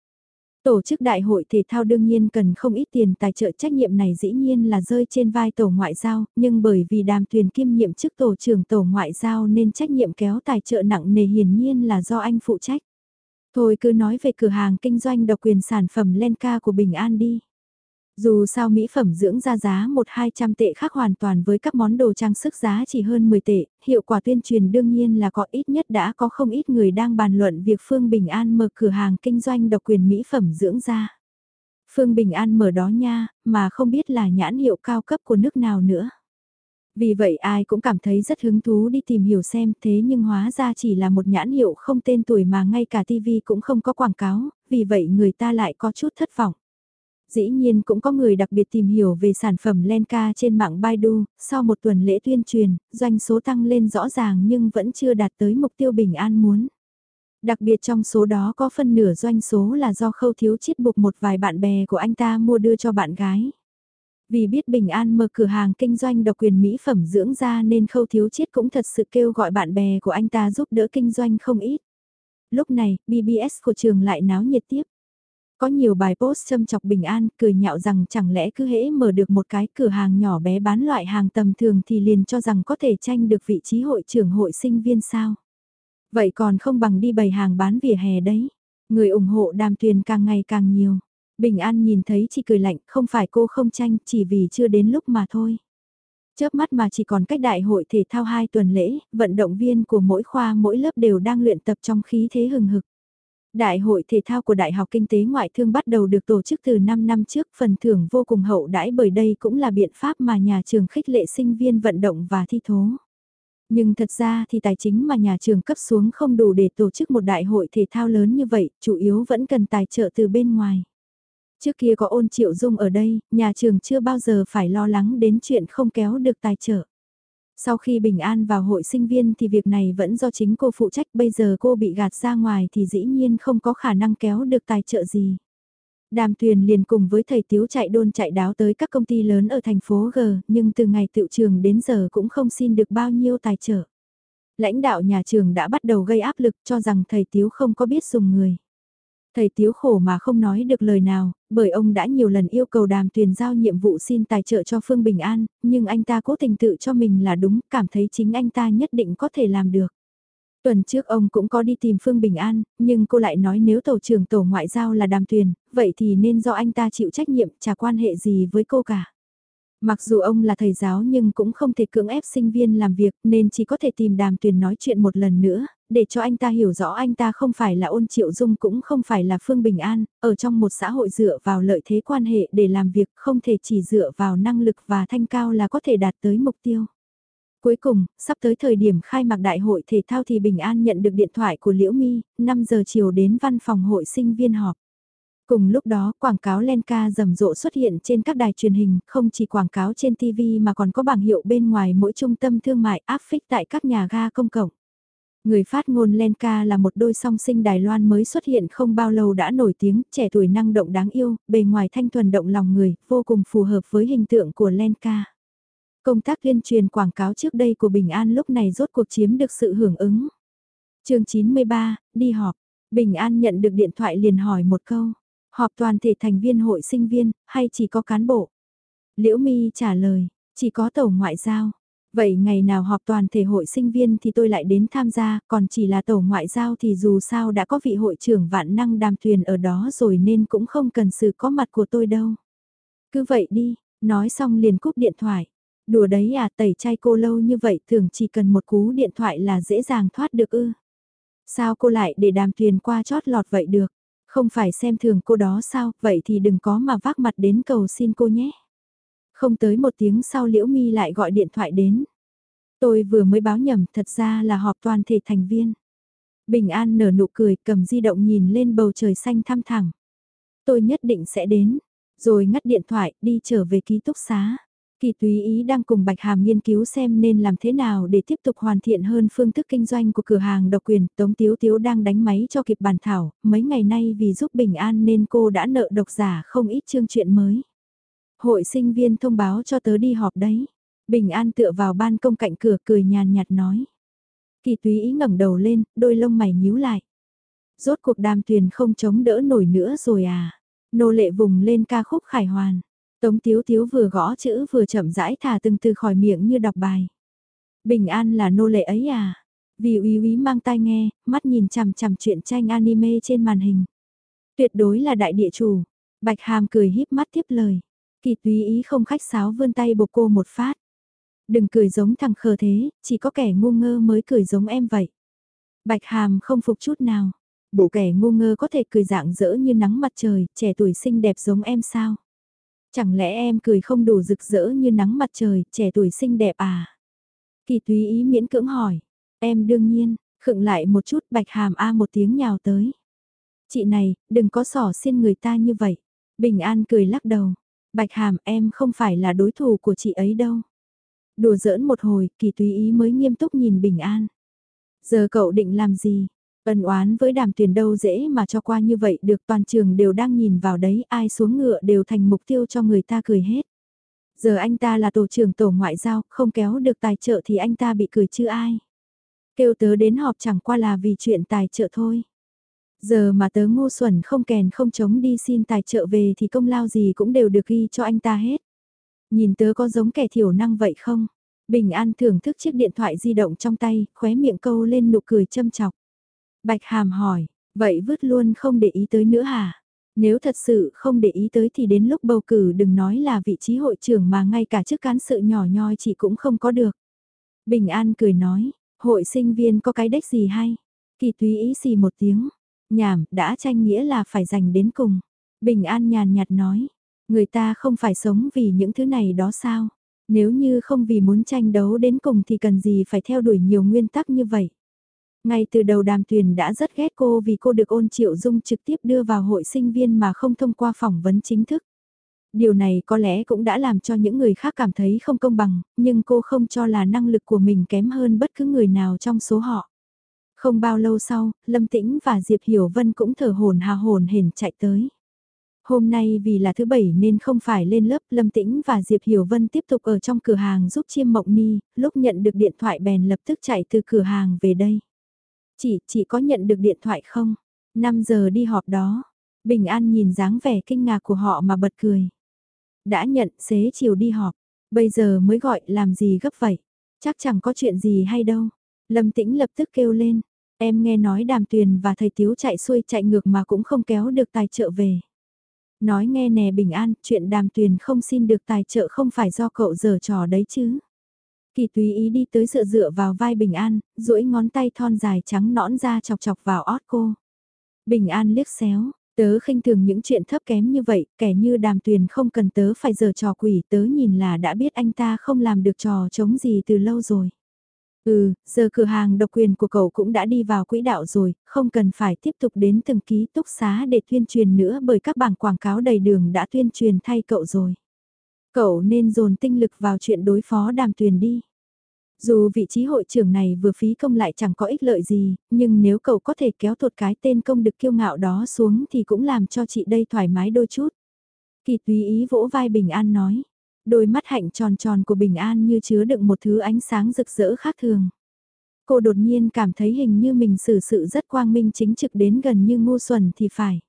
Tổ chức đại hội thể thao đương nhiên cần không ít tiền tài trợ trách nhiệm này dĩ nhiên là rơi trên vai tổ ngoại giao, nhưng bởi vì đàm tuyền kiêm nhiệm chức tổ trưởng tổ ngoại giao nên trách nhiệm kéo tài trợ nặng nề hiển nhiên là do anh phụ trách. Thôi cứ nói về cửa hàng kinh doanh độc quyền sản phẩm Lenka của Bình An đi. Dù sao mỹ phẩm dưỡng ra giá 1-200 tệ khác hoàn toàn với các món đồ trang sức giá chỉ hơn 10 tệ, hiệu quả tuyên truyền đương nhiên là có ít nhất đã có không ít người đang bàn luận việc Phương Bình An mở cửa hàng kinh doanh độc quyền mỹ phẩm dưỡng da. Phương Bình An mở đó nha, mà không biết là nhãn hiệu cao cấp của nước nào nữa. Vì vậy ai cũng cảm thấy rất hứng thú đi tìm hiểu xem thế nhưng hóa ra chỉ là một nhãn hiệu không tên tuổi mà ngay cả TV cũng không có quảng cáo, vì vậy người ta lại có chút thất vọng. Dĩ nhiên cũng có người đặc biệt tìm hiểu về sản phẩm Lenka trên mạng Baidu, sau một tuần lễ tuyên truyền, doanh số tăng lên rõ ràng nhưng vẫn chưa đạt tới mục tiêu bình an muốn. Đặc biệt trong số đó có phân nửa doanh số là do khâu thiếu chiết buộc một vài bạn bè của anh ta mua đưa cho bạn gái. Vì biết Bình An mở cửa hàng kinh doanh độc quyền mỹ phẩm dưỡng da nên khâu thiếu chiết cũng thật sự kêu gọi bạn bè của anh ta giúp đỡ kinh doanh không ít. Lúc này, BBS của trường lại náo nhiệt tiếp. Có nhiều bài post châm chọc bình an, cười nhạo rằng chẳng lẽ cứ hễ mở được một cái cửa hàng nhỏ bé bán loại hàng tầm thường thì liền cho rằng có thể tranh được vị trí hội trưởng hội sinh viên sao. Vậy còn không bằng đi bày hàng bán vỉa hè đấy. Người ủng hộ đàm tuyền càng ngày càng nhiều. Bình an nhìn thấy chị cười lạnh, không phải cô không tranh, chỉ vì chưa đến lúc mà thôi. Chớp mắt mà chỉ còn cách đại hội thể thao 2 tuần lễ, vận động viên của mỗi khoa mỗi lớp đều đang luyện tập trong khí thế hừng hực. Đại hội thể thao của Đại học Kinh tế Ngoại thương bắt đầu được tổ chức từ 5 năm trước, phần thưởng vô cùng hậu đãi bởi đây cũng là biện pháp mà nhà trường khích lệ sinh viên vận động và thi thố. Nhưng thật ra thì tài chính mà nhà trường cấp xuống không đủ để tổ chức một đại hội thể thao lớn như vậy, chủ yếu vẫn cần tài trợ từ bên ngoài. Trước kia có ôn triệu dung ở đây, nhà trường chưa bao giờ phải lo lắng đến chuyện không kéo được tài trợ. Sau khi bình an vào hội sinh viên thì việc này vẫn do chính cô phụ trách bây giờ cô bị gạt ra ngoài thì dĩ nhiên không có khả năng kéo được tài trợ gì. Đàm Tuyền liền cùng với thầy Tiếu chạy đôn chạy đáo tới các công ty lớn ở thành phố G, nhưng từ ngày tự trường đến giờ cũng không xin được bao nhiêu tài trợ. Lãnh đạo nhà trường đã bắt đầu gây áp lực cho rằng thầy Tiếu không có biết dùng người. Thầy Tiếu khổ mà không nói được lời nào, bởi ông đã nhiều lần yêu cầu đàm tuyền giao nhiệm vụ xin tài trợ cho Phương Bình An, nhưng anh ta cố tình tự cho mình là đúng, cảm thấy chính anh ta nhất định có thể làm được. Tuần trước ông cũng có đi tìm Phương Bình An, nhưng cô lại nói nếu tổ trưởng tổ ngoại giao là đàm tuyền, vậy thì nên do anh ta chịu trách nhiệm, chả quan hệ gì với cô cả. Mặc dù ông là thầy giáo nhưng cũng không thể cưỡng ép sinh viên làm việc nên chỉ có thể tìm đàm tuyền nói chuyện một lần nữa, để cho anh ta hiểu rõ anh ta không phải là ôn triệu dung cũng không phải là Phương Bình An, ở trong một xã hội dựa vào lợi thế quan hệ để làm việc không thể chỉ dựa vào năng lực và thanh cao là có thể đạt tới mục tiêu. Cuối cùng, sắp tới thời điểm khai mạc đại hội thể thao thì Bình An nhận được điện thoại của Liễu My, 5 giờ chiều đến văn phòng hội sinh viên họp. Cùng lúc đó, quảng cáo Lenka rầm rộ xuất hiện trên các đài truyền hình, không chỉ quảng cáo trên TV mà còn có bảng hiệu bên ngoài mỗi trung tâm thương mại áp phích tại các nhà ga công cộng. Người phát ngôn Lenka là một đôi song sinh Đài Loan mới xuất hiện không bao lâu đã nổi tiếng, trẻ tuổi năng động đáng yêu, bề ngoài thanh thuần động lòng người, vô cùng phù hợp với hình tượng của Lenka. Công tác liên truyền quảng cáo trước đây của Bình An lúc này rốt cuộc chiếm được sự hưởng ứng. chương 93, đi họp. Bình An nhận được điện thoại liền hỏi một câu. Họp toàn thể thành viên hội sinh viên, hay chỉ có cán bộ? Liễu Mi trả lời, chỉ có tổ ngoại giao. Vậy ngày nào họp toàn thể hội sinh viên thì tôi lại đến tham gia, còn chỉ là tổ ngoại giao thì dù sao đã có vị hội trưởng vạn năng đàm thuyền ở đó rồi nên cũng không cần sự có mặt của tôi đâu. Cứ vậy đi, nói xong liền cúp điện thoại. Đùa đấy à tẩy chay cô lâu như vậy thường chỉ cần một cú điện thoại là dễ dàng thoát được ư. Sao cô lại để đàm thuyền qua chót lọt vậy được? Không phải xem thường cô đó sao, vậy thì đừng có mà vác mặt đến cầu xin cô nhé. Không tới một tiếng sau Liễu Mi lại gọi điện thoại đến. Tôi vừa mới báo nhầm, thật ra là họp toàn thể thành viên. Bình An nở nụ cười, cầm di động nhìn lên bầu trời xanh thăm thẳng. Tôi nhất định sẽ đến, rồi ngắt điện thoại, đi trở về ký túc xá. Kỳ túy ý đang cùng Bạch Hàm nghiên cứu xem nên làm thế nào để tiếp tục hoàn thiện hơn phương thức kinh doanh của cửa hàng độc quyền. Tống Tiếu Tiếu đang đánh máy cho kịp bàn thảo, mấy ngày nay vì giúp Bình An nên cô đã nợ độc giả không ít chương chuyện mới. Hội sinh viên thông báo cho tớ đi họp đấy. Bình An tựa vào ban công cạnh cửa cười nhàn nhạt nói. Kỳ túy ý ngẩng đầu lên, đôi lông mày nhíu lại. Rốt cuộc đàm tuyền không chống đỡ nổi nữa rồi à. Nô lệ vùng lên ca khúc khải hoàn. Tống Tiếu Tiếu vừa gõ chữ vừa chậm rãi thả từng từ khỏi miệng như đọc bài. Bình an là nô lệ ấy à? Vì uy uy mang tai nghe, mắt nhìn chằm chằm chuyện tranh anime trên màn hình. Tuyệt đối là đại địa chủ. Bạch Hàm cười híp mắt tiếp lời. Kỳ túy ý không khách sáo vươn tay bộc cô một phát. Đừng cười giống thằng khờ thế, chỉ có kẻ ngu ngơ mới cười giống em vậy. Bạch Hàm không phục chút nào. Bộ kẻ ngu ngơ có thể cười dạng dỡ như nắng mặt trời, trẻ tuổi xinh đẹp giống em sao? Chẳng lẽ em cười không đủ rực rỡ như nắng mặt trời, trẻ tuổi xinh đẹp à? Kỳ túy ý miễn cưỡng hỏi. Em đương nhiên, khựng lại một chút bạch hàm A một tiếng nhào tới. Chị này, đừng có sỏ xin người ta như vậy. Bình an cười lắc đầu. Bạch hàm em không phải là đối thủ của chị ấy đâu. Đùa giỡn một hồi, kỳ túy ý mới nghiêm túc nhìn bình an. Giờ cậu định làm gì? Ân oán với đàm tuyển đâu dễ mà cho qua như vậy được toàn trường đều đang nhìn vào đấy ai xuống ngựa đều thành mục tiêu cho người ta cười hết. Giờ anh ta là tổ trưởng tổ ngoại giao, không kéo được tài trợ thì anh ta bị cười chứ ai. Kêu tớ đến họp chẳng qua là vì chuyện tài trợ thôi. Giờ mà tớ ngu xuẩn không kèn không chống đi xin tài trợ về thì công lao gì cũng đều được ghi cho anh ta hết. Nhìn tớ có giống kẻ thiểu năng vậy không? Bình An thưởng thức chiếc điện thoại di động trong tay, khóe miệng câu lên nụ cười châm chọc. Bạch Hàm hỏi, vậy vứt luôn không để ý tới nữa hả? Nếu thật sự không để ý tới thì đến lúc bầu cử đừng nói là vị trí hội trưởng mà ngay cả chức cán sự nhỏ nhoi chị cũng không có được. Bình An cười nói, hội sinh viên có cái đếch gì hay? Kỳ túy ý xì một tiếng, nhảm đã tranh nghĩa là phải giành đến cùng. Bình An nhàn nhạt nói, người ta không phải sống vì những thứ này đó sao? Nếu như không vì muốn tranh đấu đến cùng thì cần gì phải theo đuổi nhiều nguyên tắc như vậy? Ngay từ đầu đàm tuyền đã rất ghét cô vì cô được ôn triệu dung trực tiếp đưa vào hội sinh viên mà không thông qua phỏng vấn chính thức. Điều này có lẽ cũng đã làm cho những người khác cảm thấy không công bằng, nhưng cô không cho là năng lực của mình kém hơn bất cứ người nào trong số họ. Không bao lâu sau, Lâm Tĩnh và Diệp Hiểu Vân cũng thở hồn hà hồn hển chạy tới. Hôm nay vì là thứ bảy nên không phải lên lớp Lâm Tĩnh và Diệp Hiểu Vân tiếp tục ở trong cửa hàng giúp chiêm mộng ni, lúc nhận được điện thoại bèn lập tức chạy từ cửa hàng về đây. Chị, chị có nhận được điện thoại không? 5 giờ đi họp đó. Bình An nhìn dáng vẻ kinh ngạc của họ mà bật cười. Đã nhận, xế chiều đi họp. Bây giờ mới gọi, làm gì gấp vậy? Chắc chẳng có chuyện gì hay đâu. Lâm Tĩnh lập tức kêu lên. Em nghe nói đàm tuyền và thầy Tiếu chạy xuôi chạy ngược mà cũng không kéo được tài trợ về. Nói nghe nè Bình An, chuyện đàm tuyền không xin được tài trợ không phải do cậu giờ trò đấy chứ. Kỳ tùy ý đi tới dựa dựa vào vai Bình An, duỗi ngón tay thon dài trắng nõn ra chọc chọc vào ót cô. Bình An liếc xéo, tớ khinh thường những chuyện thấp kém như vậy, kẻ như đàm tuyền không cần tớ phải giờ trò quỷ, tớ nhìn là đã biết anh ta không làm được trò chống gì từ lâu rồi. Ừ, giờ cửa hàng độc quyền của cậu cũng đã đi vào quỹ đạo rồi, không cần phải tiếp tục đến từng ký túc xá để tuyên truyền nữa bởi các bảng quảng cáo đầy đường đã tuyên truyền thay cậu rồi. Cậu nên dồn tinh lực vào chuyện đối phó đàm tuyền đi. Dù vị trí hội trưởng này vừa phí công lại chẳng có ích lợi gì, nhưng nếu cậu có thể kéo tuột cái tên công được kiêu ngạo đó xuống thì cũng làm cho chị đây thoải mái đôi chút. Kỳ tùy ý vỗ vai Bình An nói. Đôi mắt hạnh tròn tròn của Bình An như chứa đựng một thứ ánh sáng rực rỡ khác thường. Cô đột nhiên cảm thấy hình như mình xử sự rất quang minh chính trực đến gần như ngu xuẩn thì phải.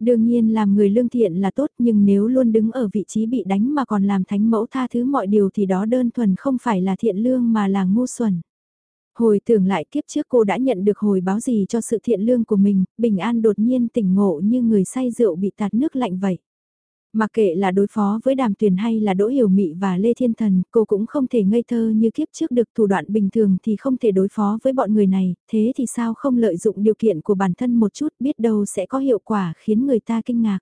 Đương nhiên làm người lương thiện là tốt nhưng nếu luôn đứng ở vị trí bị đánh mà còn làm thánh mẫu tha thứ mọi điều thì đó đơn thuần không phải là thiện lương mà là ngu xuẩn. Hồi tưởng lại kiếp trước cô đã nhận được hồi báo gì cho sự thiện lương của mình, bình an đột nhiên tỉnh ngộ như người say rượu bị tạt nước lạnh vậy. Mà kệ là đối phó với đàm tuyền hay là đỗ hiểu mị và lê thiên thần, cô cũng không thể ngây thơ như kiếp trước được thủ đoạn bình thường thì không thể đối phó với bọn người này, thế thì sao không lợi dụng điều kiện của bản thân một chút biết đâu sẽ có hiệu quả khiến người ta kinh ngạc.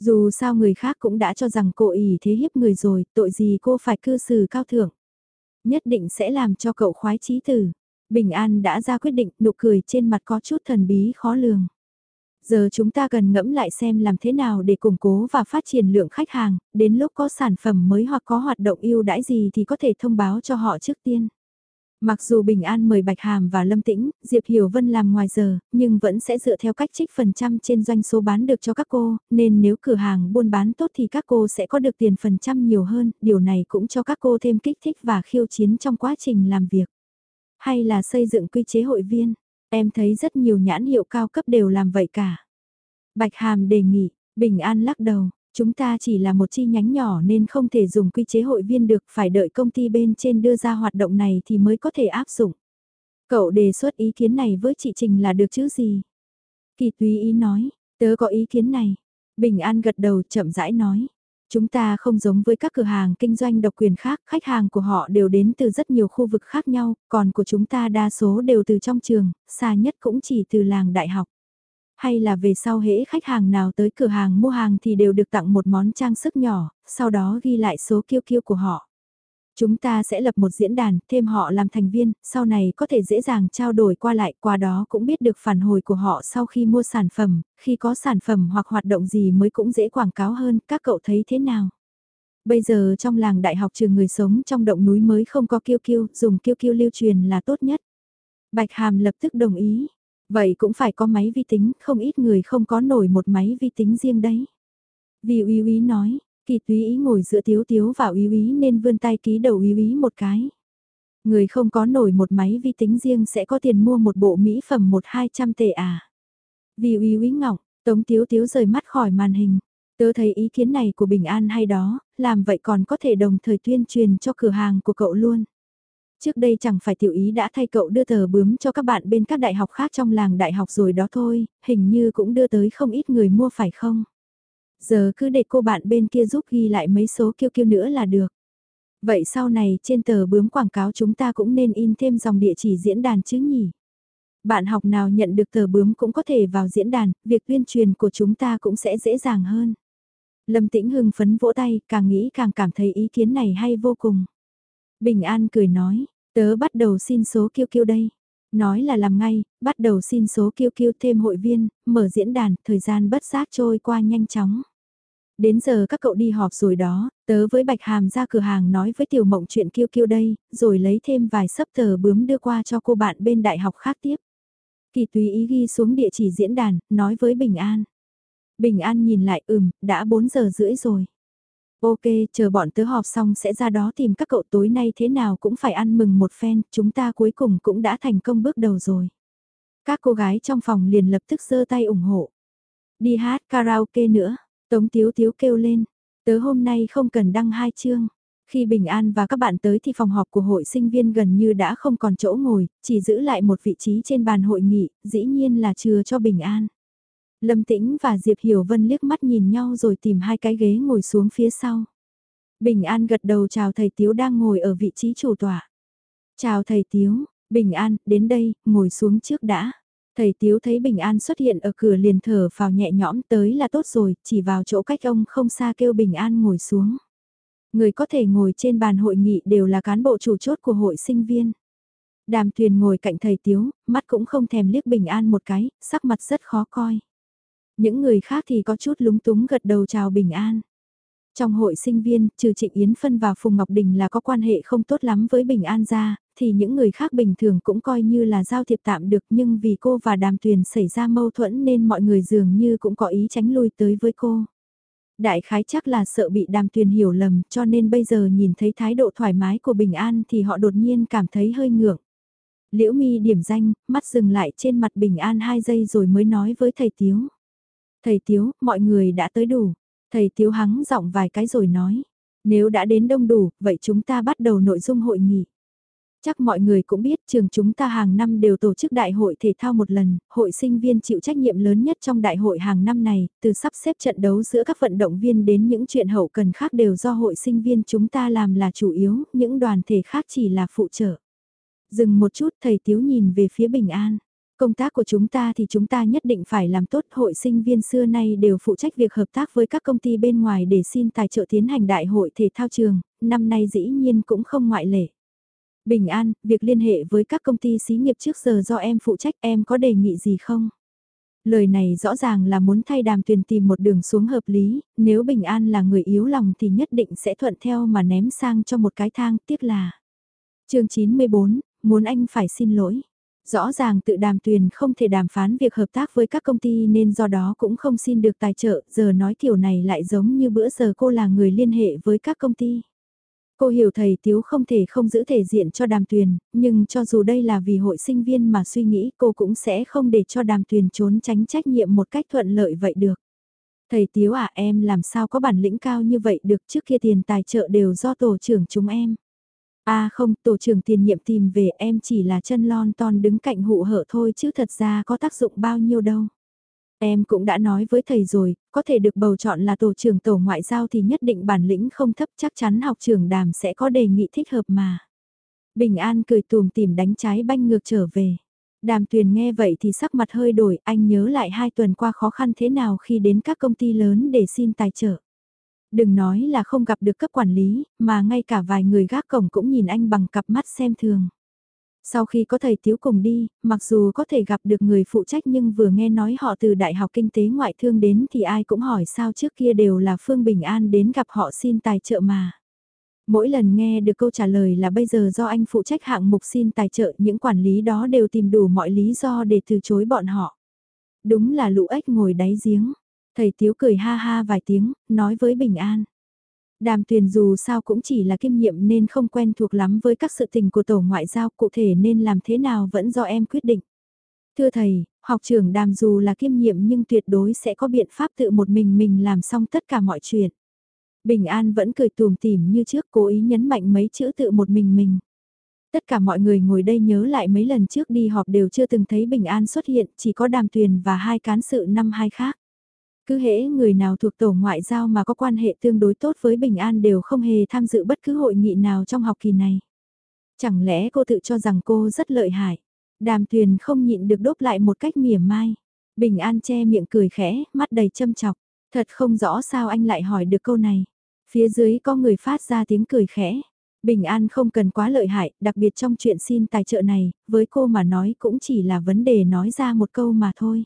Dù sao người khác cũng đã cho rằng cô ỉ thế hiếp người rồi, tội gì cô phải cư xử cao thượng. Nhất định sẽ làm cho cậu khoái chí tử. Bình An đã ra quyết định, nụ cười trên mặt có chút thần bí khó lường. Giờ chúng ta cần ngẫm lại xem làm thế nào để củng cố và phát triển lượng khách hàng, đến lúc có sản phẩm mới hoặc có hoạt động ưu đãi gì thì có thể thông báo cho họ trước tiên. Mặc dù Bình An mời Bạch Hàm và Lâm Tĩnh, Diệp Hiểu Vân làm ngoài giờ, nhưng vẫn sẽ dựa theo cách trích phần trăm trên doanh số bán được cho các cô, nên nếu cửa hàng buôn bán tốt thì các cô sẽ có được tiền phần trăm nhiều hơn, điều này cũng cho các cô thêm kích thích và khiêu chiến trong quá trình làm việc. Hay là xây dựng quy chế hội viên, Em thấy rất nhiều nhãn hiệu cao cấp đều làm vậy cả. Bạch Hàm đề nghị, Bình An lắc đầu, chúng ta chỉ là một chi nhánh nhỏ nên không thể dùng quy chế hội viên được, phải đợi công ty bên trên đưa ra hoạt động này thì mới có thể áp dụng. Cậu đề xuất ý kiến này với chị Trình là được chứ gì? Kỳ túy ý nói, tớ có ý kiến này. Bình An gật đầu chậm rãi nói. Chúng ta không giống với các cửa hàng kinh doanh độc quyền khác, khách hàng của họ đều đến từ rất nhiều khu vực khác nhau, còn của chúng ta đa số đều từ trong trường, xa nhất cũng chỉ từ làng đại học. Hay là về sau hễ khách hàng nào tới cửa hàng mua hàng thì đều được tặng một món trang sức nhỏ, sau đó ghi lại số kiêu kiêu của họ. Chúng ta sẽ lập một diễn đàn, thêm họ làm thành viên, sau này có thể dễ dàng trao đổi qua lại, qua đó cũng biết được phản hồi của họ sau khi mua sản phẩm, khi có sản phẩm hoặc hoạt động gì mới cũng dễ quảng cáo hơn, các cậu thấy thế nào? Bây giờ trong làng đại học trường người sống trong động núi mới không có kiêu kiêu, dùng kiêu kiêu lưu truyền là tốt nhất. Bạch Hàm lập tức đồng ý. Vậy cũng phải có máy vi tính, không ít người không có nổi một máy vi tính riêng đấy. Vì uy uy nói, Kỳ túy ý ngồi giữa tiếu tiếu và úy úy nên vươn tay ký đầu úy úy một cái. Người không có nổi một máy vi tính riêng sẽ có tiền mua một bộ mỹ phẩm một hai trăm tệ à. Vì úy úy ngọng, tống tiếu tiếu rời mắt khỏi màn hình. Tớ thấy ý kiến này của Bình An hay đó, làm vậy còn có thể đồng thời tuyên truyền cho cửa hàng của cậu luôn. Trước đây chẳng phải tiểu ý đã thay cậu đưa tờ bướm cho các bạn bên các đại học khác trong làng đại học rồi đó thôi, hình như cũng đưa tới không ít người mua phải không? Giờ cứ để cô bạn bên kia giúp ghi lại mấy số kiêu kiêu nữa là được. Vậy sau này trên tờ bướm quảng cáo chúng ta cũng nên in thêm dòng địa chỉ diễn đàn chứ nhỉ? Bạn học nào nhận được tờ bướm cũng có thể vào diễn đàn, việc tuyên truyền của chúng ta cũng sẽ dễ dàng hơn. Lâm Tĩnh hưng phấn vỗ tay, càng nghĩ càng cảm thấy ý kiến này hay vô cùng. Bình An cười nói, tớ bắt đầu xin số kiêu kiêu đây. Nói là làm ngay, bắt đầu xin số kêu kêu thêm hội viên, mở diễn đàn, thời gian bất giác trôi qua nhanh chóng. Đến giờ các cậu đi họp rồi đó, tớ với Bạch Hàm ra cửa hàng nói với Tiểu Mộng chuyện kêu kêu đây, rồi lấy thêm vài sấp tờ bướm đưa qua cho cô bạn bên đại học khác tiếp. Kỳ tùy ý ghi xuống địa chỉ diễn đàn, nói với Bình An. Bình An nhìn lại ừm, đã 4 giờ rưỡi rồi. Ok, chờ bọn tớ họp xong sẽ ra đó tìm các cậu tối nay thế nào cũng phải ăn mừng một phen, chúng ta cuối cùng cũng đã thành công bước đầu rồi. Các cô gái trong phòng liền lập tức giơ tay ủng hộ. Đi hát karaoke nữa, Tống Tiếu Tiếu kêu lên, tớ hôm nay không cần đăng hai chương. Khi Bình An và các bạn tới thì phòng họp của hội sinh viên gần như đã không còn chỗ ngồi, chỉ giữ lại một vị trí trên bàn hội nghị, dĩ nhiên là chừa cho Bình An. Lâm Tĩnh và Diệp Hiểu Vân liếc mắt nhìn nhau rồi tìm hai cái ghế ngồi xuống phía sau. Bình An gật đầu chào thầy Tiếu đang ngồi ở vị trí chủ tọa. Chào thầy Tiếu, Bình An, đến đây, ngồi xuống trước đã. Thầy Tiếu thấy Bình An xuất hiện ở cửa liền thở vào nhẹ nhõm tới là tốt rồi, chỉ vào chỗ cách ông không xa kêu Bình An ngồi xuống. Người có thể ngồi trên bàn hội nghị đều là cán bộ chủ chốt của hội sinh viên. Đàm thuyền ngồi cạnh thầy Tiếu, mắt cũng không thèm liếc Bình An một cái, sắc mặt rất khó coi. Những người khác thì có chút lúng túng gật đầu chào bình an. Trong hội sinh viên, trừ Trịnh Yến Phân và Phùng Ngọc Đình là có quan hệ không tốt lắm với Bình An ra, thì những người khác bình thường cũng coi như là giao thiệp tạm được nhưng vì cô và đàm tuyền xảy ra mâu thuẫn nên mọi người dường như cũng có ý tránh lui tới với cô. Đại khái chắc là sợ bị đàm tuyền hiểu lầm cho nên bây giờ nhìn thấy thái độ thoải mái của Bình An thì họ đột nhiên cảm thấy hơi ngượng. Liễu mi điểm danh, mắt dừng lại trên mặt Bình An hai giây rồi mới nói với thầy Tiếu. Thầy Tiếu, mọi người đã tới đủ. Thầy Tiếu hắng giọng vài cái rồi nói. Nếu đã đến đông đủ, vậy chúng ta bắt đầu nội dung hội nghị. Chắc mọi người cũng biết trường chúng ta hàng năm đều tổ chức đại hội thể thao một lần, hội sinh viên chịu trách nhiệm lớn nhất trong đại hội hàng năm này, từ sắp xếp trận đấu giữa các vận động viên đến những chuyện hậu cần khác đều do hội sinh viên chúng ta làm là chủ yếu, những đoàn thể khác chỉ là phụ trợ. Dừng một chút thầy Tiếu nhìn về phía Bình An. Công tác của chúng ta thì chúng ta nhất định phải làm tốt hội sinh viên xưa nay đều phụ trách việc hợp tác với các công ty bên ngoài để xin tài trợ tiến hành đại hội thể thao trường, năm nay dĩ nhiên cũng không ngoại lệ. Bình an, việc liên hệ với các công ty xí nghiệp trước giờ do em phụ trách em có đề nghị gì không? Lời này rõ ràng là muốn thay đàm tuyền tìm một đường xuống hợp lý, nếu Bình An là người yếu lòng thì nhất định sẽ thuận theo mà ném sang cho một cái thang, tiếc là. chương 94, muốn anh phải xin lỗi. Rõ ràng tự đàm tuyền không thể đàm phán việc hợp tác với các công ty nên do đó cũng không xin được tài trợ, giờ nói kiểu này lại giống như bữa giờ cô là người liên hệ với các công ty. Cô hiểu thầy Tiếu không thể không giữ thể diện cho đàm tuyền, nhưng cho dù đây là vì hội sinh viên mà suy nghĩ cô cũng sẽ không để cho đàm tuyền trốn tránh trách nhiệm một cách thuận lợi vậy được. Thầy Tiếu à em làm sao có bản lĩnh cao như vậy được trước kia tiền tài trợ đều do tổ trưởng chúng em. À không, tổ trưởng tiền nhiệm tìm về em chỉ là chân lon ton đứng cạnh hụ hở thôi chứ thật ra có tác dụng bao nhiêu đâu. Em cũng đã nói với thầy rồi, có thể được bầu chọn là tổ trưởng tổ ngoại giao thì nhất định bản lĩnh không thấp chắc chắn học trưởng đàm sẽ có đề nghị thích hợp mà. Bình An cười tùm tìm đánh trái banh ngược trở về. Đàm tuyền nghe vậy thì sắc mặt hơi đổi, anh nhớ lại hai tuần qua khó khăn thế nào khi đến các công ty lớn để xin tài trợ. Đừng nói là không gặp được cấp quản lý, mà ngay cả vài người gác cổng cũng nhìn anh bằng cặp mắt xem thường. Sau khi có thầy Tiếu cùng đi, mặc dù có thể gặp được người phụ trách nhưng vừa nghe nói họ từ Đại học Kinh tế Ngoại thương đến thì ai cũng hỏi sao trước kia đều là Phương Bình An đến gặp họ xin tài trợ mà. Mỗi lần nghe được câu trả lời là bây giờ do anh phụ trách hạng mục xin tài trợ những quản lý đó đều tìm đủ mọi lý do để từ chối bọn họ. Đúng là lũ ếch ngồi đáy giếng. Thầy Tiếu cười ha ha vài tiếng, nói với Bình An. Đàm tuyền dù sao cũng chỉ là kiêm nhiệm nên không quen thuộc lắm với các sự tình của tổ ngoại giao cụ thể nên làm thế nào vẫn do em quyết định. Thưa thầy, học trưởng đàm dù là kiêm nhiệm nhưng tuyệt đối sẽ có biện pháp tự một mình mình làm xong tất cả mọi chuyện. Bình An vẫn cười tùm tìm như trước cố ý nhấn mạnh mấy chữ tự một mình mình. Tất cả mọi người ngồi đây nhớ lại mấy lần trước đi họp đều chưa từng thấy Bình An xuất hiện, chỉ có đàm tuyền và hai cán sự năm hai khác. Cứ hễ người nào thuộc tổ ngoại giao mà có quan hệ tương đối tốt với Bình An đều không hề tham dự bất cứ hội nghị nào trong học kỳ này. Chẳng lẽ cô tự cho rằng cô rất lợi hại? Đàm tuyền không nhịn được đốt lại một cách mỉa mai. Bình An che miệng cười khẽ, mắt đầy châm chọc. Thật không rõ sao anh lại hỏi được câu này. Phía dưới có người phát ra tiếng cười khẽ. Bình An không cần quá lợi hại, đặc biệt trong chuyện xin tài trợ này, với cô mà nói cũng chỉ là vấn đề nói ra một câu mà thôi.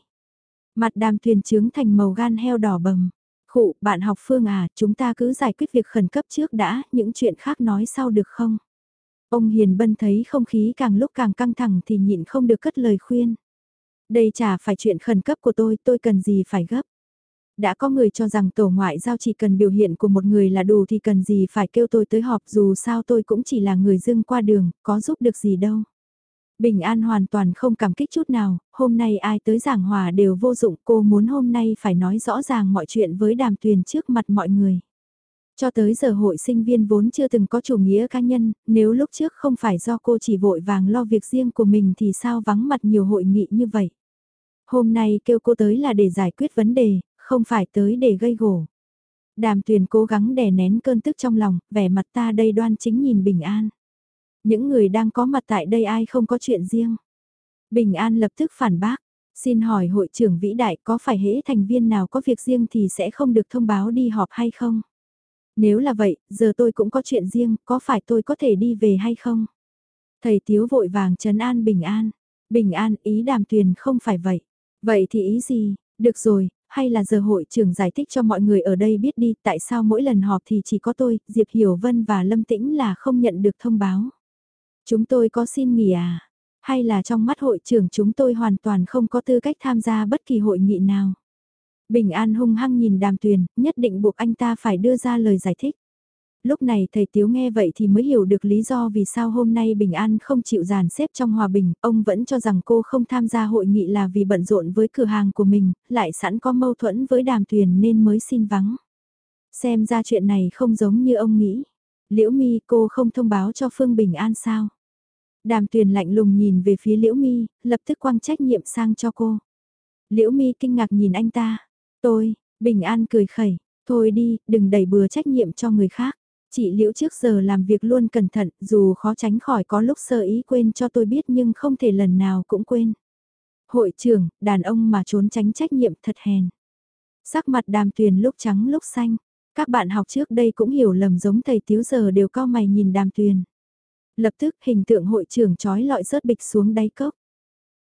Mặt đàm thuyền trướng thành màu gan heo đỏ bầm. Khụ, bạn học Phương à, chúng ta cứ giải quyết việc khẩn cấp trước đã, những chuyện khác nói sau được không? Ông Hiền Bân thấy không khí càng lúc càng căng thẳng thì nhịn không được cất lời khuyên. Đây chả phải chuyện khẩn cấp của tôi, tôi cần gì phải gấp. Đã có người cho rằng tổ ngoại giao chỉ cần biểu hiện của một người là đủ thì cần gì phải kêu tôi tới họp dù sao tôi cũng chỉ là người dưng qua đường, có giúp được gì đâu. Bình An hoàn toàn không cảm kích chút nào, hôm nay ai tới giảng hòa đều vô dụng cô muốn hôm nay phải nói rõ ràng mọi chuyện với đàm tuyền trước mặt mọi người. Cho tới giờ hội sinh viên vốn chưa từng có chủ nghĩa cá nhân, nếu lúc trước không phải do cô chỉ vội vàng lo việc riêng của mình thì sao vắng mặt nhiều hội nghị như vậy. Hôm nay kêu cô tới là để giải quyết vấn đề, không phải tới để gây gổ. Đàm tuyền cố gắng đè nén cơn tức trong lòng, vẻ mặt ta đây đoan chính nhìn bình an. Những người đang có mặt tại đây ai không có chuyện riêng. Bình An lập tức phản bác. Xin hỏi hội trưởng vĩ đại có phải hễ thành viên nào có việc riêng thì sẽ không được thông báo đi họp hay không? Nếu là vậy, giờ tôi cũng có chuyện riêng, có phải tôi có thể đi về hay không? Thầy Tiếu vội vàng trấn an Bình An. Bình An ý đàm tuyền không phải vậy. Vậy thì ý gì? Được rồi, hay là giờ hội trưởng giải thích cho mọi người ở đây biết đi tại sao mỗi lần họp thì chỉ có tôi, Diệp Hiểu Vân và Lâm Tĩnh là không nhận được thông báo. Chúng tôi có xin nghỉ à? Hay là trong mắt hội trưởng chúng tôi hoàn toàn không có tư cách tham gia bất kỳ hội nghị nào? Bình An hung hăng nhìn đàm tuyền, nhất định buộc anh ta phải đưa ra lời giải thích. Lúc này thầy Tiếu nghe vậy thì mới hiểu được lý do vì sao hôm nay Bình An không chịu dàn xếp trong hòa bình, ông vẫn cho rằng cô không tham gia hội nghị là vì bận rộn với cửa hàng của mình, lại sẵn có mâu thuẫn với đàm tuyền nên mới xin vắng. Xem ra chuyện này không giống như ông nghĩ. Liễu Mi cô không thông báo cho Phương Bình An sao? Đàm tuyền lạnh lùng nhìn về phía Liễu Mi, lập tức quăng trách nhiệm sang cho cô. Liễu Mi kinh ngạc nhìn anh ta. Tôi, Bình An cười khẩy, thôi đi, đừng đẩy bừa trách nhiệm cho người khác. Chị Liễu trước giờ làm việc luôn cẩn thận, dù khó tránh khỏi có lúc sơ ý quên cho tôi biết nhưng không thể lần nào cũng quên. Hội trưởng, đàn ông mà trốn tránh trách nhiệm thật hèn. Sắc mặt đàm tuyền lúc trắng lúc xanh, các bạn học trước đây cũng hiểu lầm giống thầy tiếu giờ đều cao mày nhìn đàm tuyền. Lập tức hình tượng hội trưởng trói lọi rớt bịch xuống đáy cốc.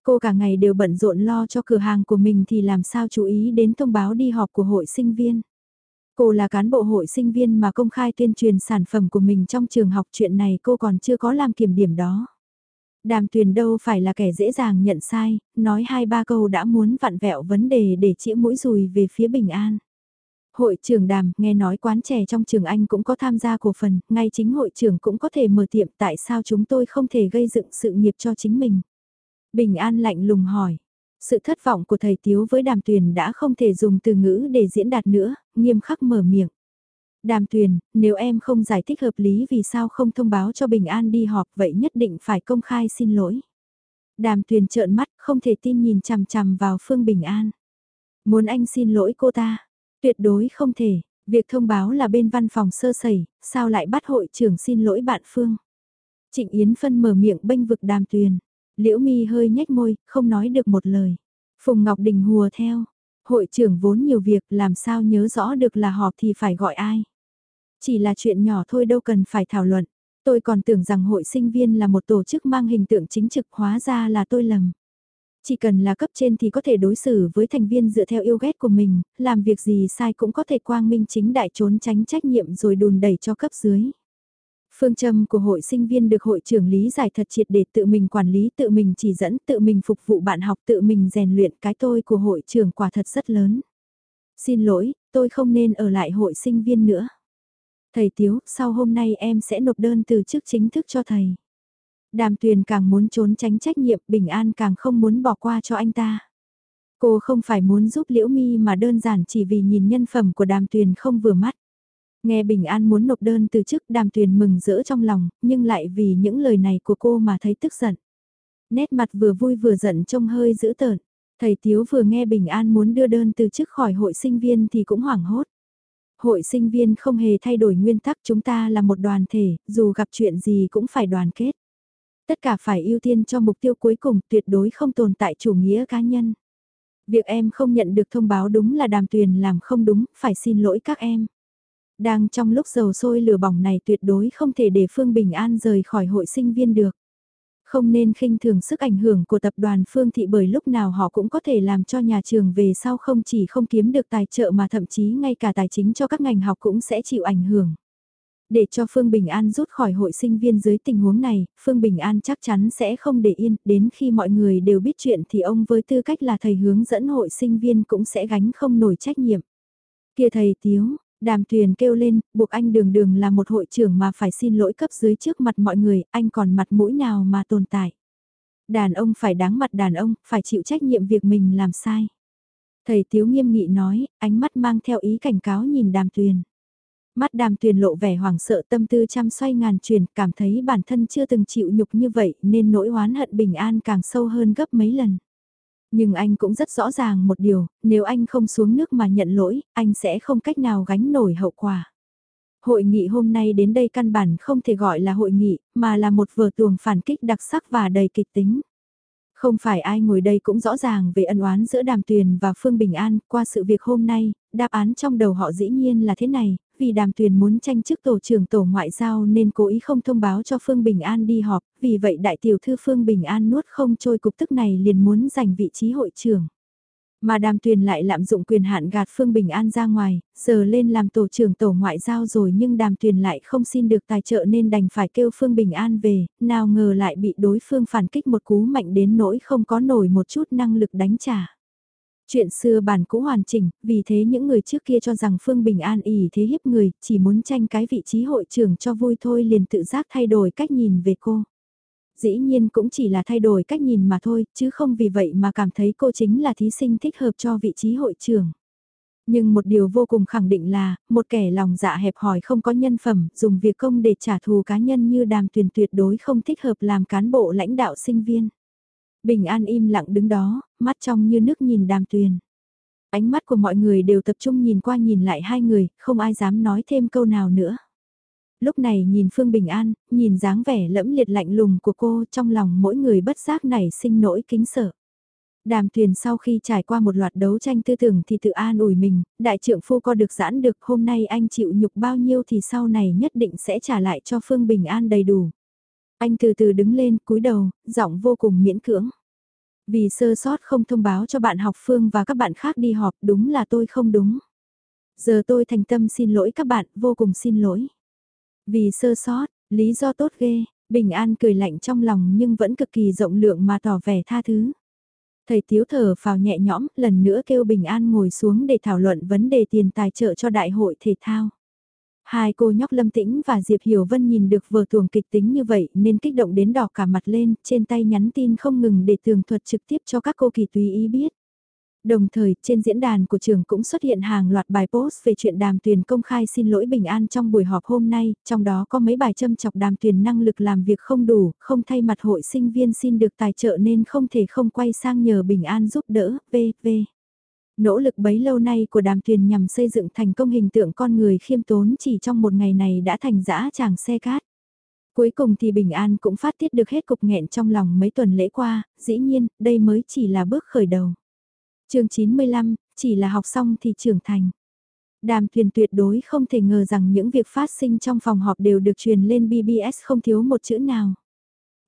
Cô cả ngày đều bận rộn lo cho cửa hàng của mình thì làm sao chú ý đến thông báo đi họp của hội sinh viên. Cô là cán bộ hội sinh viên mà công khai tuyên truyền sản phẩm của mình trong trường học chuyện này cô còn chưa có làm kiểm điểm đó. Đàm tuyền đâu phải là kẻ dễ dàng nhận sai, nói hai ba câu đã muốn vặn vẹo vấn đề để chĩa mũi rùi về phía bình an. Hội trưởng đàm, nghe nói quán trẻ trong trường Anh cũng có tham gia cổ phần, ngay chính hội trưởng cũng có thể mở tiệm tại sao chúng tôi không thể gây dựng sự nghiệp cho chính mình. Bình An lạnh lùng hỏi. Sự thất vọng của thầy Tiếu với đàm tuyền đã không thể dùng từ ngữ để diễn đạt nữa, nghiêm khắc mở miệng. Đàm tuyền, nếu em không giải thích hợp lý vì sao không thông báo cho Bình An đi họp vậy nhất định phải công khai xin lỗi. Đàm tuyền trợn mắt, không thể tin nhìn chằm chằm vào Phương Bình An. Muốn anh xin lỗi cô ta, tuyệt đối không thể, việc thông báo là bên văn phòng sơ sẩy, sao lại bắt hội trưởng xin lỗi bạn Phương. Trịnh Yến Phân mở miệng bênh vực đàm tuyền. Liễu mi hơi nhếch môi, không nói được một lời. Phùng Ngọc Đình hùa theo. Hội trưởng vốn nhiều việc làm sao nhớ rõ được là họp thì phải gọi ai. Chỉ là chuyện nhỏ thôi đâu cần phải thảo luận. Tôi còn tưởng rằng hội sinh viên là một tổ chức mang hình tượng chính trực hóa ra là tôi lầm. Chỉ cần là cấp trên thì có thể đối xử với thành viên dựa theo yêu ghét của mình, làm việc gì sai cũng có thể quang minh chính đại trốn tránh trách nhiệm rồi đùn đẩy cho cấp dưới. Phương châm của hội sinh viên được hội trưởng lý giải thật triệt để tự mình quản lý, tự mình chỉ dẫn, tự mình phục vụ bạn học, tự mình rèn luyện cái tôi của hội trưởng quả thật rất lớn. Xin lỗi, tôi không nên ở lại hội sinh viên nữa. Thầy Tiếu, sau hôm nay em sẽ nộp đơn từ chức chính thức cho thầy. Đàm tuyền càng muốn trốn tránh trách nhiệm, bình an càng không muốn bỏ qua cho anh ta. Cô không phải muốn giúp Liễu Mi mà đơn giản chỉ vì nhìn nhân phẩm của đàm tuyền không vừa mắt. Nghe Bình An muốn nộp đơn từ chức đàm tuyền mừng rỡ trong lòng, nhưng lại vì những lời này của cô mà thấy tức giận. Nét mặt vừa vui vừa giận trông hơi dữ tợn. Thầy Tiếu vừa nghe Bình An muốn đưa đơn từ chức khỏi hội sinh viên thì cũng hoảng hốt. Hội sinh viên không hề thay đổi nguyên tắc chúng ta là một đoàn thể, dù gặp chuyện gì cũng phải đoàn kết. Tất cả phải ưu tiên cho mục tiêu cuối cùng tuyệt đối không tồn tại chủ nghĩa cá nhân. Việc em không nhận được thông báo đúng là đàm tuyền làm không đúng, phải xin lỗi các em. Đang trong lúc dầu sôi lửa bỏng này tuyệt đối không thể để Phương Bình An rời khỏi hội sinh viên được. Không nên khinh thường sức ảnh hưởng của tập đoàn Phương Thị bởi lúc nào họ cũng có thể làm cho nhà trường về sau không chỉ không kiếm được tài trợ mà thậm chí ngay cả tài chính cho các ngành học cũng sẽ chịu ảnh hưởng. Để cho Phương Bình An rút khỏi hội sinh viên dưới tình huống này, Phương Bình An chắc chắn sẽ không để yên, đến khi mọi người đều biết chuyện thì ông với tư cách là thầy hướng dẫn hội sinh viên cũng sẽ gánh không nổi trách nhiệm. Kia thầy Tiếu, Đàm Tuyền kêu lên, buộc anh đường đường là một hội trưởng mà phải xin lỗi cấp dưới trước mặt mọi người, anh còn mặt mũi nào mà tồn tại. Đàn ông phải đáng mặt đàn ông, phải chịu trách nhiệm việc mình làm sai. Thầy Tiếu nghiêm nghị nói, ánh mắt mang theo ý cảnh cáo nhìn Đàm Tuyền. Mắt Đàm Tuyền lộ vẻ hoảng sợ tâm tư trăm xoay ngàn chuyển, cảm thấy bản thân chưa từng chịu nhục như vậy nên nỗi oán hận bình an càng sâu hơn gấp mấy lần. Nhưng anh cũng rất rõ ràng một điều, nếu anh không xuống nước mà nhận lỗi, anh sẽ không cách nào gánh nổi hậu quả. Hội nghị hôm nay đến đây căn bản không thể gọi là hội nghị, mà là một vở tuồng phản kích đặc sắc và đầy kịch tính. Không phải ai ngồi đây cũng rõ ràng về ân oán giữa Đàm Tuyền và Phương Bình An, qua sự việc hôm nay, đáp án trong đầu họ dĩ nhiên là thế này, vì đàm tuyền muốn tranh chức tổ trưởng tổ ngoại giao nên cố ý không thông báo cho Phương Bình An đi họp, vì vậy đại tiểu thư Phương Bình An nuốt không trôi cục tức này liền muốn giành vị trí hội trưởng. Mà đàm tuyền lại lạm dụng quyền hạn gạt Phương Bình An ra ngoài, giờ lên làm tổ trưởng tổ ngoại giao rồi nhưng đàm tuyền lại không xin được tài trợ nên đành phải kêu Phương Bình An về, nào ngờ lại bị đối phương phản kích một cú mạnh đến nỗi không có nổi một chút năng lực đánh trả. Chuyện xưa bản cũ hoàn chỉnh, vì thế những người trước kia cho rằng Phương Bình An ỉ thế hiếp người, chỉ muốn tranh cái vị trí hội trưởng cho vui thôi liền tự giác thay đổi cách nhìn về cô. Dĩ nhiên cũng chỉ là thay đổi cách nhìn mà thôi, chứ không vì vậy mà cảm thấy cô chính là thí sinh thích hợp cho vị trí hội trưởng. Nhưng một điều vô cùng khẳng định là, một kẻ lòng dạ hẹp hòi không có nhân phẩm, dùng việc công để trả thù cá nhân như đàm tuyền tuyệt đối không thích hợp làm cán bộ lãnh đạo sinh viên. Bình An im lặng đứng đó, mắt trong như nước nhìn đàm tuyền. Ánh mắt của mọi người đều tập trung nhìn qua nhìn lại hai người, không ai dám nói thêm câu nào nữa. Lúc này nhìn Phương Bình An, nhìn dáng vẻ lẫm liệt lạnh lùng của cô trong lòng mỗi người bất giác nảy sinh nỗi kính sợ. Đàm tuyền sau khi trải qua một loạt đấu tranh tư tưởng thì tự an ủi mình, đại trưởng phu có được giãn được hôm nay anh chịu nhục bao nhiêu thì sau này nhất định sẽ trả lại cho Phương Bình An đầy đủ. Anh từ từ đứng lên, cúi đầu, giọng vô cùng miễn cưỡng. Vì sơ sót không thông báo cho bạn học Phương và các bạn khác đi họp đúng là tôi không đúng. Giờ tôi thành tâm xin lỗi các bạn, vô cùng xin lỗi. Vì sơ sót, lý do tốt ghê, Bình An cười lạnh trong lòng nhưng vẫn cực kỳ rộng lượng mà tỏ vẻ tha thứ. Thầy Tiếu thở vào nhẹ nhõm, lần nữa kêu Bình An ngồi xuống để thảo luận vấn đề tiền tài trợ cho đại hội thể thao. Hai cô nhóc Lâm Tĩnh và Diệp Hiểu Vân nhìn được vở tuồng kịch tính như vậy nên kích động đến đỏ cả mặt lên, trên tay nhắn tin không ngừng để tường thuật trực tiếp cho các cô kỳ tùy ý biết. Đồng thời, trên diễn đàn của trường cũng xuất hiện hàng loạt bài post về chuyện đàm tuyền công khai xin lỗi bình an trong buổi họp hôm nay, trong đó có mấy bài châm chọc đàm tuyền năng lực làm việc không đủ, không thay mặt hội sinh viên xin được tài trợ nên không thể không quay sang nhờ bình an giúp đỡ, v.v. Nỗ lực bấy lâu nay của đàm tuyền nhằm xây dựng thành công hình tượng con người khiêm tốn chỉ trong một ngày này đã thành dã tràng xe cát. Cuối cùng thì Bình An cũng phát tiết được hết cục nghẹn trong lòng mấy tuần lễ qua, dĩ nhiên, đây mới chỉ là bước khởi đầu chương 95, chỉ là học xong thì trưởng thành. Đàm thuyền tuyệt đối không thể ngờ rằng những việc phát sinh trong phòng họp đều được truyền lên BBS không thiếu một chữ nào.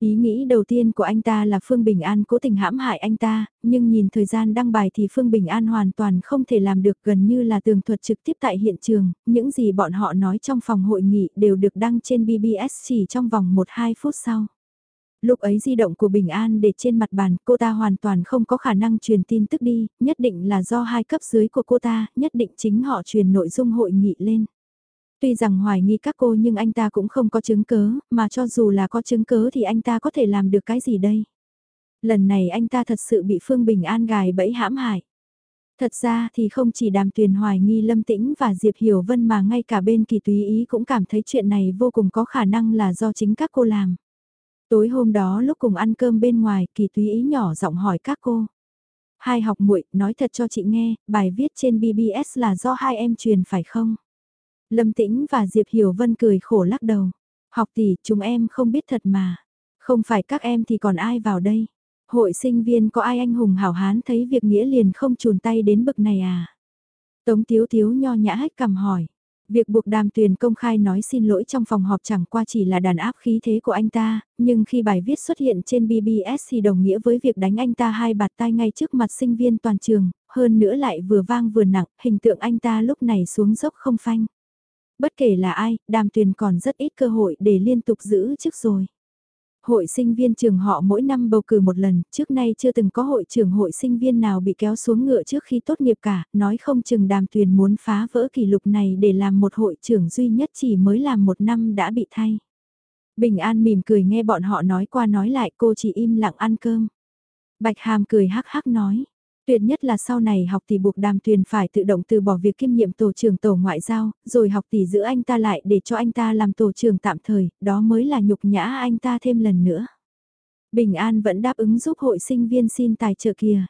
Ý nghĩ đầu tiên của anh ta là Phương Bình An cố tình hãm hại anh ta, nhưng nhìn thời gian đăng bài thì Phương Bình An hoàn toàn không thể làm được gần như là tường thuật trực tiếp tại hiện trường, những gì bọn họ nói trong phòng hội nghị đều được đăng trên BBS chỉ trong vòng 1-2 phút sau. Lúc ấy di động của Bình An để trên mặt bàn, cô ta hoàn toàn không có khả năng truyền tin tức đi, nhất định là do hai cấp dưới của cô ta, nhất định chính họ truyền nội dung hội nghị lên. Tuy rằng hoài nghi các cô nhưng anh ta cũng không có chứng cớ, mà cho dù là có chứng cớ thì anh ta có thể làm được cái gì đây? Lần này anh ta thật sự bị Phương Bình An gài bẫy hãm hại. Thật ra thì không chỉ đàm tuyền hoài nghi Lâm Tĩnh và Diệp Hiểu Vân mà ngay cả bên kỳ túy ý cũng cảm thấy chuyện này vô cùng có khả năng là do chính các cô làm. Tối hôm đó lúc cùng ăn cơm bên ngoài, kỳ túy ý nhỏ giọng hỏi các cô. Hai học muội nói thật cho chị nghe, bài viết trên BBS là do hai em truyền phải không? Lâm Tĩnh và Diệp Hiểu Vân cười khổ lắc đầu. Học tỷ, chúng em không biết thật mà. Không phải các em thì còn ai vào đây? Hội sinh viên có ai anh hùng hảo hán thấy việc nghĩa liền không chùn tay đến bực này à? Tống Tiếu Tiếu nho nhã hết cầm hỏi. Việc buộc đàm tuyền công khai nói xin lỗi trong phòng họp chẳng qua chỉ là đàn áp khí thế của anh ta, nhưng khi bài viết xuất hiện trên BBS thì đồng nghĩa với việc đánh anh ta hai bạt tay ngay trước mặt sinh viên toàn trường, hơn nữa lại vừa vang vừa nặng, hình tượng anh ta lúc này xuống dốc không phanh. Bất kể là ai, đàm tuyền còn rất ít cơ hội để liên tục giữ chức rồi. Hội sinh viên trường họ mỗi năm bầu cử một lần, trước nay chưa từng có hội trưởng hội sinh viên nào bị kéo xuống ngựa trước khi tốt nghiệp cả, nói không chừng đàm tuyền muốn phá vỡ kỷ lục này để làm một hội trưởng duy nhất chỉ mới làm một năm đã bị thay. Bình An mỉm cười nghe bọn họ nói qua nói lại cô chỉ im lặng ăn cơm. Bạch Hàm cười hắc hắc nói, Tuyệt nhất là sau này học tỷ buộc đàm tuyền phải tự động từ bỏ việc kiêm nhiệm tổ trưởng tổ ngoại giao, rồi học tỷ giữ anh ta lại để cho anh ta làm tổ trưởng tạm thời, đó mới là nhục nhã anh ta thêm lần nữa. Bình An vẫn đáp ứng giúp hội sinh viên xin tài trợ kia.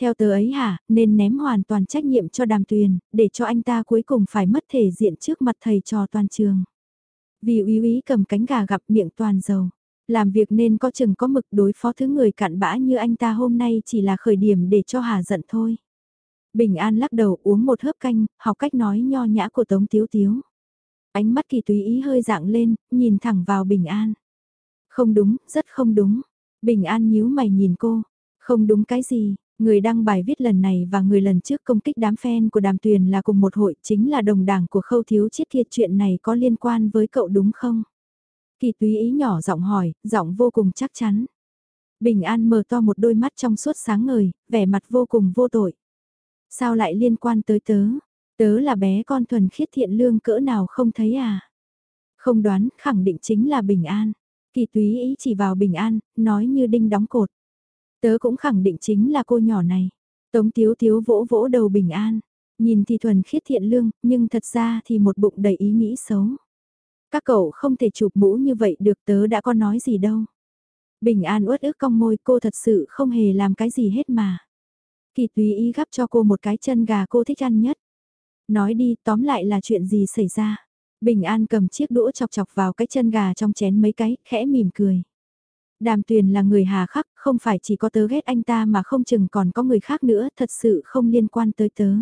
Theo tờ ấy hả, nên ném hoàn toàn trách nhiệm cho đàm tuyền, để cho anh ta cuối cùng phải mất thể diện trước mặt thầy trò toàn trường. Vì úy úy cầm cánh gà gặp miệng toàn dầu. Làm việc nên có chừng có mực đối phó thứ người cặn bã như anh ta hôm nay chỉ là khởi điểm để cho Hà giận thôi. Bình An lắc đầu uống một hớp canh, học cách nói nho nhã của Tống Tiếu Tiếu. Ánh mắt kỳ tùy ý hơi dạng lên, nhìn thẳng vào Bình An. Không đúng, rất không đúng. Bình An nhíu mày nhìn cô. Không đúng cái gì, người đăng bài viết lần này và người lần trước công kích đám fan của đàm tuyền là cùng một hội chính là đồng đảng của khâu thiếu chiết thiệt chuyện này có liên quan với cậu đúng không? Kỳ túy ý nhỏ giọng hỏi, giọng vô cùng chắc chắn. Bình An mở to một đôi mắt trong suốt sáng ngời, vẻ mặt vô cùng vô tội. Sao lại liên quan tới tớ? Tớ là bé con thuần khiết thiện lương cỡ nào không thấy à? Không đoán, khẳng định chính là bình an. Kỳ túy ý chỉ vào bình an, nói như đinh đóng cột. Tớ cũng khẳng định chính là cô nhỏ này. Tống tiếu tiếu vỗ vỗ đầu bình an. Nhìn thì thuần khiết thiện lương, nhưng thật ra thì một bụng đầy ý nghĩ xấu. Các cậu không thể chụp mũ như vậy được tớ đã có nói gì đâu. Bình an uất ức cong môi cô thật sự không hề làm cái gì hết mà. Kỳ tùy ý gắp cho cô một cái chân gà cô thích ăn nhất. Nói đi tóm lại là chuyện gì xảy ra. Bình an cầm chiếc đũa chọc chọc vào cái chân gà trong chén mấy cái, khẽ mỉm cười. Đàm tuyền là người hà khắc, không phải chỉ có tớ ghét anh ta mà không chừng còn có người khác nữa, thật sự không liên quan tới tớ.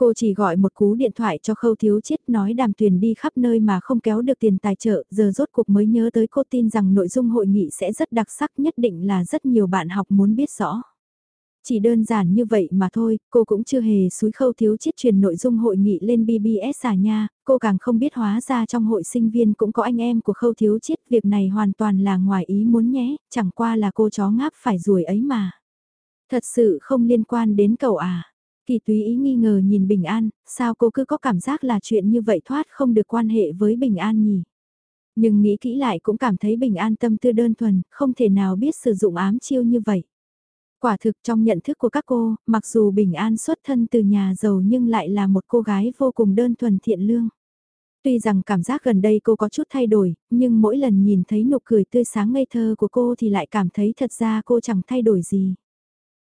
Cô chỉ gọi một cú điện thoại cho khâu thiếu chiết nói đàm tuyển đi khắp nơi mà không kéo được tiền tài trợ, giờ rốt cuộc mới nhớ tới cô tin rằng nội dung hội nghị sẽ rất đặc sắc nhất định là rất nhiều bạn học muốn biết rõ. Chỉ đơn giản như vậy mà thôi, cô cũng chưa hề suối khâu thiếu chiết truyền nội dung hội nghị lên BBS à nha, cô càng không biết hóa ra trong hội sinh viên cũng có anh em của khâu thiếu chiết, việc này hoàn toàn là ngoài ý muốn nhé, chẳng qua là cô chó ngáp phải ruồi ấy mà. Thật sự không liên quan đến cậu à. Kỳ túy ý nghi ngờ nhìn Bình An, sao cô cứ có cảm giác là chuyện như vậy thoát không được quan hệ với Bình An nhỉ? Nhưng nghĩ kỹ lại cũng cảm thấy Bình An tâm tư đơn thuần, không thể nào biết sử dụng ám chiêu như vậy. Quả thực trong nhận thức của các cô, mặc dù Bình An xuất thân từ nhà giàu nhưng lại là một cô gái vô cùng đơn thuần thiện lương. Tuy rằng cảm giác gần đây cô có chút thay đổi, nhưng mỗi lần nhìn thấy nụ cười tươi sáng ngây thơ của cô thì lại cảm thấy thật ra cô chẳng thay đổi gì.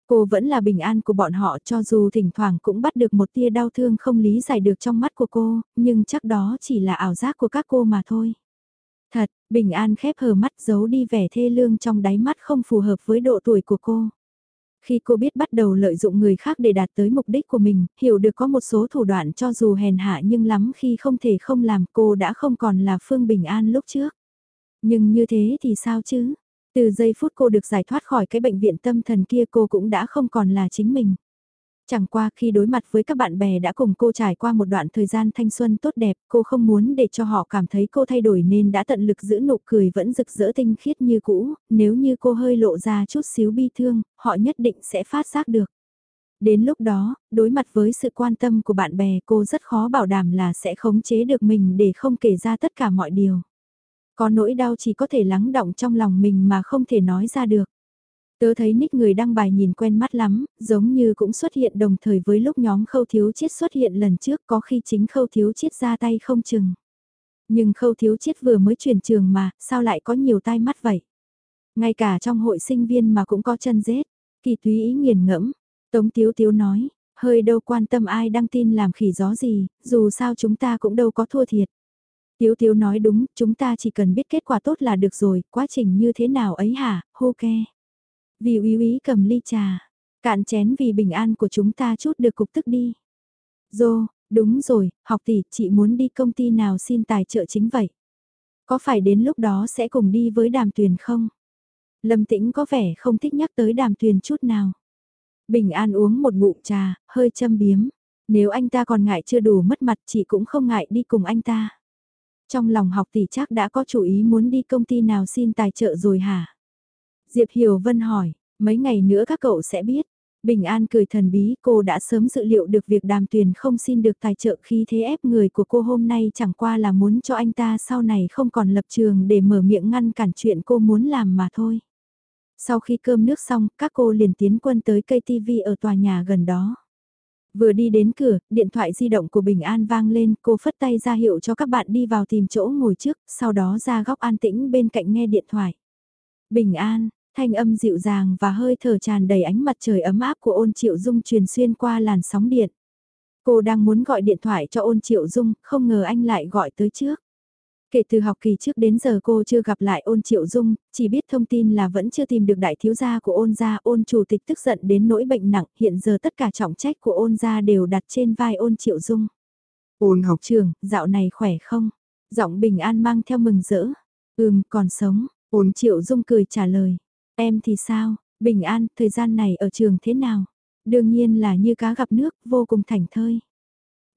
Cô vẫn là bình an của bọn họ cho dù thỉnh thoảng cũng bắt được một tia đau thương không lý giải được trong mắt của cô, nhưng chắc đó chỉ là ảo giác của các cô mà thôi. Thật, bình an khép hờ mắt giấu đi vẻ thê lương trong đáy mắt không phù hợp với độ tuổi của cô. Khi cô biết bắt đầu lợi dụng người khác để đạt tới mục đích của mình, hiểu được có một số thủ đoạn cho dù hèn hạ nhưng lắm khi không thể không làm cô đã không còn là Phương Bình An lúc trước. Nhưng như thế thì sao chứ? Từ giây phút cô được giải thoát khỏi cái bệnh viện tâm thần kia cô cũng đã không còn là chính mình. Chẳng qua khi đối mặt với các bạn bè đã cùng cô trải qua một đoạn thời gian thanh xuân tốt đẹp, cô không muốn để cho họ cảm thấy cô thay đổi nên đã tận lực giữ nụ cười vẫn rực rỡ tinh khiết như cũ, nếu như cô hơi lộ ra chút xíu bi thương, họ nhất định sẽ phát giác được. Đến lúc đó, đối mặt với sự quan tâm của bạn bè cô rất khó bảo đảm là sẽ khống chế được mình để không kể ra tất cả mọi điều. Có nỗi đau chỉ có thể lắng động trong lòng mình mà không thể nói ra được. Tớ thấy nick người đăng bài nhìn quen mắt lắm, giống như cũng xuất hiện đồng thời với lúc nhóm khâu thiếu chiết xuất hiện lần trước có khi chính khâu thiếu chiết ra tay không chừng. Nhưng khâu thiếu chiết vừa mới chuyển trường mà, sao lại có nhiều tai mắt vậy? Ngay cả trong hội sinh viên mà cũng có chân rết, kỳ túy ý nghiền ngẫm. Tống tiếu tiếu nói, hơi đâu quan tâm ai đăng tin làm khỉ gió gì, dù sao chúng ta cũng đâu có thua thiệt. Tiếu Tiếu nói đúng, chúng ta chỉ cần biết kết quả tốt là được rồi, quá trình như thế nào ấy hả, hô ke. Vì úy úy cầm ly trà, cạn chén vì bình an của chúng ta chút được cục tức đi. Dô, đúng rồi, học tỷ, chị muốn đi công ty nào xin tài trợ chính vậy. Có phải đến lúc đó sẽ cùng đi với đàm tuyền không? Lâm tĩnh có vẻ không thích nhắc tới đàm tuyền chút nào. Bình an uống một ngụm trà, hơi châm biếm. Nếu anh ta còn ngại chưa đủ mất mặt chị cũng không ngại đi cùng anh ta. Trong lòng học tỷ chắc đã có chủ ý muốn đi công ty nào xin tài trợ rồi hả? Diệp Hiểu Vân hỏi, mấy ngày nữa các cậu sẽ biết. Bình An cười thần bí cô đã sớm dự liệu được việc đàm tuyền không xin được tài trợ khi thế ép người của cô hôm nay chẳng qua là muốn cho anh ta sau này không còn lập trường để mở miệng ngăn cản chuyện cô muốn làm mà thôi. Sau khi cơm nước xong, các cô liền tiến quân tới cây TV ở tòa nhà gần đó. Vừa đi đến cửa, điện thoại di động của Bình An vang lên, cô phất tay ra hiệu cho các bạn đi vào tìm chỗ ngồi trước, sau đó ra góc an tĩnh bên cạnh nghe điện thoại. Bình An, thanh âm dịu dàng và hơi thở tràn đầy ánh mặt trời ấm áp của ôn triệu dung truyền xuyên qua làn sóng điện. Cô đang muốn gọi điện thoại cho ôn triệu dung, không ngờ anh lại gọi tới trước. Kể từ học kỳ trước đến giờ cô chưa gặp lại ôn triệu dung, chỉ biết thông tin là vẫn chưa tìm được đại thiếu gia của ôn gia ôn chủ tịch tức giận đến nỗi bệnh nặng, hiện giờ tất cả trọng trách của ôn gia đều đặt trên vai ôn triệu dung. Ôn học trường, dạo này khỏe không? Giọng bình an mang theo mừng rỡ. Ừm, còn sống, ôn triệu dung cười trả lời. Em thì sao, bình an, thời gian này ở trường thế nào? Đương nhiên là như cá gặp nước, vô cùng thành thơi.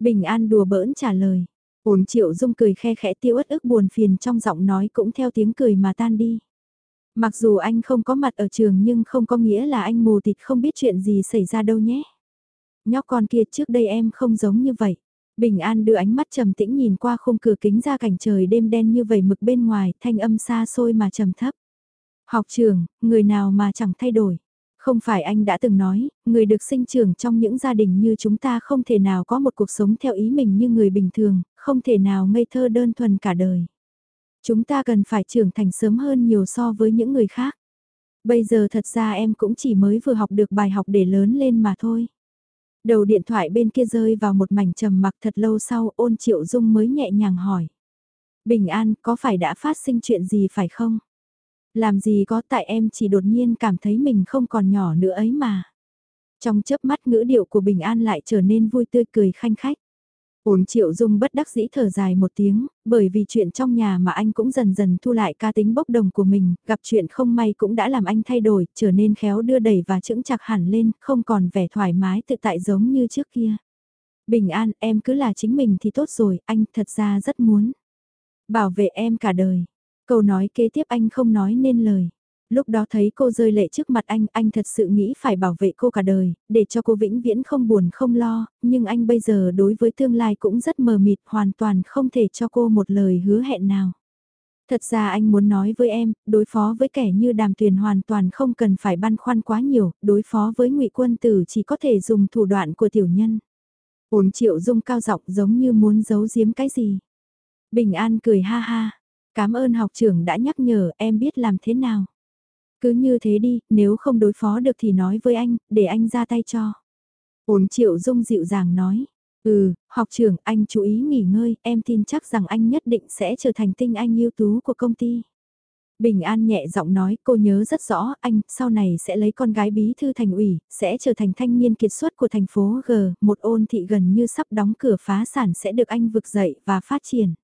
Bình an đùa bỡn trả lời. Ôn triệu dung cười khe khẽ tiêu ớt ức buồn phiền trong giọng nói cũng theo tiếng cười mà tan đi. Mặc dù anh không có mặt ở trường nhưng không có nghĩa là anh mù tịt không biết chuyện gì xảy ra đâu nhé. Nhóc con kia trước đây em không giống như vậy. Bình An đưa ánh mắt trầm tĩnh nhìn qua khung cửa kính ra cảnh trời đêm đen như vậy mực bên ngoài, thanh âm xa xôi mà trầm thấp. Học trường, người nào mà chẳng thay đổi. Không phải anh đã từng nói, người được sinh trưởng trong những gia đình như chúng ta không thể nào có một cuộc sống theo ý mình như người bình thường, không thể nào ngây thơ đơn thuần cả đời. Chúng ta cần phải trưởng thành sớm hơn nhiều so với những người khác. Bây giờ thật ra em cũng chỉ mới vừa học được bài học để lớn lên mà thôi. Đầu điện thoại bên kia rơi vào một mảnh trầm mặc thật lâu sau ôn triệu dung mới nhẹ nhàng hỏi. Bình an có phải đã phát sinh chuyện gì phải không? Làm gì có tại em chỉ đột nhiên cảm thấy mình không còn nhỏ nữa ấy mà. Trong chớp mắt ngữ điệu của Bình An lại trở nên vui tươi cười khanh khách. Ổn triệu dung bất đắc dĩ thở dài một tiếng, bởi vì chuyện trong nhà mà anh cũng dần dần thu lại ca tính bốc đồng của mình, gặp chuyện không may cũng đã làm anh thay đổi, trở nên khéo đưa đẩy và chững chặt hẳn lên, không còn vẻ thoải mái tự tại giống như trước kia. Bình an, em cứ là chính mình thì tốt rồi, anh thật ra rất muốn. Bảo vệ em cả đời. Câu nói kế tiếp anh không nói nên lời. Lúc đó thấy cô rơi lệ trước mặt anh, anh thật sự nghĩ phải bảo vệ cô cả đời, để cho cô vĩnh viễn không buồn không lo, nhưng anh bây giờ đối với tương lai cũng rất mờ mịt, hoàn toàn không thể cho cô một lời hứa hẹn nào. Thật ra anh muốn nói với em, đối phó với kẻ như đàm tuyền hoàn toàn không cần phải băn khoăn quá nhiều, đối phó với ngụy quân tử chỉ có thể dùng thủ đoạn của tiểu nhân. Ổn triệu dung cao giọng giống như muốn giấu giếm cái gì. Bình an cười ha ha, cảm ơn học trưởng đã nhắc nhở em biết làm thế nào. Cứ như thế đi, nếu không đối phó được thì nói với anh, để anh ra tay cho. Ổn triệu dung dịu dàng nói. Ừ, học trưởng, anh chú ý nghỉ ngơi, em tin chắc rằng anh nhất định sẽ trở thành tinh anh ưu tú của công ty. Bình An nhẹ giọng nói, cô nhớ rất rõ, anh sau này sẽ lấy con gái bí thư thành ủy, sẽ trở thành thanh niên kiệt xuất của thành phố G, một ôn thị gần như sắp đóng cửa phá sản sẽ được anh vực dậy và phát triển.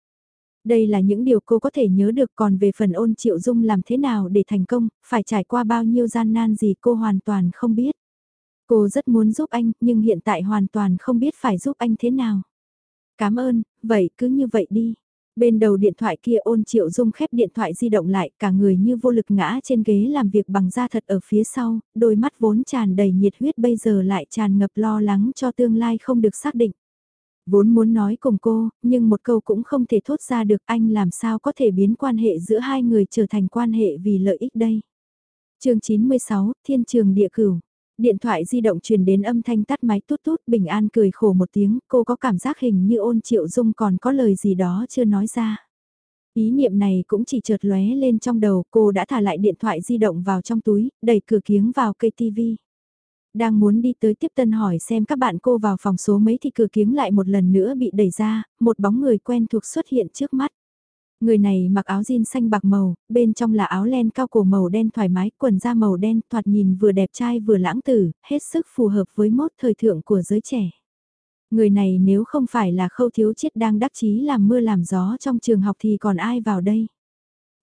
Đây là những điều cô có thể nhớ được còn về phần ôn triệu dung làm thế nào để thành công, phải trải qua bao nhiêu gian nan gì cô hoàn toàn không biết. Cô rất muốn giúp anh nhưng hiện tại hoàn toàn không biết phải giúp anh thế nào. Cảm ơn, vậy cứ như vậy đi. Bên đầu điện thoại kia ôn triệu dung khép điện thoại di động lại cả người như vô lực ngã trên ghế làm việc bằng da thật ở phía sau, đôi mắt vốn tràn đầy nhiệt huyết bây giờ lại tràn ngập lo lắng cho tương lai không được xác định. Vốn muốn nói cùng cô, nhưng một câu cũng không thể thốt ra được anh làm sao có thể biến quan hệ giữa hai người trở thành quan hệ vì lợi ích đây. chương 96, Thiên trường địa cửu. Điện thoại di động truyền đến âm thanh tắt máy tút tút bình an cười khổ một tiếng, cô có cảm giác hình như ôn triệu dung còn có lời gì đó chưa nói ra. Ý niệm này cũng chỉ chợt lóe lên trong đầu, cô đã thả lại điện thoại di động vào trong túi, đẩy cửa kiếng vào cây tivi. Đang muốn đi tới tiếp tân hỏi xem các bạn cô vào phòng số mấy thì cửa kiếng lại một lần nữa bị đẩy ra, một bóng người quen thuộc xuất hiện trước mắt. Người này mặc áo jean xanh bạc màu, bên trong là áo len cao cổ màu đen thoải mái, quần da màu đen, thoạt nhìn vừa đẹp trai vừa lãng tử, hết sức phù hợp với mốt thời thượng của giới trẻ. Người này nếu không phải là khâu thiếu chiết đang đắc chí làm mưa làm gió trong trường học thì còn ai vào đây?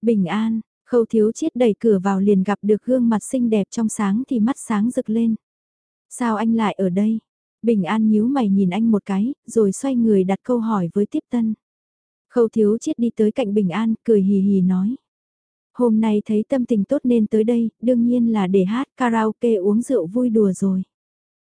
Bình an, khâu thiếu chiết đẩy cửa vào liền gặp được gương mặt xinh đẹp trong sáng thì mắt sáng rực lên. Sao anh lại ở đây? Bình An nhíu mày nhìn anh một cái, rồi xoay người đặt câu hỏi với tiếp tân. Khâu thiếu chiết đi tới cạnh Bình An, cười hì hì nói. Hôm nay thấy tâm tình tốt nên tới đây, đương nhiên là để hát karaoke uống rượu vui đùa rồi.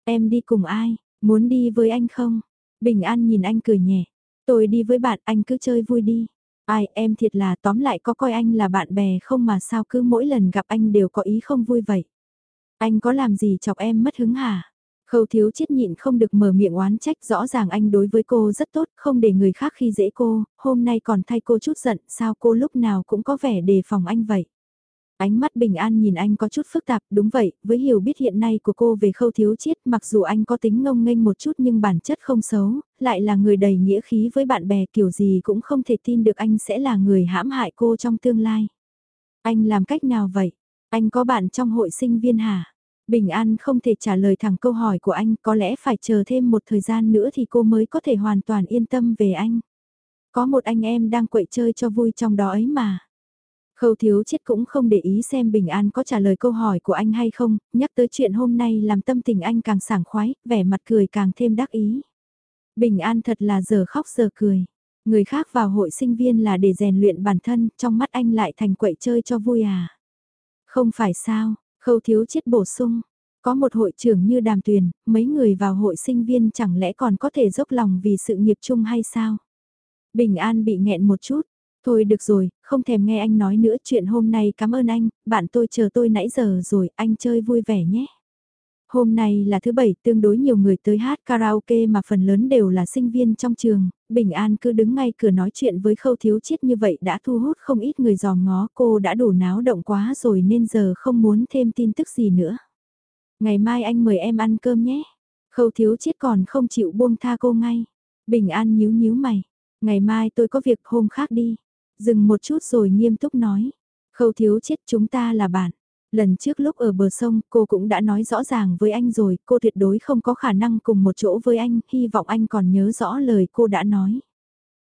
Em đi cùng ai, muốn đi với anh không? Bình An nhìn anh cười nhẹ. Tôi đi với bạn, anh cứ chơi vui đi. Ai, em thiệt là tóm lại có coi anh là bạn bè không mà sao cứ mỗi lần gặp anh đều có ý không vui vậy. Anh có làm gì chọc em mất hứng hả? Khâu thiếu chết nhịn không được mở miệng oán trách rõ ràng anh đối với cô rất tốt, không để người khác khi dễ cô, hôm nay còn thay cô chút giận, sao cô lúc nào cũng có vẻ đề phòng anh vậy. Ánh mắt bình an nhìn anh có chút phức tạp, đúng vậy, với hiểu biết hiện nay của cô về khâu thiếu chiết, mặc dù anh có tính ngông nghênh một chút nhưng bản chất không xấu, lại là người đầy nghĩa khí với bạn bè kiểu gì cũng không thể tin được anh sẽ là người hãm hại cô trong tương lai. Anh làm cách nào vậy? Anh có bạn trong hội sinh viên hả? Bình An không thể trả lời thẳng câu hỏi của anh, có lẽ phải chờ thêm một thời gian nữa thì cô mới có thể hoàn toàn yên tâm về anh. Có một anh em đang quậy chơi cho vui trong đó ấy mà. Khâu thiếu chết cũng không để ý xem Bình An có trả lời câu hỏi của anh hay không, nhắc tới chuyện hôm nay làm tâm tình anh càng sảng khoái, vẻ mặt cười càng thêm đắc ý. Bình An thật là giờ khóc giờ cười. Người khác vào hội sinh viên là để rèn luyện bản thân, trong mắt anh lại thành quậy chơi cho vui à. Không phải sao, Khâu thiếu chết bổ sung, Có một hội trưởng như đàm tuyền, mấy người vào hội sinh viên chẳng lẽ còn có thể dốc lòng vì sự nghiệp chung hay sao? Bình An bị nghẹn một chút. Thôi được rồi, không thèm nghe anh nói nữa chuyện hôm nay cảm ơn anh, bạn tôi chờ tôi nãy giờ rồi, anh chơi vui vẻ nhé. Hôm nay là thứ bảy, tương đối nhiều người tới hát karaoke mà phần lớn đều là sinh viên trong trường, Bình An cứ đứng ngay cửa nói chuyện với khâu thiếu chiết như vậy đã thu hút không ít người dòm ngó cô đã đủ náo động quá rồi nên giờ không muốn thêm tin tức gì nữa. Ngày mai anh mời em ăn cơm nhé. Khâu thiếu chiết còn không chịu buông tha cô ngay. Bình An nhíu nhíu mày. Ngày mai tôi có việc hôm khác đi. Dừng một chút rồi nghiêm túc nói. Khâu thiếu chiết chúng ta là bạn. Lần trước lúc ở bờ sông cô cũng đã nói rõ ràng với anh rồi, cô tuyệt đối không có khả năng cùng một chỗ với anh, hy vọng anh còn nhớ rõ lời cô đã nói.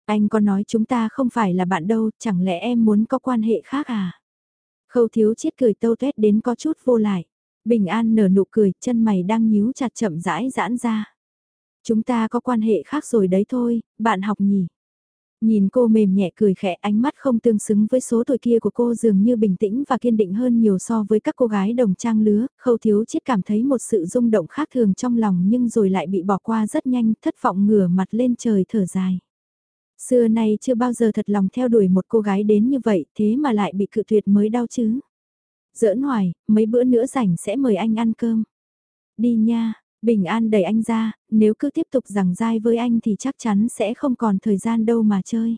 Anh có nói chúng ta không phải là bạn đâu, chẳng lẽ em muốn có quan hệ khác à? Khâu thiếu chiết cười tâu tuét đến có chút vô lại. Bình an nở nụ cười, chân mày đang nhíu chặt chậm rãi giãn ra. Chúng ta có quan hệ khác rồi đấy thôi, bạn học nhỉ. Nhìn cô mềm nhẹ cười khẽ ánh mắt không tương xứng với số tuổi kia của cô dường như bình tĩnh và kiên định hơn nhiều so với các cô gái đồng trang lứa, khâu thiếu chết cảm thấy một sự rung động khác thường trong lòng nhưng rồi lại bị bỏ qua rất nhanh, thất vọng ngửa mặt lên trời thở dài. Xưa nay chưa bao giờ thật lòng theo đuổi một cô gái đến như vậy thế mà lại bị cự tuyệt mới đau chứ. Giỡn hoài, mấy bữa nữa rảnh sẽ mời anh ăn cơm. Đi nha, Bình An đẩy anh ra, nếu cứ tiếp tục rằng dai với anh thì chắc chắn sẽ không còn thời gian đâu mà chơi.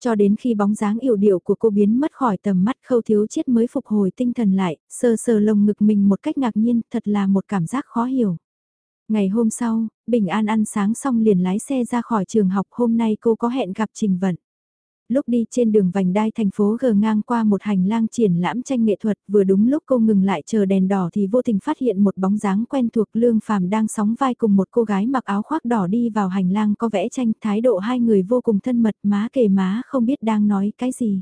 Cho đến khi bóng dáng yểu điệu của cô biến mất khỏi tầm mắt khâu thiếu chết mới phục hồi tinh thần lại, sờ sờ lồng ngực mình một cách ngạc nhiên, thật là một cảm giác khó hiểu. Ngày hôm sau, Bình An ăn sáng xong liền lái xe ra khỏi trường học hôm nay cô có hẹn gặp Trình Vận lúc đi trên đường vành đai thành phố gờ ngang qua một hành lang triển lãm tranh nghệ thuật, vừa đúng lúc cô ngừng lại chờ đèn đỏ thì vô tình phát hiện một bóng dáng quen thuộc Lương Phàm đang sóng vai cùng một cô gái mặc áo khoác đỏ đi vào hành lang có vẽ tranh, thái độ hai người vô cùng thân mật, má kề má không biết đang nói cái gì.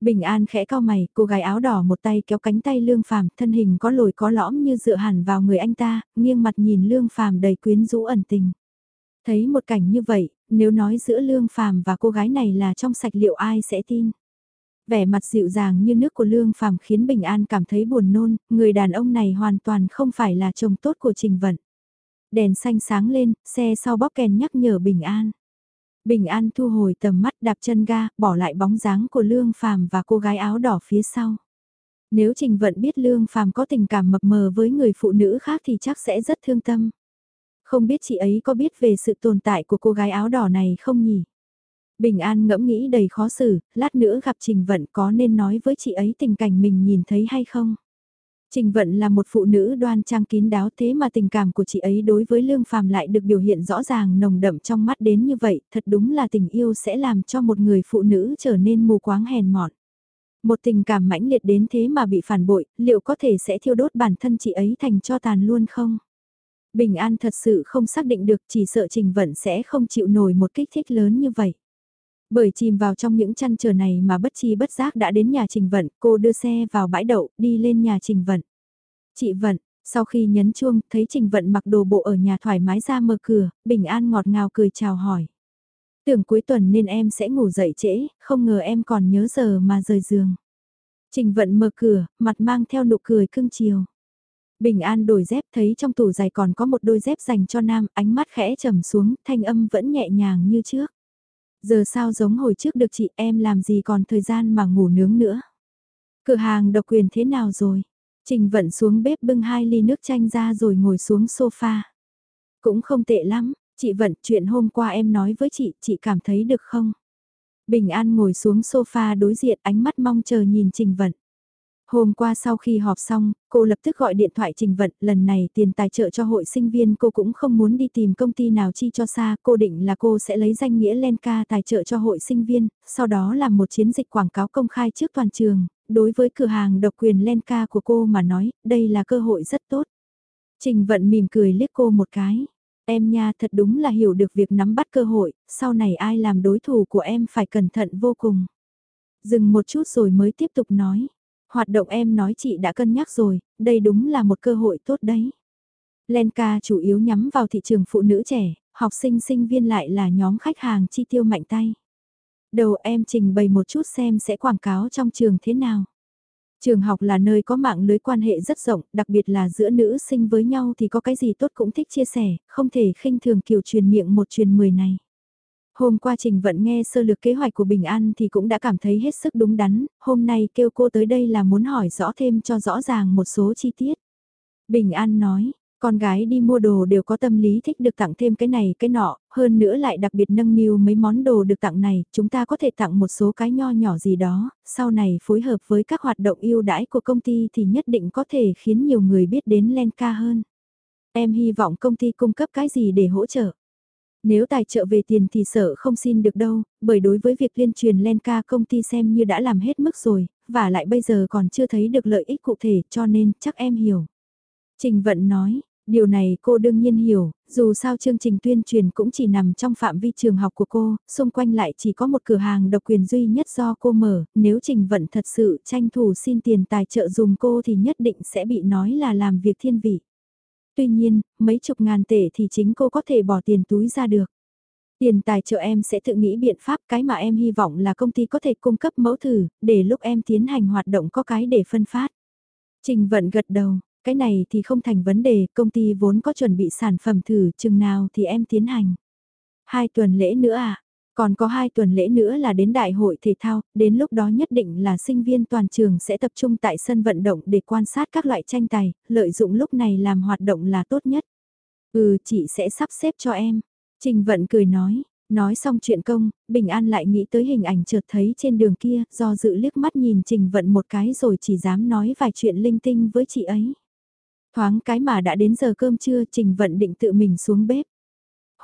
Bình An khẽ cao mày, cô gái áo đỏ một tay kéo cánh tay Lương Phàm, thân hình có lồi có lõm như dựa hẳn vào người anh ta, nghiêng mặt nhìn Lương Phàm đầy quyến rũ ẩn tình. Thấy một cảnh như vậy, nếu nói giữa Lương Phàm và cô gái này là trong sạch liệu ai sẽ tin? Vẻ mặt dịu dàng như nước của Lương Phàm khiến Bình An cảm thấy buồn nôn, người đàn ông này hoàn toàn không phải là chồng tốt của Trình Vận. Đèn xanh sáng lên, xe sau bóp kèn nhắc nhở Bình An. Bình An thu hồi tầm mắt đạp chân ga, bỏ lại bóng dáng của Lương Phàm và cô gái áo đỏ phía sau. Nếu Trình Vận biết Lương Phàm có tình cảm mập mờ với người phụ nữ khác thì chắc sẽ rất thương tâm. Không biết chị ấy có biết về sự tồn tại của cô gái áo đỏ này không nhỉ? Bình An ngẫm nghĩ đầy khó xử, lát nữa gặp Trình Vận có nên nói với chị ấy tình cảnh mình nhìn thấy hay không? Trình Vận là một phụ nữ đoan trang kín đáo thế mà tình cảm của chị ấy đối với Lương Phàm lại được biểu hiện rõ ràng nồng đậm trong mắt đến như vậy, thật đúng là tình yêu sẽ làm cho một người phụ nữ trở nên mù quáng hèn mọn. Một tình cảm mãnh liệt đến thế mà bị phản bội, liệu có thể sẽ thiêu đốt bản thân chị ấy thành cho tàn luôn không? Bình An thật sự không xác định được chỉ sợ Trình Vận sẽ không chịu nổi một kích thích lớn như vậy. Bởi chìm vào trong những chăn trở này mà bất chi bất giác đã đến nhà Trình Vận, cô đưa xe vào bãi đậu, đi lên nhà Trình Vận. Chị Vận, sau khi nhấn chuông, thấy Trình Vận mặc đồ bộ ở nhà thoải mái ra mở cửa, Bình An ngọt ngào cười chào hỏi. Tưởng cuối tuần nên em sẽ ngủ dậy trễ, không ngờ em còn nhớ giờ mà rời giường. Trình Vận mở cửa, mặt mang theo nụ cười cưng chiều. Bình An đổi dép thấy trong tủ giày còn có một đôi dép dành cho nam, ánh mắt khẽ trầm xuống, thanh âm vẫn nhẹ nhàng như trước. Giờ sao giống hồi trước được chị em làm gì còn thời gian mà ngủ nướng nữa. Cửa hàng độc quyền thế nào rồi? Trình vận xuống bếp bưng hai ly nước chanh ra rồi ngồi xuống sofa. Cũng không tệ lắm, chị vận chuyện hôm qua em nói với chị, chị cảm thấy được không? Bình An ngồi xuống sofa đối diện ánh mắt mong chờ nhìn Trình Vận. Hôm qua sau khi họp xong, cô lập tức gọi điện thoại trình vận, lần này tiền tài trợ cho hội sinh viên cô cũng không muốn đi tìm công ty nào chi cho xa, cô định là cô sẽ lấy danh nghĩa Lenka tài trợ cho hội sinh viên, sau đó làm một chiến dịch quảng cáo công khai trước toàn trường, đối với cửa hàng độc quyền Lenka của cô mà nói, đây là cơ hội rất tốt. Trình vận mỉm cười liếc cô một cái. Em nha thật đúng là hiểu được việc nắm bắt cơ hội, sau này ai làm đối thủ của em phải cẩn thận vô cùng. Dừng một chút rồi mới tiếp tục nói. Hoạt động em nói chị đã cân nhắc rồi, đây đúng là một cơ hội tốt đấy. Lenka chủ yếu nhắm vào thị trường phụ nữ trẻ, học sinh sinh viên lại là nhóm khách hàng chi tiêu mạnh tay. Đầu em trình bày một chút xem sẽ quảng cáo trong trường thế nào. Trường học là nơi có mạng lưới quan hệ rất rộng, đặc biệt là giữa nữ sinh với nhau thì có cái gì tốt cũng thích chia sẻ, không thể khinh thường kiểu truyền miệng một truyền mười này. Hôm qua Trình Vận nghe sơ lược kế hoạch của Bình An thì cũng đã cảm thấy hết sức đúng đắn, hôm nay kêu cô tới đây là muốn hỏi rõ thêm cho rõ ràng một số chi tiết. Bình An nói, con gái đi mua đồ đều có tâm lý thích được tặng thêm cái này cái nọ, hơn nữa lại đặc biệt nâng niu mấy món đồ được tặng này, chúng ta có thể tặng một số cái nho nhỏ gì đó, sau này phối hợp với các hoạt động ưu đãi của công ty thì nhất định có thể khiến nhiều người biết đến Lenka hơn. Em hy vọng công ty cung cấp cái gì để hỗ trợ. Nếu tài trợ về tiền thì sợ không xin được đâu, bởi đối với việc liên truyền Lenka công ty xem như đã làm hết mức rồi, và lại bây giờ còn chưa thấy được lợi ích cụ thể cho nên chắc em hiểu. Trình Vận nói, Điều này cô đương nhiên hiểu, dù sao chương trình tuyên truyền cũng chỉ nằm trong phạm vi trường học của cô, xung quanh lại chỉ có một cửa hàng độc quyền duy nhất do cô mở, nếu Trình Vận thật sự tranh thủ xin tiền tài trợ dùng cô thì nhất định sẽ bị nói là làm việc thiên vị. Tuy nhiên, mấy chục ngàn tệ thì chính cô có thể bỏ tiền túi ra được. Tiền tài trợ em sẽ tự nghĩ biện pháp cái mà em hy vọng là công ty có thể cung cấp mẫu thử, để lúc em tiến hành hoạt động có cái để phân phát. Trình Vận gật đầu, cái này thì không thành vấn đề, công ty vốn có chuẩn bị sản phẩm thử chừng nào thì em tiến hành. Hai tuần lễ nữa à? Còn có hai tuần lễ nữa là đến đại hội thể thao, đến lúc đó nhất định là sinh viên toàn trường sẽ tập trung tại sân vận động để quan sát các loại tranh tài, lợi dụng lúc này làm hoạt động là tốt nhất. Ừ, chị sẽ sắp xếp cho em. Trình Vận cười nói, nói xong chuyện công, Bình An lại nghĩ tới hình ảnh chợt thấy trên đường kia, do dự liếc mắt nhìn Trình Vận một cái rồi chỉ dám nói vài chuyện linh tinh với chị ấy. Thoáng cái mà đã đến giờ cơm trưa Trình Vận định tự mình xuống bếp.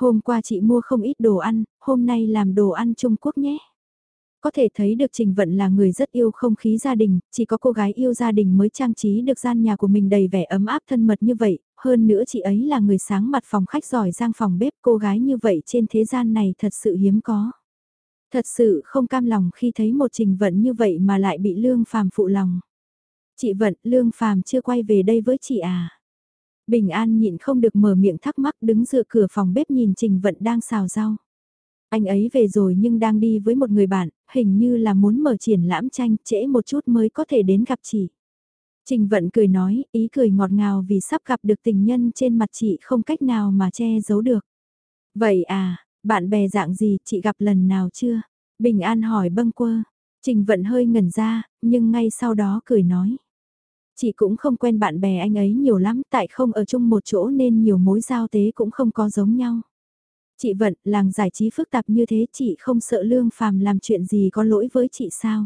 Hôm qua chị mua không ít đồ ăn, hôm nay làm đồ ăn Trung Quốc nhé. Có thể thấy được Trình Vận là người rất yêu không khí gia đình, chỉ có cô gái yêu gia đình mới trang trí được gian nhà của mình đầy vẻ ấm áp thân mật như vậy, hơn nữa chị ấy là người sáng mặt phòng khách giỏi giang phòng bếp cô gái như vậy trên thế gian này thật sự hiếm có. Thật sự không cam lòng khi thấy một Trình Vận như vậy mà lại bị lương phàm phụ lòng. Chị Vận, Lương Phàm chưa quay về đây với chị à? Bình An nhịn không được mở miệng thắc mắc đứng dựa cửa phòng bếp nhìn Trình Vận đang xào rau. Anh ấy về rồi nhưng đang đi với một người bạn, hình như là muốn mở triển lãm tranh, trễ một chút mới có thể đến gặp chị. Trình Vận cười nói, ý cười ngọt ngào vì sắp gặp được tình nhân trên mặt chị không cách nào mà che giấu được. Vậy à, bạn bè dạng gì chị gặp lần nào chưa? Bình An hỏi bâng quơ. Trình Vận hơi ngẩn ra, nhưng ngay sau đó cười nói. Chị cũng không quen bạn bè anh ấy nhiều lắm tại không ở chung một chỗ nên nhiều mối giao tế cũng không có giống nhau. Chị Vận, làng giải trí phức tạp như thế chị không sợ lương phàm làm chuyện gì có lỗi với chị sao?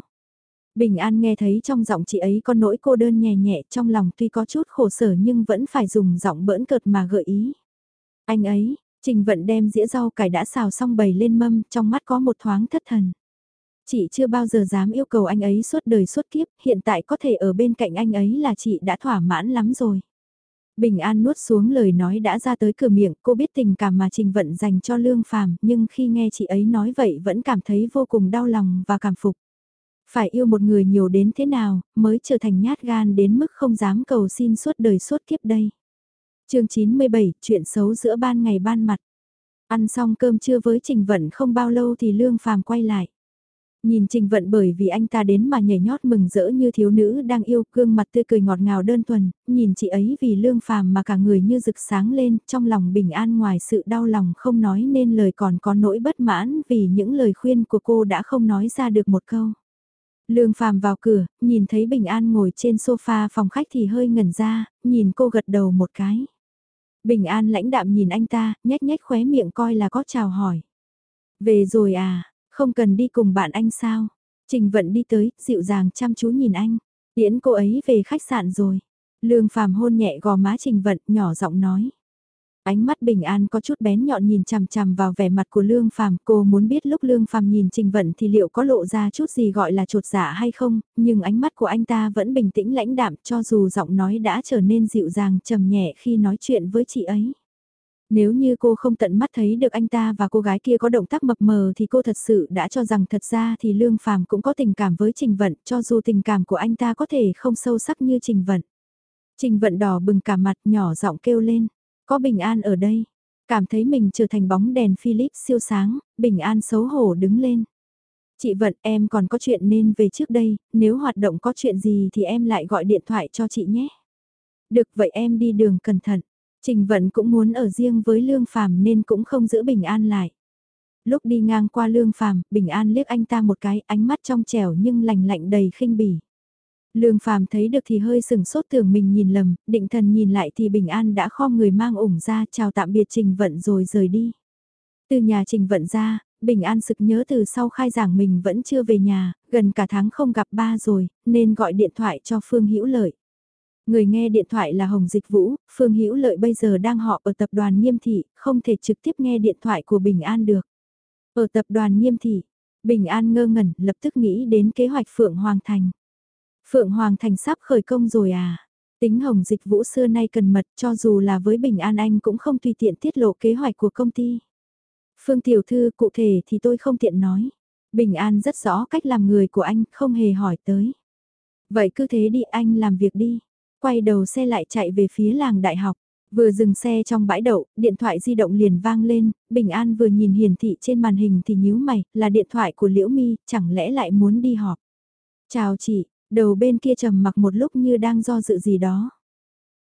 Bình An nghe thấy trong giọng chị ấy có nỗi cô đơn nhẹ nhẹ trong lòng tuy có chút khổ sở nhưng vẫn phải dùng giọng bỡn cợt mà gợi ý. Anh ấy, Trình Vận đem dĩa rau cải đã xào xong bày lên mâm trong mắt có một thoáng thất thần. Chị chưa bao giờ dám yêu cầu anh ấy suốt đời suốt kiếp, hiện tại có thể ở bên cạnh anh ấy là chị đã thỏa mãn lắm rồi. Bình An nuốt xuống lời nói đã ra tới cửa miệng, cô biết tình cảm mà Trình Vận dành cho Lương Phàm, nhưng khi nghe chị ấy nói vậy vẫn cảm thấy vô cùng đau lòng và cảm phục. Phải yêu một người nhiều đến thế nào, mới trở thành nhát gan đến mức không dám cầu xin suốt đời suốt kiếp đây. chương 97, chuyện xấu giữa ban ngày ban mặt. Ăn xong cơm trưa với Trình Vận không bao lâu thì Lương Phàm quay lại. Nhìn Trình Vận bởi vì anh ta đến mà nhảy nhót mừng rỡ như thiếu nữ đang yêu gương mặt tươi cười ngọt ngào đơn thuần, nhìn chị ấy vì lương phàm mà cả người như rực sáng lên trong lòng bình an ngoài sự đau lòng không nói nên lời còn có nỗi bất mãn vì những lời khuyên của cô đã không nói ra được một câu. Lương phàm vào cửa, nhìn thấy bình an ngồi trên sofa phòng khách thì hơi ngẩn ra, nhìn cô gật đầu một cái. Bình an lãnh đạm nhìn anh ta, nhếch nhếch khóe miệng coi là có chào hỏi. Về rồi à, không cần đi cùng bạn anh sao? Trình Vận đi tới, dịu dàng chăm chú nhìn anh. Tiễn cô ấy về khách sạn rồi. Lương Phàm hôn nhẹ gò má Trình Vận, nhỏ giọng nói. Ánh mắt bình an có chút bén nhọn nhìn chằm chằm vào vẻ mặt của Lương Phàm, cô muốn biết lúc Lương Phàm nhìn Trình Vận thì liệu có lộ ra chút gì gọi là trột dạ hay không, nhưng ánh mắt của anh ta vẫn bình tĩnh lãnh đạm cho dù giọng nói đã trở nên dịu dàng trầm nhẹ khi nói chuyện với chị ấy. Nếu như cô không tận mắt thấy được anh ta và cô gái kia có động tác mập mờ thì cô thật sự đã cho rằng thật ra thì Lương Phàm cũng có tình cảm với Trình Vận, cho dù tình cảm của anh ta có thể không sâu sắc như Trình Vận. Trình Vận đỏ bừng cả mặt nhỏ giọng kêu lên, có bình an ở đây. Cảm thấy mình trở thành bóng đèn Philip siêu sáng, bình an xấu hổ đứng lên. Chị Vận em còn có chuyện nên về trước đây, nếu hoạt động có chuyện gì thì em lại gọi điện thoại cho chị nhé. Được vậy em đi đường cẩn thận. Trình Vận cũng muốn ở riêng với Lương Phàm nên cũng không giữ Bình An lại. Lúc đi ngang qua Lương Phàm, Bình An liếc anh ta một cái, ánh mắt trong trẻo nhưng lạnh lạnh đầy khinh bỉ. Lương Phàm thấy được thì hơi sừng sốt tưởng mình nhìn lầm, định thần nhìn lại thì Bình An đã kho người mang ủng ra chào tạm biệt Trình Vận rồi rời đi. Từ nhà Trình Vận ra, Bình An sực nhớ từ sau khai giảng mình vẫn chưa về nhà, gần cả tháng không gặp ba rồi, nên gọi điện thoại cho Phương Hữu Lợi. Người nghe điện thoại là Hồng Dịch Vũ, Phương Hữu Lợi bây giờ đang họp ở tập đoàn Nghiêm Thị, không thể trực tiếp nghe điện thoại của Bình An được. Ở tập đoàn Nghiêm Thị, Bình An ngơ ngẩn lập tức nghĩ đến kế hoạch Phượng Hoàng Thành. Phượng Hoàng Thành sắp khởi công rồi à? Tính Hồng Dịch Vũ xưa nay cần mật cho dù là với Bình An Anh cũng không tùy tiện tiết lộ kế hoạch của công ty. Phương Tiểu Thư cụ thể thì tôi không tiện nói. Bình An rất rõ cách làm người của anh, không hề hỏi tới. Vậy cứ thế đi anh làm việc đi. Quay đầu xe lại chạy về phía làng đại học. Vừa dừng xe trong bãi đậu, điện thoại di động liền vang lên, Bình An vừa nhìn hiển thị trên màn hình thì nhíu mày, là điện thoại của Liễu Mi, chẳng lẽ lại muốn đi họp. Chào chị, đầu bên kia trầm mặc một lúc như đang do dự gì đó.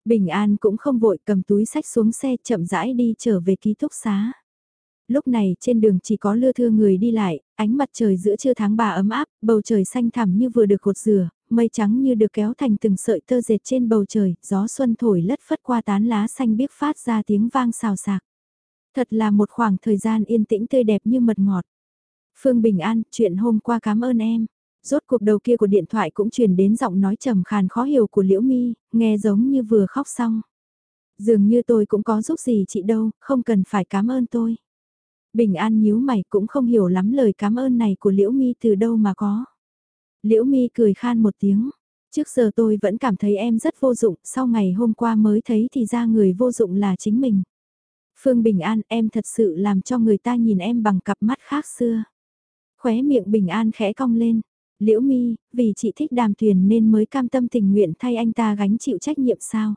Bình An cũng không vội cầm túi sách xuống xe chậm rãi đi trở về ký túc xá. Lúc này trên đường chỉ có lưa thưa người đi lại, ánh mặt trời giữa trưa tháng bà ấm áp, bầu trời xanh thẳm như vừa được cột rửa, mây trắng như được kéo thành từng sợi tơ dệt trên bầu trời, gió xuân thổi lất phất qua tán lá xanh biếc phát ra tiếng vang xào xạc. Thật là một khoảng thời gian yên tĩnh tươi đẹp như mật ngọt. Phương Bình An, chuyện hôm qua cảm ơn em. Rốt cuộc đầu kia của điện thoại cũng truyền đến giọng nói trầm khàn khó hiểu của Liễu Mi, nghe giống như vừa khóc xong. Dường như tôi cũng có giúp gì chị đâu, không cần phải cảm ơn tôi. Bình An nhíu mày cũng không hiểu lắm lời cảm ơn này của Liễu Mi từ đâu mà có. Liễu Mi cười khan một tiếng. Trước giờ tôi vẫn cảm thấy em rất vô dụng, sau ngày hôm qua mới thấy thì ra người vô dụng là chính mình. Phương Bình An, em thật sự làm cho người ta nhìn em bằng cặp mắt khác xưa. Khóe miệng Bình An khẽ cong lên. Liễu Mi, vì chị thích đàm tuyền nên mới cam tâm tình nguyện thay anh ta gánh chịu trách nhiệm sao?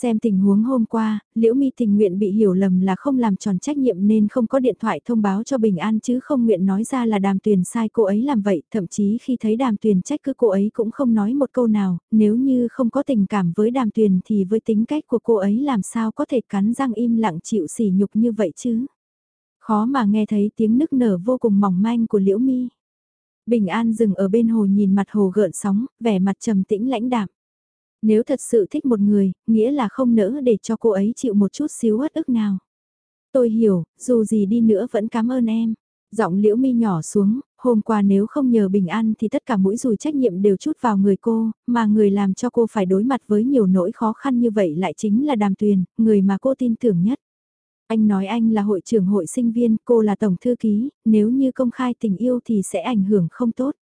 Xem tình huống hôm qua, Liễu Mi tình nguyện bị hiểu lầm là không làm tròn trách nhiệm nên không có điện thoại thông báo cho Bình An chứ không nguyện nói ra là đàm tuyền sai cô ấy làm vậy, thậm chí khi thấy đàm tuyền trách cứ cô ấy cũng không nói một câu nào, nếu như không có tình cảm với đàm tuyền thì với tính cách của cô ấy làm sao có thể cắn răng im lặng chịu sỉ nhục như vậy chứ. Khó mà nghe thấy tiếng nức nở vô cùng mỏng manh của Liễu Mi. Bình An dừng ở bên hồ nhìn mặt hồ gợn sóng, vẻ mặt trầm tĩnh lãnh đạm. Nếu thật sự thích một người, nghĩa là không nỡ để cho cô ấy chịu một chút xíu uất ức nào. Tôi hiểu, dù gì đi nữa vẫn cảm ơn em. Giọng liễu mi nhỏ xuống, hôm qua nếu không nhờ bình an thì tất cả mũi dùi trách nhiệm đều chút vào người cô, mà người làm cho cô phải đối mặt với nhiều nỗi khó khăn như vậy lại chính là đàm tuyền, người mà cô tin tưởng nhất. Anh nói anh là hội trưởng hội sinh viên, cô là tổng thư ký, nếu như công khai tình yêu thì sẽ ảnh hưởng không tốt.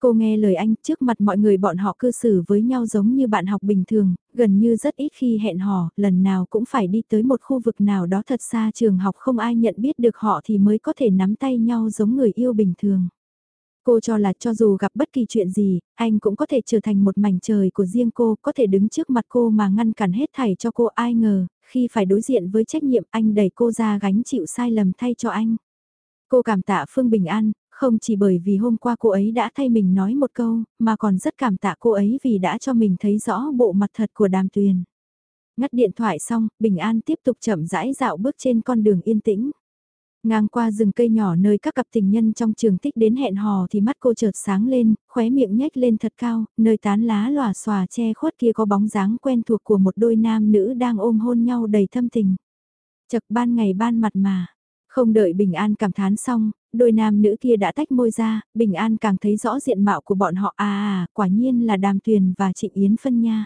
Cô nghe lời anh trước mặt mọi người bọn họ cư xử với nhau giống như bạn học bình thường, gần như rất ít khi hẹn hò, lần nào cũng phải đi tới một khu vực nào đó thật xa trường học không ai nhận biết được họ thì mới có thể nắm tay nhau giống người yêu bình thường. Cô cho là cho dù gặp bất kỳ chuyện gì, anh cũng có thể trở thành một mảnh trời của riêng cô, có thể đứng trước mặt cô mà ngăn cản hết thảy cho cô ai ngờ, khi phải đối diện với trách nhiệm anh đẩy cô ra gánh chịu sai lầm thay cho anh. Cô cảm tạ Phương Bình An, không chỉ bởi vì hôm qua cô ấy đã thay mình nói một câu, mà còn rất cảm tạ cô ấy vì đã cho mình thấy rõ bộ mặt thật của đàm tuyền. Ngắt điện thoại xong, Bình An tiếp tục chậm rãi dạo bước trên con đường yên tĩnh. Ngang qua rừng cây nhỏ nơi các cặp tình nhân trong trường tích đến hẹn hò thì mắt cô chợt sáng lên, khóe miệng nhếch lên thật cao, nơi tán lá lòa xòa che khuất kia có bóng dáng quen thuộc của một đôi nam nữ đang ôm hôn nhau đầy thâm tình. Chật ban ngày ban mặt mà, không đợi Bình An cảm thán xong, đôi nam nữ kia đã tách môi ra, Bình An càng thấy rõ diện mạo của bọn họ à, à, à quả nhiên là Đàm Tuyền và Trịnh Yến Phân nha.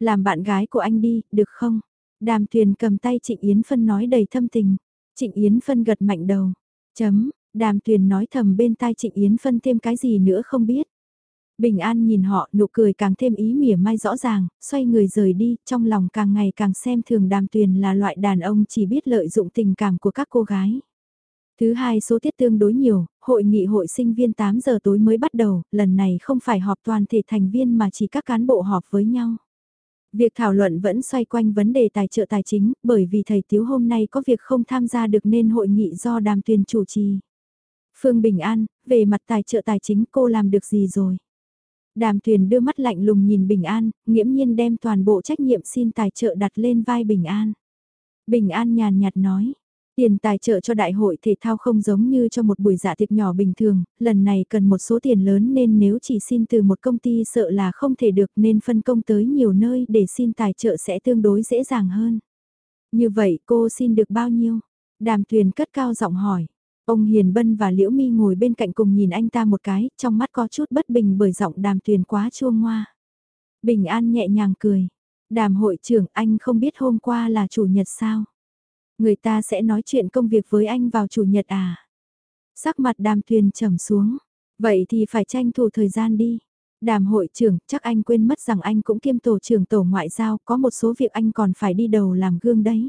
Làm bạn gái của anh đi, được không? Đàm Tuyền cầm tay Trịnh Yến Phân nói đầy thâm tình. Trịnh Yến Phân gật mạnh đầu. Chấm, Đàm Tuyền nói thầm bên tai Trịnh Yến Phân thêm cái gì nữa không biết. Bình An nhìn họ, nụ cười càng thêm ý mỉa mai rõ ràng, xoay người rời đi, trong lòng càng ngày càng xem thường đàm tuyền là loại đàn ông chỉ biết lợi dụng tình cảm của các cô gái. Thứ hai số tiết tương đối nhiều, hội nghị hội sinh viên 8 giờ tối mới bắt đầu, lần này không phải họp toàn thể thành viên mà chỉ các cán bộ họp với nhau. Việc thảo luận vẫn xoay quanh vấn đề tài trợ tài chính, bởi vì thầy Tiếu hôm nay có việc không tham gia được nên hội nghị do đàm tuyền chủ trì. Phương Bình An, về mặt tài trợ tài chính cô làm được gì rồi? Đàm Tuyền đưa mắt lạnh lùng nhìn Bình An, nghiễm nhiên đem toàn bộ trách nhiệm xin tài trợ đặt lên vai Bình An. Bình An nhàn nhạt nói, tiền tài trợ cho đại hội thể thao không giống như cho một buổi dạ tiệc nhỏ bình thường, lần này cần một số tiền lớn nên nếu chỉ xin từ một công ty sợ là không thể được nên phân công tới nhiều nơi để xin tài trợ sẽ tương đối dễ dàng hơn. Như vậy cô xin được bao nhiêu? Đàm Tuyền cất cao giọng hỏi. Ông Hiền Bân và Liễu Mi ngồi bên cạnh cùng nhìn anh ta một cái, trong mắt có chút bất bình bởi giọng đàm tuyền quá chua ngoa. Bình An nhẹ nhàng cười. Đàm hội trưởng anh không biết hôm qua là chủ nhật sao? Người ta sẽ nói chuyện công việc với anh vào chủ nhật à? Sắc mặt đàm tuyền trầm xuống. Vậy thì phải tranh thủ thời gian đi. Đàm hội trưởng, chắc anh quên mất rằng anh cũng kiêm tổ trưởng tổ ngoại giao, có một số việc anh còn phải đi đầu làm gương đấy.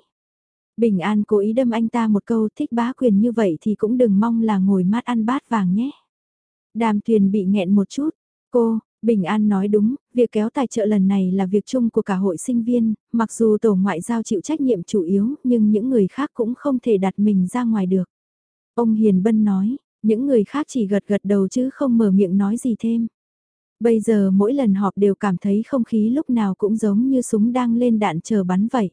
Bình An cố ý đâm anh ta một câu thích bá quyền như vậy thì cũng đừng mong là ngồi mát ăn bát vàng nhé. Đàm Tuyền bị nghẹn một chút. Cô, Bình An nói đúng, việc kéo tài trợ lần này là việc chung của cả hội sinh viên, mặc dù tổ ngoại giao chịu trách nhiệm chủ yếu nhưng những người khác cũng không thể đặt mình ra ngoài được. Ông Hiền Bân nói, những người khác chỉ gật gật đầu chứ không mở miệng nói gì thêm. Bây giờ mỗi lần họp đều cảm thấy không khí lúc nào cũng giống như súng đang lên đạn chờ bắn vậy.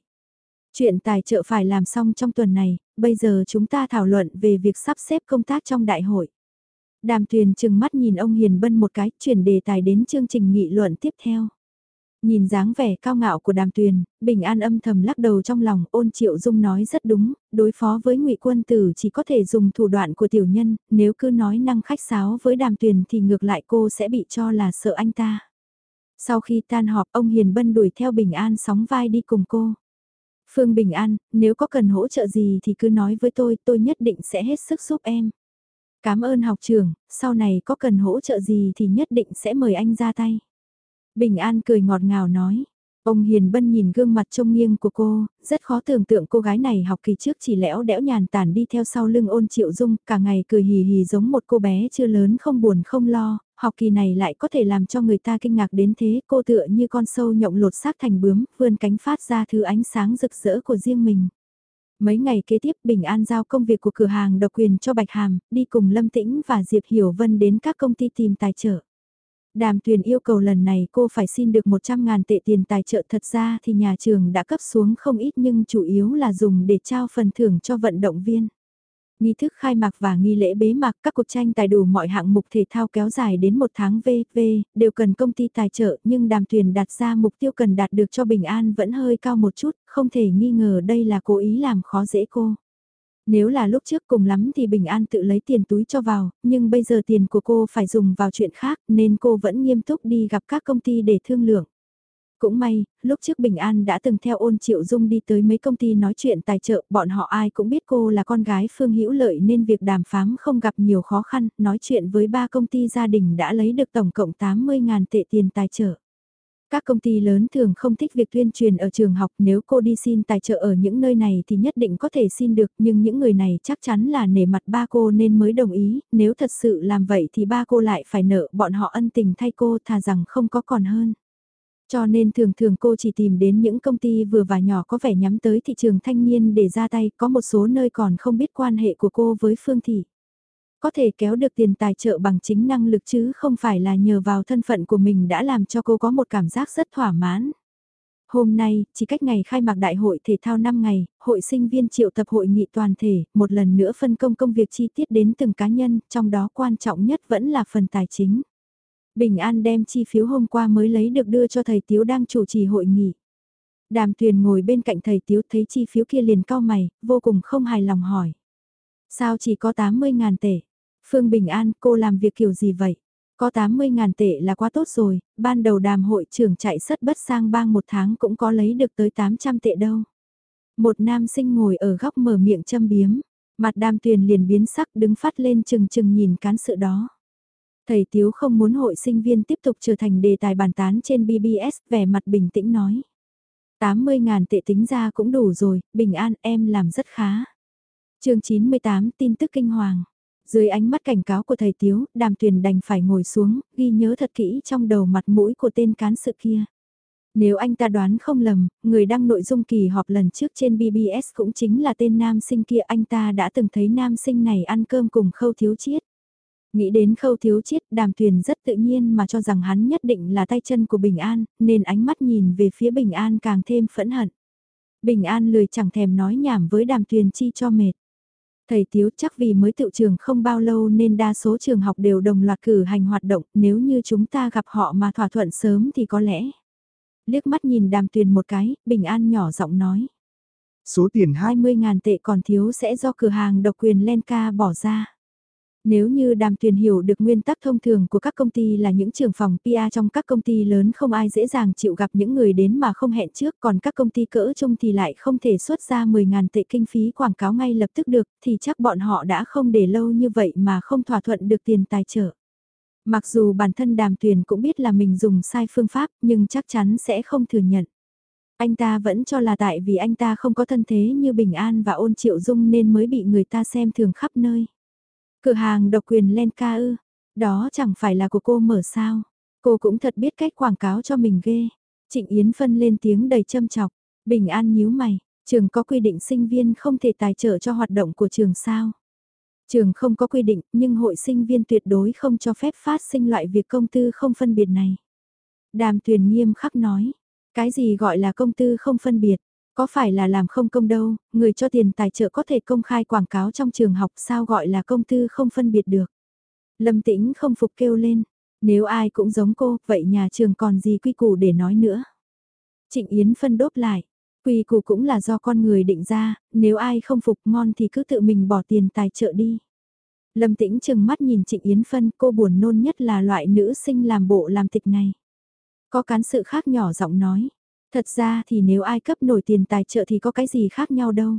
Chuyện tài trợ phải làm xong trong tuần này, bây giờ chúng ta thảo luận về việc sắp xếp công tác trong đại hội. Đàm tuyền chừng mắt nhìn ông Hiền Bân một cái, chuyển đề tài đến chương trình nghị luận tiếp theo. Nhìn dáng vẻ cao ngạo của đàm tuyền, bình an âm thầm lắc đầu trong lòng ôn triệu dung nói rất đúng, đối phó với ngụy quân tử chỉ có thể dùng thủ đoạn của tiểu nhân, nếu cứ nói năng khách sáo với đàm tuyền thì ngược lại cô sẽ bị cho là sợ anh ta. Sau khi tan họp ông Hiền Bân đuổi theo bình an sóng vai đi cùng cô. Phương Bình An, nếu có cần hỗ trợ gì thì cứ nói với tôi, tôi nhất định sẽ hết sức giúp em. Cảm ơn học trưởng, sau này có cần hỗ trợ gì thì nhất định sẽ mời anh ra tay. Bình An cười ngọt ngào nói. Ông Hiền Bân nhìn gương mặt trông nghiêng của cô, rất khó tưởng tượng cô gái này học kỳ trước chỉ lẽo đẽo nhàn tản đi theo sau lưng ôn triệu dung, cả ngày cười hì hì giống một cô bé chưa lớn không buồn không lo, học kỳ này lại có thể làm cho người ta kinh ngạc đến thế, cô tựa như con sâu nhộng lột xác thành bướm, vươn cánh phát ra thứ ánh sáng rực rỡ của riêng mình. Mấy ngày kế tiếp Bình An giao công việc của cửa hàng độc quyền cho Bạch Hàm, đi cùng Lâm Tĩnh và Diệp Hiểu Vân đến các công ty tìm tài trợ. Đàm Tuyền yêu cầu lần này cô phải xin được 100 ngàn tệ tiền tài trợ thật ra thì nhà trường đã cấp xuống không ít nhưng chủ yếu là dùng để trao phần thưởng cho vận động viên. Nghi thức khai mạc và nghi lễ bế mạc các cuộc tranh tài đủ mọi hạng mục thể thao kéo dài đến một tháng VV, đều cần công ty tài trợ nhưng đàm thuyền đặt ra mục tiêu cần đạt được cho Bình An vẫn hơi cao một chút, không thể nghi ngờ đây là cố ý làm khó dễ cô. Nếu là lúc trước cùng lắm thì Bình An tự lấy tiền túi cho vào, nhưng bây giờ tiền của cô phải dùng vào chuyện khác nên cô vẫn nghiêm túc đi gặp các công ty để thương lượng. Cũng may, lúc trước Bình An đã từng theo ôn triệu dung đi tới mấy công ty nói chuyện tài trợ, bọn họ ai cũng biết cô là con gái Phương Hữu Lợi nên việc đàm phán không gặp nhiều khó khăn, nói chuyện với ba công ty gia đình đã lấy được tổng cộng 80.000 tệ tiền tài trợ. Các công ty lớn thường không thích việc tuyên truyền ở trường học nếu cô đi xin tài trợ ở những nơi này thì nhất định có thể xin được nhưng những người này chắc chắn là nể mặt ba cô nên mới đồng ý, nếu thật sự làm vậy thì ba cô lại phải nợ bọn họ ân tình thay cô thà rằng không có còn hơn. Cho nên thường thường cô chỉ tìm đến những công ty vừa và nhỏ có vẻ nhắm tới thị trường thanh niên để ra tay, có một số nơi còn không biết quan hệ của cô với Phương Thị. Có thể kéo được tiền tài trợ bằng chính năng lực chứ không phải là nhờ vào thân phận của mình đã làm cho cô có một cảm giác rất thỏa mãn. Hôm nay, chỉ cách ngày khai mạc đại hội thể thao 5 ngày, hội sinh viên triệu tập hội nghị toàn thể, một lần nữa phân công công việc chi tiết đến từng cá nhân, trong đó quan trọng nhất vẫn là phần tài chính. Bình An đem chi phiếu hôm qua mới lấy được đưa cho thầy Tiếu đang chủ trì hội nghị. Đàm Tuyền ngồi bên cạnh thầy Tiếu thấy chi phiếu kia liền cao mày, vô cùng không hài lòng hỏi. Sao chỉ có 80.000 tệ? Phương Bình An, cô làm việc kiểu gì vậy? Có 80.000 tệ là quá tốt rồi, ban đầu đàm hội trưởng chạy sất bất sang bang một tháng cũng có lấy được tới 800 tệ đâu. Một nam sinh ngồi ở góc mở miệng châm biếm, mặt đàm tuyền liền biến sắc đứng phát lên chừng chừng nhìn cán sự đó. Thầy Tiếu không muốn hội sinh viên tiếp tục trở thành đề tài bàn tán trên BBS, vẻ mặt bình tĩnh nói. 80.000 tệ tính ra cũng đủ rồi, bình an em làm rất khá. chương 98 tin tức kinh hoàng. Dưới ánh mắt cảnh cáo của thầy Tiếu, đàm tuyền đành phải ngồi xuống, ghi nhớ thật kỹ trong đầu mặt mũi của tên cán sự kia. Nếu anh ta đoán không lầm, người đăng nội dung kỳ họp lần trước trên BBS cũng chính là tên nam sinh kia anh ta đã từng thấy nam sinh này ăn cơm cùng khâu thiếu chiết. Nghĩ đến khâu thiếu chiết đàm tuyền rất tự nhiên mà cho rằng hắn nhất định là tay chân của Bình An, nên ánh mắt nhìn về phía Bình An càng thêm phẫn hận. Bình An lười chẳng thèm nói nhảm với đàm tuyền chi cho mệt. Thầy Tiếu chắc vì mới tự trường không bao lâu nên đa số trường học đều đồng loạt cử hành hoạt động, nếu như chúng ta gặp họ mà thỏa thuận sớm thì có lẽ. Liếc mắt nhìn đàm tuyền một cái, Bình An nhỏ giọng nói. Số tiền 20.000 tệ còn thiếu sẽ do cửa hàng độc quyền Lenka bỏ ra. Nếu như đàm tuyền hiểu được nguyên tắc thông thường của các công ty là những trưởng phòng PR trong các công ty lớn không ai dễ dàng chịu gặp những người đến mà không hẹn trước, còn các công ty cỡ chung thì lại không thể xuất ra 10.000 tệ kinh phí quảng cáo ngay lập tức được, thì chắc bọn họ đã không để lâu như vậy mà không thỏa thuận được tiền tài trợ. Mặc dù bản thân đàm tuyền cũng biết là mình dùng sai phương pháp, nhưng chắc chắn sẽ không thừa nhận. Anh ta vẫn cho là tại vì anh ta không có thân thế như Bình An và ôn triệu dung nên mới bị người ta xem thường khắp nơi. Cửa hàng độc quyền Lenka ư, đó chẳng phải là của cô mở sao. Cô cũng thật biết cách quảng cáo cho mình ghê. Trịnh Yến Phân lên tiếng đầy châm chọc, bình an nhíu mày, trường có quy định sinh viên không thể tài trợ cho hoạt động của trường sao. Trường không có quy định nhưng hội sinh viên tuyệt đối không cho phép phát sinh loại việc công tư không phân biệt này. Đàm tuyền nghiêm khắc nói, cái gì gọi là công tư không phân biệt, có phải là làm không công đâu, người cho tiền tài trợ có thể công khai quảng cáo trong trường học sao gọi là công tư không phân biệt được. Lâm tĩnh không phục kêu lên, nếu ai cũng giống cô, vậy nhà trường còn gì quy củ để nói nữa. Trịnh Yến phân đốt lại, quy củ cũng là do con người định ra, nếu ai không phục ngon thì cứ tự mình bỏ tiền tài trợ đi. Lâm tĩnh chừng mắt nhìn Trịnh Yến phân cô buồn nôn nhất là loại nữ sinh làm bộ làm tịch này. Có cán sự khác nhỏ giọng nói, Thật ra thì nếu ai cấp nổi tiền tài trợ thì có cái gì khác nhau đâu.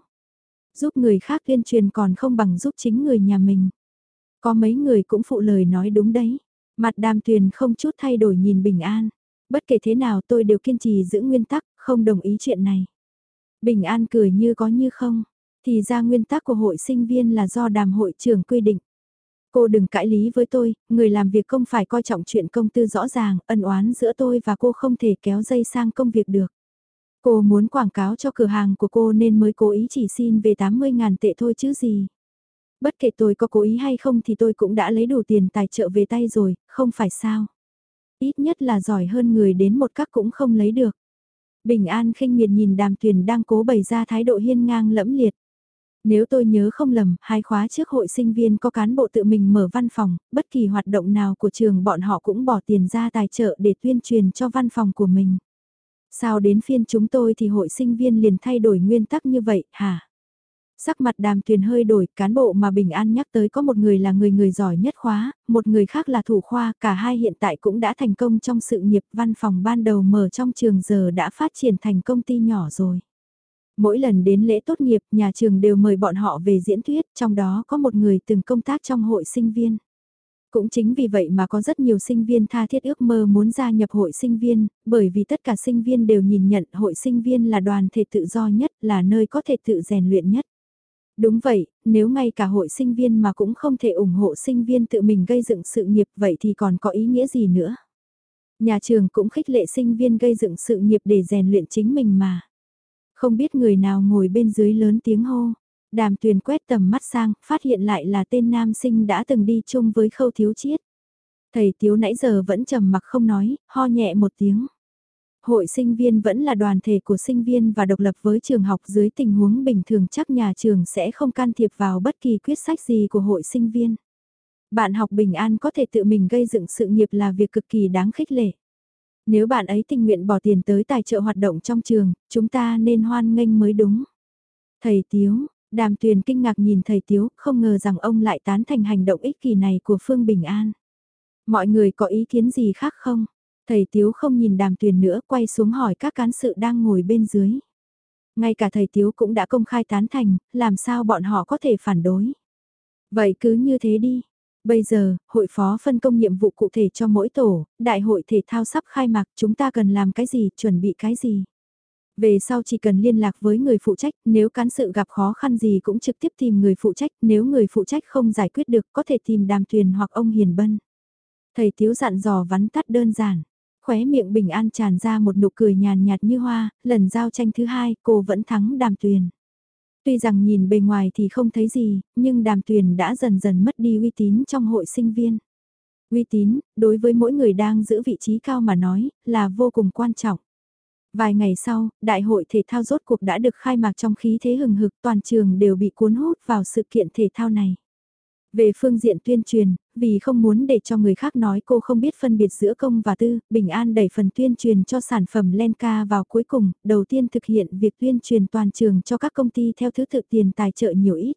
Giúp người khác tuyên truyền còn không bằng giúp chính người nhà mình. Có mấy người cũng phụ lời nói đúng đấy. Mặt đàm tuyền không chút thay đổi nhìn bình an. Bất kể thế nào tôi đều kiên trì giữ nguyên tắc, không đồng ý chuyện này. Bình an cười như có như không. Thì ra nguyên tắc của hội sinh viên là do đàm hội trưởng quy định. Cô đừng cãi lý với tôi, người làm việc không phải coi trọng chuyện công tư rõ ràng, ân oán giữa tôi và cô không thể kéo dây sang công việc được. Cô muốn quảng cáo cho cửa hàng của cô nên mới cố ý chỉ xin về 80.000 tệ thôi chứ gì. Bất kể tôi có cố ý hay không thì tôi cũng đã lấy đủ tiền tài trợ về tay rồi, không phải sao. Ít nhất là giỏi hơn người đến một cách cũng không lấy được. Bình an khinh miệt nhìn đàm tuyền đang cố bày ra thái độ hiên ngang lẫm liệt. Nếu tôi nhớ không lầm, hai khóa trước hội sinh viên có cán bộ tự mình mở văn phòng, bất kỳ hoạt động nào của trường bọn họ cũng bỏ tiền ra tài trợ để tuyên truyền cho văn phòng của mình. Sao đến phiên chúng tôi thì hội sinh viên liền thay đổi nguyên tắc như vậy, hả? Sắc mặt đàm tuyền hơi đổi, cán bộ mà Bình An nhắc tới có một người là người người giỏi nhất khóa, một người khác là thủ khoa, cả hai hiện tại cũng đã thành công trong sự nghiệp văn phòng ban đầu mở trong trường giờ đã phát triển thành công ty nhỏ rồi. Mỗi lần đến lễ tốt nghiệp, nhà trường đều mời bọn họ về diễn thuyết, trong đó có một người từng công tác trong hội sinh viên. Cũng chính vì vậy mà có rất nhiều sinh viên tha thiết ước mơ muốn gia nhập hội sinh viên, bởi vì tất cả sinh viên đều nhìn nhận hội sinh viên là đoàn thể tự do nhất, là nơi có thể tự rèn luyện nhất. Đúng vậy, nếu ngay cả hội sinh viên mà cũng không thể ủng hộ sinh viên tự mình gây dựng sự nghiệp vậy thì còn có ý nghĩa gì nữa. Nhà trường cũng khích lệ sinh viên gây dựng sự nghiệp để rèn luyện chính mình mà. Không biết người nào ngồi bên dưới lớn tiếng hô. Đàm tuyền quét tầm mắt sang, phát hiện lại là tên nam sinh đã từng đi chung với khâu thiếu chiết. Thầy Tiếu nãy giờ vẫn trầm mặc không nói, ho nhẹ một tiếng. Hội sinh viên vẫn là đoàn thể của sinh viên và độc lập với trường học dưới tình huống bình thường chắc nhà trường sẽ không can thiệp vào bất kỳ quyết sách gì của hội sinh viên. Bạn học bình an có thể tự mình gây dựng sự nghiệp là việc cực kỳ đáng khích lệ. Nếu bạn ấy tình nguyện bỏ tiền tới tài trợ hoạt động trong trường, chúng ta nên hoan nghênh mới đúng. Thầy Tiếu, đàm tuyền kinh ngạc nhìn thầy Tiếu, không ngờ rằng ông lại tán thành hành động ích kỷ này của Phương Bình An. Mọi người có ý kiến gì khác không? Thầy Tiếu không nhìn đàm tuyền nữa quay xuống hỏi các cán sự đang ngồi bên dưới. Ngay cả thầy Tiếu cũng đã công khai tán thành, làm sao bọn họ có thể phản đối. Vậy cứ như thế đi, Bây giờ, hội phó phân công nhiệm vụ cụ thể cho mỗi tổ, đại hội thể thao sắp khai mạc, chúng ta cần làm cái gì, chuẩn bị cái gì. Về sau chỉ cần liên lạc với người phụ trách, nếu cán sự gặp khó khăn gì cũng trực tiếp tìm người phụ trách, nếu người phụ trách không giải quyết được có thể tìm đàm tuyền hoặc ông Hiền Bân. Thầy Tiếu dặn dò vắn tắt đơn giản, Khóe miệng bình an tràn ra một nụ cười nhàn nhạt như hoa, lần giao tranh thứ hai cô vẫn thắng đàm tuyền. Tuy rằng nhìn bề ngoài thì không thấy gì, nhưng đàm tuyền đã dần dần mất đi uy tín trong hội sinh viên. Uy tín, đối với mỗi người đang giữ vị trí cao mà nói, là vô cùng quan trọng. Vài ngày sau, đại hội thể thao rốt cuộc đã được khai mạc trong khí thế hừng hực toàn trường đều bị cuốn hút vào sự kiện thể thao này. Về phương diện tuyên truyền, vì không muốn để cho người khác nói cô không biết phân biệt giữa công và tư, Bình An đẩy phần tuyên truyền cho sản phẩm Lenka vào cuối cùng, đầu tiên thực hiện việc tuyên truyền toàn trường cho các công ty theo thứ tự tiền tài trợ nhiều ít.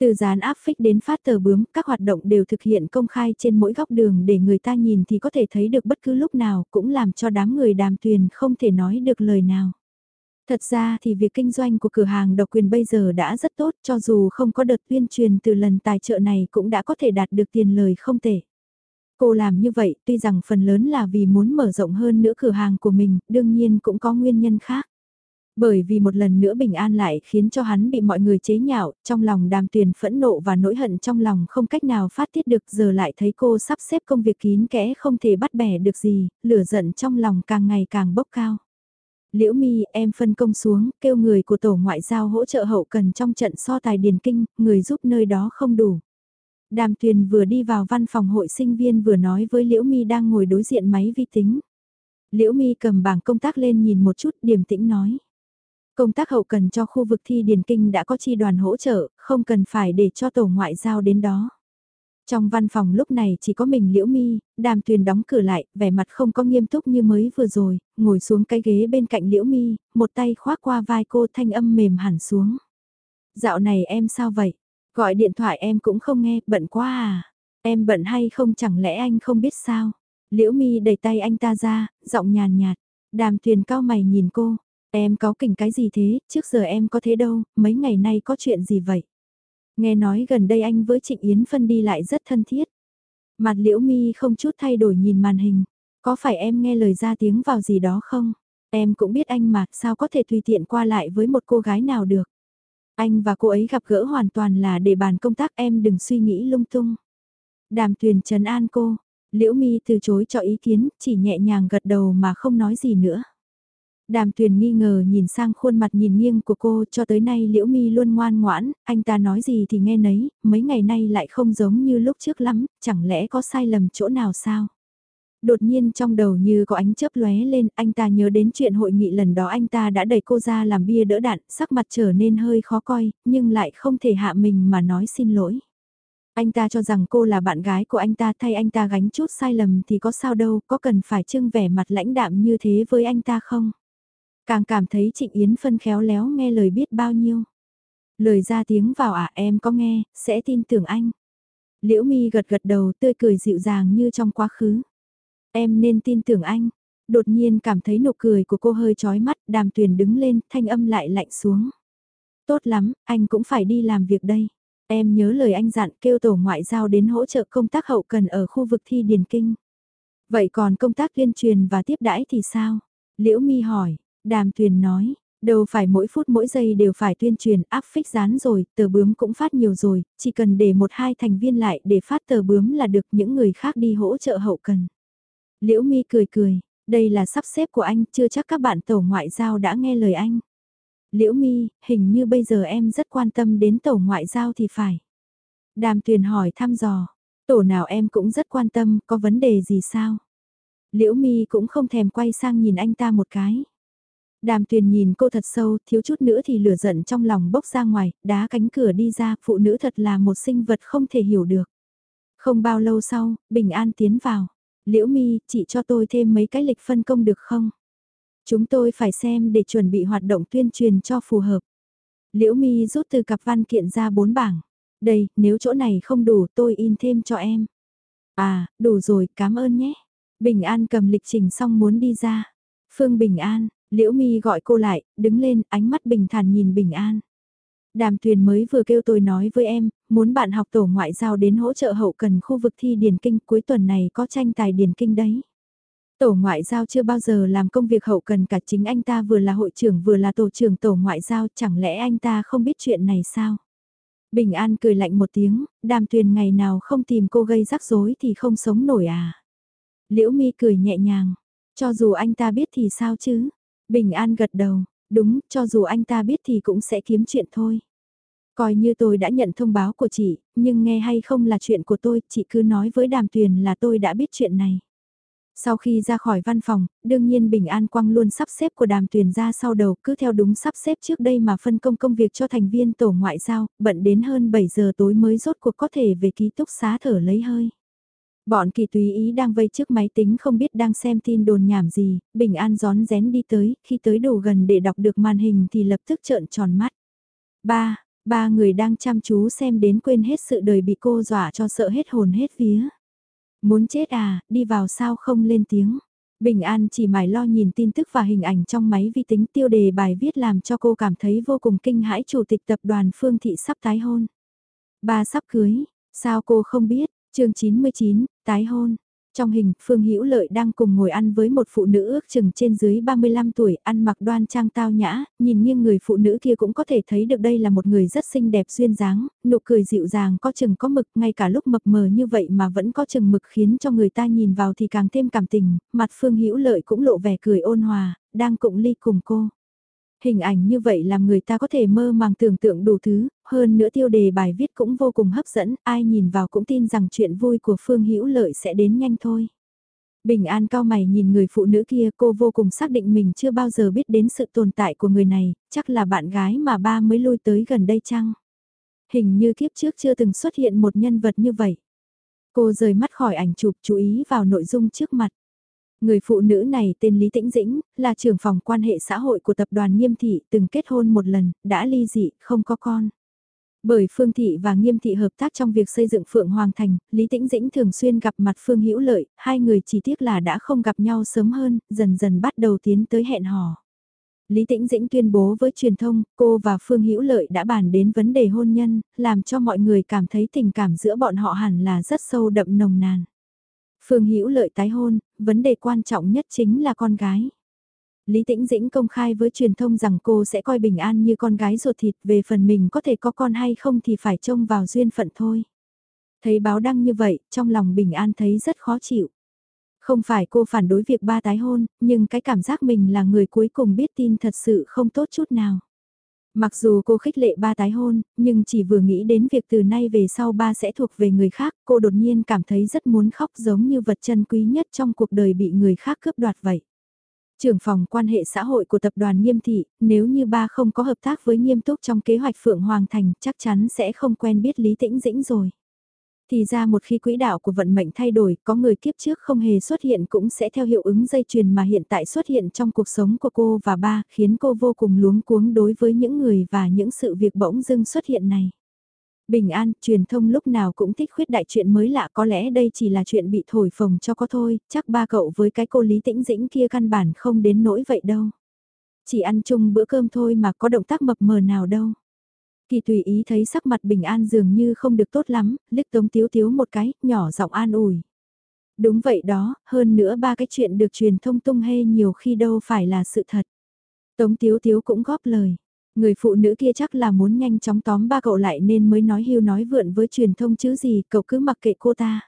Từ dán áp phích đến phát tờ bướm, các hoạt động đều thực hiện công khai trên mỗi góc đường để người ta nhìn thì có thể thấy được bất cứ lúc nào cũng làm cho đám người đàm tuyền không thể nói được lời nào. Thật ra thì việc kinh doanh của cửa hàng độc quyền bây giờ đã rất tốt cho dù không có đợt tuyên truyền từ lần tài trợ này cũng đã có thể đạt được tiền lời không tệ. Cô làm như vậy tuy rằng phần lớn là vì muốn mở rộng hơn nữa cửa hàng của mình, đương nhiên cũng có nguyên nhân khác. Bởi vì một lần nữa bình an lại khiến cho hắn bị mọi người chế nhạo, trong lòng đàm tuyền phẫn nộ và nỗi hận trong lòng không cách nào phát tiết được giờ lại thấy cô sắp xếp công việc kín kẽ không thể bắt bẻ được gì, lửa giận trong lòng càng ngày càng bốc cao. Liễu Mi, em phân công xuống, kêu người của tổ ngoại giao hỗ trợ hậu cần trong trận so tài điền kinh, người giúp nơi đó không đủ. Đàm Tuyền vừa đi vào văn phòng hội sinh viên vừa nói với Liễu Mi đang ngồi đối diện máy vi tính. Liễu Mi cầm bảng công tác lên nhìn một chút điềm tĩnh nói. Công tác hậu cần cho khu vực thi điền kinh đã có chi đoàn hỗ trợ, không cần phải để cho tổ ngoại giao đến đó. Trong văn phòng lúc này chỉ có mình Liễu Mi, Đàm Tuyền đóng cửa lại, vẻ mặt không có nghiêm túc như mới vừa rồi, ngồi xuống cái ghế bên cạnh Liễu Mi, một tay khoác qua vai cô thanh âm mềm hẳn xuống. Dạo này em sao vậy? Gọi điện thoại em cũng không nghe, bận quá à? Em bận hay không chẳng lẽ anh không biết sao? Liễu Mi đẩy tay anh ta ra, giọng nhàn nhạt. Đàm Tuyền cao mày nhìn cô, em có kỉnh cái gì thế, trước giờ em có thế đâu, mấy ngày nay có chuyện gì vậy? Nghe nói gần đây anh với Trịnh Yến Phân đi lại rất thân thiết. Mặt liễu mi không chút thay đổi nhìn màn hình. Có phải em nghe lời ra tiếng vào gì đó không? Em cũng biết anh mà sao có thể tùy tiện qua lại với một cô gái nào được. Anh và cô ấy gặp gỡ hoàn toàn là để bàn công tác em đừng suy nghĩ lung tung. Đàm tuyền trấn an cô, liễu mi từ chối cho ý kiến, chỉ nhẹ nhàng gật đầu mà không nói gì nữa. Đàm tuyền nghi ngờ nhìn sang khuôn mặt nhìn nghiêng của cô cho tới nay liễu mi luôn ngoan ngoãn, anh ta nói gì thì nghe nấy, mấy ngày nay lại không giống như lúc trước lắm, chẳng lẽ có sai lầm chỗ nào sao? Đột nhiên trong đầu như có ánh chớp lóe lên, anh ta nhớ đến chuyện hội nghị lần đó anh ta đã đẩy cô ra làm bia đỡ đạn, sắc mặt trở nên hơi khó coi, nhưng lại không thể hạ mình mà nói xin lỗi. Anh ta cho rằng cô là bạn gái của anh ta thay anh ta gánh chút sai lầm thì có sao đâu, có cần phải trưng vẻ mặt lãnh đạm như thế với anh ta không? Càng cảm thấy Trịnh Yến Phân khéo léo nghe lời biết bao nhiêu. Lời ra tiếng vào à em có nghe, sẽ tin tưởng anh. Liễu mi gật gật đầu tươi cười dịu dàng như trong quá khứ. Em nên tin tưởng anh. Đột nhiên cảm thấy nụ cười của cô hơi chói mắt, đàm tuyền đứng lên, thanh âm lại lạnh xuống. Tốt lắm, anh cũng phải đi làm việc đây. Em nhớ lời anh dặn kêu tổ ngoại giao đến hỗ trợ công tác hậu cần ở khu vực thi điền kinh. Vậy còn công tác tuyên truyền và tiếp đãi thì sao? Liễu mi hỏi, Đàm Tuyền nói, đâu phải mỗi phút mỗi giây đều phải tuyên truyền áp phích dán rồi, tờ bướm cũng phát nhiều rồi, chỉ cần để một hai thành viên lại để phát tờ bướm là được những người khác đi hỗ trợ hậu cần. Liễu Mi cười cười, đây là sắp xếp của anh, chưa chắc các bạn tổ ngoại giao đã nghe lời anh. Liễu Mi, hình như bây giờ em rất quan tâm đến tổ ngoại giao thì phải. Đàm Tuyền hỏi thăm dò, tổ nào em cũng rất quan tâm, có vấn đề gì sao? Liễu Mi cũng không thèm quay sang nhìn anh ta một cái. Đàm tuyền nhìn cô thật sâu, thiếu chút nữa thì lửa giận trong lòng bốc ra ngoài, đá cánh cửa đi ra, phụ nữ thật là một sinh vật không thể hiểu được. Không bao lâu sau, Bình An tiến vào. Liễu mi, chỉ cho tôi thêm mấy cái lịch phân công được không? Chúng tôi phải xem để chuẩn bị hoạt động tuyên truyền cho phù hợp. Liễu mi rút từ cặp văn kiện ra bốn bảng. Đây, nếu chỗ này không đủ tôi in thêm cho em. À, đủ rồi, cảm ơn nhé. Bình An cầm lịch trình xong muốn đi ra. Phương Bình An, Liễu Mi gọi cô lại, đứng lên, ánh mắt bình thản nhìn Bình An. Đàm Tuyền mới vừa kêu tôi nói với em, muốn bạn học tổ ngoại giao đến hỗ trợ hậu cần khu vực thi điền kinh cuối tuần này có tranh tài điền kinh đấy. Tổ ngoại giao chưa bao giờ làm công việc hậu cần cả chính anh ta vừa là hội trưởng vừa là tổ trưởng tổ ngoại giao chẳng lẽ anh ta không biết chuyện này sao? Bình An cười lạnh một tiếng, đàm tuyền ngày nào không tìm cô gây rắc rối thì không sống nổi à? Liễu mi cười nhẹ nhàng, Cho dù anh ta biết thì sao chứ? Bình An gật đầu, đúng, cho dù anh ta biết thì cũng sẽ kiếm chuyện thôi. Coi như tôi đã nhận thông báo của chị, nhưng nghe hay không là chuyện của tôi, chị cứ nói với đàm tuyền là tôi đã biết chuyện này. Sau khi ra khỏi văn phòng, đương nhiên Bình An Quang luôn sắp xếp của đàm tuyền ra sau đầu cứ theo đúng sắp xếp trước đây mà phân công công việc cho thành viên tổ ngoại giao, bận đến hơn 7 giờ tối mới rốt cuộc có thể về ký túc xá thở lấy hơi. Bọn kỳ tùy ý đang vây trước máy tính không biết đang xem tin đồn nhảm gì, Bình An gión rén đi tới, khi tới đủ gần để đọc được màn hình thì lập tức trợn tròn mắt. Ba, ba người đang chăm chú xem đến quên hết sự đời bị cô dọa cho sợ hết hồn hết vía. Muốn chết à, đi vào sao không lên tiếng. Bình An chỉ mải lo nhìn tin tức và hình ảnh trong máy vi tính tiêu đề bài viết làm cho cô cảm thấy vô cùng kinh hãi chủ tịch tập đoàn Phương Thị sắp tái hôn. bà sắp cưới, sao cô không biết, chương 99, tái hôn. Trong hình, Phương Hữu Lợi đang cùng ngồi ăn với một phụ nữ ước chừng trên dưới 35 tuổi, ăn mặc đoan trang tao nhã, nhìn nghiêng người phụ nữ kia cũng có thể thấy được đây là một người rất xinh đẹp duyên dáng, nụ cười dịu dàng có chừng có mực, ngay cả lúc mập mờ như vậy mà vẫn có chừng mực khiến cho người ta nhìn vào thì càng thêm cảm tình, mặt Phương Hữu Lợi cũng lộ vẻ cười ôn hòa, đang cụng ly cùng cô. Hình ảnh như vậy làm người ta có thể mơ màng tưởng tượng đủ thứ, hơn nữa tiêu đề bài viết cũng vô cùng hấp dẫn, ai nhìn vào cũng tin rằng chuyện vui của Phương Hữu Lợi sẽ đến nhanh thôi. Bình an cao mày nhìn người phụ nữ kia cô vô cùng xác định mình chưa bao giờ biết đến sự tồn tại của người này, chắc là bạn gái mà ba mới lui tới gần đây chăng? Hình như kiếp trước chưa từng xuất hiện một nhân vật như vậy. Cô rời mắt khỏi ảnh chụp chú ý vào nội dung trước mặt. Người phụ nữ này tên Lý Tĩnh Dĩnh, là trưởng phòng quan hệ xã hội của tập đoàn Nghiêm Thị, từng kết hôn một lần, đã ly dị, không có con. Bởi Phương Thị và Nghiêm Thị hợp tác trong việc xây dựng Phượng Hoàng Thành, Lý Tĩnh Dĩnh thường xuyên gặp mặt Phương Hữu Lợi, hai người chỉ tiếc là đã không gặp nhau sớm hơn, dần dần bắt đầu tiến tới hẹn hò. Lý Tĩnh Dĩnh tuyên bố với truyền thông, cô và Phương Hữu Lợi đã bàn đến vấn đề hôn nhân, làm cho mọi người cảm thấy tình cảm giữa bọn họ hẳn là rất sâu đậm nồng nàn. Phương Hữu Lợi tái hôn, vấn đề quan trọng nhất chính là con gái. Lý Tĩnh Dĩnh công khai với truyền thông rằng cô sẽ coi Bình An như con gái ruột thịt về phần mình có thể có con hay không thì phải trông vào duyên phận thôi. Thấy báo đăng như vậy, trong lòng Bình An thấy rất khó chịu. Không phải cô phản đối việc ba tái hôn, nhưng cái cảm giác mình là người cuối cùng biết tin thật sự không tốt chút nào. Mặc dù cô khích lệ ba tái hôn, nhưng chỉ vừa nghĩ đến việc từ nay về sau ba sẽ thuộc về người khác, cô đột nhiên cảm thấy rất muốn khóc giống như vật chân quý nhất trong cuộc đời bị người khác cướp đoạt vậy. Trưởng phòng quan hệ xã hội của tập đoàn Nghiêm Thị, nếu như ba không có hợp tác với Nghiêm Túc trong kế hoạch Phượng Hoàng Thành chắc chắn sẽ không quen biết Lý Tĩnh Dĩnh rồi. Thì ra một khi quỹ đạo của vận mệnh thay đổi, có người kiếp trước không hề xuất hiện cũng sẽ theo hiệu ứng dây chuyền mà hiện tại xuất hiện trong cuộc sống của cô và ba, khiến cô vô cùng luống cuống đối với những người và những sự việc bỗng dưng xuất hiện này. Bình an, truyền thông lúc nào cũng thích khuyết đại chuyện mới lạ có lẽ đây chỉ là chuyện bị thổi phồng cho có thôi, chắc ba cậu với cái cô Lý Tĩnh Dĩnh kia căn bản không đến nỗi vậy đâu. Chỉ ăn chung bữa cơm thôi mà có động tác mập mờ nào đâu. Kỳ tùy ý thấy sắc mặt bình an dường như không được tốt lắm, liếc tống tiếu tiếu một cái, nhỏ giọng an ủi. Đúng vậy đó, hơn nữa ba cái chuyện được truyền thông tung hê nhiều khi đâu phải là sự thật. Tống tiếu tiếu cũng góp lời. Người phụ nữ kia chắc là muốn nhanh chóng tóm ba cậu lại nên mới nói hưu nói vượn với truyền thông chứ gì, cậu cứ mặc kệ cô ta.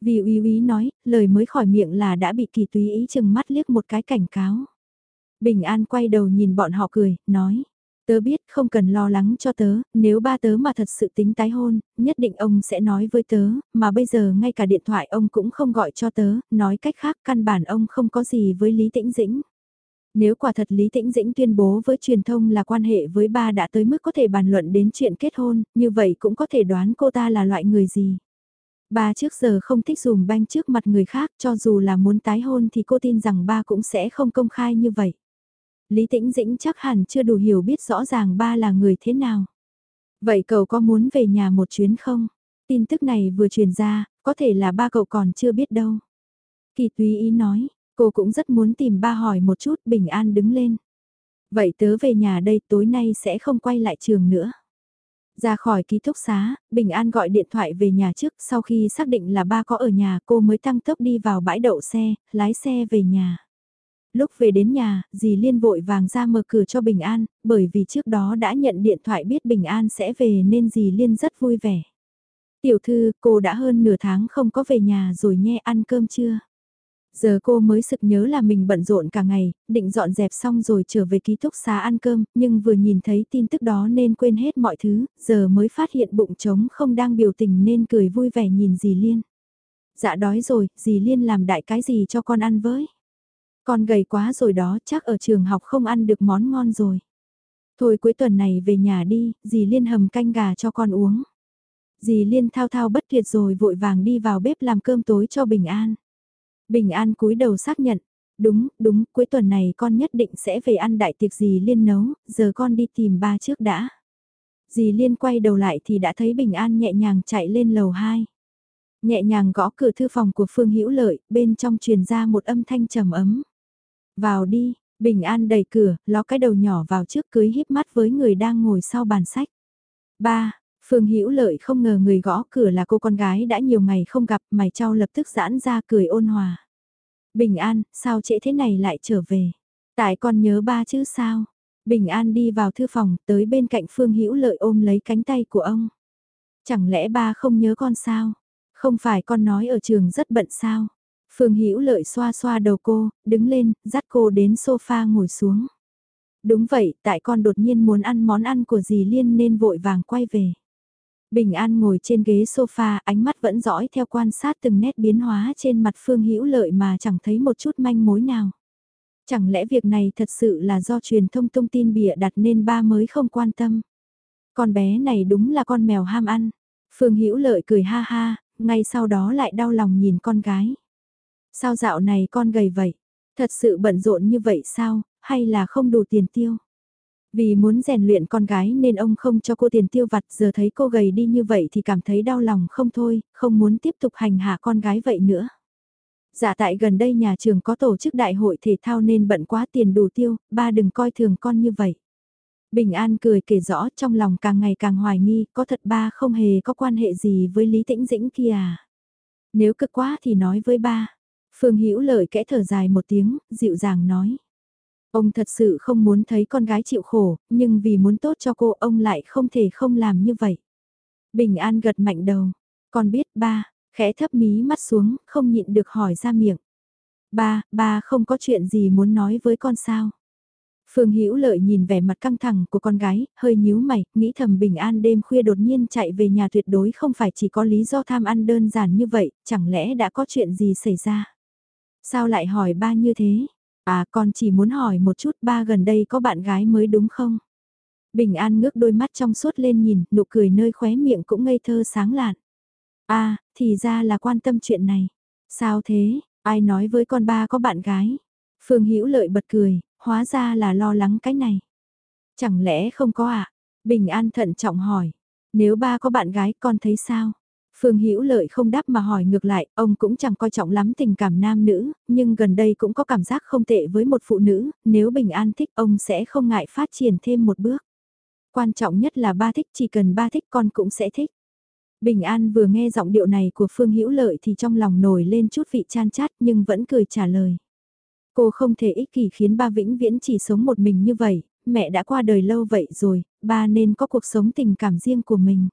Vì uy uy nói, lời mới khỏi miệng là đã bị kỳ tùy ý chừng mắt liếc một cái cảnh cáo. Bình An quay đầu nhìn bọn họ cười, nói. Tớ biết không cần lo lắng cho tớ, nếu ba tớ mà thật sự tính tái hôn, nhất định ông sẽ nói với tớ, mà bây giờ ngay cả điện thoại ông cũng không gọi cho tớ, nói cách khác căn bản ông không có gì với Lý Tĩnh Dĩnh. Nếu quả thật Lý Tĩnh Dĩnh tuyên bố với truyền thông là quan hệ với ba đã tới mức có thể bàn luận đến chuyện kết hôn, như vậy cũng có thể đoán cô ta là loại người gì. Ba trước giờ không thích dùng banh trước mặt người khác cho dù là muốn tái hôn thì cô tin rằng ba cũng sẽ không công khai như vậy. Lý Tĩnh Dĩnh chắc hẳn chưa đủ hiểu biết rõ ràng ba là người thế nào. Vậy cậu có muốn về nhà một chuyến không? Tin tức này vừa truyền ra, có thể là ba cậu còn chưa biết đâu. Kỳ túy ý nói, cô cũng rất muốn tìm ba hỏi một chút bình an đứng lên. Vậy tớ về nhà đây tối nay sẽ không quay lại trường nữa. Ra khỏi ký túc xá, Bình An gọi điện thoại về nhà trước sau khi xác định là ba có ở nhà cô mới tăng tốc đi vào bãi đậu xe, lái xe về nhà. Lúc về đến nhà, dì Liên vội vàng ra mở cửa cho Bình An, bởi vì trước đó đã nhận điện thoại biết Bình An sẽ về nên dì Liên rất vui vẻ. Tiểu thư, cô đã hơn nửa tháng không có về nhà rồi nhé ăn cơm chưa? Giờ cô mới sực nhớ là mình bận rộn cả ngày, định dọn dẹp xong rồi trở về ký túc xá ăn cơm, nhưng vừa nhìn thấy tin tức đó nên quên hết mọi thứ, giờ mới phát hiện bụng trống không đang biểu tình nên cười vui vẻ nhìn dì Liên. Dạ đói rồi, dì Liên làm đại cái gì cho con ăn với. Con gầy quá rồi đó, chắc ở trường học không ăn được món ngon rồi. Thôi cuối tuần này về nhà đi, dì Liên hầm canh gà cho con uống. Dì Liên thao thao bất tuyệt rồi vội vàng đi vào bếp làm cơm tối cho Bình An. Bình An cúi đầu xác nhận, đúng, đúng, cuối tuần này con nhất định sẽ về ăn đại tiệc dì Liên nấu, giờ con đi tìm ba trước đã. Dì Liên quay đầu lại thì đã thấy Bình An nhẹ nhàng chạy lên lầu 2. Nhẹ nhàng gõ cửa thư phòng của Phương Hữu Lợi, bên trong truyền ra một âm thanh trầm ấm. Vào đi, Bình An đẩy cửa, ló cái đầu nhỏ vào trước cưới híp mắt với người đang ngồi sau bàn sách. Ba, Phương Hữu Lợi không ngờ người gõ cửa là cô con gái đã nhiều ngày không gặp, mày trao lập tức giãn ra cười ôn hòa. Bình An, sao trễ thế này lại trở về? Tại con nhớ ba chứ sao? Bình An đi vào thư phòng, tới bên cạnh Phương Hữu Lợi ôm lấy cánh tay của ông. Chẳng lẽ ba không nhớ con sao? Không phải con nói ở trường rất bận sao? Phương Hữu Lợi xoa xoa đầu cô, đứng lên, dắt cô đến sofa ngồi xuống. Đúng vậy, tại con đột nhiên muốn ăn món ăn của dì Liên nên vội vàng quay về. Bình An ngồi trên ghế sofa, ánh mắt vẫn dõi theo quan sát từng nét biến hóa trên mặt Phương Hữu Lợi mà chẳng thấy một chút manh mối nào. Chẳng lẽ việc này thật sự là do truyền thông thông tin bịa đặt nên ba mới không quan tâm. Con bé này đúng là con mèo ham ăn. Phương Hữu Lợi cười ha ha, ngay sau đó lại đau lòng nhìn con gái. Sao dạo này con gầy vậy? Thật sự bận rộn như vậy sao, hay là không đủ tiền tiêu? Vì muốn rèn luyện con gái nên ông không cho cô tiền tiêu vặt giờ thấy cô gầy đi như vậy thì cảm thấy đau lòng không thôi, không muốn tiếp tục hành hạ con gái vậy nữa. Dạ tại gần đây nhà trường có tổ chức đại hội thể thao nên bận quá tiền đủ tiêu, ba đừng coi thường con như vậy. Bình An cười kể rõ trong lòng càng ngày càng hoài nghi, có thật ba không hề có quan hệ gì với Lý Tĩnh Dĩnh kia à. Nếu cực quá thì nói với ba. Phương Hữu Lợi kẽ thở dài một tiếng, dịu dàng nói. Ông thật sự không muốn thấy con gái chịu khổ, nhưng vì muốn tốt cho cô ông lại không thể không làm như vậy. Bình An gật mạnh đầu. Con biết ba, khẽ thấp mí mắt xuống, không nhịn được hỏi ra miệng. Ba, ba không có chuyện gì muốn nói với con sao? Phương Hữu Lợi nhìn vẻ mặt căng thẳng của con gái, hơi nhíu mày, nghĩ thầm bình an đêm khuya đột nhiên chạy về nhà tuyệt đối không phải chỉ có lý do tham ăn đơn giản như vậy, chẳng lẽ đã có chuyện gì xảy ra? Sao lại hỏi ba như thế? À con chỉ muốn hỏi một chút ba gần đây có bạn gái mới đúng không? Bình An ngước đôi mắt trong suốt lên nhìn, nụ cười nơi khóe miệng cũng ngây thơ sáng lạn. À, thì ra là quan tâm chuyện này. Sao thế, ai nói với con ba có bạn gái? Phương Hữu Lợi bật cười, hóa ra là lo lắng cái này. Chẳng lẽ không có ạ? À? Bình An thận trọng hỏi. Nếu ba có bạn gái con thấy sao? Phương Hữu Lợi không đáp mà hỏi ngược lại, ông cũng chẳng coi trọng lắm tình cảm nam nữ, nhưng gần đây cũng có cảm giác không tệ với một phụ nữ, nếu Bình An thích ông sẽ không ngại phát triển thêm một bước. Quan trọng nhất là ba thích, chỉ cần ba thích con cũng sẽ thích. Bình An vừa nghe giọng điệu này của Phương Hữu Lợi thì trong lòng nổi lên chút vị chan chát nhưng vẫn cười trả lời. Cô không thể ích kỷ khiến ba vĩnh viễn chỉ sống một mình như vậy, mẹ đã qua đời lâu vậy rồi, ba nên có cuộc sống tình cảm riêng của mình.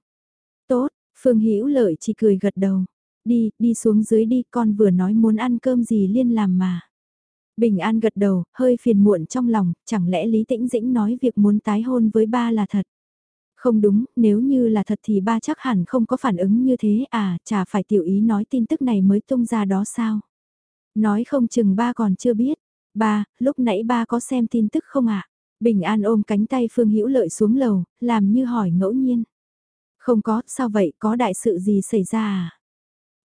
Tốt, Phương Hữu Lợi chỉ cười gật đầu. Đi, đi xuống dưới đi, con vừa nói muốn ăn cơm gì liên làm mà. Bình An gật đầu, hơi phiền muộn trong lòng, chẳng lẽ Lý Tĩnh Dĩnh nói việc muốn tái hôn với ba là thật. Không đúng, nếu như là thật thì ba chắc hẳn không có phản ứng như thế à, chả phải tiểu ý nói tin tức này mới tung ra đó sao. Nói không chừng ba còn chưa biết. Ba, lúc nãy ba có xem tin tức không ạ? Bình An ôm cánh tay Phương Hữu Lợi xuống lầu, làm như hỏi ngẫu nhiên. Không có, sao vậy, có đại sự gì xảy ra à?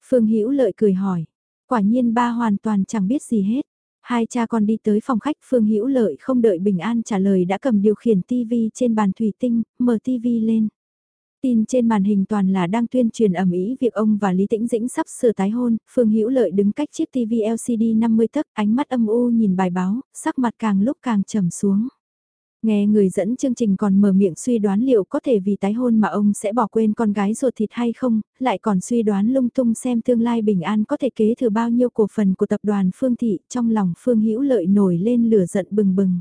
Phương Hữu Lợi cười hỏi. Quả nhiên ba hoàn toàn chẳng biết gì hết. Hai cha con đi tới phòng khách Phương Hữu Lợi không đợi Bình An trả lời đã cầm điều khiển TV trên bàn thủy tinh, mở TV lên. Tin trên màn hình toàn là đang tuyên truyền ẩm ý việc ông và Lý Tĩnh Dĩnh sắp sửa tái hôn, Phương Hữu Lợi đứng cách chiếc TV LCD 50 tấc, ánh mắt âm u nhìn bài báo, sắc mặt càng lúc càng trầm xuống. Nghe người dẫn chương trình còn mở miệng suy đoán liệu có thể vì tái hôn mà ông sẽ bỏ quên con gái ruột thịt hay không, lại còn suy đoán lung tung xem tương lai bình an có thể kế thừa bao nhiêu cổ phần của tập đoàn Phương Thị trong lòng Phương Hữu Lợi nổi lên lửa giận bừng bừng.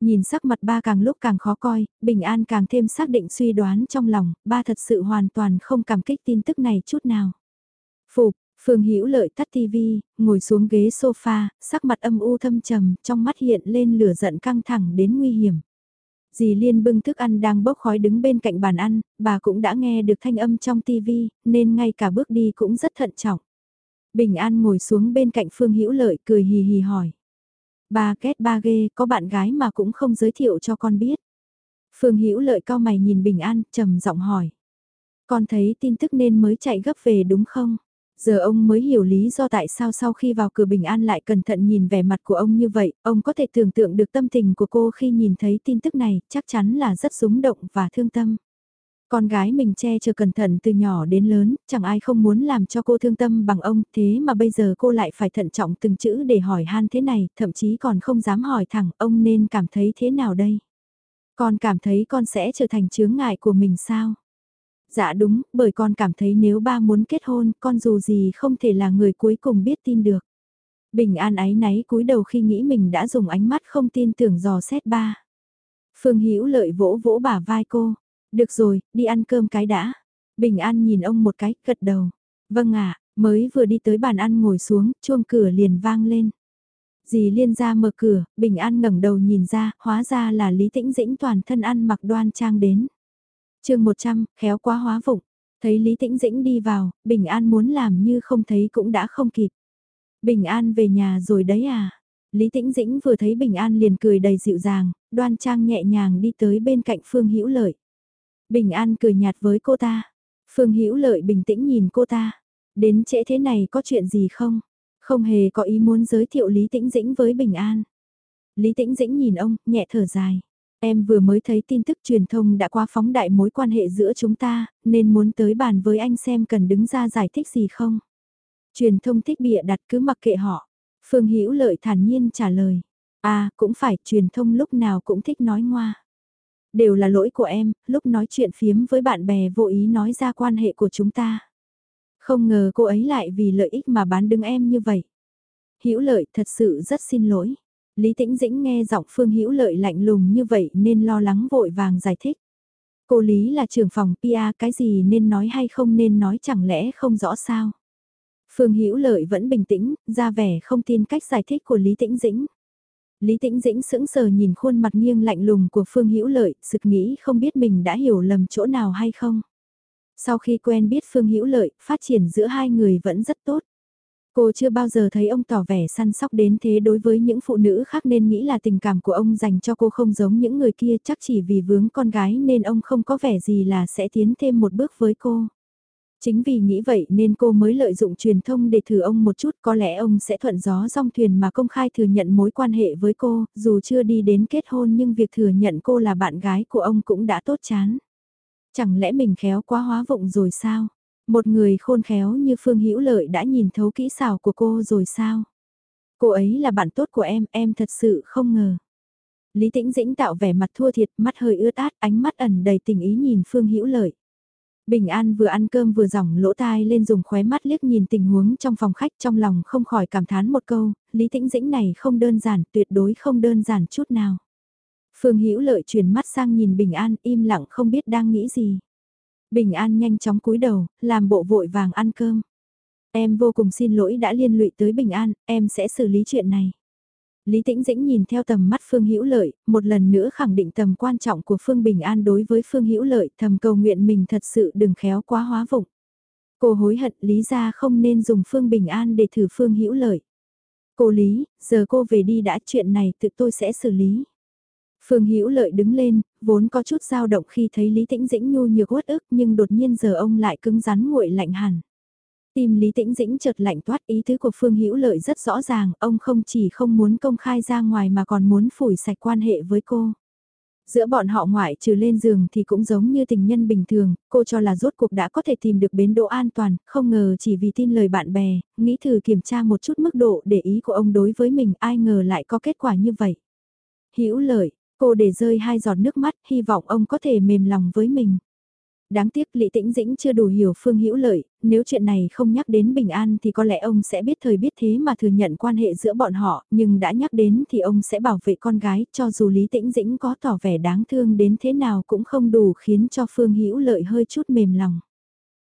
Nhìn sắc mặt ba càng lúc càng khó coi, bình an càng thêm xác định suy đoán trong lòng, ba thật sự hoàn toàn không cảm kích tin tức này chút nào. Phục, Phương Hữu Lợi tắt tivi, ngồi xuống ghế sofa, sắc mặt âm u thâm trầm, trong mắt hiện lên lửa giận căng thẳng đến nguy hiểm. Dì Liên bưng thức ăn đang bốc khói đứng bên cạnh bàn ăn, bà cũng đã nghe được thanh âm trong tivi, nên ngay cả bước đi cũng rất thận trọng. Bình An ngồi xuống bên cạnh Phương Hữu Lợi cười hì hì hỏi. Ba kết ba ghê, có bạn gái mà cũng không giới thiệu cho con biết. Phương Hữu Lợi cao mày nhìn Bình An, trầm giọng hỏi. Con thấy tin tức nên mới chạy gấp về đúng không? Giờ ông mới hiểu lý do tại sao sau khi vào cửa Bình An lại cẩn thận nhìn vẻ mặt của ông như vậy, ông có thể tưởng tượng được tâm tình của cô khi nhìn thấy tin tức này, chắc chắn là rất rúng động và thương tâm. Con gái mình che chở cẩn thận từ nhỏ đến lớn, chẳng ai không muốn làm cho cô thương tâm bằng ông, thế mà bây giờ cô lại phải thận trọng từng chữ để hỏi han thế này, thậm chí còn không dám hỏi thẳng ông nên cảm thấy thế nào đây? Con cảm thấy con sẽ trở thành chướng ngại của mình sao? Dạ đúng, bởi con cảm thấy nếu ba muốn kết hôn, con dù gì không thể là người cuối cùng biết tin được. Bình an ái náy cúi đầu khi nghĩ mình đã dùng ánh mắt không tin tưởng dò xét ba. Phương Hữu lợi vỗ vỗ bả vai cô. Được rồi, đi ăn cơm cái đã. Bình an nhìn ông một cái, gật đầu. Vâng ạ, mới vừa đi tới bàn ăn ngồi xuống, chuông cửa liền vang lên. Dì liên ra mở cửa, bình an ngẩng đầu nhìn ra, hóa ra là Lý Tĩnh Dĩnh toàn thân ăn mặc đoan trang đến chương 100, khéo quá hóa vụng. Thấy Lý Tĩnh Dĩnh đi vào, Bình An muốn làm như không thấy cũng đã không kịp. Bình An về nhà rồi đấy à? Lý Tĩnh Dĩnh vừa thấy Bình An liền cười đầy dịu dàng, đoan trang nhẹ nhàng đi tới bên cạnh Phương Hữu Lợi. Bình An cười nhạt với cô ta. Phương Hữu Lợi bình tĩnh nhìn cô ta. Đến trễ thế này có chuyện gì không? Không hề có ý muốn giới thiệu Lý Tĩnh Dĩnh với Bình An. Lý Tĩnh Dĩnh nhìn ông, nhẹ thở dài. Em vừa mới thấy tin tức truyền thông đã qua phóng đại mối quan hệ giữa chúng ta, nên muốn tới bàn với anh xem cần đứng ra giải thích gì không. Truyền thông thích bịa đặt cứ mặc kệ họ. Phương Hữu Lợi thản nhiên trả lời. À, cũng phải, truyền thông lúc nào cũng thích nói ngoa. Đều là lỗi của em, lúc nói chuyện phiếm với bạn bè vô ý nói ra quan hệ của chúng ta. Không ngờ cô ấy lại vì lợi ích mà bán đứng em như vậy. Hữu Lợi thật sự rất xin lỗi. Lý Tĩnh Dĩnh nghe giọng Phương Hữu Lợi lạnh lùng như vậy nên lo lắng vội vàng giải thích. Cô Lý là trưởng phòng PA cái gì nên nói hay không nên nói chẳng lẽ không rõ sao. Phương Hữu Lợi vẫn bình tĩnh, ra vẻ không tin cách giải thích của Lý Tĩnh Dĩnh. Lý Tĩnh Dĩnh sững sờ nhìn khuôn mặt nghiêng lạnh lùng của Phương Hữu Lợi, sực nghĩ không biết mình đã hiểu lầm chỗ nào hay không. Sau khi quen biết Phương Hữu Lợi, phát triển giữa hai người vẫn rất tốt. Cô chưa bao giờ thấy ông tỏ vẻ săn sóc đến thế đối với những phụ nữ khác nên nghĩ là tình cảm của ông dành cho cô không giống những người kia chắc chỉ vì vướng con gái nên ông không có vẻ gì là sẽ tiến thêm một bước với cô. Chính vì nghĩ vậy nên cô mới lợi dụng truyền thông để thử ông một chút có lẽ ông sẽ thuận gió song thuyền mà công khai thừa nhận mối quan hệ với cô, dù chưa đi đến kết hôn nhưng việc thừa nhận cô là bạn gái của ông cũng đã tốt chán. Chẳng lẽ mình khéo quá hóa vụng rồi sao? Một người khôn khéo như Phương Hữu Lợi đã nhìn thấu kỹ xảo của cô rồi sao? Cô ấy là bạn tốt của em, em thật sự không ngờ. Lý Tĩnh Dĩnh tạo vẻ mặt thua thiệt, mắt hơi ướt át, ánh mắt ẩn đầy tình ý nhìn Phương Hữu Lợi. Bình An vừa ăn cơm vừa giỏng lỗ tai lên dùng khóe mắt liếc nhìn tình huống trong phòng khách trong lòng không khỏi cảm thán một câu, Lý Tĩnh Dĩnh này không đơn giản, tuyệt đối không đơn giản chút nào. Phương Hữu Lợi chuyển mắt sang nhìn Bình An im lặng không biết đang nghĩ gì. Bình An nhanh chóng cúi đầu, làm bộ vội vàng ăn cơm. Em vô cùng xin lỗi đã liên lụy tới Bình An, em sẽ xử lý chuyện này. Lý Tĩnh Dĩnh nhìn theo tầm mắt Phương Hữu Lợi, một lần nữa khẳng định tầm quan trọng của Phương Bình An đối với Phương Hữu Lợi, thầm cầu nguyện mình thật sự đừng khéo quá hóa vụng. Cô hối hận Lý ra không nên dùng Phương Bình An để thử Phương Hữu Lợi. Cô Lý, giờ cô về đi đã chuyện này tự tôi sẽ xử lý. Phương Hữu Lợi đứng lên, vốn có chút dao động khi thấy Lý Tĩnh Dĩnh nhu nhược uất ức nhưng đột nhiên giờ ông lại cứng rắn nguội lạnh hẳn. Tim Lý Tĩnh Dĩnh chợt lạnh toát ý tứ của Phương Hữu Lợi rất rõ ràng, ông không chỉ không muốn công khai ra ngoài mà còn muốn phủi sạch quan hệ với cô. Giữa bọn họ ngoại trừ lên giường thì cũng giống như tình nhân bình thường, cô cho là rốt cuộc đã có thể tìm được bến đỗ an toàn, không ngờ chỉ vì tin lời bạn bè, nghĩ thử kiểm tra một chút mức độ để ý của ông đối với mình ai ngờ lại có kết quả như vậy. Hữu Lợi, Cô để rơi hai giọt nước mắt, hy vọng ông có thể mềm lòng với mình. Đáng tiếc Lý Tĩnh Dĩnh chưa đủ hiểu Phương Hữu Lợi, nếu chuyện này không nhắc đến bình an thì có lẽ ông sẽ biết thời biết thế mà thừa nhận quan hệ giữa bọn họ, nhưng đã nhắc đến thì ông sẽ bảo vệ con gái, cho dù Lý Tĩnh Dĩnh có tỏ vẻ đáng thương đến thế nào cũng không đủ khiến cho Phương Hữu Lợi hơi chút mềm lòng.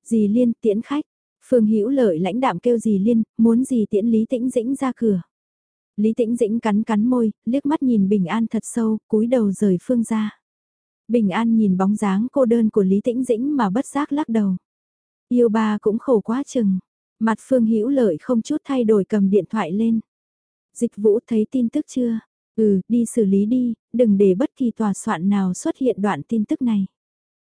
Dì Liên tiễn khách, Phương Hữu Lợi lãnh đạm kêu Dì liên, muốn gì tiễn Lý Tĩnh Dĩnh ra cửa. Lý Tĩnh Dĩnh cắn cắn môi, liếc mắt nhìn Bình An thật sâu, cúi đầu rời Phương ra. Bình An nhìn bóng dáng cô đơn của Lý Tĩnh Dĩnh mà bất giác lắc đầu. Yêu ba cũng khổ quá chừng. Mặt Phương Hữu Lợi không chút thay đổi cầm điện thoại lên. Dịch Vũ thấy tin tức chưa? Ừ, đi xử lý đi, đừng để bất kỳ tòa soạn nào xuất hiện đoạn tin tức này.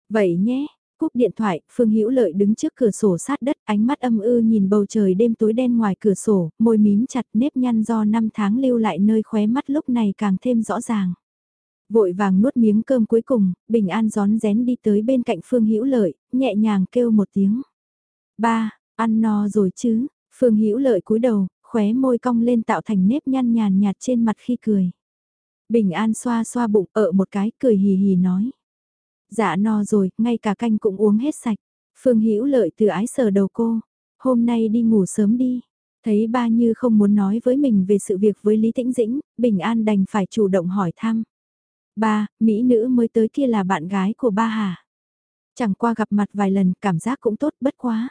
Vậy nhé, cúp điện thoại, Phương Hữu Lợi đứng trước cửa sổ sát đất, ánh mắt âm ư nhìn bầu trời đêm tối đen ngoài cửa sổ, môi mím chặt nếp nhăn do năm tháng lưu lại nơi khóe mắt lúc này càng thêm rõ ràng. Vội vàng nuốt miếng cơm cuối cùng, bình an gión rén đi tới bên cạnh Phương Hữu Lợi, nhẹ nhàng kêu một tiếng. Ba, ăn no rồi chứ, Phương Hữu Lợi cúi đầu, khóe môi cong lên tạo thành nếp nhăn nhàn nhạt trên mặt khi cười. Bình an xoa xoa bụng ở một cái cười hì hì nói. Dạ no rồi, ngay cả canh cũng uống hết sạch. Phương Hữu lợi từ ái sờ đầu cô. Hôm nay đi ngủ sớm đi. Thấy ba như không muốn nói với mình về sự việc với Lý Tĩnh Dĩnh, Bình An đành phải chủ động hỏi thăm. Ba, Mỹ nữ mới tới kia là bạn gái của ba hả? Chẳng qua gặp mặt vài lần cảm giác cũng tốt bất quá.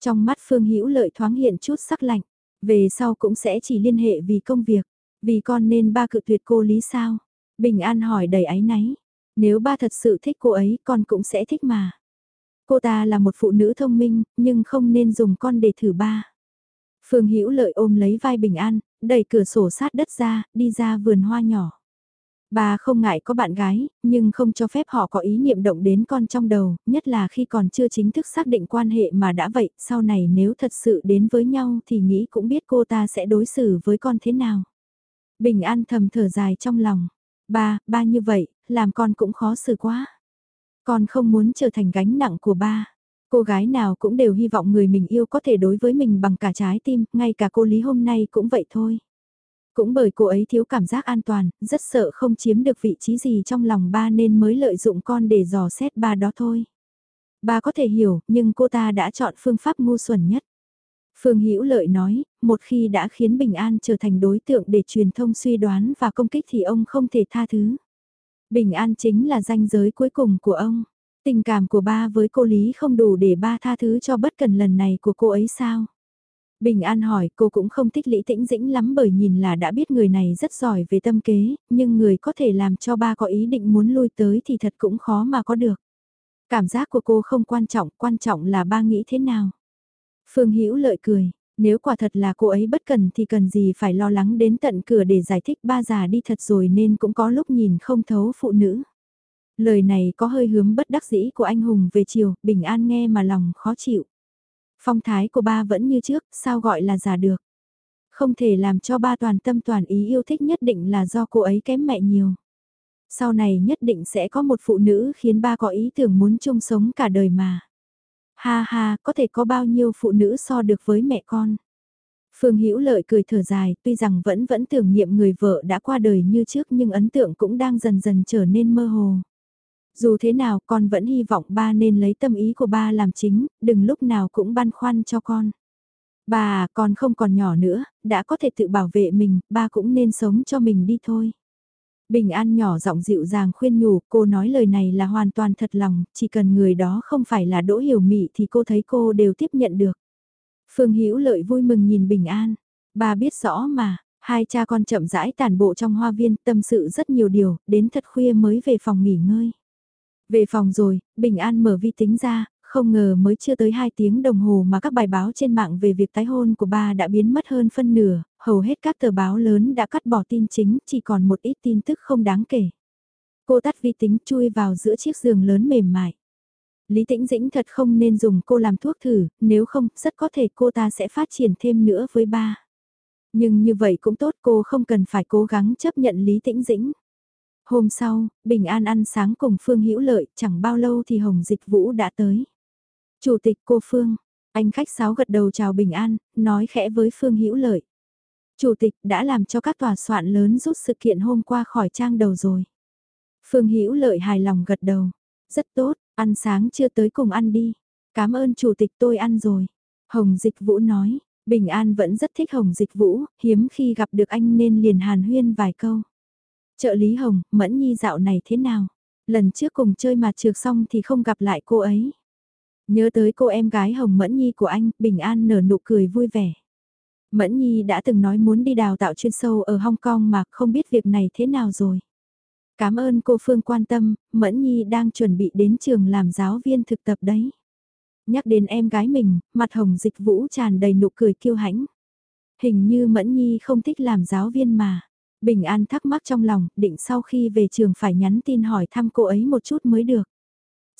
Trong mắt Phương Hữu lợi thoáng hiện chút sắc lạnh. Về sau cũng sẽ chỉ liên hệ vì công việc. Vì con nên ba cự tuyệt cô lý sao? Bình An hỏi đầy áy náy. Nếu ba thật sự thích cô ấy con cũng sẽ thích mà. Cô ta là một phụ nữ thông minh, nhưng không nên dùng con để thử ba. Phương Hữu lợi ôm lấy vai Bình An, đẩy cửa sổ sát đất ra, đi ra vườn hoa nhỏ. Bà không ngại có bạn gái, nhưng không cho phép họ có ý niệm động đến con trong đầu, nhất là khi còn chưa chính thức xác định quan hệ mà đã vậy, sau này nếu thật sự đến với nhau thì nghĩ cũng biết cô ta sẽ đối xử với con thế nào. Bình an thầm thở dài trong lòng. Ba, ba như vậy, làm con cũng khó xử quá. Con không muốn trở thành gánh nặng của ba. Cô gái nào cũng đều hy vọng người mình yêu có thể đối với mình bằng cả trái tim, ngay cả cô Lý hôm nay cũng vậy thôi. Cũng bởi cô ấy thiếu cảm giác an toàn, rất sợ không chiếm được vị trí gì trong lòng ba nên mới lợi dụng con để dò xét ba đó thôi. Ba có thể hiểu, nhưng cô ta đã chọn phương pháp ngu xuẩn nhất. Phương Hữu Lợi nói, một khi đã khiến Bình An trở thành đối tượng để truyền thông suy đoán và công kích thì ông không thể tha thứ. Bình An chính là danh giới cuối cùng của ông. Tình cảm của ba với cô Lý không đủ để ba tha thứ cho bất cần lần này của cô ấy sao? Bình An hỏi cô cũng không thích Lý Tĩnh Dĩnh lắm bởi nhìn là đã biết người này rất giỏi về tâm kế, nhưng người có thể làm cho ba có ý định muốn lui tới thì thật cũng khó mà có được. Cảm giác của cô không quan trọng, quan trọng là ba nghĩ thế nào. Phương Hữu lợi cười, nếu quả thật là cô ấy bất cần thì cần gì phải lo lắng đến tận cửa để giải thích ba già đi thật rồi nên cũng có lúc nhìn không thấu phụ nữ. Lời này có hơi hướng bất đắc dĩ của anh Hùng về chiều, bình an nghe mà lòng khó chịu. Phong thái của ba vẫn như trước, sao gọi là già được. Không thể làm cho ba toàn tâm toàn ý yêu thích nhất định là do cô ấy kém mẹ nhiều. Sau này nhất định sẽ có một phụ nữ khiến ba có ý tưởng muốn chung sống cả đời mà. Ha ha, có thể có bao nhiêu phụ nữ so được với mẹ con. Phương Hữu Lợi cười thở dài, tuy rằng vẫn vẫn tưởng niệm người vợ đã qua đời như trước nhưng ấn tượng cũng đang dần dần trở nên mơ hồ. Dù thế nào con vẫn hy vọng ba nên lấy tâm ý của ba làm chính, đừng lúc nào cũng băn khoăn cho con. Bà, con không còn nhỏ nữa, đã có thể tự bảo vệ mình, ba cũng nên sống cho mình đi thôi. Bình An nhỏ giọng dịu dàng khuyên nhủ, cô nói lời này là hoàn toàn thật lòng, chỉ cần người đó không phải là Đỗ Hiểu Mị thì cô thấy cô đều tiếp nhận được. Phương Hữu Lợi vui mừng nhìn Bình An, bà biết rõ mà, hai cha con chậm rãi tản bộ trong hoa viên, tâm sự rất nhiều điều, đến thật khuya mới về phòng nghỉ ngơi. Về phòng rồi, Bình An mở vi tính ra, không ngờ mới chưa tới 2 tiếng đồng hồ mà các bài báo trên mạng về việc tái hôn của ba đã biến mất hơn phân nửa, hầu hết các tờ báo lớn đã cắt bỏ tin chính, chỉ còn một ít tin tức không đáng kể. Cô tắt vi tính chui vào giữa chiếc giường lớn mềm mại. Lý Tĩnh Dĩnh thật không nên dùng cô làm thuốc thử, nếu không, rất có thể cô ta sẽ phát triển thêm nữa với ba. Nhưng như vậy cũng tốt cô không cần phải cố gắng chấp nhận Lý Tĩnh Dĩnh. Hôm sau, Bình An ăn sáng cùng Phương Hữu Lợi, chẳng bao lâu thì Hồng Dịch Vũ đã tới. Chủ tịch cô Phương, anh khách sáo gật đầu chào Bình An, nói khẽ với Phương Hữu Lợi. Chủ tịch đã làm cho các tòa soạn lớn rút sự kiện hôm qua khỏi trang đầu rồi. Phương Hữu Lợi hài lòng gật đầu. Rất tốt, ăn sáng chưa tới cùng ăn đi. Cảm ơn chủ tịch tôi ăn rồi. Hồng Dịch Vũ nói, Bình An vẫn rất thích Hồng Dịch Vũ, hiếm khi gặp được anh nên liền hàn huyên vài câu. Trợ lý Hồng, Mẫn Nhi dạo này thế nào? Lần trước cùng chơi mà trượt xong thì không gặp lại cô ấy. Nhớ tới cô em gái Hồng Mẫn Nhi của anh, Bình An nở nụ cười vui vẻ. Mẫn Nhi đã từng nói muốn đi đào tạo chuyên sâu ở Hong Kong mà không biết việc này thế nào rồi. Cảm ơn cô Phương quan tâm, Mẫn Nhi đang chuẩn bị đến trường làm giáo viên thực tập đấy. Nhắc đến em gái mình, mặt hồng dịch vũ tràn đầy nụ cười kiêu hãnh. Hình như Mẫn Nhi không thích làm giáo viên mà. Bình An thắc mắc trong lòng, định sau khi về trường phải nhắn tin hỏi thăm cô ấy một chút mới được.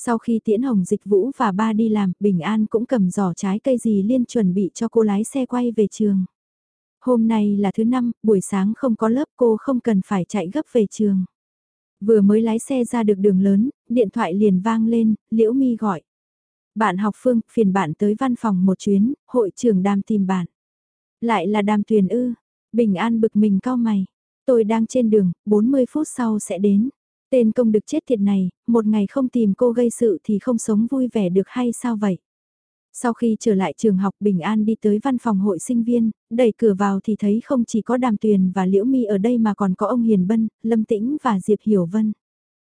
Sau khi tiễn hồng dịch vũ và ba đi làm, Bình An cũng cầm giỏ trái cây gì liên chuẩn bị cho cô lái xe quay về trường. Hôm nay là thứ năm, buổi sáng không có lớp cô không cần phải chạy gấp về trường. Vừa mới lái xe ra được đường lớn, điện thoại liền vang lên, Liễu Mi gọi. Bạn học Phương, phiền bạn tới văn phòng một chuyến, hội trưởng đàm tìm bạn. Lại là đàm tuyền ư, Bình An bực mình cao mày. Tôi đang trên đường, 40 phút sau sẽ đến. Tên công được chết thiệt này, một ngày không tìm cô gây sự thì không sống vui vẻ được hay sao vậy? Sau khi trở lại trường học Bình An đi tới văn phòng hội sinh viên, đẩy cửa vào thì thấy không chỉ có Đàm Tuyền và Liễu Mi ở đây mà còn có ông Hiền Bân, Lâm Tĩnh và Diệp Hiểu Vân.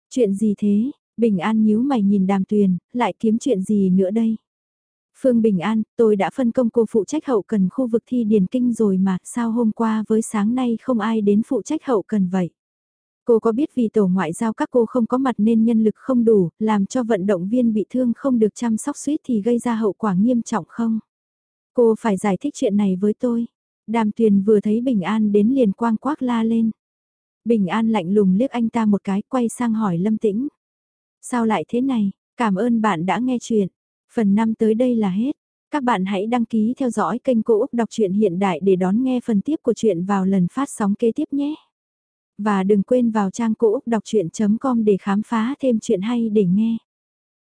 Chuyện gì thế? Bình An nhíu mày nhìn Đàm Tuyền, lại kiếm chuyện gì nữa đây? Phương Bình An, tôi đã phân công cô phụ trách hậu cần khu vực thi điền kinh rồi mà, sao hôm qua với sáng nay không ai đến phụ trách hậu cần vậy? Cô có biết vì tổ ngoại giao các cô không có mặt nên nhân lực không đủ, làm cho vận động viên bị thương không được chăm sóc suýt thì gây ra hậu quả nghiêm trọng không? Cô phải giải thích chuyện này với tôi. Đàm tuyền vừa thấy Bình An đến liền quang quác la lên. Bình An lạnh lùng liếc anh ta một cái quay sang hỏi Lâm Tĩnh. Sao lại thế này? Cảm ơn bạn đã nghe chuyện. Phần 5 tới đây là hết. Các bạn hãy đăng ký theo dõi kênh Cô Úc Đọc truyện Hiện Đại để đón nghe phần tiếp của chuyện vào lần phát sóng kế tiếp nhé. Và đừng quên vào trang cũ đọc chuyện.com để khám phá thêm chuyện hay để nghe.